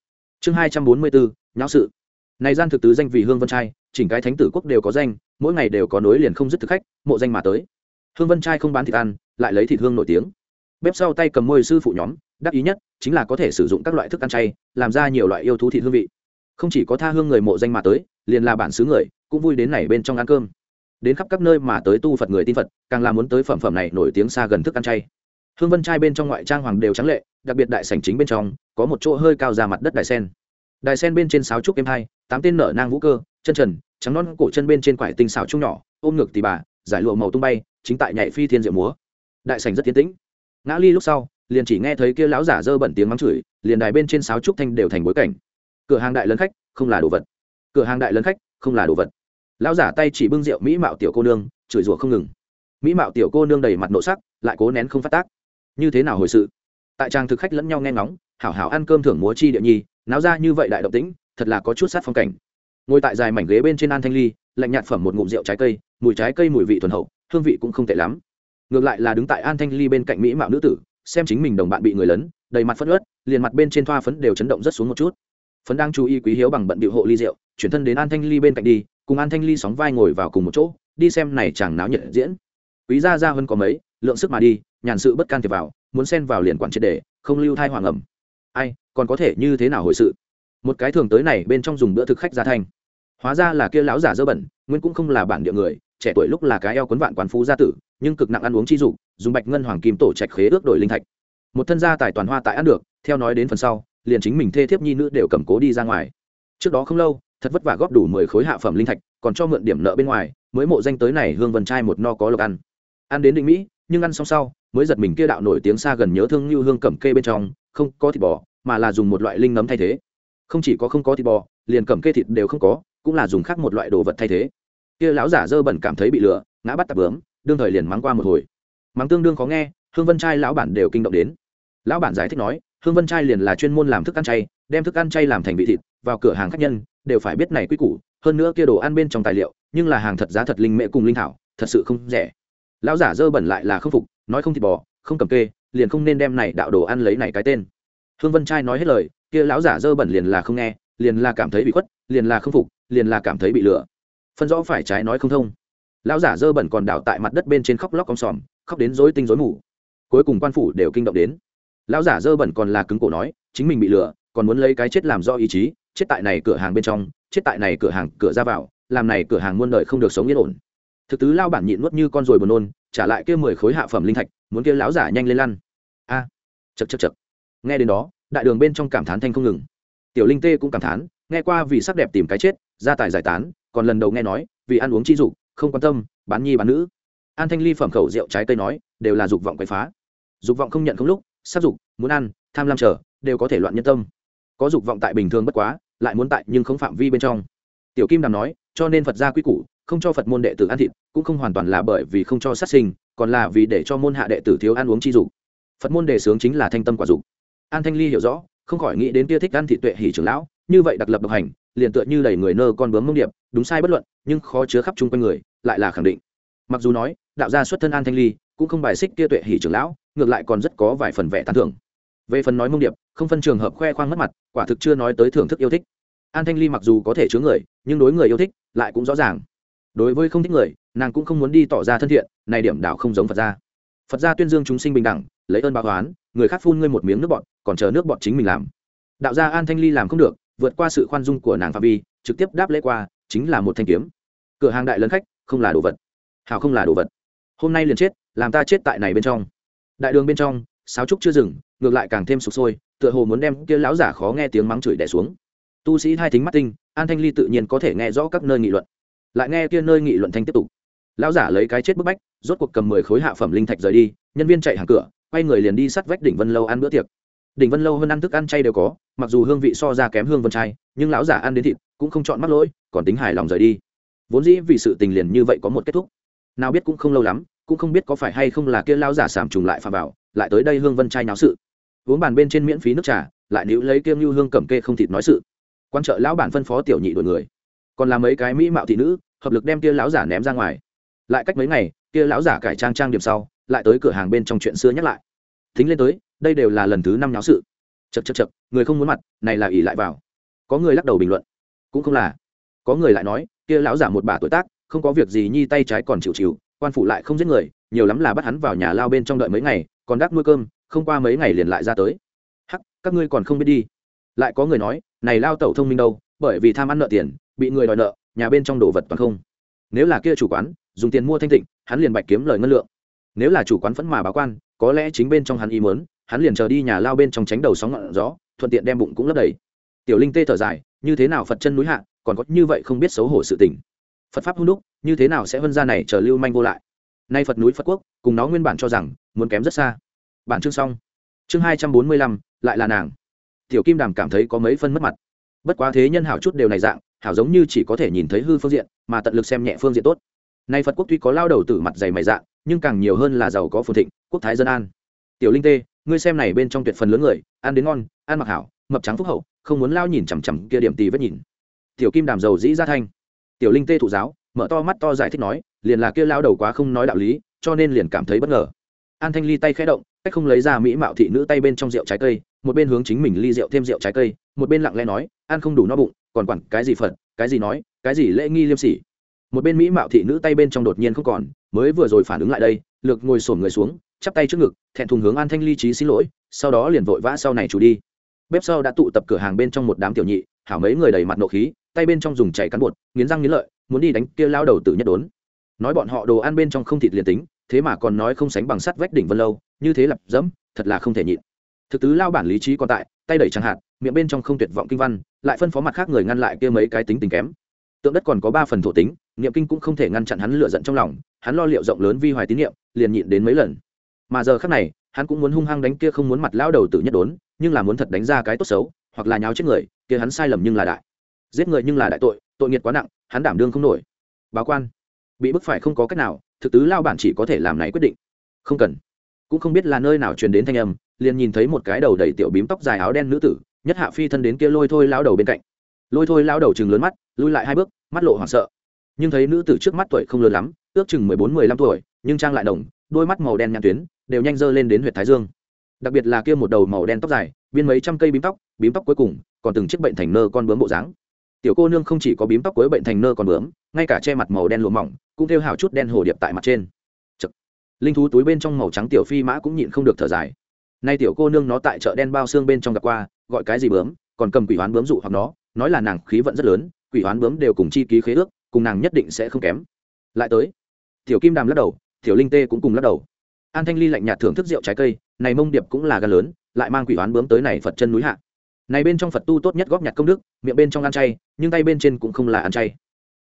Chương hai trăm bốn mươi bốn, nháo sự. Này gian thực tứ danh vì hương vân trai, chỉnh cái thánh tử quốc đều có danh, mỗi ngày đều có nối liền không dứt thực khách, mộ danh mà tới. Hương vân trai không bán thịt ăn, lại lấy thịt hương nổi tiếng. Bếp sau tay cầm môi sư phụ nhóm, đắc ý nhất chính là có thể sử dụng các loại thức ăn chay, làm ra nhiều loại yêu thú thịt hương vị. Không chỉ có tha hương người mộ danh mà tới, liền là bản xứ người cũng vui đến này bên trong ăn cơm. Đến khắp các nơi mà tới tu phật người tin phật, càng là muốn tới phẩm phẩm này nổi tiếng xa gần thức ăn chay. Hương vân trai bên trong ngoại trang hoàng đều trắng lệ, đặc biệt đại sảnh chính bên trong, có một chỗ hơi cao ra mặt đất đài sen. Đài sen bên trên sáo trúc em hai, tám tên nở nang vũ cơ, chân trần, trắng non cổ chân bên trên quải tinh xào trung nhỏ, ôm ngực tì bà, giải lụa màu tung bay, chính tại nhảy phi thiên diệu múa. Đại sảnh rất tiến tĩnh. Ngã ly lúc sau, liền chỉ nghe thấy kia lão giả dơ bẩn tiếng mắng chửi, liền đài bên trên sáo trúc thanh đều thành bối cảnh. Cửa hàng đại lớn khách, không là đồ vật. Cửa hàng đại lớn khách, không là đồ vật lão giả tay chỉ bưng rượu mỹ mạo tiểu cô nương, chửi rủa không ngừng. Mỹ mạo tiểu cô nương đầy mặt nộ sắc, lại cố nén không phát tác. Như thế nào hồi sự? Tại trang thực khách lẫn nhau nghe ngóng, hảo hảo ăn cơm thưởng múa chi địa nhi, náo ra như vậy đại động tĩnh, thật là có chút sát phong cảnh. Ngồi tại dài mảnh ghế bên trên an thanh ly, lạnh nhạt phẩm một ngụm rượu trái cây, mùi trái cây mùi vị thuần hậu, hương vị cũng không tệ lắm. Ngược lại là đứng tại an thanh ly bên cạnh mỹ mạo nữ tử, xem chính mình đồng bạn bị người lớn, đầy mặt phất ớt liền mặt bên trên thoa phấn đều chấn động rất xuống một chút. Phấn đang chú ý quý hiếu bằng bận điệu hộ ly rượu, chuyển thân đến an thanh ly bên cạnh đi cùng an thanh ly sóng vai ngồi vào cùng một chỗ, đi xem này chàng náo nhiệt diễn. Quý gia gia hơn có mấy, lượng sức mà đi, nhàn sự bất can thiệp vào, muốn xen vào liền quản triệt để, không lưu thai hoàng ẩm. Ai, còn có thể như thế nào hồi sự? Một cái thường tới này bên trong dùng bữa thực khách gia thanh. Hóa ra là kia lão giả dơ bẩn, nguyên cũng không là bản địa người, trẻ tuổi lúc là cái eo quấn vạn quán phú gia tử, nhưng cực nặng ăn uống chi dục, dùng bạch ngân hoàng kim tổ trạch khế ước đổi linh thạch. Một thân gia tài toàn hoa tại ăn được, theo nói đến phần sau, liền chính mình thê thiếp nhi nữ đều cầm cố đi ra ngoài. Trước đó không lâu thật vất vả góp đủ mười khối hạ phẩm linh thạch, còn cho mượn điểm nợ bên ngoài, mới mộ danh tới này hương vân trai một no có lộc ăn. Ăn đến định mỹ, nhưng ăn xong sau, mới giật mình kia đạo nổi tiếng xa gần nhớ thương như hương cẩm kê bên trong, không có thịt bò, mà là dùng một loại linh nấm thay thế. Không chỉ có không có thịt bò, liền cẩm kê thịt đều không có, cũng là dùng khác một loại đồ vật thay thế. Kia lão giả dơ bẩn cảm thấy bị lừa, ngã bắt tạp bướm, đương thời liền mắng qua một hồi. Mắng tương đương khó nghe, hương vân trai lão bản đều kinh động đến. Lão bản giải thích nói, hương vân trai liền là chuyên môn làm thức ăn chay, đem thức ăn chay làm thành vị thịt, vào cửa hàng khách nhân đều phải biết này quy củ, hơn nữa kia đồ ăn bên trong tài liệu, nhưng là hàng thật giá thật linh mễ cùng linh thảo, thật sự không rẻ. Lão giả dơ bẩn lại là không phục, nói không thịt bò, không cầm kê, liền không nên đem này đạo đồ ăn lấy này cái tên. Hương vân trai nói hết lời, kia lão giả dơ bẩn liền là không nghe, liền là cảm thấy bị khuất, liền là không phục, liền là cảm thấy bị lừa. Phân rõ phải trái nói không thông. Lão giả dơ bẩn còn đảo tại mặt đất bên trên khóc lóc con sòm, khóc đến rối tinh rối mù. Cuối cùng quan phủ đều kinh động đến. Lão giả dơ bẩn còn là cứng cổ nói, chính mình bị lừa, còn muốn lấy cái chết làm do ý chí chết tại này cửa hàng bên trong chết tại này cửa hàng cửa ra vào làm này cửa hàng muôn đời không được sống yên ổn. Thực tứ lao bản nhịn nuốt như con ruồi buồn nôn trả lại kia mười khối hạ phẩm linh thạch muốn kia lão giả nhanh lên lăn. A à, chật chật chật nghe đến đó đại đường bên trong cảm thán thanh không ngừng. Tiểu linh tê cũng cảm thán nghe qua vì sắc đẹp tìm cái chết gia tài giải tán còn lần đầu nghe nói vì ăn uống chi dục không quan tâm bán nhi bán nữ. An thanh ly phẩm khẩu rượu trái cây nói đều là dục vọng quậy phá. Dục vọng không nhận không lúc sắc dục muốn ăn tham lam trở đều có thể loạn nhân tâm có dục vọng tại bình thường bất quá, lại muốn tại nhưng không phạm vi bên trong. Tiểu kim đàm nói, cho nên phật gia quy củ, không cho phật môn đệ tử ăn thịt, cũng không hoàn toàn là bởi vì không cho sát sinh, còn là vì để cho môn hạ đệ tử thiếu ăn uống chi dục. Phật môn đề sướng chính là thanh tâm quả dục. An thanh ly hiểu rõ, không khỏi nghĩ đến kia thích ăn thịt tuệ hỷ trưởng lão, như vậy đặc lập độc hành, liền tựa như đầy người nơ con bướm mông điệp, đúng sai bất luận, nhưng khó chứa khắp chung quanh người, lại là khẳng định. Mặc dù nói, đạo gia xuất thân an thanh ly, cũng không bài xích kia tuệ hỷ trưởng lão, ngược lại còn rất có vài phần vẻ tán thưởng. Về phần nói mông điệp không phân trường hợp khoe khoang mất mặt, quả thực chưa nói tới thưởng thức yêu thích. An thanh ly mặc dù có thể chứa người, nhưng đối người yêu thích lại cũng rõ ràng. Đối với không thích người, nàng cũng không muốn đi tỏ ra thân thiện, này điểm đảo không giống phật gia. Phật gia tuyên dương chúng sinh bình đẳng, lấy ơn báo oán, người khác phun ngươi một miếng nước bọt, còn chờ nước bọt chính mình làm. Đạo gia an thanh ly làm không được, vượt qua sự khoan dung của nàng phạm vi, trực tiếp đáp lễ qua, chính là một thanh kiếm. Cửa hàng đại lớn khách, không là đồ vật. Hào không là đồ vật. Hôm nay liền chết, làm ta chết tại này bên trong. Đại đường bên trong sáo trúc chưa dừng, ngược lại càng thêm sụp sôi, tựa hồ muốn đem kia lão giả khó nghe tiếng mắng chửi đẻ xuống. Tu sĩ hai thính mắt tinh, an thanh ly tự nhiên có thể nghe rõ các nơi nghị luận. Lại nghe kia nơi nghị luận thanh tiếp tục. Lão giả lấy cái chết bức bách, rốt cuộc cầm mười khối hạ phẩm linh thạch rời đi, nhân viên chạy hàng cửa, quay người liền đi sắt vách đỉnh vân lâu ăn bữa tiệc. Đỉnh vân lâu hơn ăn thức ăn chay đều có, mặc dù hương vị so ra kém hương vân chay, nhưng lão giả ăn đến thịt, cũng không chọn mắc lỗi, còn tính hài lòng rời đi. Vốn dĩ vì sự tình liền như vậy có một kết thúc. Nào biết cũng không lâu lắm, cũng không biết có phải hay không là kia lão giả sảm trùng lại phạm bảo lại tới đây hương vân trai náo sự. Uống bàn bên trên miễn phí nước trà, lại níu lấy kiêng như hương cẩm kê không thịt nói sự. Quan trợ lão bản phân phó tiểu nhị đổi người. Còn làm mấy cái mỹ mạo thị nữ, hợp lực đem kia lão giả ném ra ngoài. Lại cách mấy ngày, kia lão giả cải trang trang điểm sau, lại tới cửa hàng bên trong chuyện xưa nhắc lại. Thính lên tới, đây đều là lần thứ năm nháo sự. Chật chật chật người không muốn mặt, này là ỉ lại vào. Có người lắc đầu bình luận. Cũng không là. Có người lại nói, kia lão giả một bà tuổi tác, không có việc gì nhi tay trái còn chịu chịu, quan phụ lại không giết người, nhiều lắm là bắt hắn vào nhà lao bên trong đợi mấy ngày còn đắc nuôi cơm, không qua mấy ngày liền lại ra tới. Hắc, các ngươi còn không biết đi. Lại có người nói, này lao tẩu thông minh đâu, bởi vì tham ăn nợ tiền, bị người đòi nợ, nhà bên trong đồ vật toàn không. Nếu là kia chủ quán, dùng tiền mua thanh tịnh, hắn liền bạch kiếm lời ngân lượng. Nếu là chủ quán phẫn mà báo quan, có lẽ chính bên trong hắn ý mớn hắn liền chờ đi nhà lao bên trong tránh đầu sóng ngọn gió, thuận tiện đem bụng cũng lấp đầy. Tiểu linh tê thở dài, như thế nào phật chân núi hạ, còn có như vậy không biết xấu hổ sự tình. Phật pháp hung đúc, như thế nào sẽ vân ra này chờ lưu manh vô lại? Nay phật núi phật quốc, cùng nó nguyên bản cho rằng muốn kém rất xa. Bản chương xong. Chương hai trăm bốn mươi lăm, lại là nàng. Tiểu kim đàm cảm thấy có mấy phân mất mặt. Bất quá thế nhân hảo chút đều này dạng, hảo giống như chỉ có thể nhìn thấy hư phương diện, mà tận lực xem nhẹ phương diện tốt. Nay phật quốc tuy có lao đầu tử mặt dày mày dạng, nhưng càng nhiều hơn là giàu có phồn thịnh, quốc thái dân an. Tiểu linh tê, ngươi xem này bên trong tuyệt phần lớn người, ăn đến ngon, ăn mặc hảo, mập trắng phúc hậu, không muốn lao nhìn chằm chằm kia điểm tì vết nhìn. Tiểu kim đàm giàu dĩ ra thanh. Tiểu linh tê thụ giáo, mở to mắt to giải thích nói, liền là kia lao đầu quá không nói đạo lý, cho nên liền cảm thấy bất ngờ an thanh ly tay khẽ động, cách không lấy ra mỹ mạo thị nữ tay bên trong rượu trái cây, một bên hướng chính mình ly rượu thêm rượu trái cây, một bên lặng lẽ nói ăn không đủ no bụng, còn quản cái gì phật, cái gì nói, cái gì lễ nghi liêm sỉ. Một bên mỹ mạo thị nữ tay bên trong đột nhiên không còn, mới vừa rồi phản ứng lại đây, lược ngồi sổm người xuống, chắp tay trước ngực, thẹn thùng hướng an thanh ly trí xin lỗi, sau đó liền vội vã sau này chủ đi. Bếp sau đã tụ tập cửa hàng bên trong một đám tiểu nhị, hảo mấy người đầy mặt nộ khí, tay bên trong dùng chảy cán bột, nghiến răng nghiến lợi, muốn đi đánh kia lao đầu tử nhất đốn. Nói bọn họ đồ ăn bên trong không thịt liền tính thế mà còn nói không sánh bằng sắt vách đỉnh vân lâu, như thế lập dẫm, thật là không thể nhịn. Thực tứ lao bản lý trí còn tại, tay đẩy chẳng hạn, miệng bên trong không tuyệt vọng kinh văn, lại phân phó mặt khác người ngăn lại kia mấy cái tính tình kém. Tượng đất còn có ba phần thổ tính, niệm kinh cũng không thể ngăn chặn hắn lựa giận trong lòng, hắn lo liệu rộng lớn vi hoài tín niệm, liền nhịn đến mấy lần. Mà giờ khác này, hắn cũng muốn hung hăng đánh kia không muốn mặt lao đầu tử nhất đốn, nhưng là muốn thật đánh ra cái tốt xấu, hoặc là nháo chết người, kia hắn sai lầm nhưng là đại. Giết người nhưng là đại tội tội nghiệt quá nặng, hắn đảm đương không nổi. Báo quan. Bị bức phải không có cách nào thực tứ lao bản chỉ có thể làm này quyết định. Không cần. Cũng không biết là nơi nào truyền đến thanh âm, liền nhìn thấy một cái đầu đầy tiểu bím tóc dài áo đen nữ tử, nhất hạ phi thân đến kia lôi thôi lao đầu bên cạnh. Lôi thôi lao đầu chừng lớn mắt, lui lại hai bước, mắt lộ hoảng sợ. Nhưng thấy nữ tử trước mắt tuổi không lớn lắm, ước chừng mười bốn, mười lăm tuổi, nhưng trang lại đồng, đôi mắt màu đen nhãn tuyến, đều nhanh dơ lên đến huyện thái dương. Đặc biệt là kia một đầu màu đen tóc dài, biên mấy trăm cây bím tóc bím tóc cuối cùng, còn từng chiếc bệnh thành nơ con bướm bộ dáng tiểu cô nương không chỉ có bím tóc cuối bệnh thành nơ còn bướm, ngay cả che mặt màu đen lụa mỏng, cũng theo hào chút đen hồ điệp tại mặt trên. Chật. linh thú túi bên trong màu trắng tiểu phi mã cũng nhịn không được thở dài. Nay tiểu cô nương nó tại chợ đen bao xương bên trong gặp qua, gọi cái gì bướm, còn cầm quỷ hoán bướm dụ hoặc nó, nói là nàng khí vận rất lớn, quỷ hoán bướm đều cùng chi ký khế ước, cùng nàng nhất định sẽ không kém. Lại tới. Tiểu kim đàm lắc đầu, tiểu linh tê cũng cùng lắc đầu. An thanh ly lạnh nhạt thưởng thức rượu trái cây, này mông điệp cũng là gan lớn, lại mang quỷ hoán bướm tới này phật chân núi hạ này bên trong phật tu tốt nhất góp nhặt công đức, miệng bên trong ăn chay, nhưng tay bên trên cũng không là ăn chay.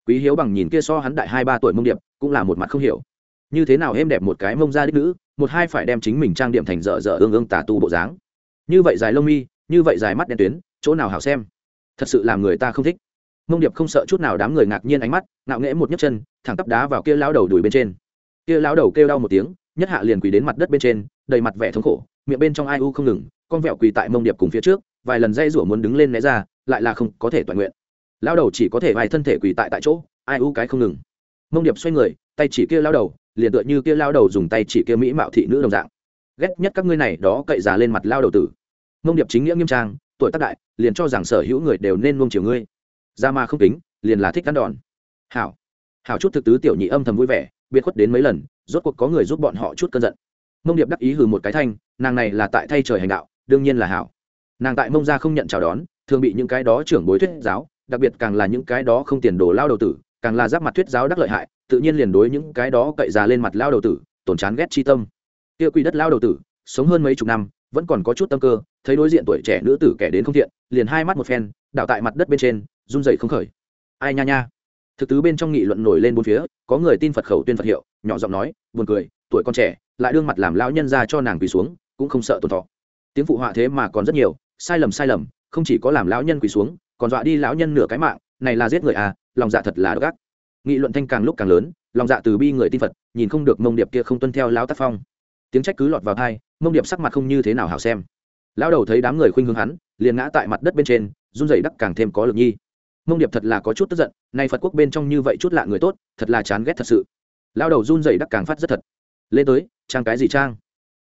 Quý hiếu bằng nhìn kia so hắn đại hai ba tuổi mông điệp, cũng là một mặt không hiểu. Như thế nào êm đẹp một cái mông ra đích nữ, một hai phải đem chính mình trang điểm thành dở dở ương ương tà tu bộ dáng. Như vậy dài lông mi, như vậy dài mắt đen tuyến, chỗ nào hảo xem? Thật sự làm người ta không thích. Mông điệp không sợ chút nào đám người ngạc nhiên ánh mắt, ngạo nghễ một nhấc chân, thẳng tắp đá vào kia lao đầu đùi bên trên. Kia lao đầu kêu đau một tiếng, nhất hạ liền quỳ đến mặt đất bên trên, đầy mặt vẻ thống khổ, miệng bên trong ai u không ngừng, con vẹo quỳ tại mông điệp cùng phía trước vài lần dây rủa muốn đứng lên né ra lại là không có thể toàn nguyện. Lao đầu chỉ có thể vài thân thể quỳ tại tại chỗ ai u cái không ngừng. Mông điệp xoay người tay chỉ kia lao đầu liền tựa như kia lao đầu dùng tay chỉ kia mỹ mạo thị nữ đồng dạng. Ghét nhất các ngươi này đó cậy già lên mặt lao đầu tử. Mông điệp chính nghĩa nghiêm trang tuổi tác đại liền cho rằng sở hữu người đều nên nuông chiều ngươi. Ra mà không tính, liền là thích cắn đòn. Hảo. Hảo chút thực tứ tiểu nhị âm thầm vui vẻ biệt khuất đến mấy lần rốt cuộc có người giúp bọn họ chút cơn giận. Mông điệp đắc ý hừ một cái thanh nàng này là tại thay trời hành đạo đương nhiên là hảo nàng tại mông ra không nhận chào đón, thường bị những cái đó trưởng bối thuyết giáo, đặc biệt càng là những cái đó không tiền đồ lao đầu tử, càng là giáp mặt thuyết giáo đắc lợi hại, tự nhiên liền đối những cái đó cậy già lên mặt lao đầu tử, tổn chán ghét chi tâm. Kia quỷ đất lao đầu tử, sống hơn mấy chục năm, vẫn còn có chút tâm cơ, thấy đối diện tuổi trẻ nữ tử kẻ đến không thiện, liền hai mắt một phen, đảo tại mặt đất bên trên, run dậy không khởi. Ai nha nha. Thực tứ bên trong nghị luận nổi lên bốn phía, có người tin phật khẩu tuyên phật hiệu, nhỏ giọng nói, buồn cười, tuổi con trẻ, lại đương mặt làm lão nhân ra cho nàng quỳ xuống, cũng không sợ tổn thọ. Tiếng phụ họa thế mà còn rất nhiều sai lầm sai lầm, không chỉ có làm lão nhân quỳ xuống, còn dọa đi lão nhân nửa cái mạng, này là giết người à lòng dạ thật là gắt nghị luận thanh càng lúc càng lớn, lòng dạ từ bi người tin phật, nhìn không được mông điệp kia không tuân theo lão tác phong. Tiếng trách cứ lọt vào thai mông điệp sắc mặt không như thế nào hảo xem. Lão đầu thấy đám người khuynh hướng hắn, liền ngã tại mặt đất bên trên, run rẩy đắc càng thêm có lực nhi. Mông điệp thật là có chút tức giận, nay phật quốc bên trong như vậy chút lạ người tốt, thật là chán ghét thật sự. Lão đầu run rẩy đắc càng phát rất thật. Lên tới, trang cái gì trang?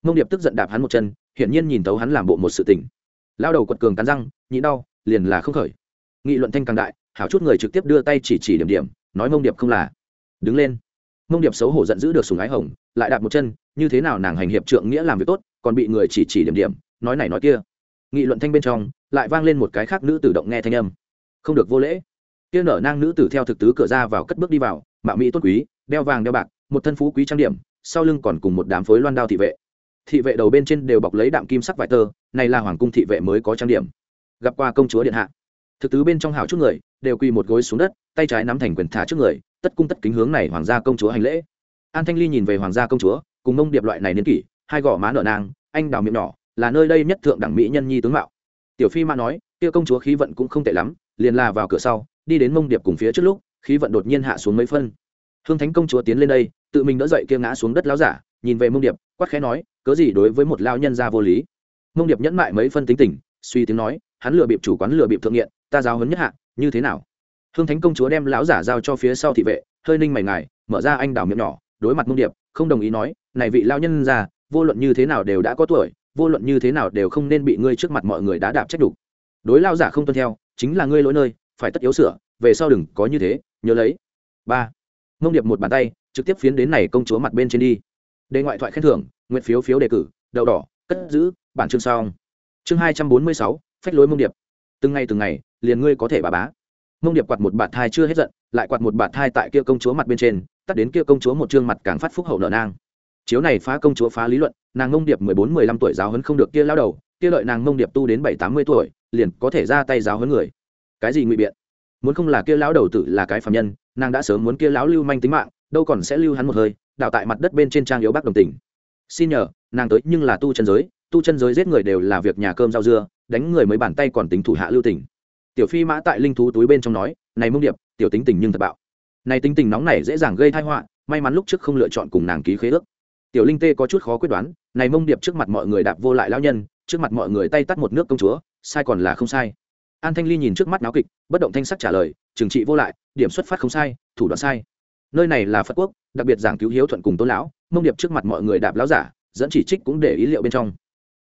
Mông điệp tức giận đạp hắn một chân, hiển nhiên nhìn tấu hắn làm bộ một sự tình lao đầu quật cường cắn răng, nhịn đau, liền là không khởi. Nghị luận thanh càng đại, hảo chút người trực tiếp đưa tay chỉ chỉ điểm điểm, nói mông điệp không là. Đứng lên. Mông điệp xấu hổ giận dữ được sùng ái hồng, lại đạp một chân, như thế nào nàng hành hiệp trượng nghĩa làm việc tốt, còn bị người chỉ chỉ điểm điểm, nói này nói kia. Nghị luận thanh bên trong, lại vang lên một cái khác nữ tử động nghe thanh âm. Không được vô lễ. Kia nở nang nữ tử theo thực tứ cửa ra vào cất bước đi vào, mạo mỹ tốt quý, đeo vàng đeo bạc, một thân phú quý trang điểm, sau lưng còn cùng một đám phối loan đao thị vệ thị vệ đầu bên trên đều bọc lấy đạm kim sắc vải tơ, này là hoàng cung thị vệ mới có trang điểm. Gặp qua công chúa điện hạ. Thực tứ bên trong hào chút người, đều quỳ một gối xuống đất, tay trái nắm thành quyền thả trước người, tất cung tất kính hướng này hoàng gia công chúa hành lễ. An thanh ly nhìn về hoàng gia công chúa, cùng mông điệp loại này niên kỷ, hai gò má nở nang, anh đào miệng nhỏ, là nơi đây nhất thượng đẳng mỹ nhân nhi tướng mạo. Tiểu phi mã nói, kia công chúa khí vận cũng không tệ lắm, liền là vào cửa sau, đi đến mông điệp cùng phía trước lúc, khí vận đột nhiên hạ xuống mấy phân. Hương thánh công chúa tiến lên đây, tự mình đỡ dậy kia ngã xuống đất láo giả nhìn về mông điệp, quát khẽ nói, cớ gì đối với một lao nhân gia vô lý? Mông điệp nhẫn mại mấy phân tính tình, suy tiếng nói, hắn lừa bịp chủ quán lừa bịp thượng nghiện, ta giáo hấn nhất hạ, như thế nào? Hương thánh công chúa đem lão giả giao cho phía sau thị vệ, hơi ninh mày ngài, mở ra anh đào miệng nhỏ, đối mặt mông điệp, không đồng ý nói, này vị lao nhân ra vô luận như thế nào đều đã có tuổi, vô luận như thế nào đều không nên bị ngươi trước mặt mọi người đá đạp trách đủ đối lao giả không tuân theo, chính là ngươi lỗi nơi, phải tất yếu sửa, về sau đừng có như thế, nhớ lấy. Ba. Mông điệp một bàn tay, trực tiếp phiến đến này công chúa mặt bên trên đi đề ngoại thoại khen thưởng, nguyện phiếu phiếu đề cử, đậu đỏ, cất giữ, bản chương xong. Chương hai trăm bốn mươi sáu, phách lối mông điệp. Từng ngày từng ngày, liền ngươi có thể bà bá. Mông điệp quạt một bạt thai chưa hết giận, lại quạt một bạt thai tại kia công chúa mặt bên trên, tắt đến kia công chúa một chương mặt càng phát phúc hậu nở nang. Chiếu này phá công chúa phá lý luận, nàng mông điệp mười bốn, mười lăm tuổi giáo hấn không được kia lao đầu, kia lợi nàng mông điệp tu đến bảy, tám mươi tuổi, liền có thể ra tay giáo hấn người. Cái gì ngụy biện? Muốn không là kia lão đầu tử là cái phạm nhân, nàng đã sớm muốn kia lão lưu manh tính mạng, đâu còn sẽ lưu hắn một hơi đạo tại mặt đất bên trên trang yếu bác đồng tình. Xin nhờ, nàng tới nhưng là tu chân giới, tu chân giới giết người đều là việc nhà cơm rau dưa, đánh người mấy bàn tay còn tính thủ hạ lưu tình. Tiểu phi mã tại linh thú túi bên trong nói, này mông điệp, tiểu tính tình nhưng thật bạo. Này tính tình nóng này dễ dàng gây thai họa, may mắn lúc trước không lựa chọn cùng nàng ký khế ước. Tiểu linh tê có chút khó quyết đoán, này mông điệp trước mặt mọi người đạp vô lại lao nhân, trước mặt mọi người tay tắt một nước công chúa, sai còn là không sai. An thanh ly nhìn trước mắt náo kịch, bất động thanh sắc trả lời, trừng trị vô lại, điểm xuất phát không sai, thủ đoạn sai. Nơi này là phật quốc đặc biệt giảng cứu hiếu thuận cùng tôn lão, mông điệp trước mặt mọi người đạp lão giả, dẫn chỉ trích cũng để ý liệu bên trong.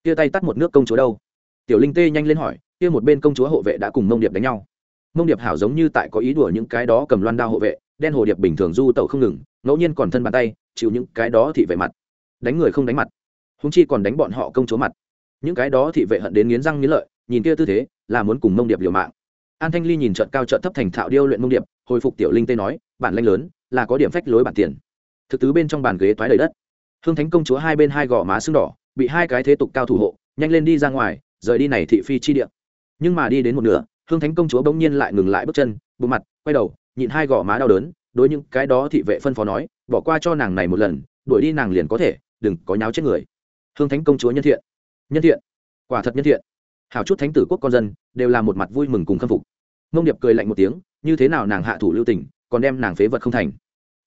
Kia tay tắt một nước công chúa đâu? Tiểu linh tê nhanh lên hỏi, kia một bên công chúa hộ vệ đã cùng mông điệp đánh nhau. Mông điệp hảo giống như tại có ý đùa những cái đó cầm loan đao hộ vệ, đen hồ điệp bình thường du tẩu không ngừng, ngẫu nhiên còn thân bàn tay, chịu những cái đó thị vệ mặt. Đánh người không đánh mặt. Húng chi còn đánh bọn họ công chúa mặt. Những cái đó thị vệ hận đến nghiến răng nghiến lợi, nhìn kia tư thế, là muốn cùng mông điệp liều mạng an thanh ly nhìn trận cao trận thấp thành thạo điêu luyện mông điệp, hồi phục tiểu linh tê nói, bản lanh lớn, là có điểm phách lối bản tiền. Thực tứ bên trong bàn ghế toái đầy đất. Hương thánh công chúa hai bên hai gò má sưng đỏ, bị hai cái thế tục cao thủ hộ, nhanh lên đi ra ngoài, rời đi này thị phi chi địa. Nhưng mà đi đến một nửa, hương thánh công chúa bỗng nhiên lại ngừng lại bước chân, bộ mặt, quay đầu, nhịn hai gò má đau đớn, đối những cái đó thị vệ phân phó nói, bỏ qua cho nàng này một lần, đuổi đi nàng liền có thể, đừng có nháo chết người. Hương thánh công chúa nhân thiện. Nhân thiện. Quả thật nhân thiện. Hảo chút thánh tử quốc con dân, đều là một mặt vui mừng cùng khâm phục mông điệp cười lạnh một tiếng, như thế nào nàng hạ thủ lưu tình, còn đem nàng phế vật không thành.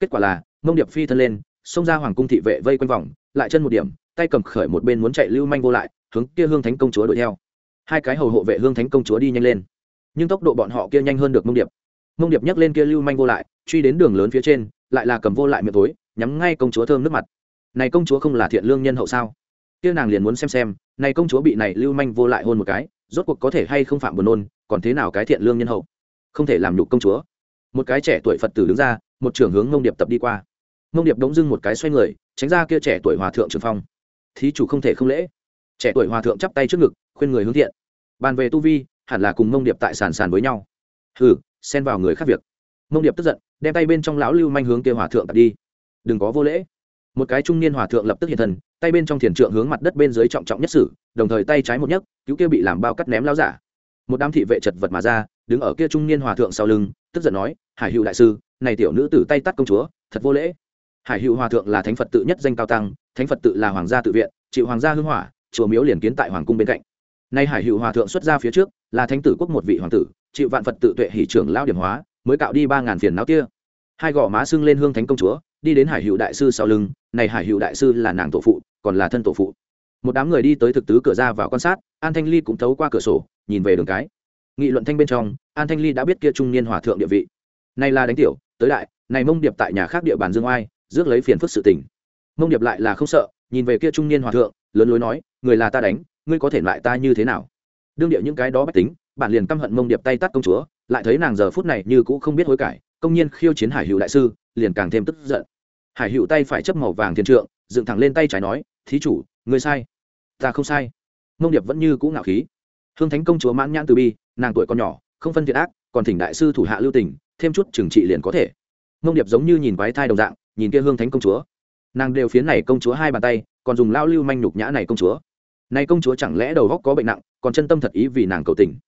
Kết quả là, mông điệp phi thân lên, xông ra hoàng cung thị vệ vây quanh vòng, lại chân một điểm, tay cầm khởi một bên muốn chạy lưu manh vô lại, hướng kia hương thánh công chúa đuổi theo. Hai cái hầu hộ vệ hương thánh công chúa đi nhanh lên. Nhưng tốc độ bọn họ kia nhanh hơn được mông điệp. Mông điệp nhấc lên kia lưu manh vô lại, truy đến đường lớn phía trên, lại là cầm vô lại miệng tối, nhắm ngay công chúa thơm nước mặt. Này công chúa không là thiện lương nhân hậu sao? Kia nàng liền muốn xem xem, này công chúa bị này lưu manh vô lại hôn một cái, rốt cuộc có thể hay không phạm buồn nôn còn thế nào cái thiện lương nhân hậu? Không thể làm nhục công chúa. Một cái trẻ tuổi phật tử đứng ra, một trưởng hướng mông điệp tập đi qua. Mông điệp đống dưng một cái xoay người, tránh ra kia trẻ tuổi hòa thượng trường phong. Thí chủ không thể không lễ. Trẻ tuổi hòa thượng chắp tay trước ngực, khuyên người hướng thiện. Bàn về tu vi, hẳn là cùng mông điệp tại sàn sàn với nhau. Hừ, xen vào người khác việc. Mông điệp tức giận, đem tay bên trong lão lưu manh hướng kia hòa thượng tập đi. Đừng có vô lễ. Một cái trung niên hòa thượng lập tức hiện thần, tay bên trong thiền trượng hướng mặt đất bên dưới trọng trọng nhất sử, đồng thời tay trái một nhấc, cứu kia bị làm bao cắt ném lao giả một đám thị vệ chật vật mà ra, đứng ở kia trung niên hòa thượng sau lưng, tức giận nói, hải hữu đại sư, này tiểu nữ tử tay tắt công chúa, thật vô lễ. Hải hữu hòa thượng là thánh phật tự nhất danh cao tăng, thánh phật tự là hoàng gia tự viện, chịu hoàng gia hưng hỏa, chùa miếu liền kiến tại hoàng cung bên cạnh. Nay hải hữu hòa thượng xuất ra phía trước, là thánh tử quốc một vị hoàng tử, chịu vạn phật tự tuệ hỷ trưởng lao điểm hóa, mới cạo đi ba ngàn phiền não tia hai gò má xưng lên hương thánh công chúa, đi đến hải hữu đại sư sau lưng, này hải hữu đại sư là nàng tổ phụ, còn là thân tổ phụ. Một đám người đi tới thực tứ cửa ra vào quan sát, an thanh ly cũng thấu qua cửa sổ nhìn về đường cái. Nghị luận thanh bên trong, an thanh ly đã biết kia trung niên hòa thượng địa vị. Nay là đánh tiểu, tới đại, này mông điệp tại nhà khác địa bàn dương oai, rước lấy phiền phức sự tình. Mông điệp lại là không sợ, nhìn về kia trung niên hòa thượng, lớn lối nói, người là ta đánh, ngươi có thể lại ta như thế nào? Đương địa những cái đó bách tính, bản liền căm hận mông điệp tay tắt công chúa, lại thấy nàng giờ phút này như cũ không biết hối cải, công nhiên khiêu chiến hải hữu đại sư, liền càng thêm tức giận. Hải hữu tay phải chấp màu vàng thiên trượng, dựng thẳng lên tay trái nói, thí chủ người sai, ta không sai. Mông điệp vẫn như cũ ngạo khí hương thánh công chúa mãn nhãn từ bi, nàng tuổi còn nhỏ, không phân thiện ác, còn thỉnh đại sư thủ hạ lưu tình, thêm chút trừng trị liền có thể. Mông điệp giống như nhìn quái thai đồng dạng, nhìn kia hương thánh công chúa. Nàng đều phiến này công chúa hai bàn tay, còn dùng lao lưu manh nhục nhã này công chúa. Này công chúa chẳng lẽ đầu góc có bệnh nặng, còn chân tâm thật ý vì nàng cầu tình?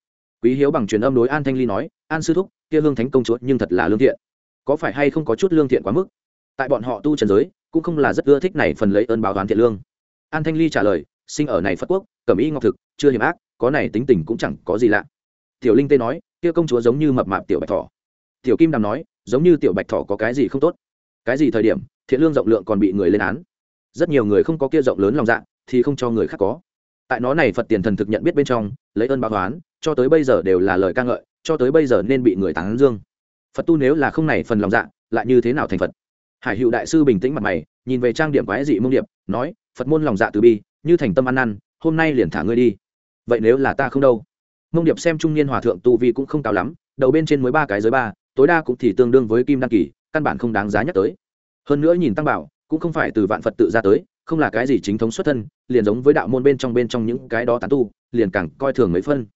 Quý hiếu bằng truyền âm đối an thanh ly nói, an sư thúc, kia hương thánh công chúa nhưng thật là lương thiện. Có phải hay không có chút lương thiện quá mức? Tại bọn họ tu trần giới, cũng không là rất ưa thích này phần lấy ơn báo toán thiện lương. An thanh ly trả lời, sinh ở này phật quốc, cẩm y ngọc thực, chưa hiểm ác có này tính tình cũng chẳng có gì lạ. Tiểu linh tê nói, kia công chúa giống như mập mạp tiểu bạch thỏ. Tiểu kim đàm nói, giống như tiểu bạch thỏ có cái gì không tốt? Cái gì thời điểm, thiện lương rộng lượng còn bị người lên án? Rất nhiều người không có kia rộng lớn lòng dạ thì không cho người khác có. Tại nó này phật tiền thần thực nhận biết bên trong, lấy ơn báo toán cho tới bây giờ đều là lời ca ngợi, cho tới bây giờ nên bị người tán dương. Phật tu nếu là không này phần lòng dạ lại như thế nào thành phật? Hải hữu đại sư bình tĩnh mặt mày, nhìn về trang điểm quái dị mông điệp, nói, phật môn lòng dạ từ bi, như thành tâm ăn năn, hôm nay liền thả ngươi đi vậy nếu là ta không đâu? Mông điệp xem trung niên hòa thượng tu vi cũng không cao lắm, đầu bên trên mới ba cái giới ba, tối đa cũng thì tương đương với kim đăng kỳ, căn bản không đáng giá nhắc tới. Hơn nữa nhìn tăng bảo, cũng không phải từ vạn phật tự ra tới, không là cái gì chính thống xuất thân, liền giống với đạo môn bên trong bên trong những cái đó tán tu, liền càng coi thường mấy phân.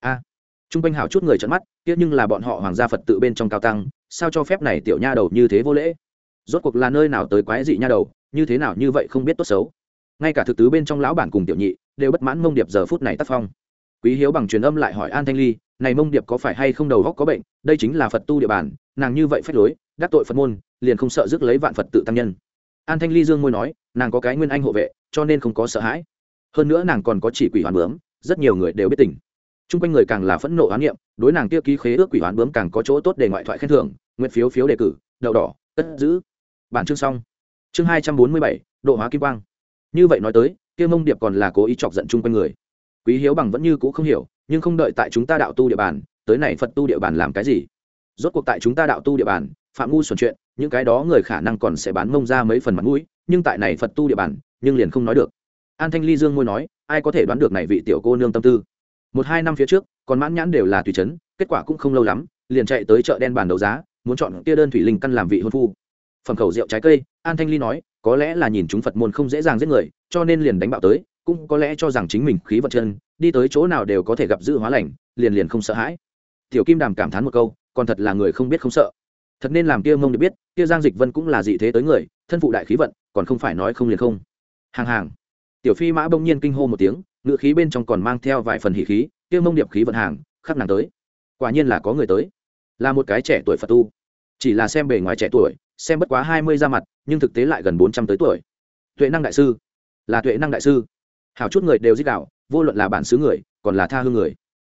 A, trung quanh hảo chút người trận mắt, tiếc nhưng là bọn họ hoàng gia phật tự bên trong cao tăng, sao cho phép này tiểu nha đầu như thế vô lễ? Rốt cuộc là nơi nào tới quái dị nha đầu, như thế nào như vậy không biết tốt xấu. Ngay cả thực tứ bên trong lão bản cùng tiểu nhị đều bất mãn mông điệp giờ phút này tác phong. Quý hiếu bằng truyền âm lại hỏi an thanh ly, này mông điệp có phải hay không đầu góc có bệnh? Đây chính là phật tu địa bàn, nàng như vậy phách lối, đắc tội phật môn, liền không sợ rước lấy vạn phật tự tăng nhân. An thanh ly dương môi nói, nàng có cái nguyên anh hộ vệ, cho nên không có sợ hãi. Hơn nữa nàng còn có chỉ quỷ hoàn bướm, rất nhiều người đều biết tình. Chung quanh người càng là phẫn nộ oán niệm, đối nàng kia ký khế ước quỷ hoán bướm càng có chỗ tốt để ngoại thoại khen thưởng, nguyện phiếu phiếu đề cử, đậu đỏ cất giữ. Bản chương xong. Chương hai trăm bốn mươi bảy, độ hóa kim quang. Như vậy nói tới kia mông điệp còn là cố ý chọc giận chung quanh người. Quý hiếu bằng vẫn như cũ không hiểu, nhưng không đợi tại chúng ta đạo tu địa bàn, tới này phật tu địa bàn làm cái gì? Rốt cuộc tại chúng ta đạo tu địa bàn, phạm ngu xuẩn chuyện, những cái đó người khả năng còn sẽ bán mông ra mấy phần mặt mũi, nhưng tại này phật tu địa bàn, nhưng liền không nói được. An thanh ly dương môi nói, ai có thể đoán được này vị tiểu cô nương tâm tư? Một hai năm phía trước, còn mãn nhãn đều là tùy chấn, kết quả cũng không lâu lắm, liền chạy tới chợ đen bàn đấu giá, muốn chọn kia đơn thủy linh căn làm vị hôn phu. Phẩm khẩu rượu trái cây, an thanh ly nói có lẽ là nhìn chúng phật môn không dễ dàng giết người, cho nên liền đánh bạo tới, cũng có lẽ cho rằng chính mình khí vật chân, đi tới chỗ nào đều có thể gặp dự hóa lành, liền liền không sợ hãi. Tiểu kim đàm cảm thán một câu, còn thật là người không biết không sợ. Thật nên làm kia mông được biết, kia giang dịch vân cũng là dị thế tới người, thân phụ đại khí vận, còn không phải nói không liền không. Hàng hàng. Tiểu phi mã bỗng nhiên kinh hô một tiếng, ngựa khí bên trong còn mang theo vài phần hỉ khí, kia mông điệp khí vận hàng khắc nàng tới. Quả nhiên là có người tới. Là một cái trẻ tuổi phật tu. Chỉ là xem bề ngoài trẻ tuổi xem bất quá hai mươi ra mặt, nhưng thực tế lại gần bốn trăm tới tuổi. Tuệ năng đại sư. Là tuệ năng đại sư. Hảo chút người đều dích đạo vô luận là bản xứ người, còn là tha hương người.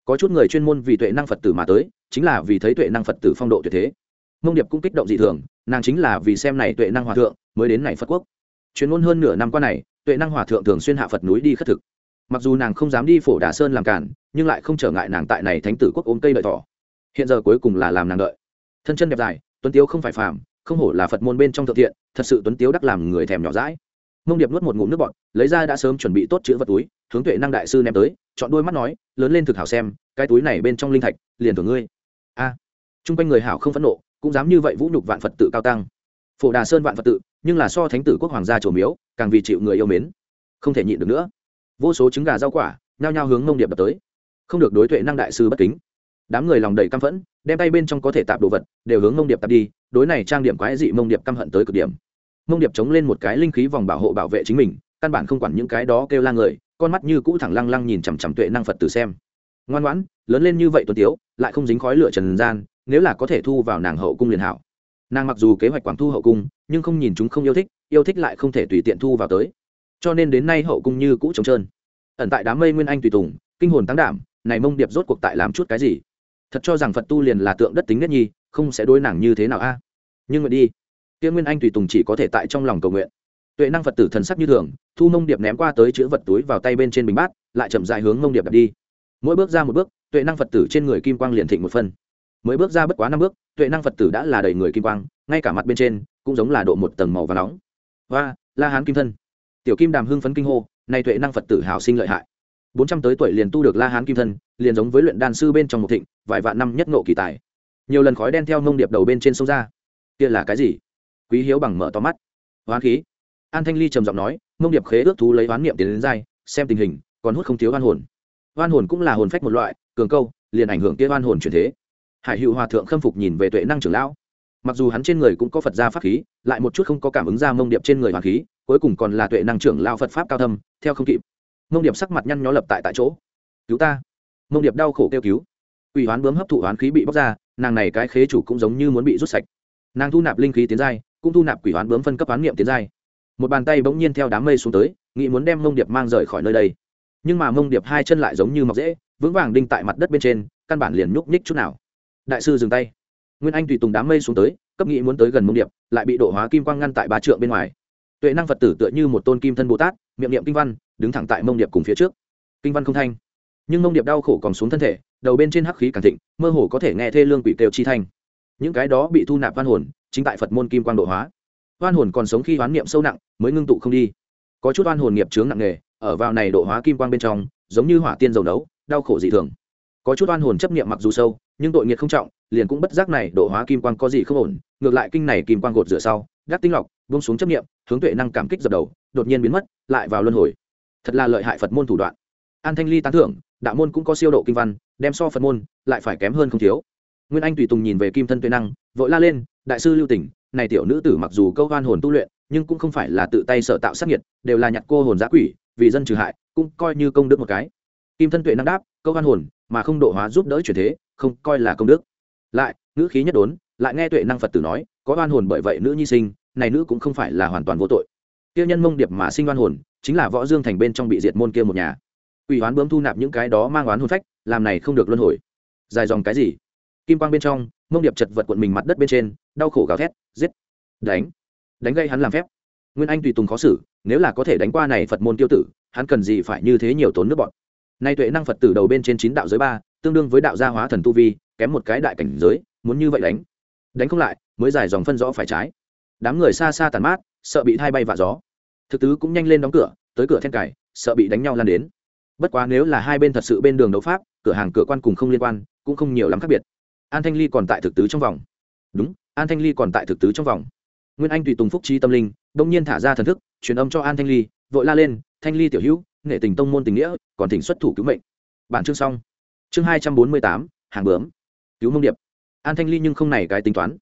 Có chút người chuyên môn vì tuệ năng phật tử mà tới, chính là vì thấy tuệ năng phật tử phong độ tuyệt thế. Mông điệp cũng kích động dị thường, nàng chính là vì xem này tuệ năng hòa thượng, mới đến này phật quốc. Chuyên môn hơn nửa năm qua này, tuệ năng hòa thượng thường xuyên hạ phật núi đi khất thực. Mặc dù nàng không dám đi phổ đà sơn làm cản, nhưng lại không trở ngại nàng tại này thánh tử quốc ôm cây đợi thỏ hiện giờ cuối cùng là làm nàng đợi. Thân chân đẹp dài, tuấn tiếu không phải phàm không hổ là phật môn bên trong thượng thiện thật sự tuấn tiếu đắc làm người thèm nhỏ rãi mông điệp nuốt một ngụm nước bọt lấy ra đã sớm chuẩn bị tốt chữ vật túi hướng tuệ năng đại sư ném tới chọn đôi mắt nói lớn lên thực hảo xem cái túi này bên trong linh thạch liền thưởng ngươi. A. À, chung quanh người hảo không phẫn nộ cũng dám như vậy vũ nhục vạn phật tự cao tăng. Phổ đà sơn vạn phật tự nhưng là so thánh tử quốc hoàng gia trổ miếu càng vì chịu người yêu mến. Không thể nhịn được nữa. Vô số trứng gà rau quả nhao nhao hướng mông điệp đập tới. Không được đối tuệ năng đại sư bất kính. Đám người lòng đầy căm phẫn đem tay bên trong có thể tạp đồ vật đều hướng mông điệp tạp đi đối này trang điểm quái dị mông điệp căm hận tới cực điểm. Mông điệp chống lên một cái linh khí vòng bảo hộ bảo vệ chính mình, căn bản không quản những cái đó kêu la người, con mắt như cũ thẳng lăng lăng nhìn chằm chằm tuệ năng phật tử xem. Ngoan ngoãn, lớn lên như vậy tuân tiếu, lại không dính khói lửa trần gian, nếu là có thể thu vào nàng hậu cung liền hảo. Nàng mặc dù kế hoạch quảng thu hậu cung, nhưng không nhìn chúng không yêu thích yêu thích lại không thể tùy tiện thu vào tới. Cho nên đến nay hậu cung như cũ trống trơn. Ẩn tại đám mây nguyên anh tùy tùng, kinh hồn tăng đảm, này mông điệp rốt cuộc tại làm chút cái gì? Thật cho rằng phật tu liền là tượng đất tính nhất nhi không sẽ đối nàng như thế nào a? Nhưng mà đi. Kia nguyên anh tùy tùng chỉ có thể tại trong lòng cầu nguyện. Tuệ năng phật tử thần sắc như thường, thu mông điệp ném qua tới chữ vật túi vào tay bên trên bình bát, lại chậm dài hướng mông điệp đặt đi. Mỗi bước ra một bước, tuệ năng phật tử trên người kim quang liền thịnh một phân. Mới bước ra bất quá năm bước, tuệ năng phật tử đã là đầy người kim quang, ngay cả mặt bên trên cũng giống là độ một tầng màu và nóng. Và la hán kim thân. Tiểu kim đàm hưng phấn kinh hô, nay tuệ năng phật tử hào sinh lợi hại. Bốn trăm tới tuổi liền tu được la hán kim thân, liền giống với luyện đan sư bên trong một thịnh, vài vạn năm nhất ngộ kỳ tài nhiều lần khói đen theo mông điệp đầu bên trên sông ra. Kia là cái gì? Quý hiếu bằng mở to mắt. Hoán khí. An thanh ly trầm giọng nói, mông điệp khế ước thú lấy oán niệm tiến đến dai, xem tình hình, còn hút không thiếu oan hồn. Oan hồn cũng là hồn phách một loại, cường câu, liền ảnh hưởng kia oan hồn chuyển thế. Hải hữu hòa thượng khâm phục nhìn về tuệ năng trưởng lão. Mặc dù hắn trên người cũng có phật gia pháp khí, lại một chút không có cảm ứng ra mông điệp trên người hoàng khí, cuối cùng còn là tuệ năng trưởng lao phật pháp cao thâm, theo không kịp. Mông điệp sắc mặt nhăn nhó lập tại tại chỗ. Cứu ta. Mông điệp đau khổ kêu cứu. Ủy hoán bướm hấp thụ hoán khí bị bóc ra nàng này cái khế chủ cũng giống như muốn bị rút sạch. Nàng thu nạp linh khí tiến giai, cũng thu nạp quỷ hoán bướm phân cấp hoán niệm tiến giai. Một bàn tay bỗng nhiên theo đám mây xuống tới, nghĩ muốn đem mông điệp mang rời khỏi nơi đây. Nhưng mà mông điệp hai chân lại giống như mọc dễ, vững vàng đinh tại mặt đất bên trên, căn bản liền nhúc nhích chút nào. Đại sư dừng tay. Nguyên anh tùy tùng đám mây xuống tới, cấp nghĩ muốn tới gần mông điệp, lại bị độ hóa kim quang ngăn tại ba trượng bên ngoài. Tuệ năng phật tử tựa như một tôn kim thân bồ tát, miệng niệm kinh văn, đứng thẳng tại mông điệp cùng phía trước. Kinh văn không thanh. Nhưng mông điệp đau khổ còn xuống thân thể đầu bên trên hắc khí càng thịnh, mơ hồ có thể nghe thê lương quỷ kêu chi thanh. Những cái đó bị thu nạp oan hồn, chính tại phật môn kim quang độ hóa. Oan hồn còn sống khi oán niệm sâu nặng, mới ngưng tụ không đi. Có chút oan hồn nghiệp chướng nặng nề, ở vào này độ hóa kim quang bên trong, giống như hỏa tiên dầu nấu, đau khổ dị thường. Có chút oan hồn chấp niệm mặc dù sâu, nhưng tội nghiệt không trọng, liền cũng bất giác này độ hóa kim quang có gì không ổn, ngược lại kinh này kim quang gột rửa sau gác tinh lọc, buông xuống chấp niệm, hướng tuệ năng cảm kích dập đầu, đột nhiên biến mất, lại vào luân hồi. Thật là lợi hại phật môn thủ đoạn. An thanh ly tán thưởng đạo môn cũng có siêu độ kinh văn, đem so phật môn lại phải kém hơn không thiếu. Nguyên anh tùy tùng nhìn về kim thân tuệ năng, vội la lên, đại sư lưu tỉnh, này tiểu nữ tử mặc dù câu hoan hồn tu luyện, nhưng cũng không phải là tự tay sở tạo sát nhiệt đều là nhặt cô hồn giã quỷ, vì dân trừ hại, cũng coi như công đức một cái. Kim thân tuệ năng đáp, câu hoan hồn mà không độ hóa giúp đỡ chuyển thế, không coi là công đức. Lại, ngữ khí nhất đốn, lại nghe tuệ năng phật tử nói, có oan hồn bởi vậy nữ nhi sinh, này nữ cũng không phải là hoàn toàn vô tội. Tiêu nhân mông điệp mà sinh oan hồn, chính là võ dương thành bên trong bị diệt môn kia một nhà quỷ hoán bướm thu nạp những cái đó mang oán hồn phách, làm này không được luân hồi. Dài dòng cái gì? Kim quang bên trong, mông điệp chật vật quận mình mặt đất bên trên, đau khổ gào thét, giết, đánh đánh gây hắn làm phép. Nguyên anh tùy tùng khó xử, nếu là có thể đánh qua này phật môn tiêu tử, hắn cần gì phải như thế nhiều tốn nước bọn nay tuệ năng phật tử đầu bên trên chín đạo giới ba, tương đương với đạo gia hóa thần tu vi, kém một cái đại cảnh giới, muốn như vậy đánh đánh không lại, mới dài dòng phân rõ phải trái. Đám người xa xa tàn mát, sợ bị thay bay vạ gió. Thực tứ cũng nhanh lên đóng cửa, tới cửa then cài, sợ bị đánh nhau lan đến bất quá nếu là hai bên thật sự bên đường đấu pháp, cửa hàng cửa quan cùng không liên quan, cũng không nhiều lắm khác biệt. An thanh ly còn tại thực tứ trong vòng. Đúng, an thanh ly còn tại thực tứ trong vòng. Nguyên anh tùy tùng phúc trí tâm linh, đông nhiên thả ra thần thức, truyền âm cho an thanh ly, vội la lên, thanh ly tiểu hữu, nghệ tình tông môn tình nghĩa, còn thỉnh xuất thủ cứu mệnh. Bản chương xong. Chương hai trăm bốn mươi tám, hàng bướm. Cứu mông điệp. An thanh ly nhưng không này cái tính toán.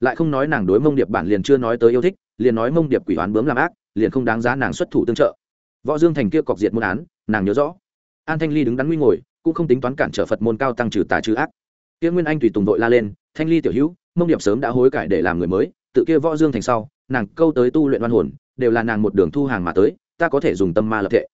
Lại không nói nàng đối mông điệp bản liền chưa nói tới yêu thích, liền nói mông điệp quỷ hoán bướm làm ác, liền không đáng giá nàng xuất thủ tương trợ võ dương thành kia cọc diệt môn án, nàng nhớ rõ. An thanh ly đứng đắn nguy ngồi, cũng không tính toán cản trở phật môn cao tăng trừ tà trừ ác. Kia nguyên anh tùy tùng đội la lên, thanh ly tiểu hữu, mông điệp sớm đã hối cải để làm người mới, tự kia võ dương thành sau, nàng câu tới tu luyện văn hồn, đều là nàng một đường thu hàng mà tới, ta có thể dùng tâm ma lập thể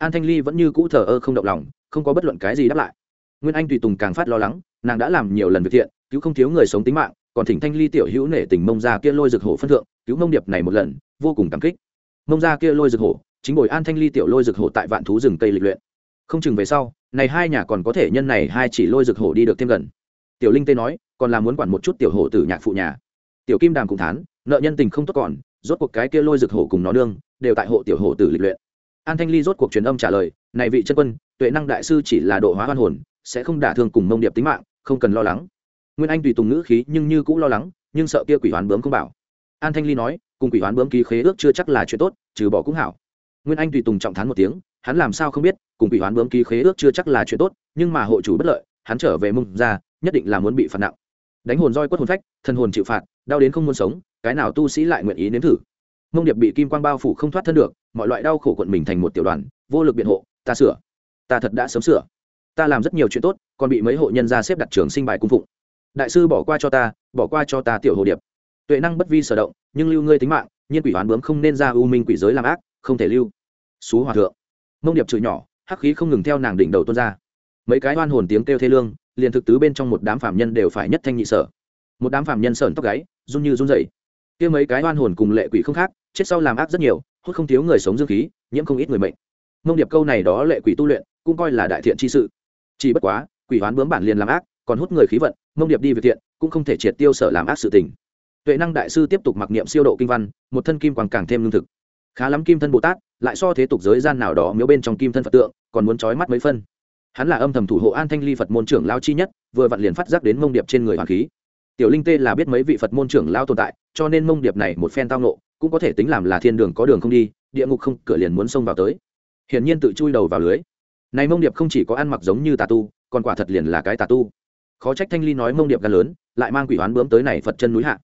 an thanh ly vẫn như cũ thờ ơ không động lòng, không có bất luận cái gì đáp lại. Nguyên anh tùy tùng càng phát lo lắng, nàng đã làm nhiều lần việc thiện, cứu không thiếu người sống tính mạng, còn thỉnh thanh ly tiểu hữu nể tình mông ra kia lôi rực hổ phân thượng, cứu mông điệp này một lần, vô cùng cảm kích. Mông ra kia lôi rực hổ chính bồi an thanh ly tiểu lôi rực hổ tại vạn thú rừng cây lịch luyện. Không chừng về sau, này hai nhà còn có thể nhân này hai chỉ lôi rực hổ đi được thêm gần. Tiểu linh tê nói, còn là muốn quản một chút tiểu hổ tử nhạc phụ nhà. Tiểu kim đàm cũng thán, nợ nhân tình không tốt còn, rốt cuộc cái kia lôi rực hổ cùng nó nương, đều tại hộ tiểu hổ tử lịch luyện. An thanh ly rốt cuộc truyền âm trả lời, này vị chân quân, tuệ năng đại sư chỉ là độ hóa hoan hồn, sẽ không đả thương cùng mông điệp tính mạng, không cần lo lắng. Nguyên anh tùy tùng ngữ khí, nhưng như cũng lo lắng, nhưng sợ kia quỷ hoán bướm không bảo. An thanh ly nói, cùng quỷ hoán bướm ký khế ước chưa chắc là chuyện tốt, trừ bỏ cũng hảo nguyên anh tùy tùng trọng thán một tiếng, hắn làm sao không biết, cùng quỷ hoán bướm ký khế ước chưa chắc là chuyện tốt, nhưng mà hội chủ bất lợi, hắn trở về mông ra, nhất định là muốn bị phạt nặng. Đánh hồn roi quất hồn phách thân hồn chịu phạt, đau đến không muốn sống, cái nào tu sĩ lại nguyện ý nếm thử. Mông điệp bị kim quang bao phủ không thoát thân được, mọi loại đau khổ quận mình thành một tiểu đoàn, vô lực biện hộ, ta sửa. Ta thật đã sớm sửa. Ta làm rất nhiều chuyện tốt, còn bị mấy hộ nhân gia xếp đặt trường sinh bài cung phụng. Đại sư bỏ qua cho ta, bỏ qua cho ta tiểu hồ điệp. Tuệ năng bất vi sở động, nhưng lưu ngươi tính mạng, nhiên quỷ oán bướm không nên ra u minh quỷ giới làm ác không thể lưu. Xú hòa thượng. Mông điệp chửi nhỏ, hắc khí không ngừng theo nàng đỉnh đầu tuôn ra. Mấy cái oan hồn tiếng kêu thê lương, liền thực tứ bên trong một đám phạm nhân đều phải nhất thanh nhị sở. Một đám phạm nhân sởn tóc gáy, run như run dậy kia mấy cái oan hồn cùng lệ quỷ không khác, chết sau làm ác rất nhiều hút không thiếu người sống dương khí, nhiễm không ít người mệnh. Mông điệp câu này đó lệ quỷ tu luyện, cũng coi là đại thiện chi sự. Chỉ bất quá, quỷ hoán bướm bản liền làm ác, còn hút người khí vận, mông điệp đi việc thiện, cũng không thể triệt tiêu sở làm ác sự tình. Tuệ năng đại sư tiếp tục mặc niệm siêu độ kinh văn, một thân kim quang càng thêm lương thực khá lắm kim thân bồ tát, lại so thế tục giới gian nào đó miếu bên trong kim thân phật tượng, còn muốn trói mắt mấy phân. Hắn là âm thầm thủ hộ an thanh ly phật môn trưởng lao chi nhất, vừa vặn liền phát giác đến mông điệp trên người hoàng khí. Tiểu linh tê là biết mấy vị phật môn trưởng lao tồn tại, cho nên mông điệp này một phen tao nộ cũng có thể tính làm là thiên đường có đường không đi, địa ngục không, cửa liền muốn xông vào tới. Hiển nhiên tự chui đầu vào lưới. Này mông điệp không chỉ có ăn mặc giống như tà tu, còn quả thật liền là cái tà tu. Khó trách thanh ly nói mông điệp gan lớn, lại mang quỷ hoán bướm tới này phật chân núi hạ.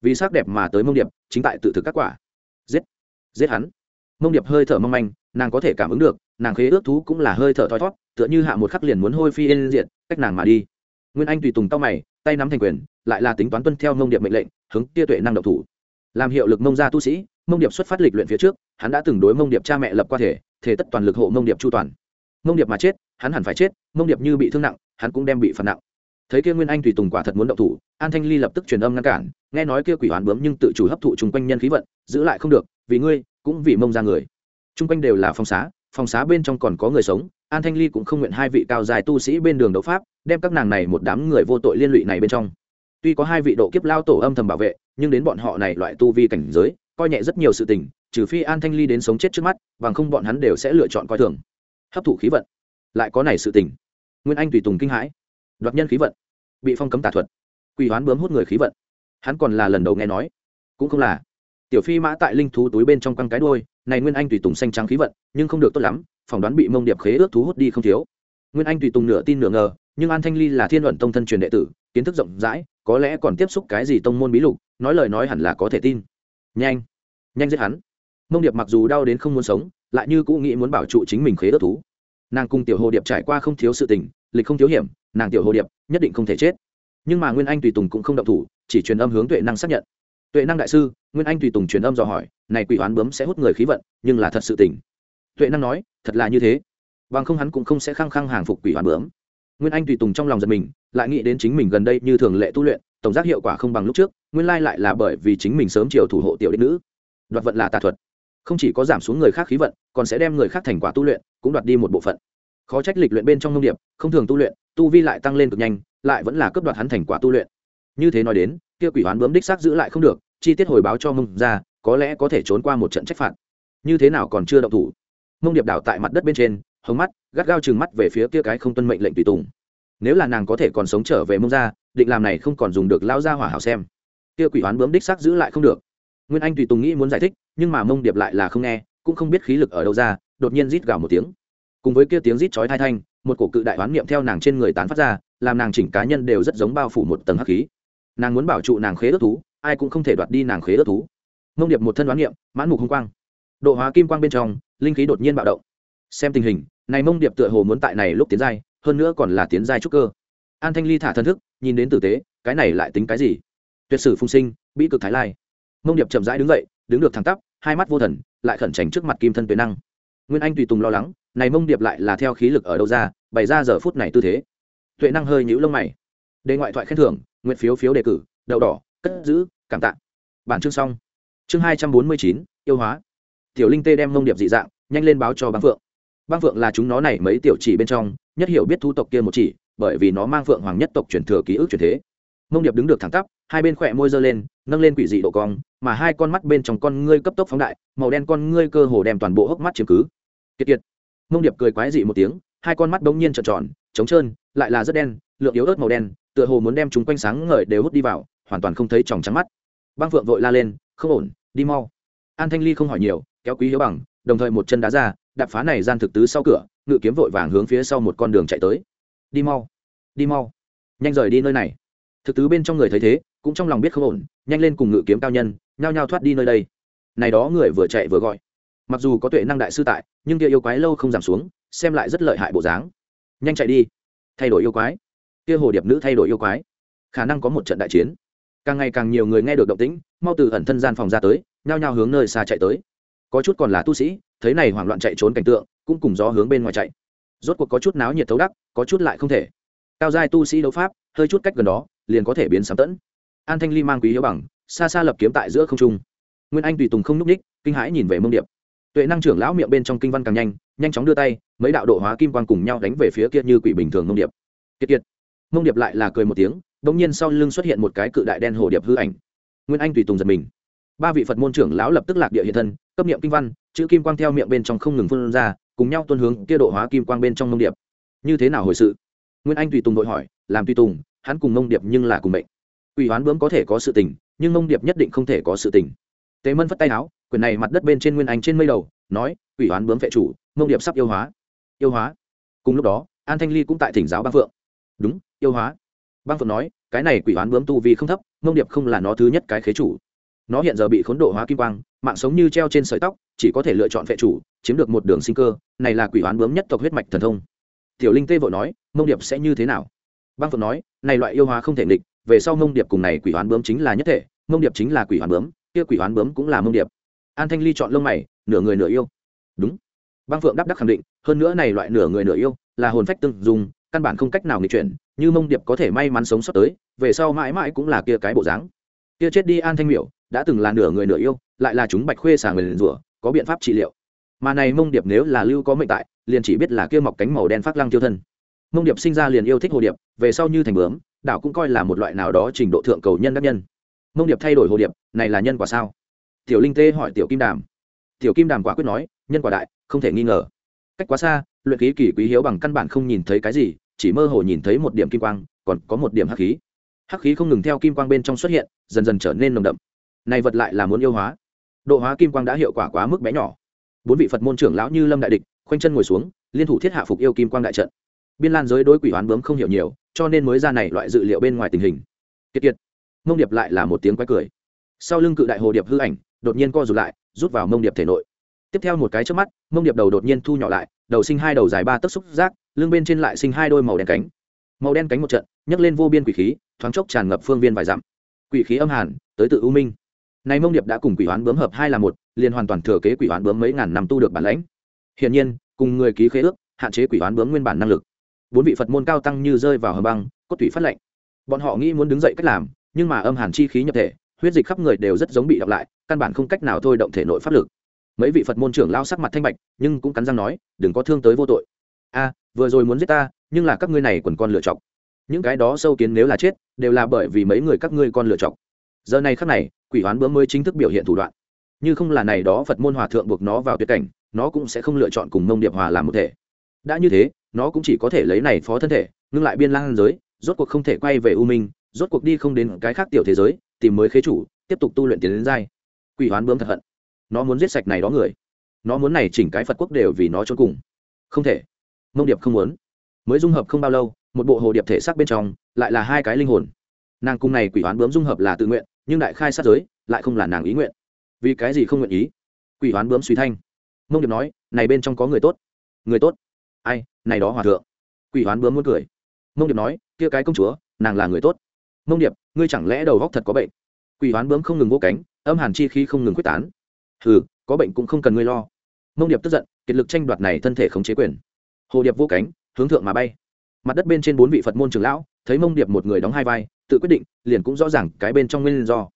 Vì sắc đẹp mà tới mông điệp, chính tại tự thực các quả giết hắn. Mông điệp hơi thở mong manh, nàng có thể cảm ứng được, nàng khế ước thú cũng là hơi thở thoi thót tựa như hạ một khắc liền muốn hôi phi lên diện cách nàng mà đi. Nguyên anh tùy tùng tao mày, tay nắm thành quyền, lại là tính toán tuân theo mông điệp mệnh lệnh, hướng tia tuệ năng độc thủ. Làm hiệu lực mông gia tu sĩ, mông điệp xuất phát lịch luyện phía trước, hắn đã từng đối mông điệp cha mẹ lập qua thể thể tất toàn lực hộ mông điệp chu toàn. Mông điệp mà chết, hắn hẳn phải chết, mông điệp như bị thương nặng, hắn cũng đem bị phạt nặng. Thấy kia nguyên anh tùy tùng quả thật muốn động thủ, an thanh ly lập tức truyền âm ngăn cản nghe nói kia quỷ hoán bướm nhưng tự chủ hấp thụ chung quanh nhân khí vận, giữ lại không được, vì ngươi, cũng vì mông ra người. Chung quanh đều là phòng xá phòng xá bên trong còn có người sống, an thanh ly cũng không nguyện hai vị cao dài tu sĩ bên đường đấu pháp, đem các nàng này một đám người vô tội liên lụy này bên trong. Tuy có hai vị độ kiếp lao tổ âm thầm bảo vệ, nhưng đến bọn họ này loại tu vi cảnh giới, coi nhẹ rất nhiều sự tình, trừ phi an thanh ly đến sống chết trước mắt, bằng không bọn hắn đều sẽ lựa chọn coi thường. Hấp thụ khí vận. Lại có này sự tình. Nguyên anh tùy tùng kinh hãi. Đoạt nhân khí vận. Bị phong cấm tà thuật. Quỷ hoán bướm hút người khí vận hắn còn là lần đầu nghe nói. Cũng không là. Tiểu phi mã tại linh thú túi bên trong căng cái đôi này nguyên anh tùy tùng xanh trắng khí vận, nhưng không được tốt lắm, phỏng đoán bị mông điệp khế ước thú hút đi không thiếu. Nguyên anh tùy tùng nửa tin nửa ngờ, nhưng an thanh ly là thiên luận tông thân truyền đệ tử, kiến thức rộng rãi, có lẽ còn tiếp xúc cái gì tông môn bí lục, nói lời nói hẳn là có thể tin. Nhanh nhanh giết hắn. Mông điệp mặc dù đau đến không muốn sống, lại như cũng nghĩ muốn bảo trụ chính mình khế ước thú. Nàng cùng tiểu hồ điệp trải qua không thiếu sự tình, lịch không thiếu hiểm, nàng tiểu hồ điệp nhất định không thể chết nhưng mà nguyên anh tùy tùng cũng không động thủ, chỉ truyền âm hướng tuệ năng xác nhận. Tuệ năng đại sư, nguyên anh tùy tùng truyền âm dò hỏi, này quỷ hoán bướm sẽ hút người khí vận, nhưng là thật sự tình tuệ năng nói, thật là như thế. Bằng không hắn cũng không sẽ khăng khăng hàng phục quỷ hoán bướm. Nguyên anh tùy tùng trong lòng giật mình, lại nghĩ đến chính mình gần đây như thường lệ tu luyện, tổng giác hiệu quả không bằng lúc trước, nguyên lai lại là bởi vì chính mình sớm chiều thủ hộ tiểu đích nữ. Đoạt vận là tà thuật. Không chỉ có giảm xuống người khác khí vận, còn sẽ đem người khác thành quả tu luyện, cũng đoạt đi một bộ phận. Khó trách lịch luyện bên trong nông điệp, không thường tu luyện, tu vi lại tăng lên cực nhanh lại vẫn là cướp đoạt hắn thành quả tu luyện. Như thế nói đến, kia quỷ hoán bướm đích xác giữ lại không được, chi tiết hồi báo cho mông ra, có lẽ có thể trốn qua một trận trách phạt. Như thế nào còn chưa động thủ? Mông điệp đảo tại mặt đất bên trên, hồng mắt, gắt gao chừng mắt về phía kia cái không tuân mệnh lệnh tùy tùng. Nếu là nàng có thể còn sống trở về mông ra, định làm này không còn dùng được lao ra hỏa hảo xem. Kia quỷ hoán bướm đích xác giữ lại không được. Nguyên anh tùy tùng nghĩ muốn giải thích, nhưng mà mông điệp lại là không nghe, cũng không biết khí lực ở đâu ra, đột nhiên rít gào một tiếng. Cùng với kia tiếng rít chói thai thanh, một cổ cự đại hoán niệm theo nàng trên người tán phát ra làm nàng chỉnh cá nhân đều rất giống bao phủ một tầng hắc khí. Nàng muốn bảo trụ nàng khế ước thú, ai cũng không thể đoạt đi nàng khế ước thú. Mông điệp một thân đoán niệm, mãn mục hung quang. Độ hóa kim quang bên trong, linh khí đột nhiên bạo động. Xem tình hình, này mông điệp tựa hồ muốn tại này lúc tiến giai, hơn nữa còn là tiến giai trúc cơ. An thanh ly thả thân thức, nhìn đến tử tế, cái này lại tính cái gì? Tuyệt sử phung sinh bị cực thái lai. Mông điệp chậm rãi đứng dậy, đứng được thẳng tắp, hai mắt vô thần, lại khẩn trành trước mặt kim thân tuyệt năng. Nguyên anh tùy tùng lo lắng, này mông điệp lại là theo khí lực ở đâu ra, bày ra giờ phút này tư thế tuệ năng hơi nhũ lông mày. Đề ngoại thoại khen thưởng, nguyện phiếu phiếu đề cử, đậu đỏ, cất giữ, cảm tạ. Bản chương xong. Chương hai trăm bốn mươi chín, yêu hóa. Tiểu linh tê đem mông điệp dị dạng, nhanh lên báo cho băng phượng. Băng phượng là chúng nó này mấy tiểu chỉ bên trong, nhất hiểu biết thu tộc kia một chỉ, bởi vì nó mang phượng hoàng nhất tộc truyền thừa ký ức truyền thế. Mông điệp đứng được thẳng tắp, hai bên khỏe môi giơ lên, nâng lên quỷ dị độ cong, mà hai con mắt bên trong con ngươi cấp tốc phóng đại, màu đen con ngươi cơ hồ đem toàn bộ hốc mắt chiếm cứ. Kiệt kiệt. Mông điệp cười quái dị một tiếng hai con mắt bỗng nhiên trợn tròn, trống trơn, lại là rất đen, lượng yếu ớt màu đen, tựa hồ muốn đem chúng quanh sáng ngời đều hút đi vào, hoàn toàn không thấy tròng trắng mắt. Băng phượng vội la lên, không ổn, đi mau. An thanh ly không hỏi nhiều, kéo quý hiếu bằng, đồng thời một chân đá ra, đạp phá này gian thực tứ sau cửa, ngự kiếm vội vàng hướng phía sau một con đường chạy tới. Đi mau đi mau, nhanh rời đi nơi này. Thực tứ bên trong người thấy thế, cũng trong lòng biết không ổn, nhanh lên cùng ngự kiếm cao nhân, nhao nhao thoát đi nơi đây. Này đó người vừa chạy vừa gọi. Mặc dù có tuệ năng đại sư tại, nhưng kia yêu quái lâu không giảm xuống xem lại rất lợi hại bộ dáng. Nhanh chạy đi. Thay đổi yêu quái. Kia hồ điệp nữ thay đổi yêu quái. Khả năng có một trận đại chiến. Càng ngày càng nhiều người nghe được động tĩnh, mau từ ẩn thân gian phòng ra tới, nhao nhao hướng nơi xa chạy tới. Có chút còn là tu sĩ, thấy này hoảng loạn chạy trốn cảnh tượng, cũng cùng gió hướng bên ngoài chạy. Rốt cuộc có chút náo nhiệt thấu đắc, có chút lại không thể. Cao giai tu sĩ đấu pháp, hơi chút cách gần đó, liền có thể biến sáng tẫn. An thanh ly mang quý hiếu bằng, xa xa lập kiếm tại giữa không trung. Nguyên anh tùy tùng không n ú c ních kinh hãi nhìn về mông điệp tuệ năng trưởng lão miệng bên trong kinh văn càng nhanh nhanh chóng đưa tay, mấy đạo độ hóa kim quan cùng nhau đánh về phía kia như quỷ bình thường nông điệp. Kiệt kiệt. Nông điệp lại là cười một tiếng đ ỗ n g nhiên sau lưng xuất hiện một cái cự đại đen hồ điệp hư ảnh. Nguyên anh tùy tùng giật mình. Ba vị phật môn trưởng lão lập tức lạc địa hiện thân, cấp niệm kinh văn, chữ kim quang theo miệng bên trong không ngừng phân ra, cùng nhau tuân hướng kia độ hóa kim quang bên trong nông điệp. Như thế nào hồi sự? Nguyên anh tùy tùng vội hỏi, làm tùy tùng, hắn cùng nông điệp nhưng là cùng mệnh. Ủy hoán bướm có thể có sự tình, nhưng nông điệp nhất định không thể có sự tình. Tế mân phất tay áo, quyển này mặt đất bên trên nguyên anh trên mây đầu, nói, quỷ oán bướm vệ chủ, mông điệp sắp yêu hóa. Yêu hóa? Cùng lúc đó, an thanh ly cũng tại thỉnh giáo băng phượng. Đúng, yêu hóa. Băng phượng nói, cái này quỷ oán bướm tu vì không thấp, mông điệp không là nó thứ nhất cái khế chủ. Nó hiện giờ bị khốn độ hóa kim quang, mạng sống như treo trên sợi tóc, chỉ có thể lựa chọn vệ chủ, chiếm được một đường sinh cơ, này là quỷ oán bướm nhất tộc huyết mạch thần thông. Tiểu linh tê vội nói, mông điệp sẽ như thế nào? Băng phượng nói, này loại yêu hóa không thể nghịch, về sau mông điệp cùng này quỷ oán bướm chính là nhất thể, mông điệp chính là quỷ oán bướm kia quỷ hoán bướm cũng là mông điệp. An thanh ly chọn lông mày, nửa người nửa yêu. Đúng. Băng phượng đáp đắc khẳng định, hơn nữa này loại nửa người nửa yêu, là hồn phách tương dùng, căn bản không cách nào nghịch chuyển, như mông điệp có thể may mắn sống sót tới, về sau mãi mãi cũng là kia cái bộ dáng. Kia chết đi an thanh miểu, đã từng là nửa người nửa yêu, lại là chúng bạch khuê xà người liền rủa, có biện pháp trị liệu. Mà này mông điệp nếu là lưu có mệnh tại, liền chỉ biết là kia mọc cánh màu đen phát lăng tiêu thân. Mông điệp sinh ra liền yêu thích hồ điệp, về sau như thành bướm, đảo cũng coi là một loại nào đó trình độ thượng cầu nhân đắc nhân mông điệp thay đổi hồ điệp, này là nhân quả sao? Tiểu linh tê hỏi tiểu kim đàm. Tiểu kim đàm quả quyết nói, nhân quả đại, không thể nghi ngờ. Cách quá xa, luyện khí kỳ quý hiếu bằng căn bản không nhìn thấy cái gì, chỉ mơ hồ nhìn thấy một điểm kim quang, còn có một điểm hắc khí. Hắc khí không ngừng theo kim quang bên trong xuất hiện, dần dần trở nên nồng đậm. Này vật lại là muốn yêu hóa. Độ hóa kim quang đã hiệu quả quá mức bé nhỏ. Bốn vị phật môn trưởng lão như lâm đại địch, khoanh chân ngồi xuống, liên thủ thiết hạ phục yêu kim quang đại trận. Biên lan giới đối quỷ hoán bướm không hiểu nhiều, cho nên mới ra này loại dự liệu bên ngoài tình hình. Kiệt kiệt mông điệp lại là một tiếng quái cười. Sau lưng cự đại hồ điệp hư ảnh, đột nhiên co rụt lại, rút vào mông điệp thể nội. Tiếp theo một cái trước mắt, mông điệp đầu đột nhiên thu nhỏ lại, đầu sinh hai đầu dài ba tấc xúc giác, lưng bên trên lại sinh hai đôi màu đen cánh. Màu đen cánh một trận, nhấc lên vô biên quỷ khí, thoáng chốc tràn ngập phương viên vài dặm. Quỷ khí âm hàn, tới tự u minh. Nay mông điệp đã cùng quỷ hoán bướm hợp hai là một, liền hoàn toàn thừa kế quỷ hoán bướm mấy ngàn năm tu được bản lãnh. Hiển nhiên, cùng người ký khế ước, hạn chế quỷ hoán bướm nguyên bản năng lực. Bốn vị phật môn cao tăng như rơi vào hầm băng, cốt thủy phát lệnh. Bọn họ nghĩ muốn đứng dậy cách làm nhưng mà âm hàn chi khí nhập thể, huyết dịch khắp người đều rất giống bị đọc lại, căn bản không cách nào thôi động thể nội pháp lực. Mấy vị phật môn trưởng lao sắc mặt thanh bạch, nhưng cũng cắn răng nói, đừng có thương tới vô tội. A, vừa rồi muốn giết ta, nhưng là các ngươi này quần con lựa chọc. Những cái đó sâu kiến nếu là chết, đều là bởi vì mấy người các ngươi con lựa chọc. Giờ này khắc này, quỷ hoán bướm mới chính thức biểu hiện thủ đoạn. Như không là này đó phật môn hòa thượng buộc nó vào tuyệt cảnh, nó cũng sẽ không lựa chọn cùng mông điệp hòa làm một thể. Đã như thế, nó cũng chỉ có thể lấy này phó thân thể, ngưng lại biên lang giới, rốt cuộc không thể quay về u minh rốt cuộc đi không đến cái khác tiểu thế giới, tìm mới khế chủ, tiếp tục tu luyện tiến đến giai. Quỷ hoán bướm thật hận. Nó muốn giết sạch này đó người. Nó muốn này chỉnh cái phật quốc đều vì nó cho cùng. Không thể. Mông điệp không muốn. Mới dung hợp không bao lâu, một bộ hồ điệp thể xác bên trong, lại là hai cái linh hồn. Nàng cung này quỷ hoán bướm dung hợp là tự nguyện, nhưng đại khai sát giới, lại không là nàng ý nguyện. Vì cái gì không nguyện ý? Quỷ hoán bướm suy thanh. Mông điệp nói, này bên trong có người tốt. Người tốt? Ai? Này đó hòa thượng. Quỷ hoán bướm muốn cười. Mông điệp nói, kia cái công chúa, nàng là người tốt mông điệp, ngươi chẳng lẽ đầu góc thật có bệnh? Quỷ hoán bướm không ngừng vô cánh, âm hàn chi khi không ngừng quyết tán. Hừ, có bệnh cũng không cần ngươi lo. Mông điệp tức giận, kiệt lực tranh đoạt này thân thể không chế quyền. Hồ điệp vô cánh, hướng thượng mà bay. Mặt đất bên trên bốn vị phật môn trường lão, thấy mông điệp một người đóng hai vai, tự quyết định, liền cũng rõ ràng cái bên trong nguyên do.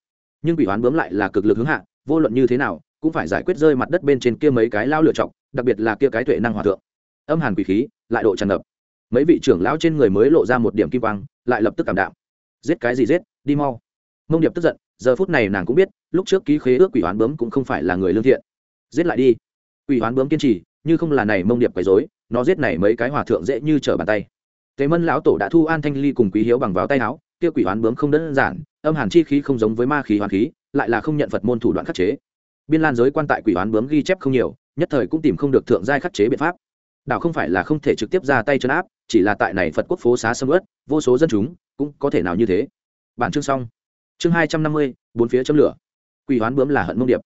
Nhưng quỷ hoán bướm lại là cực lực hướng hạ, vô luận như thế nào, cũng phải giải quyết rơi mặt đất bên trên kia mấy cái lao lựa chọc đặc biệt là kia cái tuệ năng hòa thượng. Âm hàn quỷ khí, lại độ tràn ngập. Mấy vị trưởng lão trên người mới lộ ra một điểm kim quang, lại lập tức cảm đạm giết cái gì giết đi mau mông điệp tức giận giờ phút này nàng cũng biết lúc trước ký khế ước quỷ hoán bướm cũng không phải là người lương thiện giết lại đi quỷ hoán bướm kiên trì như không là này mông điệp quấy dối nó giết này mấy cái hòa thượng dễ như trở bàn tay Thế Mân lão tổ đã thu An Thanh Ly cùng Quý Hiếu bằng vào tay áo, kia quỷ hoán bướm không đơn giản, âm hàn chi khí không giống với ma khí hoàn khí, lại là không nhận Phật môn thủ đoạn khắc chế. Biên Lan giới quan tại quỷ hoán bướm ghi chép không nhiều, nhất thời cũng tìm không được thượng giai khắc chế biện pháp. Đạo không phải là không thể trực tiếp ra tay chấn áp, chỉ là tại này Phật quốc phố xá sâm ướt, vô số dân chúng, cũng có thể nào như thế. Bản chương xong. Chương hai trăm năm mươi, bốn phía châm lửa. Quỷ hoán bướm là hận mông điệp.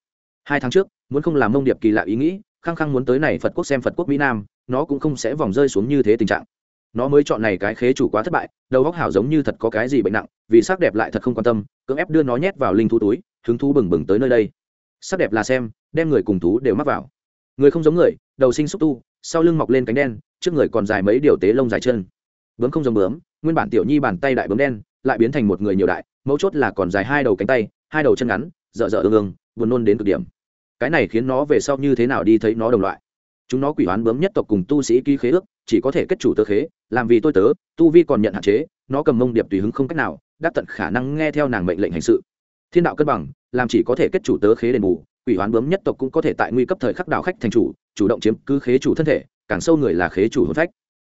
Hai tháng trước, muốn không làm mông điệp kỳ lạ ý nghĩ, khăng khăng muốn tới này Phật quốc xem Phật quốc Mỹ Nam, nó cũng không sẽ vòng rơi xuống như thế tình trạng nó mới chọn này cái khế chủ quá thất bại đầu góc hảo giống như thật có cái gì bệnh nặng vì sắc đẹp lại thật không quan tâm cưỡng ép đưa nó nhét vào linh thú túi hứng thú bừng bừng tới nơi đây sắc đẹp là xem đem người cùng thú đều mắc vào người không giống người đầu sinh xúc tu sau lưng mọc lên cánh đen trước người còn dài mấy điều tế lông dài chân. Bướm không giống bướm, nguyên bản tiểu nhi bàn tay đại bướm đen, lại biến thành một người nhiều đại, mấu chốt là còn dài hai đầu cánh tay, hai đầu chân ngắn, dở dở ương ương, buồn nôn đến cực điểm. Cái này khiến nó về sau như thế nào đi thấy nó đồng loại. Chúng nó quỷ hoán bướm nhất tộc cùng tu sĩ ký khế ước, chỉ có thể kết chủ tơ khế, làm vì tôi tớ, tu vi còn nhận hạn chế, nó cầm mông điệp tùy hứng không cách nào, đáp tận khả năng nghe theo nàng mệnh lệnh hành sự. Thiên đạo cân bằng, làm chỉ có thể kết chủ tớ khế đền bù, quỷ hoán bướm nhất tộc cũng có thể tại nguy cấp thời khắc đạo khách thành chủ chủ động chiếm cứ khế chủ thân thể càng sâu người là khế chủ hồn phách.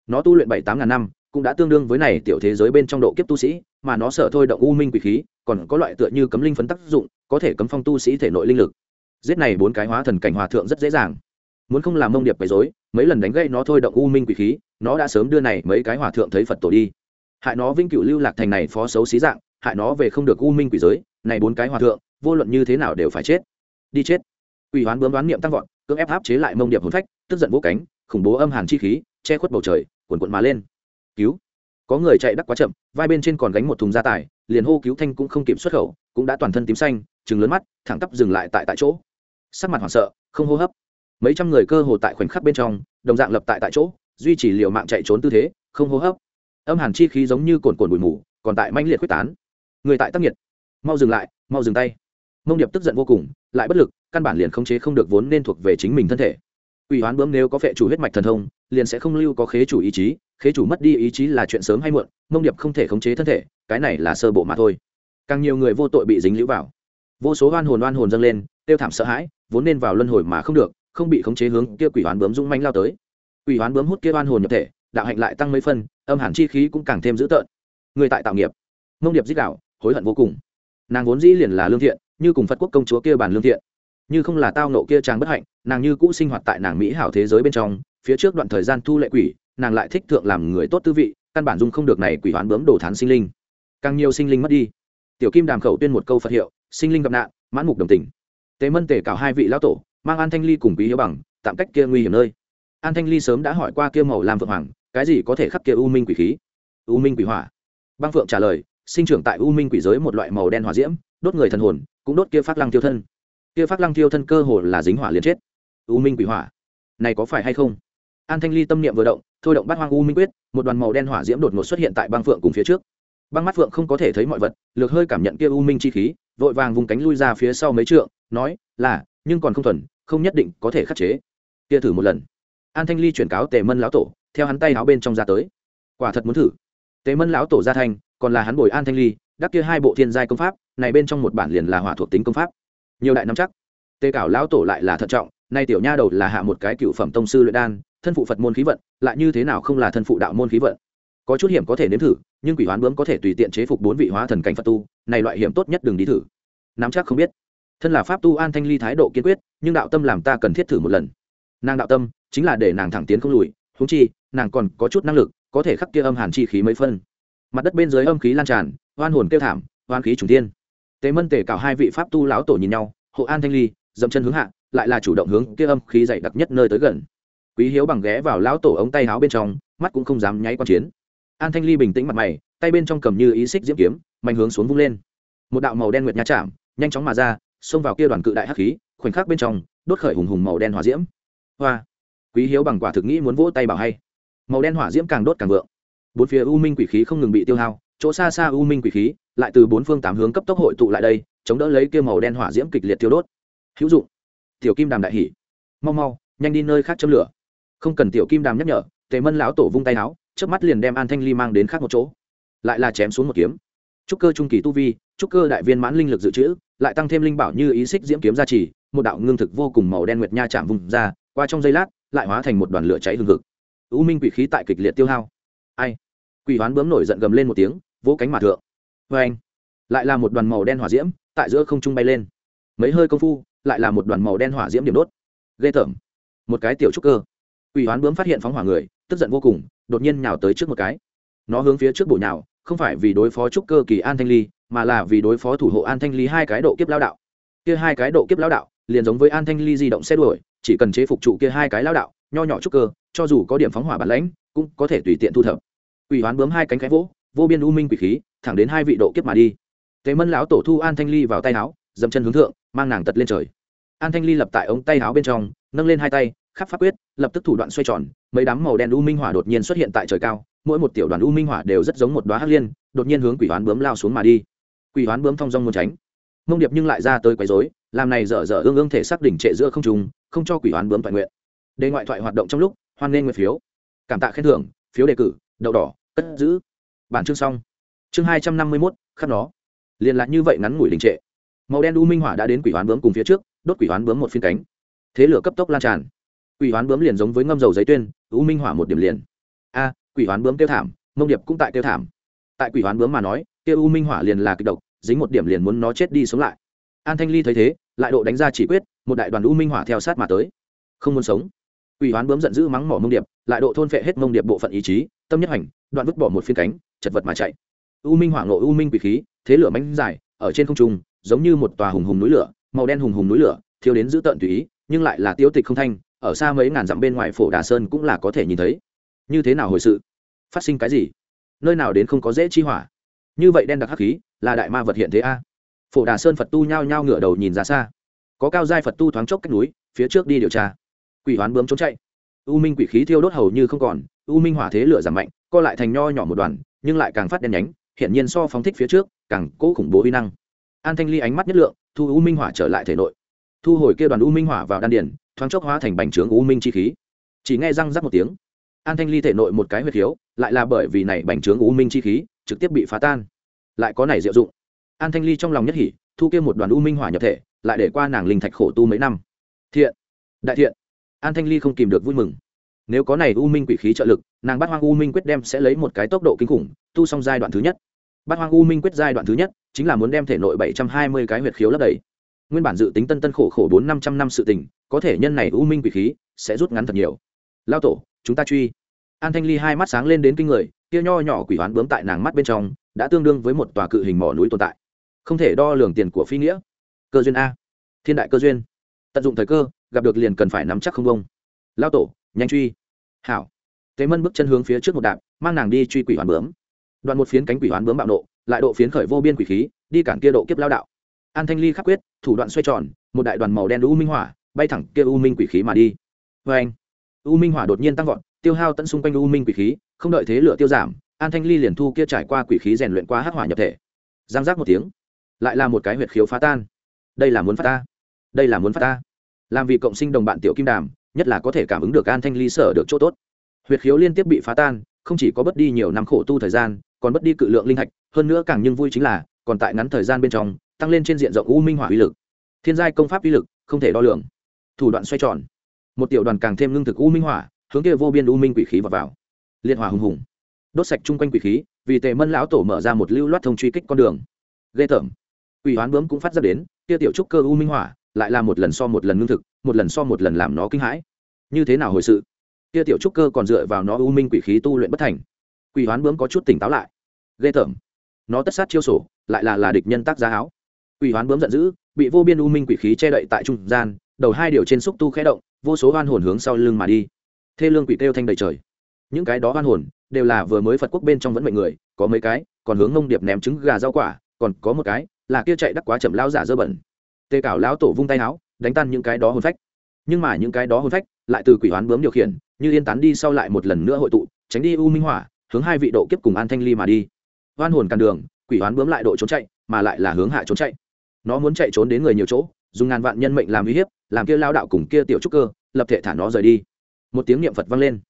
Nó tu luyện bảy tám ngàn năm, cũng đã tương đương với này tiểu thế giới bên trong độ kiếp tu sĩ, mà nó sợ thôi động u minh quỷ khí, còn có loại tựa như cấm linh phấn tác dụng, có thể cấm phong tu sĩ thể nội linh lực. Giết này bốn cái hóa thần cảnh hòa thượng rất dễ dàng. Muốn không làm mông điệp bày dối mấy lần đánh gây nó thôi động u minh quỷ khí, nó đã sớm đưa này mấy cái hòa thượng thấy phật tổ đi. Hại nó vĩnh cửu lưu lạc thành này phó xấu xí dạng, hại nó về không được u minh quỷ giới, này bốn cái hòa thượng, vô luận như thế nào đều phải chết. Đi chết. Quỷ hoán bướm đoán niệm tăng vọt, cưỡng ép áp chế lại mông điệp hồn phách, tức giận vỗ cánh khủng bố âm hàn chi khí, che khuất bầu trời quần quận mà lên. Cứu. Có người chạy đắc quá chậm, vai bên trên còn gánh một thùng gia tài, liền hô cứu thanh cũng không kịp xuất khẩu, cũng đã toàn thân tím xanh chừng lớn mắt, thẳng tắp dừng lại tại tại chỗ. Sắc mặt hoảng sợ, không hô hấp. Mấy trăm người cơ hồ tại khoảnh khắc bên trong, đồng dạng lập tại tại chỗ, duy trì liệu mạng chạy trốn tư thế, không hô hấp. Âm hàn chi khí giống như cồn cồn bụi mù, còn tại manh liệt quyết tán. Người tại tắc nhiệt mau dừng lại, mau dừng tay. Mông điệp tức giận vô cùng, lại bất lực, căn bản liền khống chế không được vốn nên thuộc về chính mình thân thể. Quỷ hoán bướm nếu có phệ chủ huyết mạch thần thông, liền sẽ không lưu có khế chủ ý chí, khế chủ mất đi ý chí là chuyện sớm hay muộn, mông điệp không thể khống chế thân thể, cái này là sơ bộ mà thôi. Càng nhiều người vô tội bị dính lũ vào. Vô số oan hồn oan hồn dâng lên, tiêu thảm sợ hãi, vốn nên vào luân hồi mà không được, không bị khống chế hướng kia quỷ hoán bướm dũng mãnh lao tới. Quỷ hoán bướm hút kia oan hồn nhập thể, đạo hạnh lại tăng mấy phân, âm hàn chi khí cũng càng thêm dữ tợn. Người tại tạo nghiệp. Mông điệp dích đạo hối hận vô cùng. Nàng vốn dĩ liền là lương thiện, như cùng phật quốc công chúa kia bản lương thiện như không là tao nộ kia chàng bất hạnh, nàng như cũ sinh hoạt tại nàng mỹ hảo thế giới bên trong, phía trước đoạn thời gian thu lệ quỷ, nàng lại thích thượng làm người tốt tư vị, căn bản dung không được này quỷ hoán bướm đồ thán sinh linh. Càng nhiều sinh linh mất đi. Tiểu kim đàm khẩu tuyên một câu phật hiệu, sinh linh gặp nạn, mãn mục đồng tình. Tế mân tể cảo hai vị lão tổ, mang an thanh ly cùng quý hiếu bằng, tạm cách kia nguy hiểm nơi. An thanh ly sớm đã hỏi qua kia màu làm vượng hoàng, cái gì có thể khắc kia u minh quỷ khí? U minh quỷ hỏa. Băng phượng trả lời, sinh trưởng tại u minh quỷ giới một loại màu đen hỏa diễm, đốt người thần hồn, cũng đốt kia phát lăng tiêu thân kia phát lăng tiêu thân cơ hồ là dính hỏa liền chết. U minh quỷ hỏa này có phải hay không? An thanh ly tâm niệm vừa động thôi động bắt hoang u minh quyết một đoàn màu đen hỏa diễm đột ngột xuất hiện tại băng phượng cùng phía trước. Băng mắt phượng không có thể thấy mọi vật lược hơi cảm nhận kia u minh chi khí vội vàng vùng cánh lui ra phía sau mấy trượng nói là nhưng còn không thuần không nhất định có thể khắc chế. Kia thử một lần. An thanh ly chuyển cáo tề mân lão tổ theo hắn tay áo bên trong ra tới. Quả thật muốn thử. Tề mân lão tổ ra thành, còn là hắn bồi an thanh ly đắc kia hai bộ thiên giai công pháp này bên trong một bản liền là hỏa thuộc tính công pháp nhiều đại nắm chắc. Tề cảo lão tổ lại là thận trọng, nay tiểu nha đầu là hạ một cái cựu phẩm tông sư luyện đan, thân phụ phật môn khí vận, lại như thế nào không là thân phụ đạo môn khí vận. Có chút hiểm có thể nếm thử, nhưng quỷ hoán bướm có thể tùy tiện chế phục bốn vị hóa thần cảnh phật tu, này loại hiểm tốt nhất đừng đi thử. Nắm chắc không biết. Thân là pháp tu an thanh ly thái độ kiên quyết, nhưng đạo tâm làm ta cần thiết thử một lần. Nàng đạo tâm, chính là để nàng thẳng tiến không lùi húng chi, nàng còn có chút năng lực, có thể khắc kia âm hàn chi khí mấy phân. Mặt đất bên dưới âm khí lan tràn, oan hồn kêu thảm, oan khí trùng tiên tế mân tể cào hai vị pháp tu lão tổ nhìn nhau, hộ an thanh ly, dậm chân hướng hạ, lại là chủ động hướng kia âm khí dày đặc nhất nơi tới gần. Quý hiếu bằng ghé vào lão tổ ống tay áo bên trong, mắt cũng không dám nháy quan chiến. An thanh ly bình tĩnh mặt mày, tay bên trong cầm như ý xích diễm kiếm, mạnh hướng xuống vung lên. Một đạo màu đen nguyệt nha chạm, nhanh chóng mà ra, xông vào kia đoàn cự đại hắc khí, khoảnh khắc bên trong, đốt khởi hùng hùng màu đen hỏa diễm. Hoa! Quý hiếu bằng quả thực nghĩ muốn vỗ tay bảo hay. Màu đen hỏa diễm càng đốt càng vượng. Bốn phía u minh quỷ khí không ngừng bị tiêu hao, chỗ xa xa u minh quỷ khí lại từ bốn phương tám hướng cấp tốc hội tụ lại đây, chống đỡ lấy kia màu đen hỏa diễm kịch liệt tiêu đốt. Hữu dụng. Tiểu kim đàm đại hỉ. Mau mau, nhanh đi nơi khác châm lửa. Không cần tiểu kim đàm nhắc nhở, tề mân lão tổ vung tay áo trước mắt liền đem an thanh ly mang đến khác một chỗ. Lại là chém xuống một kiếm. Trúc cơ trung kỳ tu vi, trúc cơ đại viên mãn linh lực dự trữ, lại tăng thêm linh bảo như ý xích diễm kiếm gia trì, một đạo ngưng thực vô cùng màu đen nguyệt nha chạm vùng ra, qua trong giây lát, lại hóa thành một đoàn lửa cháy hừng hực. U minh quỷ khí tại kịch liệt tiêu hao. Ai? Quỷ hoán bướm nổi giận gầm lên một tiếng, vỗ cánh mà thượng vê anh, lại là một đoàn màu đen hỏa diễm tại giữa không trung bay lên. Mấy hơi công phu, lại là một đoàn màu đen hỏa diễm điểm đốt. Ghê tởm. Một cái tiểu trúc cơ. Ủy hoán bướm phát hiện phóng hỏa người, tức giận vô cùng, đột nhiên nhào tới trước một cái. Nó hướng phía trước bổ nhào, không phải vì đối phó trúc cơ kỳ an thanh ly, mà là vì đối phó thủ hộ an thanh ly hai cái độ kiếp lao đạo. Kia hai cái độ kiếp lao đạo, liền giống với an thanh ly di động xe đuổi, chỉ cần chế phục trụ kia hai cái lao đạo, nho nhỏ trúc cơ, cho dù có điểm phóng hỏa bản lãnh, cũng có thể tùy tiện thu thập. Ủy hoán bướm hai cánh cái vỗ vô biên u minh quỷ khí, thẳng đến hai vị độ kiếp mà đi. Tế mân lão tổ thu an thanh ly vào tay áo, dậm chân hướng thượng, mang nàng tật lên trời. An thanh ly lập tại ống tay áo bên trong, nâng lên hai tay khắc pháp quyết, lập tức thủ đoạn xoay tròn, mấy đám màu đen u minh hỏa đột nhiên xuất hiện tại trời cao, mỗi một tiểu đoàn u minh hỏa đều rất giống một đoá hắc liên, đột nhiên hướng quỷ hoán bướm lao xuống mà đi. Quỷ hoán bướm thong dong muốn tránh. Mông điệp nhưng lại ra tới quấy rối, làm này dở dở ương ương thể xác đỉnh trệ giữa không trùng không cho quỷ hoán bướm toàn nguyện. Đề ngoại thoại hoạt động trong lúc, hoan nghênh nguyện phiếu. Cảm tạ khen thưởng, phiếu đề cử, đậu đỏ, cất giữ bản chương xong. Chương hai trăm năm mươi mốt, khắc nó. Liền lại như vậy ngắn ngủi đình trệ. Màu đen u minh hỏa đã đến quỷ hoán bướm cùng phía trước, đốt quỷ hoán bướm một phiên cánh. Thế lửa cấp tốc lan tràn. Quỷ hoán bướm liền giống với ngâm dầu giấy tuyên, u minh hỏa một điểm liền. A, quỷ hoán bướm tiêu thảm, mông điệp cũng tại tiêu thảm. Tại quỷ hoán bướm mà nói, kêu u minh hỏa liền là kịch độc, dính một điểm liền muốn nó chết đi sống lại. An thanh ly thấy thế, lại độ đánh ra chỉ quyết, một đại đoàn u minh hỏa theo sát mà tới. Không muốn sống. Quỷ hoán bướm giận dữ mắng mỏ mông điệp, lại độ thôn phệ hết mông điệp bộ phận ý chí tâm nhất hành, đoạn vứt bỏ một phiên cánh, chật vật mà chạy. U minh hỏa ngộ, u minh quỷ khí, thế lửa mánh dài, ở trên không trung, giống như một tòa hùng hùng núi lửa, màu đen hùng hùng núi lửa thiếu đến dữ tợn tùy ý, nhưng lại là tiêu tịch không thanh, ở xa mấy ngàn dặm bên ngoài phổ đà sơn cũng là có thể nhìn thấy. Như thế nào hồi sự? Phát sinh cái gì? Nơi nào đến không có dễ chi hỏa? Như vậy đen đặc hắc khí, là đại ma vật hiện thế a? Phổ đà sơn phật tu nhao nhao ngửa đầu nhìn ra xa. Có cao giai phật tu thoáng chốc cách núi, phía trước đi điều tra. Quỷ hoán bướm trốn chạy u minh quỷ khí thiêu đốt hầu như không còn, u minh hỏa thế lửa giảm mạnh, co lại thành nho nhỏ một đoàn, nhưng lại càng phát đen nhánh hiện nhiên so phóng thích phía trước, càng cố khủng bố uy năng. An thanh ly ánh mắt nhất lượng, thu u minh hỏa trở lại thể nội. Thu hồi kia đoàn u minh hỏa vào đan điền, thoáng chốc hóa thành bành trướng u minh chi khí. Chỉ nghe răng rắc một tiếng, an thanh ly thể nội một cái huyệt khiếu lại là bởi vì này bành trướng u minh chi khí, trực tiếp bị phá tan. Lại có này diệu dụng. An thanh ly trong lòng nhất hỉ, thu kia một đoàn u minh hỏa nhập thể, lại để qua nàng linh thạch khổ tu mấy năm. Thiện. Đại thiện an thanh ly không kìm được vui mừng. Nếu có này u minh quỷ khí trợ lực, nàng bắt hoang u minh quyết đem sẽ lấy một cái tốc độ kinh khủng, tu xong giai đoạn thứ nhất. Bắt hoang u minh quyết giai đoạn thứ nhất, chính là muốn đem thể nội bảy trăm hai mươi cái huyệt khiếu lấp đầy. Nguyên bản dự tính tân tân khổ khổ bốn năm trăm năm sự tình, có thể nhân này u minh quỷ khí, sẽ rút ngắn thật nhiều. Lao tổ, chúng ta truy. An thanh ly hai mắt sáng lên đến kinh người, kia nho nhỏ quỷ hoán bướm tại nàng mắt bên trong, đã tương đương với một tòa cự hình mỏ núi tồn tại. Không thể đo lường tiền của phi nghĩa. Cơ duyên a. Thiên đại cơ duyên. Tận dụng thời cơ gặp được liền cần phải nắm chắc không bông. Lao tổ, nhanh truy. Hảo. Tế mân bước chân hướng phía trước một đạp, mang nàng đi truy quỷ hoán bướm. Đoạn một phiến cánh quỷ hoán bướm bạo nộ, lại độ phiến khởi vô biên quỷ khí, đi cản kia độ kiếp lao đạo. An thanh ly khắc quyết, thủ đoạn xoay tròn, một đại đoàn màu đen u minh hỏa, bay thẳng kia u minh quỷ khí mà đi. Vê anh u minh hỏa đột nhiên tăng vọt, tiêu hao tận xung quanh u minh quỷ khí, không đợi thế lửa tiêu giảm, an thanh ly liền thu kia trải qua quỷ khí rèn luyện qua hắc hỏa nhập thể. Giang giác một tiếng, lại là một cái huyệt khiếu phá tan. Đây là muốn phát ta. Đây là muốn phát ta làm vì cộng sinh đồng bạn tiểu kim đàm, nhất là có thể cảm ứng được an thanh ly sở được chỗ tốt. Huyệt khiếu liên tiếp bị phá tan, không chỉ có bất đi nhiều năm khổ tu thời gian, còn bất đi cự lượng linh hạch, hơn nữa càng nhưng vui chính là, còn tại ngắn thời gian bên trong, tăng lên trên diện rộng u minh hỏa uy lực. Thiên giai công pháp uy lực, không thể đo lường. Thủ đoạn xoay tròn. Một tiểu đoàn càng thêm lương thực u minh hỏa, hướng kia vô biên u minh quỷ khí vào vào. Liên hỏa hùng hùng. Đốt sạch chung quanh quỷ khí, vì tề mân lão tổ mở ra một lưu loát thông truy kích con đường. Ghê tởm. Quỷ hoán bướm cũng phát ra đến, kia tiểu trúc cơ u minh hỏa lại là một lần so một lần lương thực, một lần so một lần làm nó kinh hãi. Như thế nào hồi sự? Kia tiểu trúc cơ còn dựa vào nó u minh quỷ khí tu luyện bất thành. Quỷ hoán bướm có chút tỉnh táo lại. Ghê tởm. Nó tất sát chiêu sổ, lại là là địch nhân tác giá áo. Quỷ hoán bướm giận dữ, bị vô biên u minh quỷ khí che đậy tại trung gian, đầu hai điều trên xúc tu khẽ động, vô số hoan hồn hướng sau lưng mà đi. Thê lương quỷ kêu thanh đầy trời. Những cái đó hoan hồn, đều là vừa mới phật quốc bên trong vẫn mệnh người, có mấy cái, còn hướng ngông điệp ném trứng gà rau quả, còn có một cái, là kia chạy đắc quá chậm lao giả dơ bẩn tê cảo lão tổ vung tay áo, đánh tan những cái đó hồn phách. Nhưng mà những cái đó hồn phách lại từ quỷ hoán bướm điều khiển, như yên tán đi sau lại một lần nữa hội tụ, tránh đi u minh hỏa, hướng hai vị độ kiếp cùng an thanh ly mà đi. Hoan hồn càn đường, quỷ hoán bướm lại độ trốn chạy, mà lại là hướng hạ trốn chạy. Nó muốn chạy trốn đến người nhiều chỗ, dùng ngàn vạn nhân mệnh làm uy hiếp, làm kia lao đạo cùng kia tiểu trúc cơ, lập thể thả nó rời đi. Một tiếng niệm phật vang lên.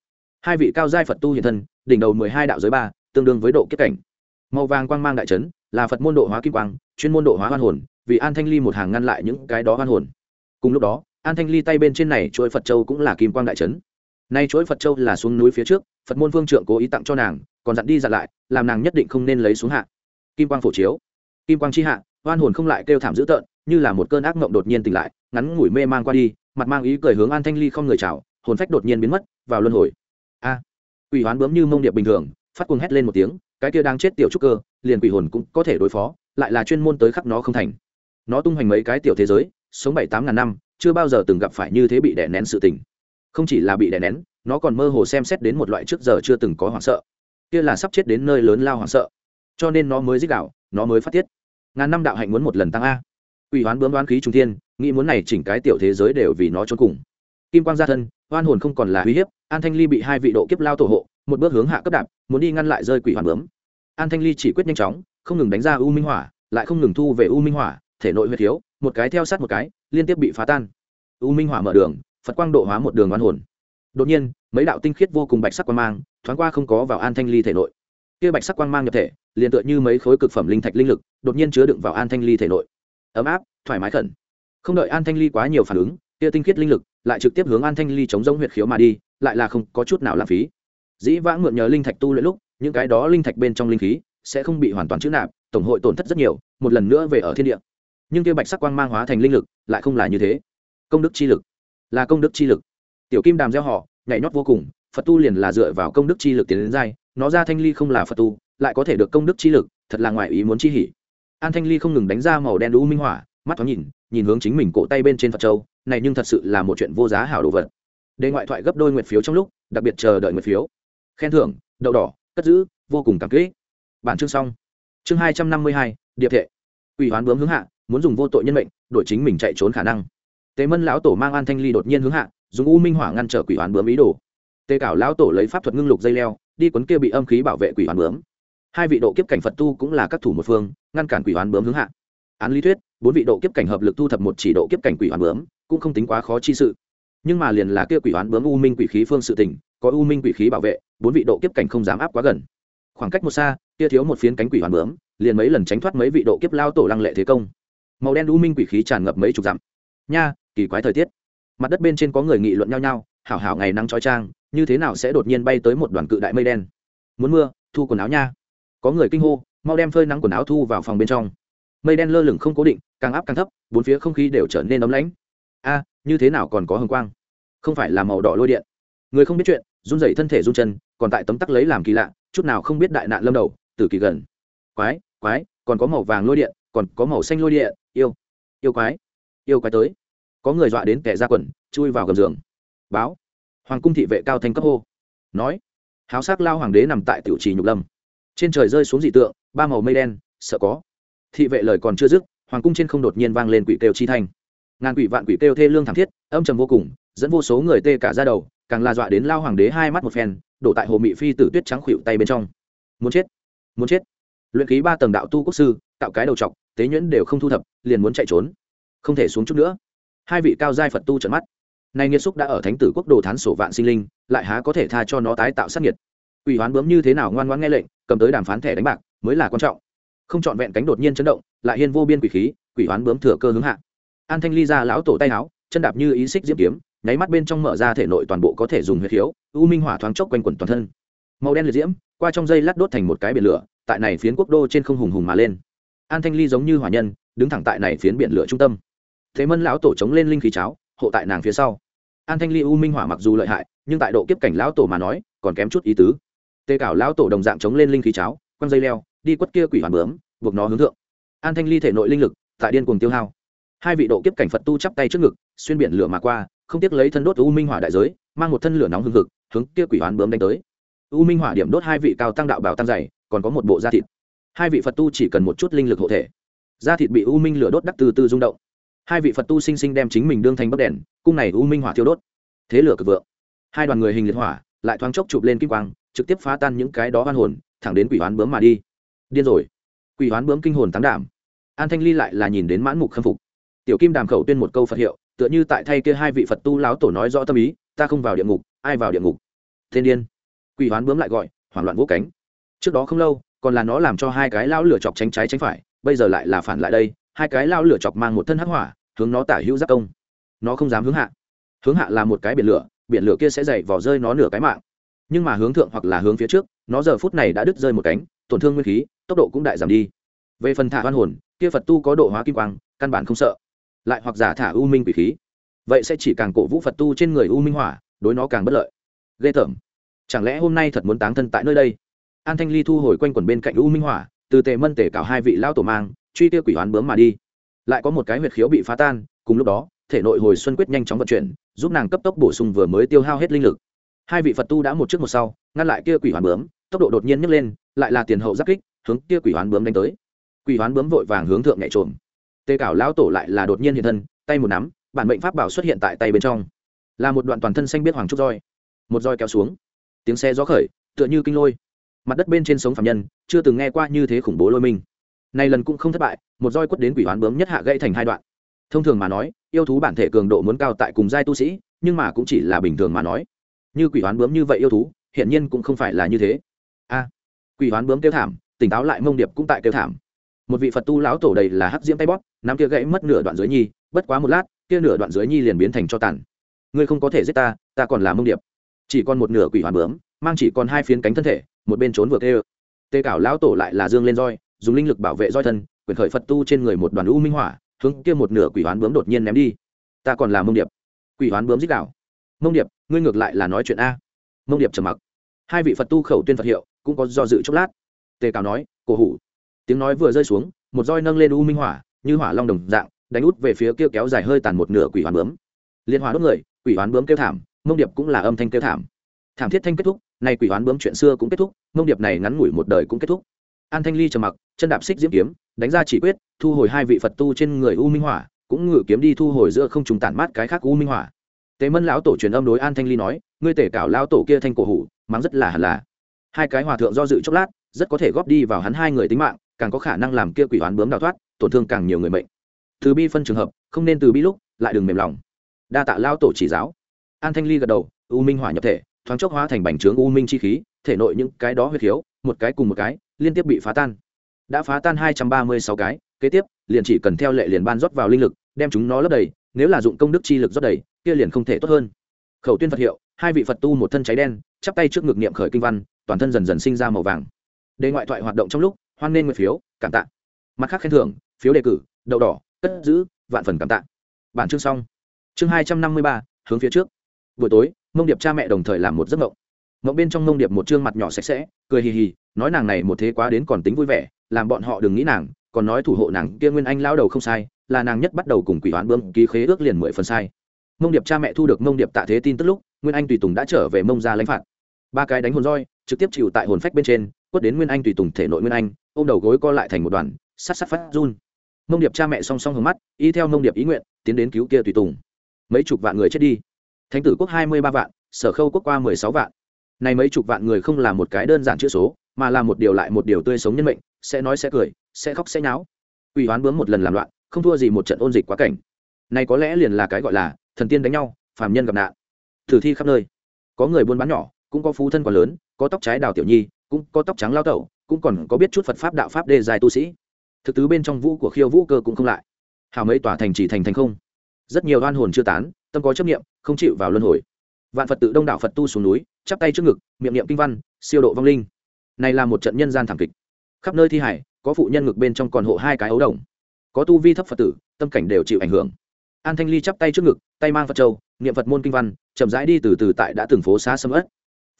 Hai vị cao giai phật tu hiện thân, đỉnh đầu mười hai đạo giới ba, tương đương với độ kiếp cảnh. Màu vàng quang mang đại trấn là phật môn độ hóa kim quang, chuyên môn độ hóa hoan hồn vì an thanh ly một hàng ngăn lại những cái đó hoan hồn. Cùng lúc đó an thanh ly tay bên trên này chuỗi phật châu cũng là kim quang đại trấn. Nay chuỗi phật châu là xuống núi phía trước phật môn Vương trượng cố ý tặng cho nàng còn dặn đi dặn lại làm nàng nhất định không nên lấy xuống hạ. Kim quang phổ chiếu. Kim quang chi hạ hoan hồn không lại kêu thảm dữ tợn như là một cơn ác mộng đột nhiên tỉnh lại ngắn ngủi mê mang qua đi mặt mang ý cười hướng an thanh ly không người chào hồn phách đột nhiên biến mất vào luân hồi. A. À, quỷ hoán bướm như mông điệp bình thường phát cuồng hét lên một tiếng cái kia đang chết tiểu trúc cơ liền quỷ hồn cũng có thể đối phó lại là chuyên môn tới khắc nó không thành nó tung hoành mấy cái tiểu thế giới, sống bảy tám ngàn năm, chưa bao giờ từng gặp phải như thế bị đè nén sự tình. Không chỉ là bị đè nén, nó còn mơ hồ xem xét đến một loại trước giờ chưa từng có hoảng sợ. Kia là sắp chết đến nơi lớn lao hoảng sợ. Cho nên nó mới dích đạo, nó mới phát tiết. Ngàn năm đạo hạnh muốn một lần tăng a. Ủy hoán bướm đoán khí trung thiên, nghĩ muốn này chỉnh cái tiểu thế giới đều vì nó trốn cùng. Kim quang gia thân, oan hồn không còn là uy hiếp, an thanh ly bị hai vị độ kiếp lao tổ hộ, một bước hướng hạ cấp đạp, muốn đi ngăn lại rơi quỷ hoàn bướm. An thanh ly chỉ quyết nhanh chóng, không ngừng đánh ra u minh hỏa, lại không ngừng thu về u minh hỏa thể nội huyết thiếu, một cái theo sát một cái, liên tiếp bị phá tan. U minh hỏa mở đường, phật quang độ hóa một đường oan hồn. Đột nhiên, mấy đạo tinh khiết vô cùng bạch sắc quang mang, thoáng qua không có vào an thanh ly thể nội. Kia bạch sắc quang mang nhập thể, liền tựa như mấy khối cực phẩm linh thạch linh lực, đột nhiên chứa đựng vào an thanh ly thể nội. Ấm áp, thoải mái khẩn. Không đợi an thanh ly quá nhiều phản ứng, kia tinh khiết linh lực lại trực tiếp hướng an thanh ly chống giống huyệt khiếu mà đi, lại là không có chút nào lãng phí. Dĩ vãng mượn nhờ linh thạch tu luyện lúc, những cái đó linh thạch bên trong linh khí sẽ không bị hoàn toàn chữ nạp, tổng hội tổn thất rất nhiều, một lần nữa về ở thiên địa nhưng kia bạch sắc quang mang hóa thành linh lực lại không là như thế. Công đức chi lực, là công đức chi lực. Tiểu kim đàm gieo họ, nhảy nhót vô cùng, phật tu liền là dựa vào công đức chi lực tiến đến giai, nó ra thanh ly không là phật tu, lại có thể được công đức chi lực, thật là ngoại ý muốn chi hỉ. An thanh ly không ngừng đánh ra màu đen đũ minh hỏa, mắt thoáng nhìn nhìn hướng chính mình cổ tay bên trên phật châu, này nhưng thật sự là một chuyện vô giá hảo đồ vật. Đề ngoại thoại gấp đôi nguyện phiếu trong lúc, đặc biệt chờ đợi nguyện phiếu. Khen thưởng, đậu đỏ, cất giữ, vô cùng cảm kích. Bản chương xong. Chương hai trăm năm mươi hai, điệp thệ. Ủy hoán bướm hướng hạ muốn dùng vô tội nhân mệnh, đổi chính mình chạy trốn khả năng. Tề mân lão tổ mang an thanh ly đột nhiên hướng hạ, dùng u minh hỏa ngăn trở quỷ hoán bướm ý đồ. Tề cảo lão tổ lấy pháp thuật ngưng lục dây leo, đi quấn kia bị âm khí bảo vệ quỷ hoán bướm. Hai vị độ kiếp cảnh phật tu cũng là các thủ một phương, ngăn cản quỷ hoán bướm hướng hạ. Án lý thuyết, bốn vị độ kiếp cảnh hợp lực thu thập một chỉ độ kiếp cảnh quỷ hoán bướm, cũng không tính quá khó chi sự. Nhưng mà liền là kia quỷ hoán bướm u minh quỷ khí phương sự tình, có u minh quỷ khí bảo vệ, bốn vị độ kiếp cảnh không dám áp quá gần. Khoảng cách một xa, kia thiếu một phiến cánh quỷ hoán bướm, liền mấy lần tránh thoát mấy vị độ kiếp lao tổ lăng lệ thế công màu đen u minh quỷ khí tràn ngập mấy chục dặm. Nha, kỳ quái thời tiết. Mặt đất bên trên có người nghị luận nhau nhau, hảo hảo ngày nắng trói trang, như thế nào sẽ đột nhiên bay tới một đoàn cự đại mây đen? Muốn mưa, thu quần áo nha. Có người kinh hô, mau đem phơi nắng quần áo thu vào phòng bên trong. Mây đen lơ lửng không cố định, càng áp càng thấp, bốn phía không khí đều trở nên ấm lãnh. A, như thế nào còn có hồng quang? Không phải là màu đỏ lôi điện. Người không biết chuyện, run rẩy thân thể run chân, còn tại tấm tắc lấy làm kỳ lạ, chút nào không biết đại nạn lâm đầu tử kỳ gần. Quái quái, còn có màu vàng lôi điện còn có màu xanh lôi địa yêu yêu quái yêu quái tới. Có người dọa đến kẻ ra quần, chui vào gầm giường. Báo. Hoàng cung thị vệ cao thanh cấp hô. Nói. Háo sắc lao hoàng đế nằm tại tiểu trì nhục lâm. Trên trời rơi xuống dị tượng, ba màu mây đen, sợ có. Thị vệ lời còn chưa dứt, hoàng cung trên không đột nhiên vang lên quỷ kêu chi thanh. Ngàn quỷ vạn quỷ kêu thê lương thảm thiết, âm trầm vô cùng, dẫn vô số người tê cả ra đầu, càng là dọa đến lao hoàng đế hai mắt một phen, đổ tại hồ mị phi tử tuyết trắng khuỵu tay bên trong. Muốn chết muốn chết. Luyện khí ba tầng đạo tu quốc sư, tạo cái đầu t tế nhuyễn đều không thu thập, liền muốn chạy trốn. Không thể xuống chút nữa. Hai vị cao giai phật tu trận mắt. Nay nghiệt xúc đã ở thánh tử quốc đồ thán sổ vạn sinh linh, lại há có thể tha cho nó tái tạo sát nhiệt ủy hoán bướm như thế nào ngoan ngoãn nghe lệnh, cầm tới đàm phán thẻ đánh bạc, mới là quan trọng. Không trọn vẹn cánh đột nhiên chấn động, lại hiên vô biên quỷ khí, quỷ hoán bướm thừa cơ hướng hạ. An thanh ly ra lão tổ tay áo chân đạp như ý xích diễm kiếm, nháy mắt bên trong mở ra thể nội toàn bộ có thể dùng huyết khiếu, u minh hỏa thoáng chốc quanh quẩn toàn thân. Màu đen liệt diễm, qua trong dây lát đốt thành một cái biển lửa, tại này phiến quốc đô trên không hùng hùng mà lên an thanh ly giống như hỏa nhân, đứng thẳng tại này phiến biển lửa trung tâm. Thế mân lão tổ chống lên linh khí cháo, hộ tại nàng phía sau. An thanh ly u minh hỏa mặc dù lợi hại, nhưng tại độ kiếp cảnh lão tổ mà nói, còn kém chút ý tứ. Tê cảo lão tổ đồng dạng chống lên linh khí cháo, quăng dây leo, đi quất kia quỷ hoàn bướm, buộc nó hướng thượng. An thanh ly thể nội linh lực, tại điên cuồng tiêu hao. Hai vị độ kiếp cảnh phật tu chắp tay trước ngực, xuyên biển lửa mà qua, không tiếc lấy thân đốt u minh hỏa đại giới, mang một thân lửa nóng hừng hực, hướng kia quỷ hoàn bướm đánh tới. U minh hỏa điểm đốt hai vị cao tăng đạo bảo tăng dày, còn có một bộ da thịt hai vị phật tu chỉ cần một chút linh lực hộ thể. Da thịt bị u minh lửa đốt đắc từ từ rung động. Hai vị phật tu sinh sinh đem chính mình đương thành bấc đèn, cung này u minh hỏa thiêu đốt. Thế lửa cực vượng. Hai đoàn người hình liệt hỏa, lại thoáng chốc chụp lên kim quang, trực tiếp phá tan những cái đó hoan hồn, thẳng đến quỷ hoán bướm mà đi. Điên rồi. Quỷ hoán bướm kinh hồn tán đảm. An thanh ly lại là nhìn đến mãn mục khâm phục. Tiểu kim đàm khẩu tuyên một câu phật hiệu, tựa như tại thay kia hai vị phật tu láo tổ nói rõ tâm ý, ta không vào địa ngục, ai vào địa ngục. Thiên điên. Quỷ hoán bướm lại gọi, hoảng loạn vỗ cánh. Trước đó không lâu còn là nó làm cho hai cái lao lửa chọc tránh trái tránh phải, bây giờ lại là phản lại đây, hai cái lao lửa chọc mang một thân hắc hỏa, hướng nó tả hữu giác công. Nó không dám hướng hạ. Hướng hạ là một cái biển lửa biển lửa kia sẽ dày vỏ rơi nó nửa cái mạng. Nhưng mà hướng thượng hoặc là hướng phía trước, nó giờ phút này đã đứt rơi một cánh, tổn thương nguyên khí, tốc độ cũng đại giảm đi. Về phần thả hoan hồn, kia phật tu có độ hóa kim quang, căn bản không sợ. Lại hoặc giả thả u minh quỷ khí. Vậy sẽ chỉ càng cổ vũ phật tu trên người u minh hỏa, đối nó càng bất lợi. Ghê tởm. Chẳng lẽ hôm nay thật muốn táng thân tại nơi đây? An thanh ly thu hồi quanh quần bên cạnh u minh hỏa, từ tề mân tể cảo hai vị lao tổ mang, truy tiêu quỷ hoán bướm mà đi. Lại có một cái huyệt khiếu bị phá tan, cùng lúc đó, thể nội hồi xuân quyết nhanh chóng vận chuyển, giúp nàng cấp tốc bổ sung vừa mới tiêu hao hết linh lực. Hai vị phật tu đã một trước một sau, ngăn lại kia quỷ hoán bướm, tốc độ đột nhiên nhấc lên, lại là tiền hậu giáp kích, hướng kia quỷ hoán bướm đánh tới. Quỷ hoán bướm vội vàng hướng thượng nhảy trộm tê cảo lão tổ lại là đột nhiên hiện thân, tay một nắm, bản mệnh pháp bảo xuất hiện tại tay bên trong. Là một đoạn toàn thân xanh biết hoàng trúc roi. Một roi kéo xuống. Tiếng xe gió khởi, tựa như kinh lôi mặt đất bên trên sống phạm nhân, chưa từng nghe qua như thế khủng bố lôi minh này lần cũng không thất bại, một roi quất đến quỷ hoán bướm nhất hạ gây thành hai đoạn. Thông thường mà nói, yêu thú bản thể cường độ muốn cao tại cùng giai tu sĩ, nhưng mà cũng chỉ là bình thường mà nói. Như quỷ hoán bướm như vậy yêu thú hiện nhiên cũng không phải là như thế. A, quỷ hoán bướm kêu thảm, tỉnh táo lại mông điệp cũng tại kêu thảm. Một vị phật tu lão tổ đầy là hắc diễm tay bóp, nắm kia gãy mất nửa đoạn dưới nhi, bất quá một lát, kia nửa đoạn dưới nhi liền biến thành cho tàn. Ngươi không có thể giết ta ta còn là mông điệp. Chỉ còn một nửa quỷ hoán bướm mang chỉ còn hai phiến cánh thân thể một bên trốn vượt kêu tê cảo lão tổ lại là dương lên roi dùng linh lực bảo vệ roi thân quyền khởi phật tu trên người một đoàn u minh hỏa hướng kia một nửa quỷ hoán bướm đột nhiên ném đi. Ta còn là mông điệp. Quỷ hoán bướm dích đảo, mông điệp ngươi ngược lại là nói chuyện a. Mông điệp trầm mặc. Hai vị phật tu khẩu tuyên phật hiệu cũng có do dự chốc lát. Tề cào nói cổ hủ. Tiếng nói vừa rơi xuống một roi nâng lên u minh hỏa như hỏa long đồng dạng đánh út về phía kia kéo dài hơi tàn một nửa quỷ hoán bướm. Liên hòa đốt người quỷ hoán bướm kêu thảm mông điệp cũng là âm thanh kêu thảm thảm thiết thanh kết thúc, nay quỷ hoán bướm chuyện xưa cũng kết thúc, mông điệp này ngắn ngủi một đời cũng kết thúc. An thanh ly trầm mặc, chân đạp xích diễm kiếm, đánh ra chỉ quyết, thu hồi hai vị phật tu trên người u minh hỏa, cũng ngự kiếm đi thu hồi giữa không trùng tản mát cái khác u minh hỏa. Tế mân lão tổ truyền âm đối an thanh ly nói, ngươi tể cảo lão tổ kia thanh cổ hủ, mắng rất là hẳn là. Hai cái hòa thượng do dự chốc lát, rất có thể góp đi vào hắn hai người tính mạng, càng có khả năng làm kia quỷ hoán bướm đào thoát, tổn thương càng nhiều người mệnh. Từ bi phân trường hợp, không nên từ bi lúc, lại đừng mềm lòng. Đa tạ lao tổ chỉ giáo. An thanh ly gật đầu, u minh hỏa nhập thể thoáng chốc hóa thành bành trướng u minh chi khí, thể nội những cái đó huyết khiếu, một cái cùng một cái, liên tiếp bị phá tan. Đã phá tan hai trăm ba mươi sáu cái, kế tiếp, liền chỉ cần theo lệ liền ban rót vào linh lực, đem chúng nó lấp đầy, nếu là dụng công đức chi lực rót đầy, kia liền không thể tốt hơn. Khẩu tuyên phật hiệu, hai vị phật tu một thân cháy đen, chắp tay trước ngực niệm khởi kinh văn, toàn thân dần dần sinh ra màu vàng. Đề ngoại thoại hoạt động trong lúc, hoan nên nguyện phiếu, cảm tạ. Mặt khác khen thưởng, phiếu đề cử, đậu đỏ, cất giữ, vạn phần cảm tạ. Bản chương xong. Chương hai trăm năm mươi ba, hướng phía trước. Buổi tối mông điệp cha mẹ đồng thời làm một giấc mộng. Mộng bên trong mông điệp một chương mặt nhỏ sạch sẽ, cười hì hì, nói nàng này một thế quá đến còn tính vui vẻ, làm bọn họ đừng nghĩ nàng, còn nói thủ hộ nàng kia nguyên anh lao đầu không sai, là nàng nhất bắt đầu cùng quỷ hoán bơm ký khế ước liền mười phần sai. Mông điệp cha mẹ thu được mông điệp tạ thế tin tức lúc, nguyên anh tùy tùng đã trở về mông ra lãnh phạt. Ba cái đánh hồn roi, trực tiếp chịu tại hồn phách bên trên, quất đến nguyên anh tùy tùng thể nội nguyên anh, ôm đầu gối co lại thành một đoàn, sát sát phát run. Mông điệp cha mẹ song song hướng mắt, y theo mông điệp ý nguyện, tiến đến cứu kia tùy tùng. Mấy chục vạn người chết đi thánh tử quốc hai mươi ba vạn, sở khâu quốc qua mười sáu vạn. Này mấy chục vạn người không là một cái đơn giản chữ số, mà là một điều lại một điều tươi sống nhân mệnh, sẽ nói sẽ cười, sẽ khóc sẽ nháo. Ủy hoán bướm một lần làm loạn, không thua gì một trận ôn dịch quá cảnh. Này có lẽ liền là cái gọi là thần tiên đánh nhau, phàm nhân gặp nạn. Thử thi khắp nơi. Có người buôn bán nhỏ, cũng có phú thân quá lớn, có tóc trái đào tiểu nhi, cũng có tóc trắng lao tẩu, cũng còn có biết chút phật pháp đạo pháp đề dài tu sĩ. Thực tứ bên trong vũ của khiêu vũ cơ cũng không lại. Hào mấy tòa thành chỉ thành thành không. Rất nhiều oan hồn chưa tán tâm có chấp nghiệm không chịu vào luân hồi. Vạn phật tự đông đảo phật tu xuống núi, chắp tay trước ngực, miệng niệm kinh văn, siêu độ vong linh. Này là một trận nhân gian thảm kịch. Khắp nơi thi hải, có phụ nhân ngực bên trong còn hộ hai cái ấu đồng. Có tu vi thấp phật tử, tâm cảnh đều chịu ảnh hưởng. An thanh ly chắp tay trước ngực, tay mang phật châu, niệm phật môn kinh văn, chậm rãi đi từ từ tại đã từng phố xá sâm ất.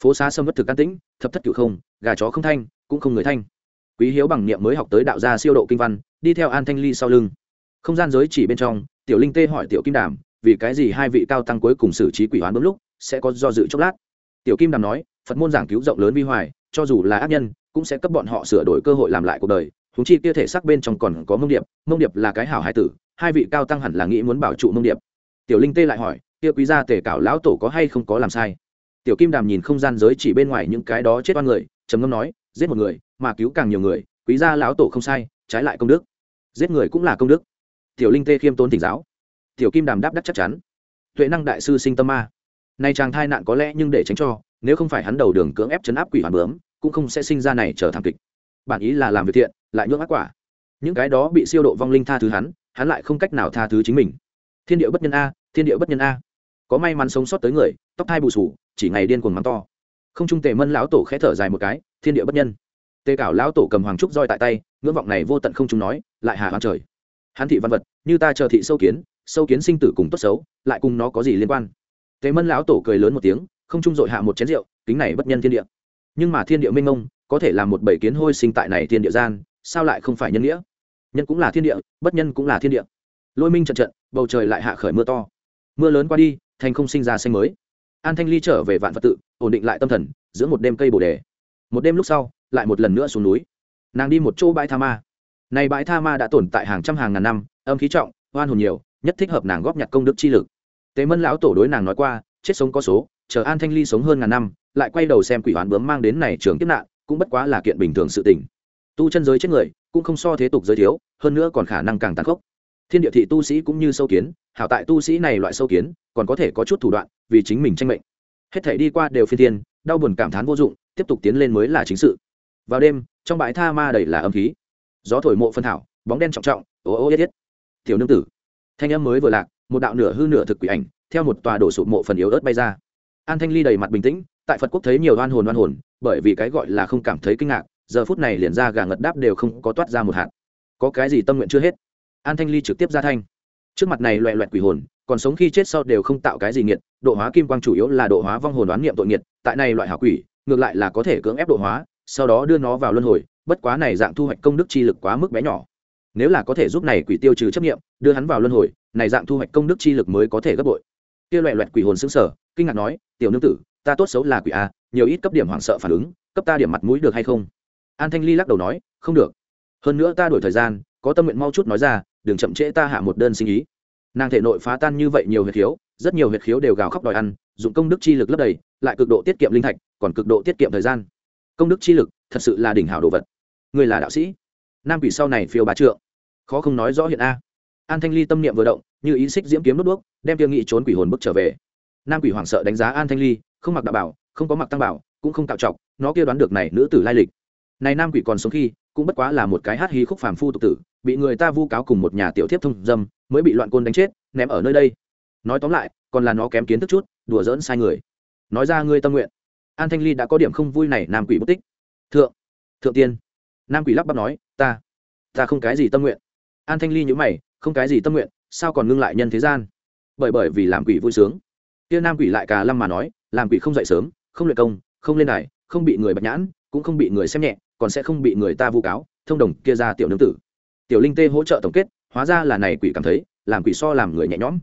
Phố xá sâm ất thực an tĩnh, thập thất cựu không, gà chó không thanh, cũng không người thanh. Quý hiếu bằng niệm mới học tới đạo gia siêu độ kinh văn, đi theo an thanh ly sau lưng. Không gian giới chỉ bên trong, tiểu linh tê hỏi tiểu kim đàm vì cái gì hai vị cao tăng cuối cùng xử trí quỷ hoán đúng lúc sẽ có do dự chốc lát? Tiểu kim đàm nói, phật môn giảng cứu rộng lớn vi hoài, cho dù là ác nhân, cũng sẽ cấp bọn họ sửa đổi cơ hội làm lại cuộc đời. Húng chi kia thể xác bên trong còn có mông điệp mông điệp là cái hảo hải tử, hai vị cao tăng hẳn là nghĩ muốn bảo trụ mông điệp. Tiểu linh tê lại hỏi, kia quý gia tể cảo lão tổ có hay không có làm sai? Tiểu kim đàm nhìn không gian giới chỉ bên ngoài những cái đó chết oan người, trầm ngâm nói, giết một người, mà cứu càng nhiều người, quý gia lão tổ không sai, trái lại công đức. Giết người cũng là công đức. Tiểu linh tê khiêm tốn thỉnh giáo tiểu kim đàm đáp đắc chắc chắn. Tuệ năng đại sư sinh tâm ma. Nay chàng thai nạn có lẽ nhưng để tránh cho, nếu không phải hắn đầu đường cưỡng ép chấn áp quỷ hoàn bướm, cũng không sẽ sinh ra này trở thảm kịch. Bản ý là làm việc thiện, lại nhuộm ác quả. Những cái đó bị siêu độ vong linh tha thứ hắn hắn lại không cách nào tha thứ chính mình. Thiên địa bất nhân a, thiên địa bất nhân a. Có may mắn sống sót tới người, tóc thai bù sù, chỉ ngày điên cuồng mắng to. Không trung tề mân lão tổ khẽ thở dài một cái, thiên địa bất nhân. Tề cảo lão tổ cầm hoàng trúc roi tại tay, ngưỡng vọng này vô tận không chúng nói, lại hà hoang trời. Hắn thị văn vật, như ta chờ thị sâu kiến sâu kiến sinh tử cùng tốt xấu, lại cùng nó có gì liên quan? Tề mân lão tổ cười lớn một tiếng, không trung dội hạ một chén rượu, kính này bất nhân thiên địa. Nhưng mà thiên địa minh mông có thể là một bảy kiến hôi sinh tại này thiên địa gian, sao lại không phải nhân nghĩa? Nhân cũng là thiên địa, bất nhân cũng là thiên địa. Lôi minh trận trận, bầu trời lại hạ khởi mưa to. Mưa lớn qua đi, thành không sinh ra xanh mới. An thanh ly trở về vạn phật tự, ổn định lại tâm thần, giữa một đêm cây bồ đề. Một đêm lúc sau, lại một lần nữa xuống núi. Nàng đi một chỗ bãi tha ma. Này bãi tha ma đã tồn tại hàng trăm hàng ngàn năm, âm khí trọng hoan hồn nhiều nhất thích hợp nàng góp nhặt công đức chi lực. Tế mân lão tổ đối nàng nói qua, chết sống có số, chờ an thanh ly sống hơn ngàn năm, lại quay đầu xem quỷ hoán bướm mang đến này trường kiếp nạn, cũng bất quá là kiện bình thường sự tình. Tu chân giới chết người, cũng không so thế tục giới thiếu, hơn nữa còn khả năng càng tàn khốc. Thiên địa thị tu sĩ cũng như sâu kiến, hảo tại tu sĩ này loại sâu kiến, còn có thể có chút thủ đoạn, vì chính mình tranh mệnh. Hết thể đi qua đều phi tiên đau buồn cảm thán vô dụng, tiếp tục tiến lên mới là chính sự. Vào đêm, trong bãi tha ma đầy là âm khí. Gió thổi mộ phân thảo, bóng đen trọng trọng ô ô yết yết. Tiểu nương tử thanh âm mới vừa lạc, một đạo nửa hư nửa thực quỷ ảnh, theo một tòa đổ sụp mộ phần yếu ớt bay ra. An thanh ly đầy mặt bình tĩnh, tại phật quốc thấy nhiều oan hồn oan hồn, bởi vì cái gọi là không cảm thấy kinh ngạc, giờ phút này liền ra gà ngật đáp đều không có toát ra một hạt. Có cái gì tâm nguyện chưa hết? An thanh ly trực tiếp ra thanh. Trước mặt này loẹ loẹt quỷ hồn, còn sống khi chết sau đều không tạo cái gì nghiệt, độ hóa kim quang chủ yếu là độ hóa vong hồn đoán niệm tội nghiệt, tại này loại hảo quỷ, ngược lại là có thể cưỡng ép độ hóa, sau đó đưa nó vào luân hồi, bất quá này dạng thu hoạch công đức chi lực quá mức bé nhỏ nếu là có thể giúp này quỷ tiêu trừ chấp nghiệm đưa hắn vào luân hồi, này dạng thu hoạch công đức chi lực mới có thể gấp bội. Kia loẹ loẹt quỷ hồn xứng sở kinh ngạc nói, tiểu nương tử, ta tốt xấu là quỷ a, nhiều ít cấp điểm hoảng sợ phản ứng, cấp ta điểm mặt mũi được hay không? An thanh ly lắc đầu nói, không được. Hơn nữa ta đổi thời gian, có tâm nguyện mau chút nói ra, đừng chậm trễ ta hạ một đơn sinh ý. Nàng thể nội phá tan như vậy nhiều huyệt khiếu, rất nhiều huyệt khiếu đều gào khóc đòi ăn, dụng công đức chi lực lấp đầy, lại cực độ tiết kiệm linh thạch, còn cực độ tiết kiệm thời gian. Công đức chi lực thật sự là đỉnh hảo đồ vật. Người là đạo sĩ. Nam quỷ sau này phiêu bá trượng khó không nói rõ hiện a. An thanh ly tâm niệm vừa động, như ý xích diễm kiếm đốt đuốc, đem tiêu nghị trốn quỷ hồn bức trở về. Nam quỷ hoảng sợ đánh giá an thanh ly, không mặc đạo bảo, không có mặc tăng bảo, cũng không cạo trọc, nó kia đoán được này nữ tử lai lịch. Này nam quỷ còn sống khi, cũng bất quá là một cái hát hí khúc phàm phu tục tử, bị người ta vu cáo cùng một nhà tiểu thiếp thông dâm, mới bị loạn côn đánh chết, ném ở nơi đây. Nói tóm lại, còn là nó kém kiến thức chút, đùa dỡn sai người. Nói ra ngươi tâm nguyện. An thanh ly đã có điểm không vui này, nam quỷ bất tích. Thượng thượng tiên. Nam quỷ lắp bắp nói, ta ta không cái gì tâm nguyện an thanh ly nhữ mày, không cái gì tâm nguyện, sao còn ngưng lại nhân thế gian? Bởi bởi vì làm quỷ vui sướng. Kia nam quỷ lại cà lăm mà nói, làm quỷ không dậy sớm, không luyện công, không lên đài, không bị người bạch nhãn, cũng không bị người xem nhẹ, còn sẽ không bị người ta vu cáo, thông đồng kia ra tiểu nương tử. Tiểu linh tê hỗ trợ tổng kết, hóa ra là này quỷ cảm thấy, làm quỷ so làm người nhẹ nhõm.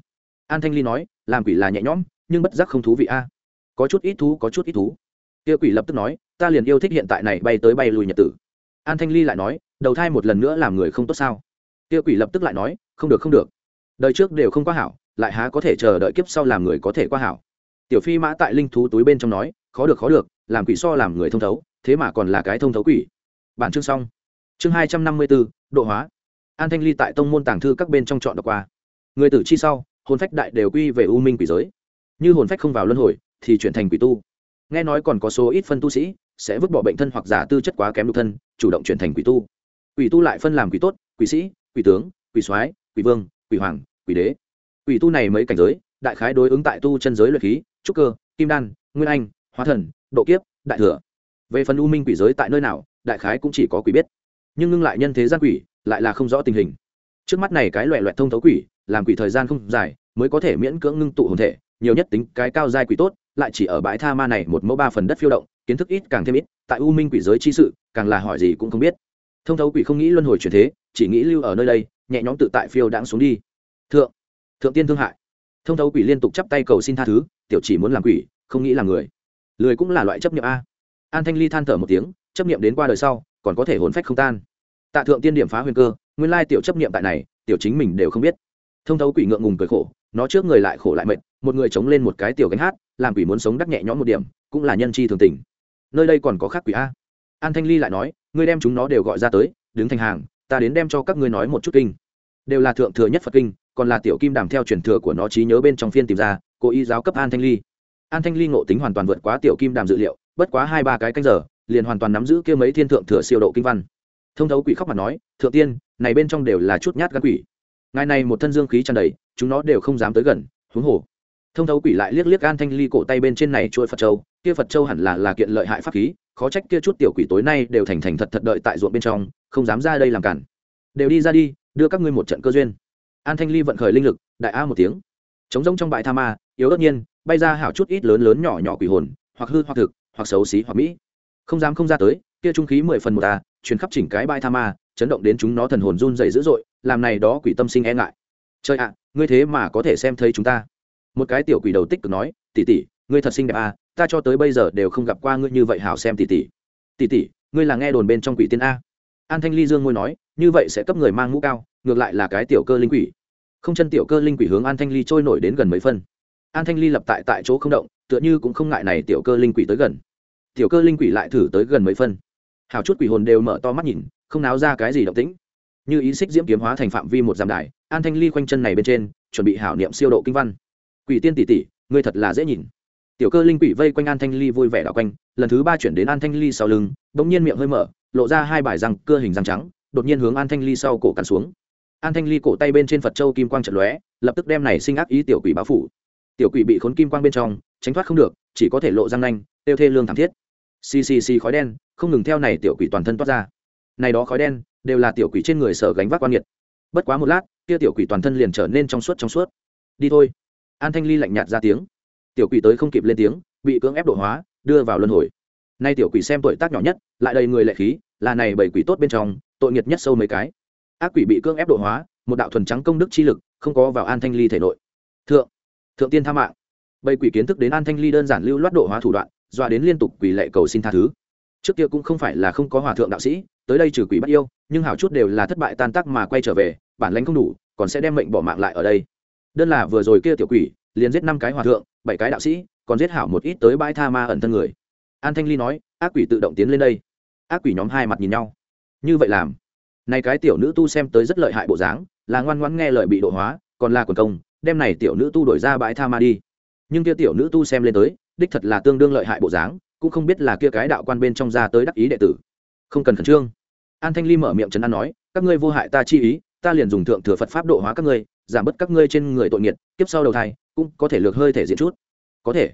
An thanh ly nói, làm quỷ là nhẹ nhõm, nhưng bất giác không thú vị a. Có chút ít thú, có chút ít thú. Kia quỷ lập tức nói, ta liền yêu thích hiện tại này bay tới bay lùi nhật tử. An thanh ly lại nói, đầu thai một lần nữa làm người không tốt sao? Kia quỷ lập tức lại nói, không được không được. Đời trước đều không quá hảo, lại há có thể chờ đợi kiếp sau làm người có thể qua hảo. Tiểu phi mã tại linh thú túi bên trong nói, khó được khó được, làm quỷ so làm người thông thấu, thế mà còn là cái thông thấu quỷ. Bản chương xong. Chương hai trăm năm mươi bốn, độ hóa. An thanh ly tại tông môn tàng thư các bên trong chọn đọc qua. Người tử chi sau, hồn phách đại đều quy về u minh quỷ giới. Như hồn phách không vào luân hồi, thì chuyển thành quỷ tu. Nghe nói còn có số ít phân tu sĩ, sẽ vứt bỏ bệnh thân hoặc giả tư chất quá kém độc thân, chủ động chuyển thành quỷ tu. Quỷ tu lại phân làm quỷ tốt, quỷ sĩ quỷ tướng, quỷ soái, quỷ vương, quỷ hoàng, quỷ đế. Quỷ tu này mấy cảnh giới, đại khái đối ứng tại tu chân giới luyện khí, trúc cơ, kim đan, nguyên anh, hóa thần, độ kiếp, đại thừa. Về phần u minh quỷ giới tại nơi nào, đại khái cũng chỉ có quỷ biết. Nhưng ngưng lại nhân thế gian quỷ, lại là không rõ tình hình. Trước mắt này cái loẹ loẹt thông thấu quỷ, làm quỷ thời gian không dài, mới có thể miễn cưỡng ngưng tụ hồn thể, nhiều nhất tính cái cao giai quỷ tốt, lại chỉ ở bãi tha ma này một mẫu ba phần đất phiêu động, kiến thức ít càng thêm ít, tại u minh quỷ giới chi sự, càng là hỏi gì cũng không biết. Thông thấu quỷ không nghĩ luân hồi chuyển thế chỉ nghĩ lưu ở nơi đây, nhẹ nhõm tự tại phiêu đãng xuống đi. Thượng thượng tiên thương hại. Thông thấu quỷ liên tục chắp tay cầu xin tha thứ, tiểu chỉ muốn làm quỷ, không nghĩ làm người. Lười cũng là loại chấp nghiệm a. An thanh ly than thở một tiếng, chấp nghiệm đến qua đời sau, còn có thể hồn phách không tan. Tạ thượng tiên điểm phá huyền cơ, nguyên lai tiểu chấp nghiệm tại này, tiểu chính mình đều không biết. Thông thấu quỷ ngượng ngùng cười khổ, nó trước người lại khổ lại mệt, một người chống lên một cái tiểu gánh hát, làm quỷ muốn sống đắc nhẹ nhõm một điểm, cũng là nhân chi thường tình. Nơi đây còn có khác quỷ a. An thanh ly lại nói, ngươi đem chúng nó đều gọi ra tới, đứng thành hàng ta đến đem cho các ngươi nói một chút kinh. Đều là thượng thừa nhất phật kinh, còn là tiểu kim đàm theo truyền thừa của nó trí nhớ bên trong phiên tìm ra, cố ý giáo cấp an thanh ly. An thanh ly ngộ tính hoàn toàn vượt quá tiểu kim đàm dự liệu, bất quá hai ba cái canh giờ, liền hoàn toàn nắm giữ kia mấy thiên thượng thừa siêu độ kinh văn. Thông thấu quỷ khóc mặt nói, thượng tiên, này bên trong đều là chút nhát gan quỷ. Ngài này một thân dương khí tràn đầy, chúng nó đều không dám tới gần, huống hồ. Thông thấu quỷ lại liếc liếc an thanh ly cổ tay bên trên này chuôi phật châu, kia phật châu hẳn là là kiện lợi hại pháp khí khó trách kia chút tiểu quỷ tối nay đều thành thành thật thật đợi tại ruộng bên trong không dám ra đây làm cản. Đều đi ra đi đưa các ngươi một trận cơ duyên. An thanh ly vận khởi linh lực đại a một tiếng. Chống rông trong bãi tha ma yếu tất nhiên bay ra hảo chút ít lớn lớn nhỏ nhỏ quỷ hồn hoặc hư hoặc thực hoặc xấu xí hoặc mỹ. Không dám không ra tới kia trung khí mười phần một ta, truyền khắp chỉnh cái bãi tha ma chấn động đến chúng nó thần hồn run dày dữ dội làm này đó quỷ tâm sinh e ngại. Trời ạ ngươi thế mà có thể xem thấy chúng ta. Một cái tiểu quỷ đầu tích cực nói tỉ tỉ ngươi thật xinh đẹp a ta cho tới bây giờ đều không gặp qua ngươi như vậy hảo xem tỷ tỷ, tỷ tỷ, ngươi là nghe đồn bên trong quỷ tiên a. An thanh ly dương ngôi nói như vậy sẽ cấp người mang mũ cao ngược lại là cái tiểu cơ linh quỷ. Không chân tiểu cơ linh quỷ hướng an thanh ly trôi nổi đến gần mấy phân. An thanh ly lập tại tại chỗ không động tựa như cũng không ngại này tiểu cơ linh quỷ tới gần. Tiểu cơ linh quỷ lại thử tới gần mấy phân. Hào chút quỷ hồn đều mở to mắt nhìn không náo ra cái gì động tĩnh. Như ý xích diễm kiếm hóa thành phạm vi một dặm đài an thanh ly khoanh chân này bên trên chuẩn bị hảo niệm siêu độ kinh văn. Quỷ tiên tỷ tỷ ngươi thật là dễ nhìn tiểu cơ linh quỷ vây quanh an thanh ly vui vẻ đảo quanh, lần thứ ba chuyển đến an thanh ly sau lưng đ ỗ n g nhiên miệng hơi mở, lộ ra hai bài răng cưa hình răng trắng, đột nhiên hướng an thanh ly sau cổ cắn xuống. An thanh ly cổ tay bên trên phật châu kim quang trận lóe, lập tức đem này sinh ác ý tiểu quỷ báo phủ. Tiểu quỷ bị khốn kim quang bên trong, tránh thoát không được, chỉ có thể lộ răng nanh, tiêu thê lương thảm thiết. Ccc khói đen, không ngừng theo này tiểu quỷ toàn thân toát ra. Này đó khói đen, đều là tiểu quỷ trên người sở gánh vác quan nhiệt bất quá một lát, kia tiểu quỷ toàn thân liền trở nên trong suốt trong suốt. Đi thôi. An thanh ly lạnh nhạt ra tiếng tiểu quỷ tới không kịp lên tiếng, bị cưỡng ép độ hóa, đưa vào luân hồi. Nay tiểu quỷ xem tuổi tác nhỏ nhất, lại đầy người lệ khí, là này bảy quỷ tốt bên trong, tội nghiệt nhất sâu mấy cái. Ác quỷ bị cưỡng ép độ hóa, một đạo thuần trắng công đức chi lực, không có vào an thanh ly thể nội. Thượng thượng tiên tha mạng. Bảy quỷ kiến thức đến an thanh ly đơn giản lưu loát độ hóa thủ đoạn, dọa đến liên tục quỷ lệ cầu xin tha thứ. Trước kia cũng không phải là không có hòa thượng đạo sĩ, tới đây trừ quỷ bắt yêu, nhưng hảo chút đều là thất bại tan tác mà quay trở về, bản lãnh không đủ, còn sẽ đem mệnh bỏ mạng lại ở đây. Đơn là vừa rồi kia tiểu quỷ, liền giết năm cái hòa thượng bảy cái đạo sĩ, còn giết hảo một ít tới bãi tha ma ẩn thân người. An thanh ly nói, ác quỷ tự động tiến lên đây. Ác quỷ nhóm hai mặt nhìn nhau. Như vậy làm. Này cái tiểu nữ tu xem tới rất lợi hại bộ dáng, là ngoan ngoãn nghe lời bị độ hóa, còn là quần công, đem này tiểu nữ tu đổi ra bãi tha ma đi. Nhưng kia tiểu nữ tu xem lên tới, đích thật là tương đương lợi hại bộ dáng, cũng không biết là kia cái đạo quan bên trong ra tới đắc ý đệ tử. Không cần khẩn trương. An thanh ly mở miệng trấn an nói, các ngươi vô hại ta chi ý, ta liền dùng thượng thừa phật pháp độ hóa các ngươi giảm bớt các ngươi trên người tội nghiệt tiếp sau đầu thai, cũng có thể lược hơi thể diện chút. Có thể.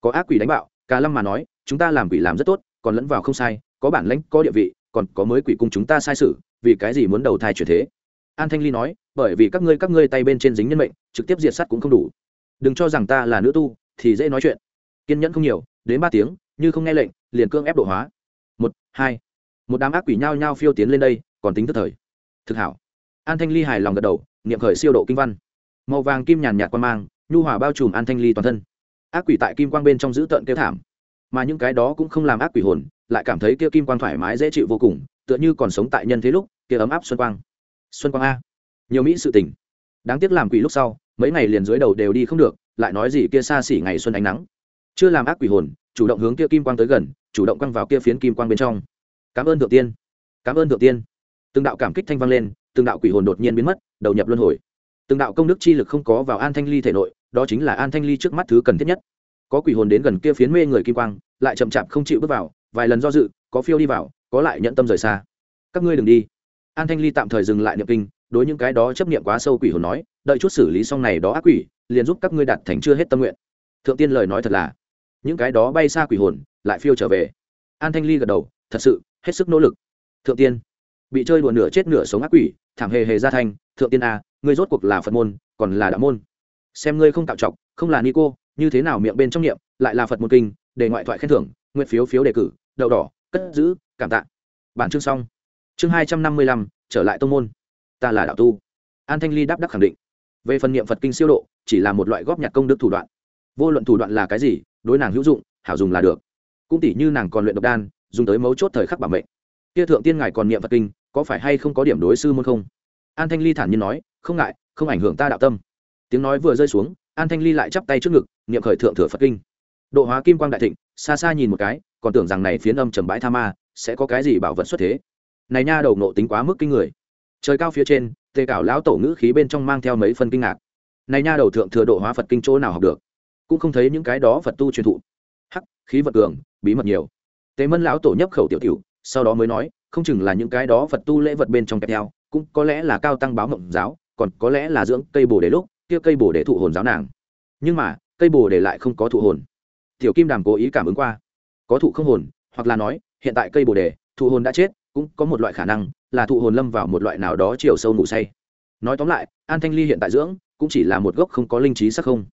Có ác quỷ đánh bạo cả lâm mà nói, chúng ta làm quỷ làm rất tốt, còn lẫn vào không sai, có bản lãnh, có địa vị, còn có mới quỷ cung chúng ta sai sự, vì cái gì muốn đầu thai chuyển thế? An thanh ly nói, bởi vì các ngươi các ngươi tay bên trên dính nhân mệnh, trực tiếp diệt sắt cũng không đủ. Đừng cho rằng ta là nữ tu, thì dễ nói chuyện. Kiên nhẫn không nhiều, đến ba tiếng, như không nghe lệnh, liền cương ép độ hóa. Một, hai. Một đám ác quỷ nhao nhao phiêu tiến lên đây, còn tính tức thời. Thực hảo an thanh ly hài lòng gật đầu, niệm khởi siêu độ kinh văn. Màu vàng kim nhàn nhạt quan mang, nhu hòa bao trùm an thanh ly toàn thân. Ác quỷ tại kim quang bên trong giữ tợn kêu thảm. Mà những cái đó cũng không làm ác quỷ hồn, lại cảm thấy kia kim quang thoải mái dễ chịu vô cùng, tựa như còn sống tại nhân thế lúc, kia ấm áp xuân quang. Xuân quang a. Nhiều mỹ sự tình. Đáng tiếc làm quỷ lúc sau, mấy ngày liền dưới đầu đều đi không được, lại nói gì kia xa xỉ ngày xuân ánh nắng. Chưa làm ác quỷ hồn, chủ động hướng kia kim quang tới gần, chủ động quăng vào kia phiến kim quang bên trong. Cảm ơn thượng tiên. Cảm ơn thượng tiên. Từng đạo cảm kích thanh vang lên từng đạo quỷ hồn đột nhiên biến mất, đầu nhập luân hồi. Từng đạo công đức chi lực không có vào an thanh ly thể nội, đó chính là an thanh ly trước mắt thứ cần thiết nhất. Có quỷ hồn đến gần kia phiến mê người kim quang, lại chậm chạp không chịu bước vào, vài lần do dự, có phiêu đi vào, có lại nhận tâm rời xa. Các ngươi đừng đi. An thanh ly tạm thời dừng lại niệm kinh, đối những cái đó chấp niệm quá sâu quỷ hồn nói, đợi chút xử lý xong này đó ác quỷ, liền giúp các ngươi đạt thành chưa hết tâm nguyện. Thượng tiên lời nói thật là, những cái đó bay xa quỷ hồn, lại phiêu trở về. An thanh ly gật đầu, thật sự, hết sức nỗ lực. Thượng tiên, bị chơi đùa nửa chết nửa sống ác quỷ thảm hề hề ra thanh, thượng tiên a, ngươi rốt cuộc là phật môn, còn là đạo môn. Xem ngươi không tạo trọc, không là ni cô, như thế nào miệng bên trong niệm, lại là phật môn kinh, để ngoại thoại khen thưởng, nguyện phiếu phiếu đề cử, đậu đỏ, cất giữ, cảm tạ. Bản chương xong. Chương hai trăm năm mươi lăm, trở lại tông môn. Ta là đạo tu. An thanh ly đáp đắc khẳng định. Về phần niệm phật kinh siêu độ, chỉ là một loại góp nhặt công đức thủ đoạn. Vô luận thủ đoạn là cái gì, đối nàng hữu dụng, hảo dùng là được. Cũng tỷ như nàng còn luyện độc đan, dùng tới mấu chốt thời khắc bảo mệnh. Kia thượng tiên ngài còn niệm phật kinh có phải hay không có điểm đối sư môn không? An thanh ly thản nhiên nói, không ngại, không ảnh hưởng ta đạo tâm. Tiếng nói vừa rơi xuống, an thanh ly lại chắp tay trước ngực, niệm khởi thượng thừa phật kinh. Độ hóa kim quang đại thịnh, xa xa nhìn một cái, còn tưởng rằng này phiến âm trầm bãi tha ma, sẽ có cái gì bảo vật xuất thế. Này nha đầu nộ tính quá mức kinh người. Trời cao phía trên, tề cảo lão tổ ngữ khí bên trong mang theo mấy phân kinh ngạc. Này nha đầu thượng thừa độ hóa phật kinh chỗ nào học được? Cũng không thấy những cái đó phật tu truyền thụ. Hắc, khí vật cường, bí mật nhiều. Tề mân lão tổ nhấp khẩu tiểu tiểu, sau đó mới nói không chừng là những cái đó phật tu lễ vật bên trong kẹp theo, cũng có lẽ là cao tăng báo mộng giáo, còn có lẽ là dưỡng cây bồ để lúc, kia cây bồ để thụ hồn giáo nàng. Nhưng mà, cây bồ để lại không có thụ hồn. Tiểu kim đàm cố ý cảm ứng qua. Có thụ không hồn, hoặc là nói, hiện tại cây bồ đề, thụ hồn đã chết, cũng có một loại khả năng là thụ hồn lâm vào một loại nào đó chiều sâu ngủ say. Nói tóm lại, an thanh ly hiện tại dưỡng, cũng chỉ là một gốc không có linh trí sắc không.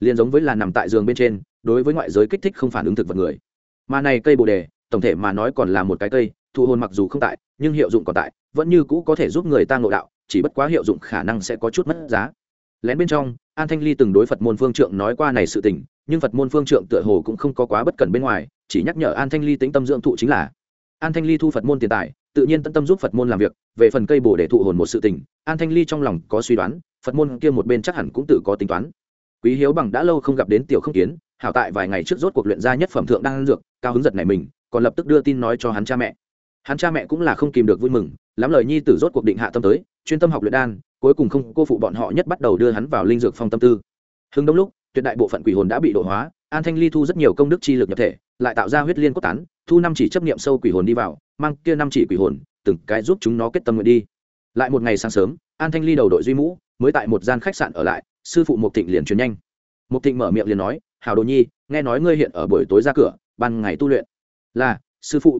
Liền giống với là nằm tại giường bên trên, đối với ngoại giới kích thích không phản ứng thực vật người. Mà này cây bồ đề, tổng thể mà nói còn là một cái cây thụ hồn mặc dù không tại, nhưng hiệu dụng còn tại, vẫn như cũ có thể giúp người ta ngộ đạo, chỉ bất quá hiệu dụng khả năng sẽ có chút mất giá. Lén bên trong, an thanh ly từng đối phật môn phương trượng nói qua này sự tình, nhưng phật môn phương trượng tựa hồ cũng không có quá bất cẩn bên ngoài, chỉ nhắc nhở an thanh ly tính tâm dưỡng thụ chính là. An thanh ly thu phật môn tiền tài, tự nhiên tận tâm giúp phật môn làm việc, về phần cây bồ để thụ hồn một sự tình, an thanh ly trong lòng có suy đoán, phật môn kia một bên chắc hẳn cũng tự có tính toán. Quý hiếu bằng đã lâu không gặp đến tiểu không kiến, hảo tại vài ngày trước rốt cuộc luyện ra nhất phẩm thượng đang dược, cao hứng giật này mình, còn lập tức đưa tin nói cho hắn cha mẹ hắn cha mẹ cũng là không kìm được vui mừng, lắm lời nhi tử rốt cuộc định hạ tâm tới, chuyên tâm học luyện đan, cuối cùng không cô phụ bọn họ nhất bắt đầu đưa hắn vào linh dược phong tâm tư. Hưng đông lúc, tuyệt đại bộ phận quỷ hồn đã bị độ hóa, an thanh ly thu rất nhiều công đức chi lực nhập thể, lại tạo ra huyết liên cốt tán, thu năm chỉ chấp niệm sâu quỷ hồn đi vào, mang kia năm chỉ quỷ hồn, từng cái giúp chúng nó kết tâm nguyện đi. Lại một ngày sáng sớm, an thanh ly đầu đội duy mũ, mới tại một gian khách sạn ở lại, sư phụ mục thịnh liền truyền nhanh. Mục thịnh mở miệng liền nói hào đồ nhi, nghe nói ngươi hiện ở buổi tối ra cửa, ban ngày tu luyện. Là, sư phụ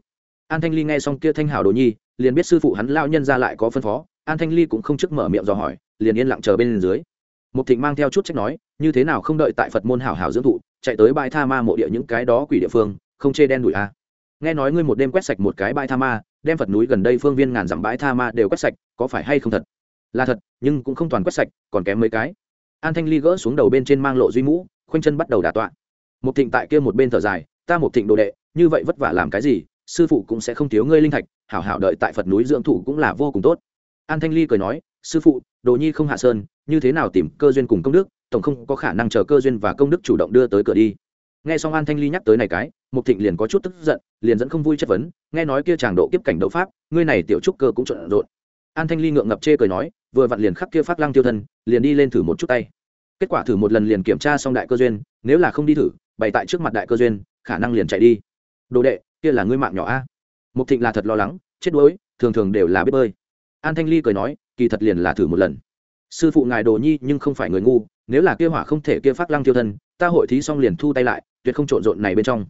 an thanh ly nghe xong kia thanh Hảo đồ nhi, liền biết sư phụ hắn lao nhân ra lại có phân phó. An thanh ly cũng không trước mở miệng dò hỏi, liền yên lặng chờ bên dưới. Mục thịnh mang theo chút trách nói, như thế nào không đợi tại phật môn hảo hảo dưỡng thụ, chạy tới bãi tha ma mộ địa những cái đó quỷ địa phương, không chê đen đủi a. Nghe nói ngươi một đêm quét sạch một cái bãi tha ma, đem phật núi gần đây phương viên ngàn dặm bãi tha ma đều quét sạch, có phải hay không thật? Là thật, nhưng cũng không toàn quét sạch, còn kém mấy cái. An thanh ly gỡ xuống đầu bên trên mang lộ duy mũ, khoanh chân bắt đầu đà tọa. Một thịnh tại kia một bên thở dài, ta một thịnh đồ đệ, như vậy vất vả làm cái gì sư phụ cũng sẽ không thiếu ngươi linh thạch, hảo hảo đợi tại phật núi dưỡng thủ cũng là vô cùng tốt. An thanh ly cười nói, sư phụ, đồ nhi không hạ sơn, như thế nào tìm cơ duyên cùng công đức, tổng không có khả năng chờ cơ duyên và công đức chủ động đưa tới cửa đi. Nghe xong an thanh ly nhắc tới này cái, mục thịnh liền có chút tức giận, liền dẫn không vui chất vấn, nghe nói kia chàng độ kiếp cảnh đấu pháp, ngươi này tiểu trúc cơ cũng trộn rộn. An thanh ly ngượng ngập chê cười nói, vừa vặn liền khắc kia phát lăng tiêu thân, liền đi lên thử một chút tay. Kết quả thử một lần liền kiểm tra xong đại cơ duyên, nếu là không đi thử, bày tại trước mặt đại cơ duyên, khả năng liền chạy đi. Đồ đệ kia là ngươi mạng nhỏ a. Mục thịnh là thật lo lắng, chết đuối, thường thường đều là biết bơi. An thanh ly cười nói, kỳ thật liền là thử một lần. Sư phụ ngài đồ nhi nhưng không phải người ngu, nếu là kia hỏa không thể kia phát lăng tiêu thân, ta hội thí xong liền thu tay lại, tuyệt không trộn rộn này bên trong.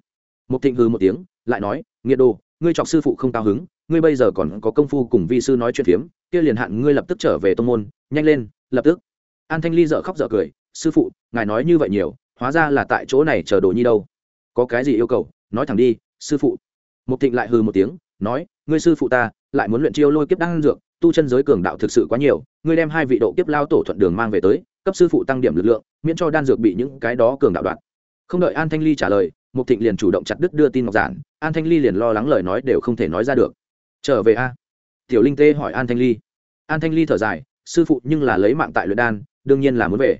Mục thịnh hừ một tiếng, lại nói, nghiệt đồ, ngươi chọc sư phụ không cao hứng, ngươi bây giờ còn có công phu cùng vi sư nói chuyện phiếm, kia liền hạn ngươi lập tức trở về tông môn, nhanh lên, lập tức. An thanh ly dợ khóc dợ cười, sư phụ, ngài nói như vậy nhiều, hóa ra là tại chỗ này chờ đồ nhi đâu. Có cái gì yêu cầu, nói thẳng đi sư phụ. Mục thịnh lại hừ một tiếng, nói, ngươi sư phụ ta, lại muốn luyện chiêu lôi kiếp đan dược, tu chân giới cường đạo thực sự quá nhiều, ngươi đem hai vị độ kiếp lao tổ thuận đường mang về tới, cấp sư phụ tăng điểm lực lượng, miễn cho đan dược bị những cái đó cường đạo đoạt không đợi an thanh ly trả lời, mục thịnh liền chủ động chặt đứt đưa tin ngọc giản, an thanh ly liền lo lắng lời nói đều không thể nói ra được. Trở về a. Tiểu linh tê hỏi an thanh ly. An thanh ly thở dài, sư phụ nhưng là lấy mạng tại luyện đan, đương nhiên là muốn về.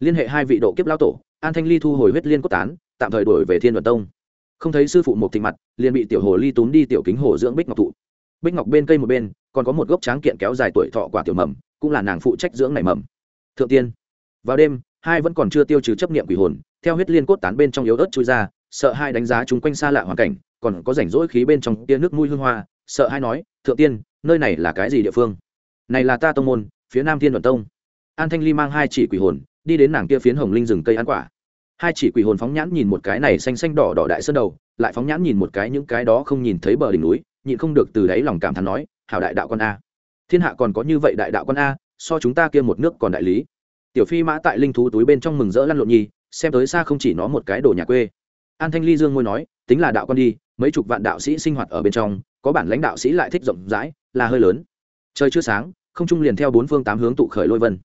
Liên hệ hai vị độ kiếp lao tổ. An thanh ly thu hồi huyết liên cốt tán, tạm thời đổi về thiên Luận tông không thấy sư phụ một thịnh mặt, liền bị tiểu hồ ly túm đi tiểu kính hồ dưỡng bích ngọc thụ. Bích ngọc bên cây một bên, còn có một gốc tráng kiện kéo dài tuổi thọ quả tiểu mầm, cũng là nàng phụ trách dưỡng nảy mầm. Thượng tiên, vào đêm, hai vẫn còn chưa tiêu trừ chấp niệm quỷ hồn, theo huyết liên cốt tán bên trong yếu ớt chui ra, sợ hai đánh giá chúng quanh xa lạ hoàn cảnh, còn có rảnh rỗi khí bên trong tia nước mũi hương hoa, sợ hai nói, thượng tiên, nơi này là cái gì địa phương? Này là ta tông môn, phía nam thiên đoàn tông. An thanh ly mang hai chỉ quỷ hồn, đi đến nàng kia phiến hồng linh rừng cây ăn quả hai chỉ quỷ hồn phóng nhãn nhìn một cái này xanh xanh đỏ đỏ đại sơn đầu, lại phóng nhãn nhìn một cái những cái đó không nhìn thấy bờ đỉnh núi, nhịn không được từ đáy lòng cảm thán nói, hảo đại đạo con a. Thiên hạ còn có như vậy đại đạo con a, so chúng ta kia một nước còn đại lý. Tiểu phi mã tại linh thú túi bên trong mừng rỡ lăn lộn nhi xem tới xa không chỉ nó một cái đồ nhà quê. An thanh ly dương môi nói, tính là đạo con đi, mấy chục vạn đạo sĩ sinh hoạt ở bên trong, có bản lãnh đạo sĩ lại thích rộng rãi, là hơi lớn. Trời chưa sáng, không trung liền theo bốn phương tám hướng tụ khởi lôi vân.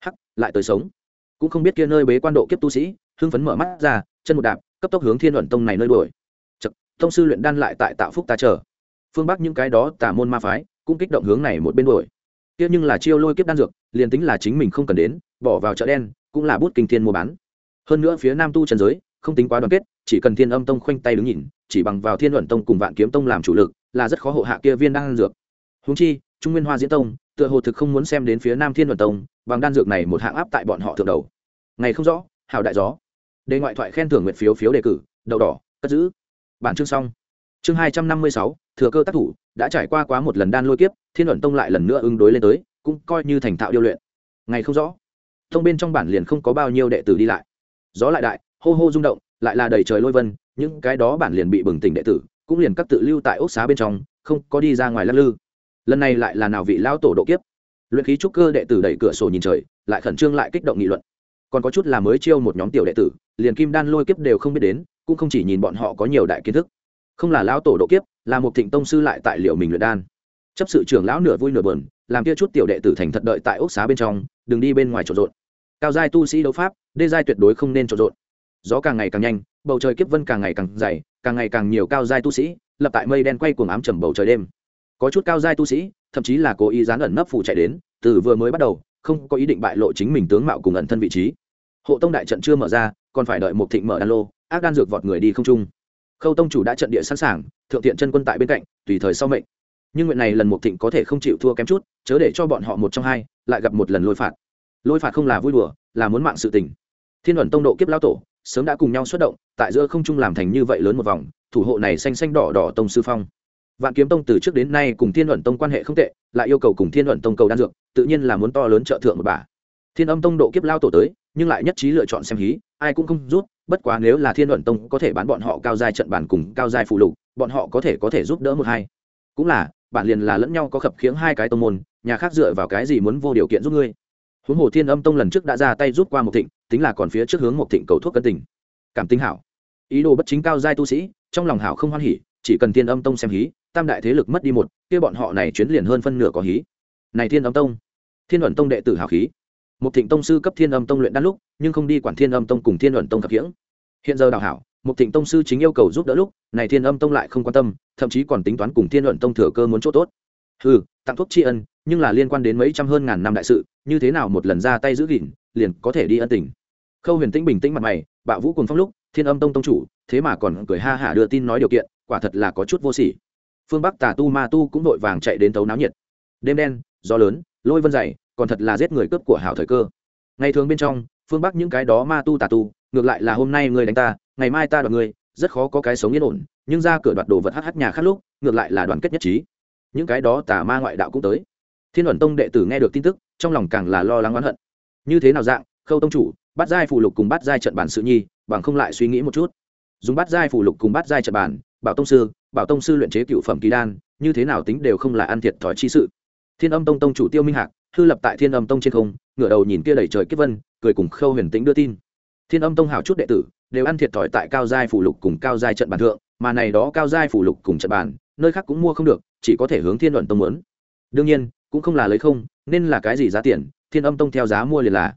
Hắc, lại tới sống. Cũng không biết kia nơi bế quan độ kiếp tu sĩ hưng phấn mở mắt ra chân một đạp cấp tốc hướng thiên luận tông này nơi đuổi. Chật, tông sư luyện đan lại tại tạo phúc ta chờ. Phương bắc những cái đó tả môn ma phái cũng kích động hướng này một bên đuổi. Kia nhưng là chiêu lôi kiếp đan dược liền tính là chính mình không cần đến bỏ vào chợ đen cũng là bút kinh thiên mua bán. Hơn nữa phía nam tu trần giới không tính quá đoàn kết chỉ cần thiên âm tông khoanh tay đứng nhìn chỉ bằng vào thiên luận tông cùng vạn kiếm tông làm chủ lực là rất khó hộ hạ kia viên đan dược. Húng chi trung nguyên hoa diễn tông tựa hồ thực không muốn xem đến phía nam thiên luận tông bằng đan dược này một hạng áp tại bọn họ thượng đầu. Ngày không rõ hào đại gió đề ngoại thoại khen thưởng nguyện phiếu phiếu đề cử, đậu đỏ, cất giữ. Bản chương xong. Chương hai trăm năm mươi sáu, thừa cơ tác thủ, đã trải qua quá một lần đan lôi kiếp, thiên luận tông lại lần nữa ứng đối lên tới, cũng coi như thành thạo điêu luyện. Ngày không rõ, tông bên trong bản liền không có bao nhiêu đệ tử đi lại. Gió lại đại, hô hô rung động, lại là đầy trời lôi vân, những cái đó bản liền bị bừng tỉnh đệ tử, cũng liền các tự lưu tại ốc xá bên trong, không có đi ra ngoài lắc lư. Lần này lại là nào vị lão tổ độ kiếp. Luyện khí trúc cơ đệ tử đẩy cửa sổ nhìn trời, lại khẩn trương lại kích động nghị luận còn có chút là mới chiêu một nhóm tiểu đệ tử, liền kim đan lôi kiếp đều không biết đến, cũng không chỉ nhìn bọn họ có nhiều đại kiến thức. Không là lão tổ độ kiếp, là một thịnh tông sư lại tại liệu mình luyện đan. Chấp sự trưởng lão nửa vui nửa buồn, làm kia chút tiểu đệ tử thành thật đợi tại ốc xá bên trong, đừng đi bên ngoài trộn rộn. Cao giai tu sĩ đấu pháp, đê giai tuyệt đối không nên trộn rộn. Gió càng ngày càng nhanh, bầu trời kiếp vân càng ngày càng dày, càng ngày càng nhiều cao giai tu sĩ, lập tại mây đen quay cuồng ám trầm bầu trời đêm. Có chút cao giai tu sĩ, thậm chí là cố ý dán ẩn nấp phụ chạy đến, từ vừa mới bắt đầu, không có ý định bại lộ chính mình tướng mạo cùng ẩn thân vị trí hộ tông đại trận chưa mở ra, còn phải đợi một thịnh mở đan lô, ác đan dược vọt người đi không trung. Khâu tông chủ đã trận địa sẵn sàng, thượng thiện chân quân tại bên cạnh, tùy thời sau mệnh. Nhưng nguyện này lần một thịnh có thể không chịu thua kém chút, chớ để cho bọn họ một trong hai, lại gặp một lần lôi phạt. Lôi phạt không là vui đùa, là muốn mạng sự tình. Thiên ẩn tông độ kiếp lao tổ, sớm đã cùng nhau xuất động, tại giữa không trung làm thành như vậy lớn một vòng, thủ hộ này xanh xanh đỏ đỏ tông sư phong. Vạn kiếm tông từ trước đến nay cùng thiên ẩn tông quan hệ không tệ, lại yêu cầu cùng thiên ẩn tông cầu đan dược, tự nhiên là muốn to lớn trợ thượng một bà thiên âm tông độ kiếp lao tổ tới, nhưng lại nhất trí lựa chọn xem hí, ai cũng không rút, bất quá nếu là thiên luận tông có thể bán bọn họ cao giai trận bản cùng cao giai phụ lục, bọn họ có thể có thể giúp đỡ một hai. Cũng là bản liền là lẫn nhau có khập khiễng hai cái tông môn, nhà khác dựa vào cái gì muốn vô điều kiện giúp ngươi? Huống hồ thiên âm tông lần trước đã ra tay rút qua một thịnh, tính là còn phía trước hướng một thịnh cầu thuốc cân tình. Cảm tinh hảo. Ý đồ bất chính cao giai tu sĩ, trong lòng hảo không hoan hỉ, chỉ cần thiên âm tông xem hí, tam đại thế lực mất đi một, kia bọn họ này chuyến liền hơn phân nửa có hí. Này thiên âm tông. Thiên luận tông đệ tử hảo khí một thịnh tông sư cấp thiên âm tông luyện đan lúc, nhưng không đi quản thiên âm tông cùng thiên luận tông thập hiễng. Hiện giờ đào hảo một thịnh tông sư chính yêu cầu giúp đỡ lúc, này thiên âm tông lại không quan tâm, thậm chí còn tính toán cùng thiên luận tông thừa cơ muốn chỗ tốt. Ừ tặng thuốc tri ân, nhưng là liên quan đến mấy trăm hơn ngàn năm đại sự, như thế nào một lần ra tay giữ gìn, liền có thể đi ân tình. Khâu huyền tĩnh bình tĩnh mặt mày, bạo vũ cùng phong lúc, thiên âm tông tông chủ, thế mà còn cười ha hả đưa tin nói điều kiện, quả thật là có chút vô sỉ. Phương bắc tà tu ma tu cũng vội vàng chạy đến tấu náo nhiệt. Đêm đen, gió lớn, lôi vân dày còn thật là giết người cướp của hảo thời cơ. Ngày thường bên trong, phương bắc những cái đó ma tu tà tu, ngược lại là hôm nay người đánh ta, ngày mai ta đoạt người rất khó có cái sống yên ổn, nhưng ra cửa đoạt đồ vật hh nhà khác lúc, ngược lại là đoàn kết nhất trí. Những cái đó tà ma ngoại đạo cũng tới. Thiên ẩn tông đệ tử nghe được tin tức, trong lòng càng là lo lắng oán hận. Như thế nào dạng, khâu tông chủ, bắt giai phụ lục cùng bắt giai trận bản sự nhi, bằng không lại suy nghĩ một chút. Dùng bắt giai phụ lục cùng bắt giai trận bản, bảo tông sư, bảo tông sư luyện chế cựu phẩm kỳ đan, như thế nào tính đều không là ăn thiệt thòi chi sự thiên âm tông tông chủ tiêu minh hạc, hư lập tại thiên âm tông trên không, ngửa đầu nhìn kia đầy trời kiếp vân, cười cùng khâu huyền Tĩnh đưa tin. Thiên âm tông hảo chút đệ tử, đều ăn thiệt thòi tại cao giai phủ lục cùng cao giai trận bàn thượng, mà này đó cao giai phủ lục cùng trận bàn, nơi khác cũng mua không được, chỉ có thể hướng thiên luận tông muốn. Đương nhiên, cũng không là lấy không, nên là cái gì giá tiền, thiên âm tông theo giá mua liền là.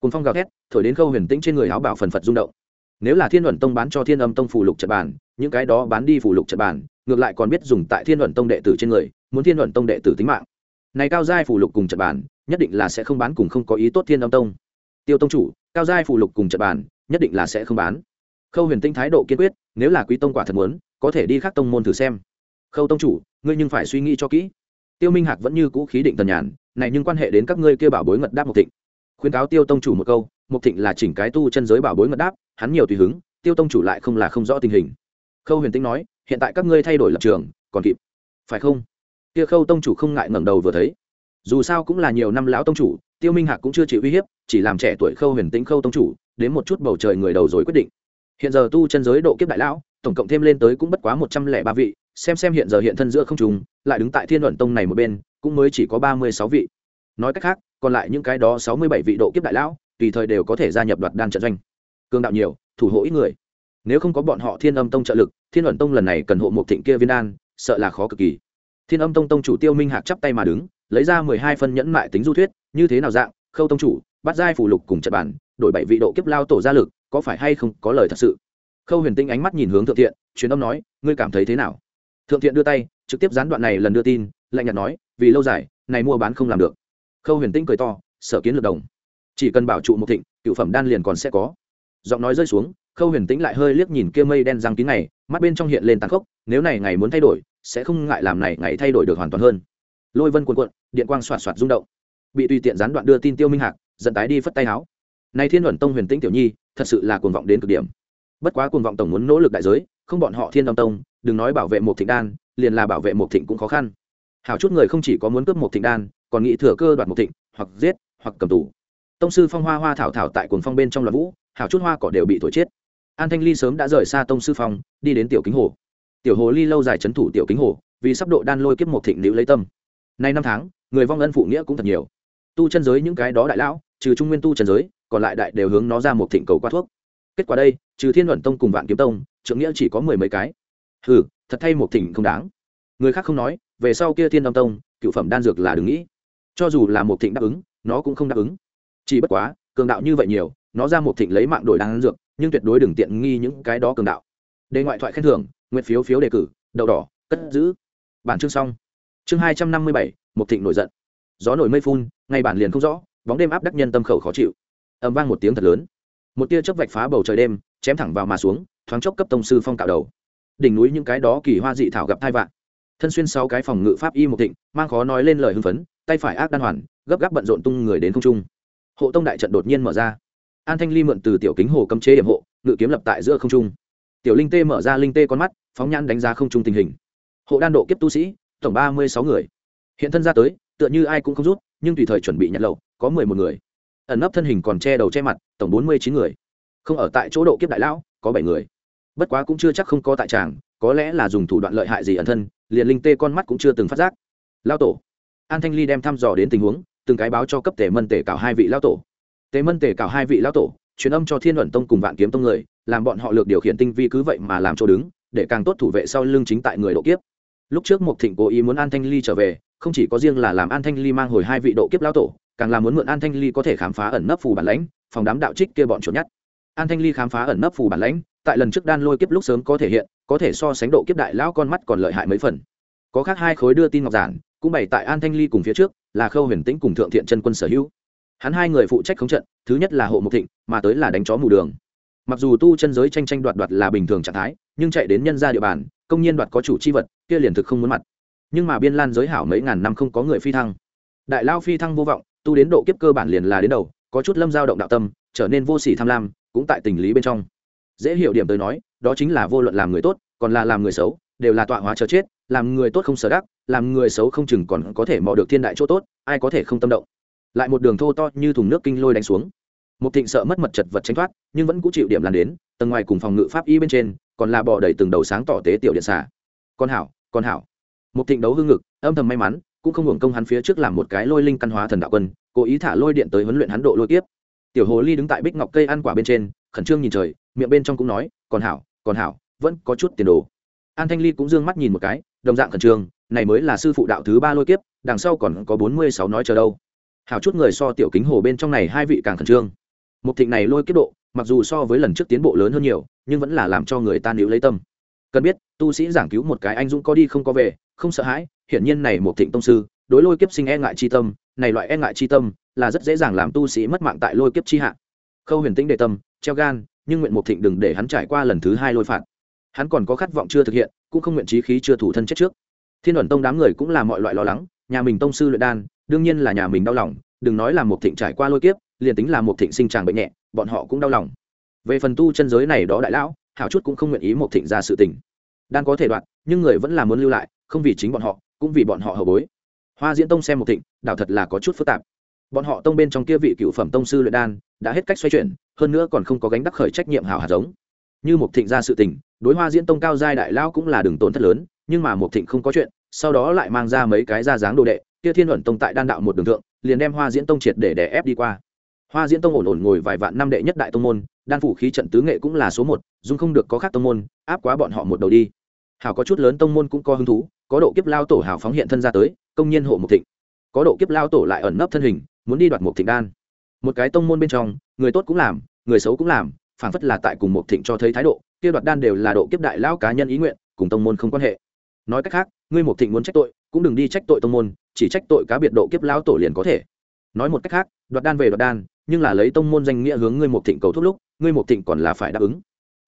Cùng phong gào thét, thổi đến khâu huyền tĩnh trên người áo bảo phần phật rung động. Nếu là thiên luận tông bán cho thiên âm tông phủ lục trận bàn, những cái đó bán đi phủ lục trận bàn, ngược lại còn biết dùng tại thiên luận tông đệ tử trên người, muốn thiên luận tông đệ tử tính mạng này cao giai phụ lục cùng trận bàn, nhất định là sẽ không bán cùng không có ý tốt thiên âm tông. Tiêu tông chủ, cao giai phụ lục cùng trận bàn, nhất định là sẽ không bán. Khâu huyền tinh thái độ kiên quyết, nếu là quý tông quả thật muốn, có thể đi khắc tông môn thử xem. Khâu tông chủ, ngươi nhưng phải suy nghĩ cho kỹ. Tiêu minh hạc vẫn như cũ khí định tần nhàn, này nhưng quan hệ đến các ngươi kia bảo bối ngật đáp một thịnh. Khuyên cáo tiêu tông chủ một câu một thịnh là chỉnh cái tu chân giới bảo bối ngật đáp, hắn nhiều tùy hứng, tiêu tông chủ lại không là không rõ tình hình. Khâu huyền tinh nói, hiện tại các ngươi thay đổi lập trường, còn kịp. Phải không? Kia khâu tông chủ không ngại ngẩng đầu vừa thấy. Dù sao cũng là nhiều năm lão tông chủ, tiêu minh hạc cũng chưa chịu uy hiếp, chỉ làm trẻ tuổi khâu huyền tĩnh khâu tông chủ, đến một chút bầu trời người đầu rồi quyết định. Hiện giờ tu chân giới độ kiếp đại lão, tổng cộng thêm lên tới cũng bất quá một trăm lẻ ba vị, xem xem hiện giờ hiện thân giữa không trùng lại đứng tại thiên luận tông này một bên, cũng mới chỉ có ba mươi sáu vị. Nói cách khác, còn lại những cái đó sáu mươi bảy vị độ kiếp đại lão, tùy thời đều có thể gia nhập đoạt đan trận doanh. Cương đạo nhiều, thủ hộ ít người. Nếu không có bọn họ thiên âm tông trợ lực, thiên luận tông lần này cần hộ một thịnh kia viên đan, sợ là khó cực kỳ thiên âm tông tông chủ tiêu minh hạc chắp tay mà đứng, lấy ra mười hai phân nhẫn mại tính du thuyết, như thế nào dạng, khâu tông chủ, bắt giai phủ lục cùng trận bản, đổi bảy vị độ kiếp lao tổ gia lực, có phải hay không có lời thật sự? Khâu huyền tinh ánh mắt nhìn hướng thượng thiện, truyền âm nói, ngươi cảm thấy thế nào? Thượng thiện đưa tay, trực tiếp gián đoạn này lần đưa tin, lạnh nhạt nói, vì lâu dài, này mua bán không làm được. Khâu huyền tinh cười to, sở kiến lược đồng. Chỉ cần bảo trụ một thịnh, cựu phẩm đan liền còn sẽ có. Giọng nói rơi xuống, khâu huyền tĩnh lại hơi liếc nhìn kia mây đen răng kín này, mắt bên trong hiện lên tàn khốc, nếu này ngày muốn thay đổi sẽ không ngại làm này ngày thay đổi được hoàn toàn hơn. Lôi vân cuồn cuộn, điện quang xoạt xoạt rung động. Bị tùy tiện gián đoạn đưa tin tiêu minh hạc dần tái đi phất tay áo nay thiên luận tông huyền tĩnh tiểu nhi, thật sự là cuồng vọng đến cực điểm. Bất quá cuồng vọng tổng muốn nỗ lực đại giới, không bọn họ thiên đông tông, đừng nói bảo vệ một thịnh đan, liền là bảo vệ một thịnh cũng khó khăn. Hảo chút người không chỉ có muốn cướp một thịnh đan, còn nghĩ thừa cơ đoạt một thịnh, hoặc giết, hoặc cầm tù. Tông sư phong hoa hoa thảo thảo tại cuồng phong bên trong loạn vũ, hảo chút hoa cỏ đều bị thổi chết. An thanh ly sớm đã rời xa tông sư phong, đi đến tiểu kính hồ tiểu hồ ly lâu dài c thủ tiểu kính hồ, vì sắp độ đan lôi kiếp một thịnh nữ lấy tâm. Nay năm tháng, người vong ân phụ nghĩa cũng thật nhiều. Tu chân giới những cái đó đại lão, trừ trung nguyên tu chân giới, còn lại đại đều hướng nó ra một thịnh cầu qua thuốc. Kết quả đây, trừ thiên luận tông cùng vạn kiếm tông, trưởng nghĩa chỉ có mười mấy cái. Hừ, thật thay một thịnh không đáng. Người khác không nói, về sau kia thiên âm tông, cựu phẩm đan dược là đừng nghĩ. Cho dù là một thịnh đáp ứng, nó cũng không đáp ứng. Chỉ bất quá, cường đạo như vậy nhiều, nó ra một thịnh lấy mạng đổi đan dược, nhưng tuyệt đối đừng tiện nghi những cái đó cường đạo. Đề ngoại thoại khen thưởng nguyện phiếu phiếu đề cử, đậu đỏ, cất giữ. Bản chương xong. Chương hai trăm năm mươi bảy một thịnh nổi giận. Gió nổi mây phun, ngay bản liền không rõ, bóng đêm áp đắc nhân tâm khẩu khó chịu. Ầm vang một tiếng thật lớn. Một tia chớp vạch phá bầu trời đêm, chém thẳng vào mà xuống, thoáng chốc cấp tông sư phong cạo đầu. Đỉnh núi những cái đó kỳ hoa dị thảo gặp thai vạn thân xuyên sáu cái phòng ngự pháp y một thịnh, mang khó nói lên lời hưng phấn, tay phải ác đan hoàn, gấp gáp bận rộn tung người đến không trung. Hộ tông đại trận đột nhiên mở ra. An thanh ly mượn từ tiểu kính hồ cấm chế điểm hộ, ngự kiếm lập tại giữa không trung tiểu linh tê mở ra linh tê con mắt, phóng nhãn đánh giá không chung tình hình. Hộ đan độ kiếp tu sĩ, tổng ba mươi sáu người. Hiện thân ra tới, tựa như ai cũng không rút, nhưng tùy thời chuẩn bị nhận lậu, có mười một người. Ẩn nấp thân hình còn che đầu che mặt, tổng bốn mươi chín người. Không ở tại chỗ độ kiếp đại lão, có bảy người. Bất quá cũng chưa chắc không có tại tràng, có lẽ là dùng thủ đoạn lợi hại gì ẩn thân, liền linh tê con mắt cũng chưa từng phát giác. Lao tổ. An thanh ly đem thăm dò đến tình huống, từng cái báo cho cấp tề mân tề cảo hai vị lão tổ. Tề mân tề cảo hai vị lão tổ, truyền âm cho thiên luận tông cùng vạn kiếm tông người làm bọn họ lược điều khiển tinh vi cứ vậy mà làm chỗ đứng, để càng tốt thủ vệ sau lưng chính tại người độ kiếp. Lúc trước Mục thịnh cố ý muốn an thanh ly trở về, không chỉ có riêng là làm an thanh ly mang hồi hai vị độ kiếp lao tổ, càng là muốn mượn an thanh ly có thể khám phá ẩn nấp phù bản lãnh, phòng đám đạo trích kia bọn chuột nhất. An thanh ly khám phá ẩn nấp phù bản lãnh, tại lần trước đan lôi kiếp lúc sớm có thể hiện, có thể so sánh độ kiếp đại lão con mắt còn lợi hại mấy phần. Có khác hai khối đưa tin ngọc giản, cũng bày tại an thanh ly cùng phía trước, là khâu huyền tĩnh cùng thượng thiện chân quân sở hữu. Hắn hai người phụ trách khống trận, thứ nhất là hộ mục thịnh, mà tới là đánh chó mù đường mặc dù tu chân giới tranh tranh đoạt đoạt là bình thường trạng thái, nhưng chạy đến nhân ra địa bàn, công nhiên đoạt có chủ chi vật, kia liền thực không muốn mặt. Nhưng mà biên lan giới hảo mấy ngàn năm không có người phi thăng. Đại lao phi thăng vô vọng, tu đến độ kiếp cơ bản liền là đến đầu, có chút lâm giao động đạo tâm, trở nên vô sỉ tham lam, cũng tại tình lý bên trong. Dễ hiểu điểm tới nói, đó chính là vô luận làm người tốt, còn là làm người xấu, đều là tọa hóa chờ chết, làm người tốt không sở đắc, làm người xấu không chừng còn có thể mò được thiên đại chỗ tốt, ai có thể không tâm động. Lại một đường thô to như thùng nước kinh lôi đánh xuống một thịnh sợ mất mật chật vật tránh thoát, nhưng vẫn cũng chịu điểm lần đến, tầng ngoài cùng phòng ngự pháp y bên trên, còn là bỏ đầy từng đầu sáng tỏ tế tiểu điện xả con hảo con hảo. Một thịnh đấu hương ngực, âm thầm may mắn, cũng không hưởng công hắn phía trước làm một cái lôi linh căn hóa thần đạo quân, cố ý thả lôi điện tới huấn luyện hắn độ lôi tiếp tiểu hồ ly đứng tại bích ngọc cây ăn quả bên trên, khẩn trương nhìn trời, miệng bên trong cũng nói còn hảo còn hảo, vẫn có chút tiền đồ. An thanh ly cũng d ư ơ n g mắt nhìn một cái, đồng dạng khẩn trương, này mới là sư phụ đạo thứ ba lôi kiếp, đằng sau còn có bốn mươi sáu nói chờ đâu. Hảo chút người so tiểu kính hồ bên trong này hai vị càng khẩn trương một thịnh này lôi kiếp độ, mặc dù so với lần trước tiến bộ lớn hơn nhiều, nhưng vẫn là làm cho người ta níu lấy tâm. Cần biết, tu sĩ giảng cứu một cái anh dũng có đi không có về, không sợ hãi, hiển nhiên này một thịnh tông sư, đối lôi kiếp sinh e ngại chi tâm, này loại e ngại chi tâm là rất dễ dàng làm tu sĩ mất mạng tại lôi kiếp chi hạ. Khâu huyền tĩnh đề tâm, treo gan, nhưng nguyện mục thịnh đừng để hắn trải qua lần thứ hai lôi phạt. Hắn còn có khát vọng chưa thực hiện, cũng không nguyện trí khí chưa thủ thân chết trước. Thiên ẩn tông đám người cũng là mọi loại lo lắng, nhà mình tông sư luyện đan, đương nhiên là nhà mình đau lòng, đừng nói là một thịnh trải qua lôi kiếp liền tính là một thịnh sinh tràng bệnh nhẹ bọn họ cũng đau lòng. Về phần tu chân giới này đó đại lão hảo chút cũng không nguyện ý một thịnh ra sự tình. Đan có thể đoạn, nhưng người vẫn là muốn lưu lại không vì chính bọn họ cũng vì bọn họ hậu bối. Hoa diễn tông xem một thịnh đảo thật là có chút phức tạp. Bọn họ tông bên trong kia vị cựu phẩm tông sư luyện đan đã hết cách xoay chuyển hơn nữa còn không có gánh đắc khởi trách nhiệm hảo hạt giống. Như một thịnh ra sự tình đối hoa diễn tông cao giai đại lão cũng là đường tổn thất lớn nhưng mà một thịnh không có chuyện sau đó lại mang ra mấy cái ra dáng đồ đệ kia thiên luận tông tại đan đạo một đường thượng liền đem hoa diễn tông triệt để đè ép đi qua hoa diễn tông ổn ổn ngồi vài vạn năm đệ nhất đại tông môn, đan phủ khí trận tứ nghệ cũng là số một, dung không được có khác tông môn, áp quá bọn họ một đầu đi. Hảo có chút lớn tông môn cũng có hứng thú, có độ kiếp lao tổ hảo phóng hiện thân ra tới, công nhiên hộ một thịnh. Có độ kiếp lao tổ lại ẩn nấp thân hình, muốn đi đoạt một thịnh đan. Một cái tông môn bên trong, người tốt cũng làm, người xấu cũng làm phản phất là tại cùng một thịnh cho thấy thái độ, kia đoạt đan đều là độ kiếp đại lao cá nhân ý nguyện, cùng tông môn không quan hệ. Nói cách khác, ngươi một thịnh muốn trách tội, cũng đừng đi trách tội tông môn, chỉ trách tội cá biệt độ kiếp lao tổ liền có thể. Nói một cách khác, đoạt đan về đoạt đan nhưng là lấy tông môn danh nghĩa hướng ngươi một thịnh cầu thuốc lúc, ngươi một thịnh còn là phải đáp ứng.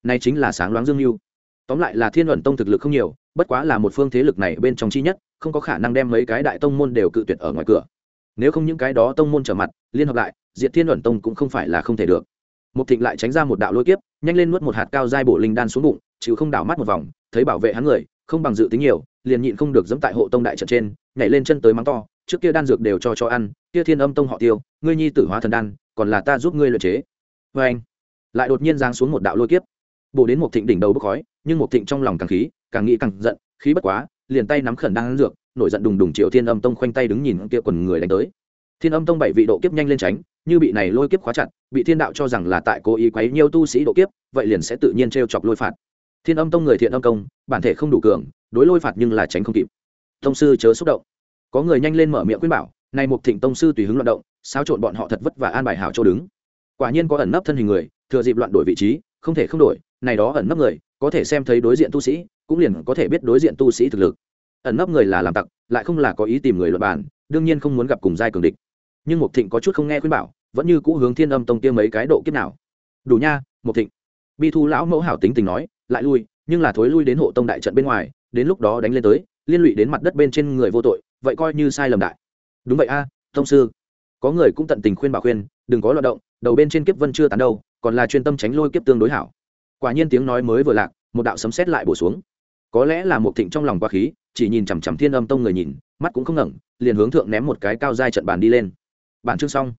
Này chính là sáng loáng dương mưu. Tóm lại là thiên luận tông thực lực không nhiều, bất quá là một phương thế lực này bên trong chi nhất, không có khả năng đem mấy cái đại tông môn đều cự tuyệt ở ngoài cửa. Nếu không những cái đó tông môn trở mặt, liên hợp lại diện thiên luận tông cũng không phải là không thể được. Một thịnh lại tránh ra một đạo lôi kiếp, nhanh lên nuốt một hạt cao dai bổ linh đan xuống bụng, chịu không đảo mắt một vòng, thấy bảo vệ hắn người, không bằng dự tính nhiều, liền nhịn không được dẫm tại hộ tông đại trận trên, nhảy lên chân tới mắng to, trước kia đan dược đều cho cho ăn, kia thiên âm tông họ tiêu, ngươi nhi tử hóa thần đan còn là ta giúp ngươi luyện chế. Vê anh, lại đột nhiên giáng xuống một đạo lôi kiếp. Bổ đến một thịnh đỉnh đầu bốc khói, nhưng một thịnh trong lòng càng khí, càng nghĩ càng giận, khí bất quá, liền tay nắm khẩn đang dược, nổi giận đùng đùng triệu thiên âm tông khoanh tay đứng nhìn kia quần người đánh tới. Thiên âm tông bảy vị độ kiếp nhanh lên tránh, như bị này lôi kiếp khóa chặt, bị thiên đạo cho rằng là tại cố ý quấy nhiều tu sĩ độ kiếp, vậy liền sẽ tự nhiên t chọc lôi phạt. Thiên âm tông người thiện âm công bản thể không đủ cường, đối lôi phạt nhưng là tránh không kịp. Tông sư chớ xúc động. Có người nhanh lên mở miệng khuyên bảo này một thịnh tông sư tùy hứng loạn động sao trộn bọn họ thật vất và an bài hảo chỗ đứng. Quả nhiên có ẩn nấp thân hình người thừa dịp loạn đổi vị trí không thể không đổi này đó ẩn nấp người có thể xem thấy đối diện tu sĩ cũng liền có thể biết đối diện tu sĩ thực lực. Ẩn nấp người là làm tặc lại không là có ý tìm người luật bản, đương nhiên không muốn gặp cùng giai cường địch. Nhưng mục thịnh có chút không nghe khuyên bảo vẫn như cũ hướng thiên âm tông kia mấy cái độ kiếp nào. Đủ nha mục thịnh. Bi thu lão mẫu hảo tính tình nói lại lui nhưng là thối lui đến hộ tông đại trận bên ngoài đến lúc đó đánh lên tới liên lụy đến mặt đất bên trên người vô tội vậy coi như sai lầm đại đúng vậy a à, sư. Có người cũng tận tình khuyên bảo khuyên đừng có loạt động đầu bên trên kiếp vân chưa tán đâu còn là chuyên tâm tránh lôi kiếp tương đối hảo. Quả nhiên tiếng nói mới vừa lạc một đạo sấm sét lại bổ xuống. Có lẽ là một thịnh trong lòng quá khí chỉ nhìn chằm chằm thiên âm tông người nhìn mắt cũng không ngẩng liền hướng thượng ném một cái cao dai trận bàn đi lên. Bản chương xong.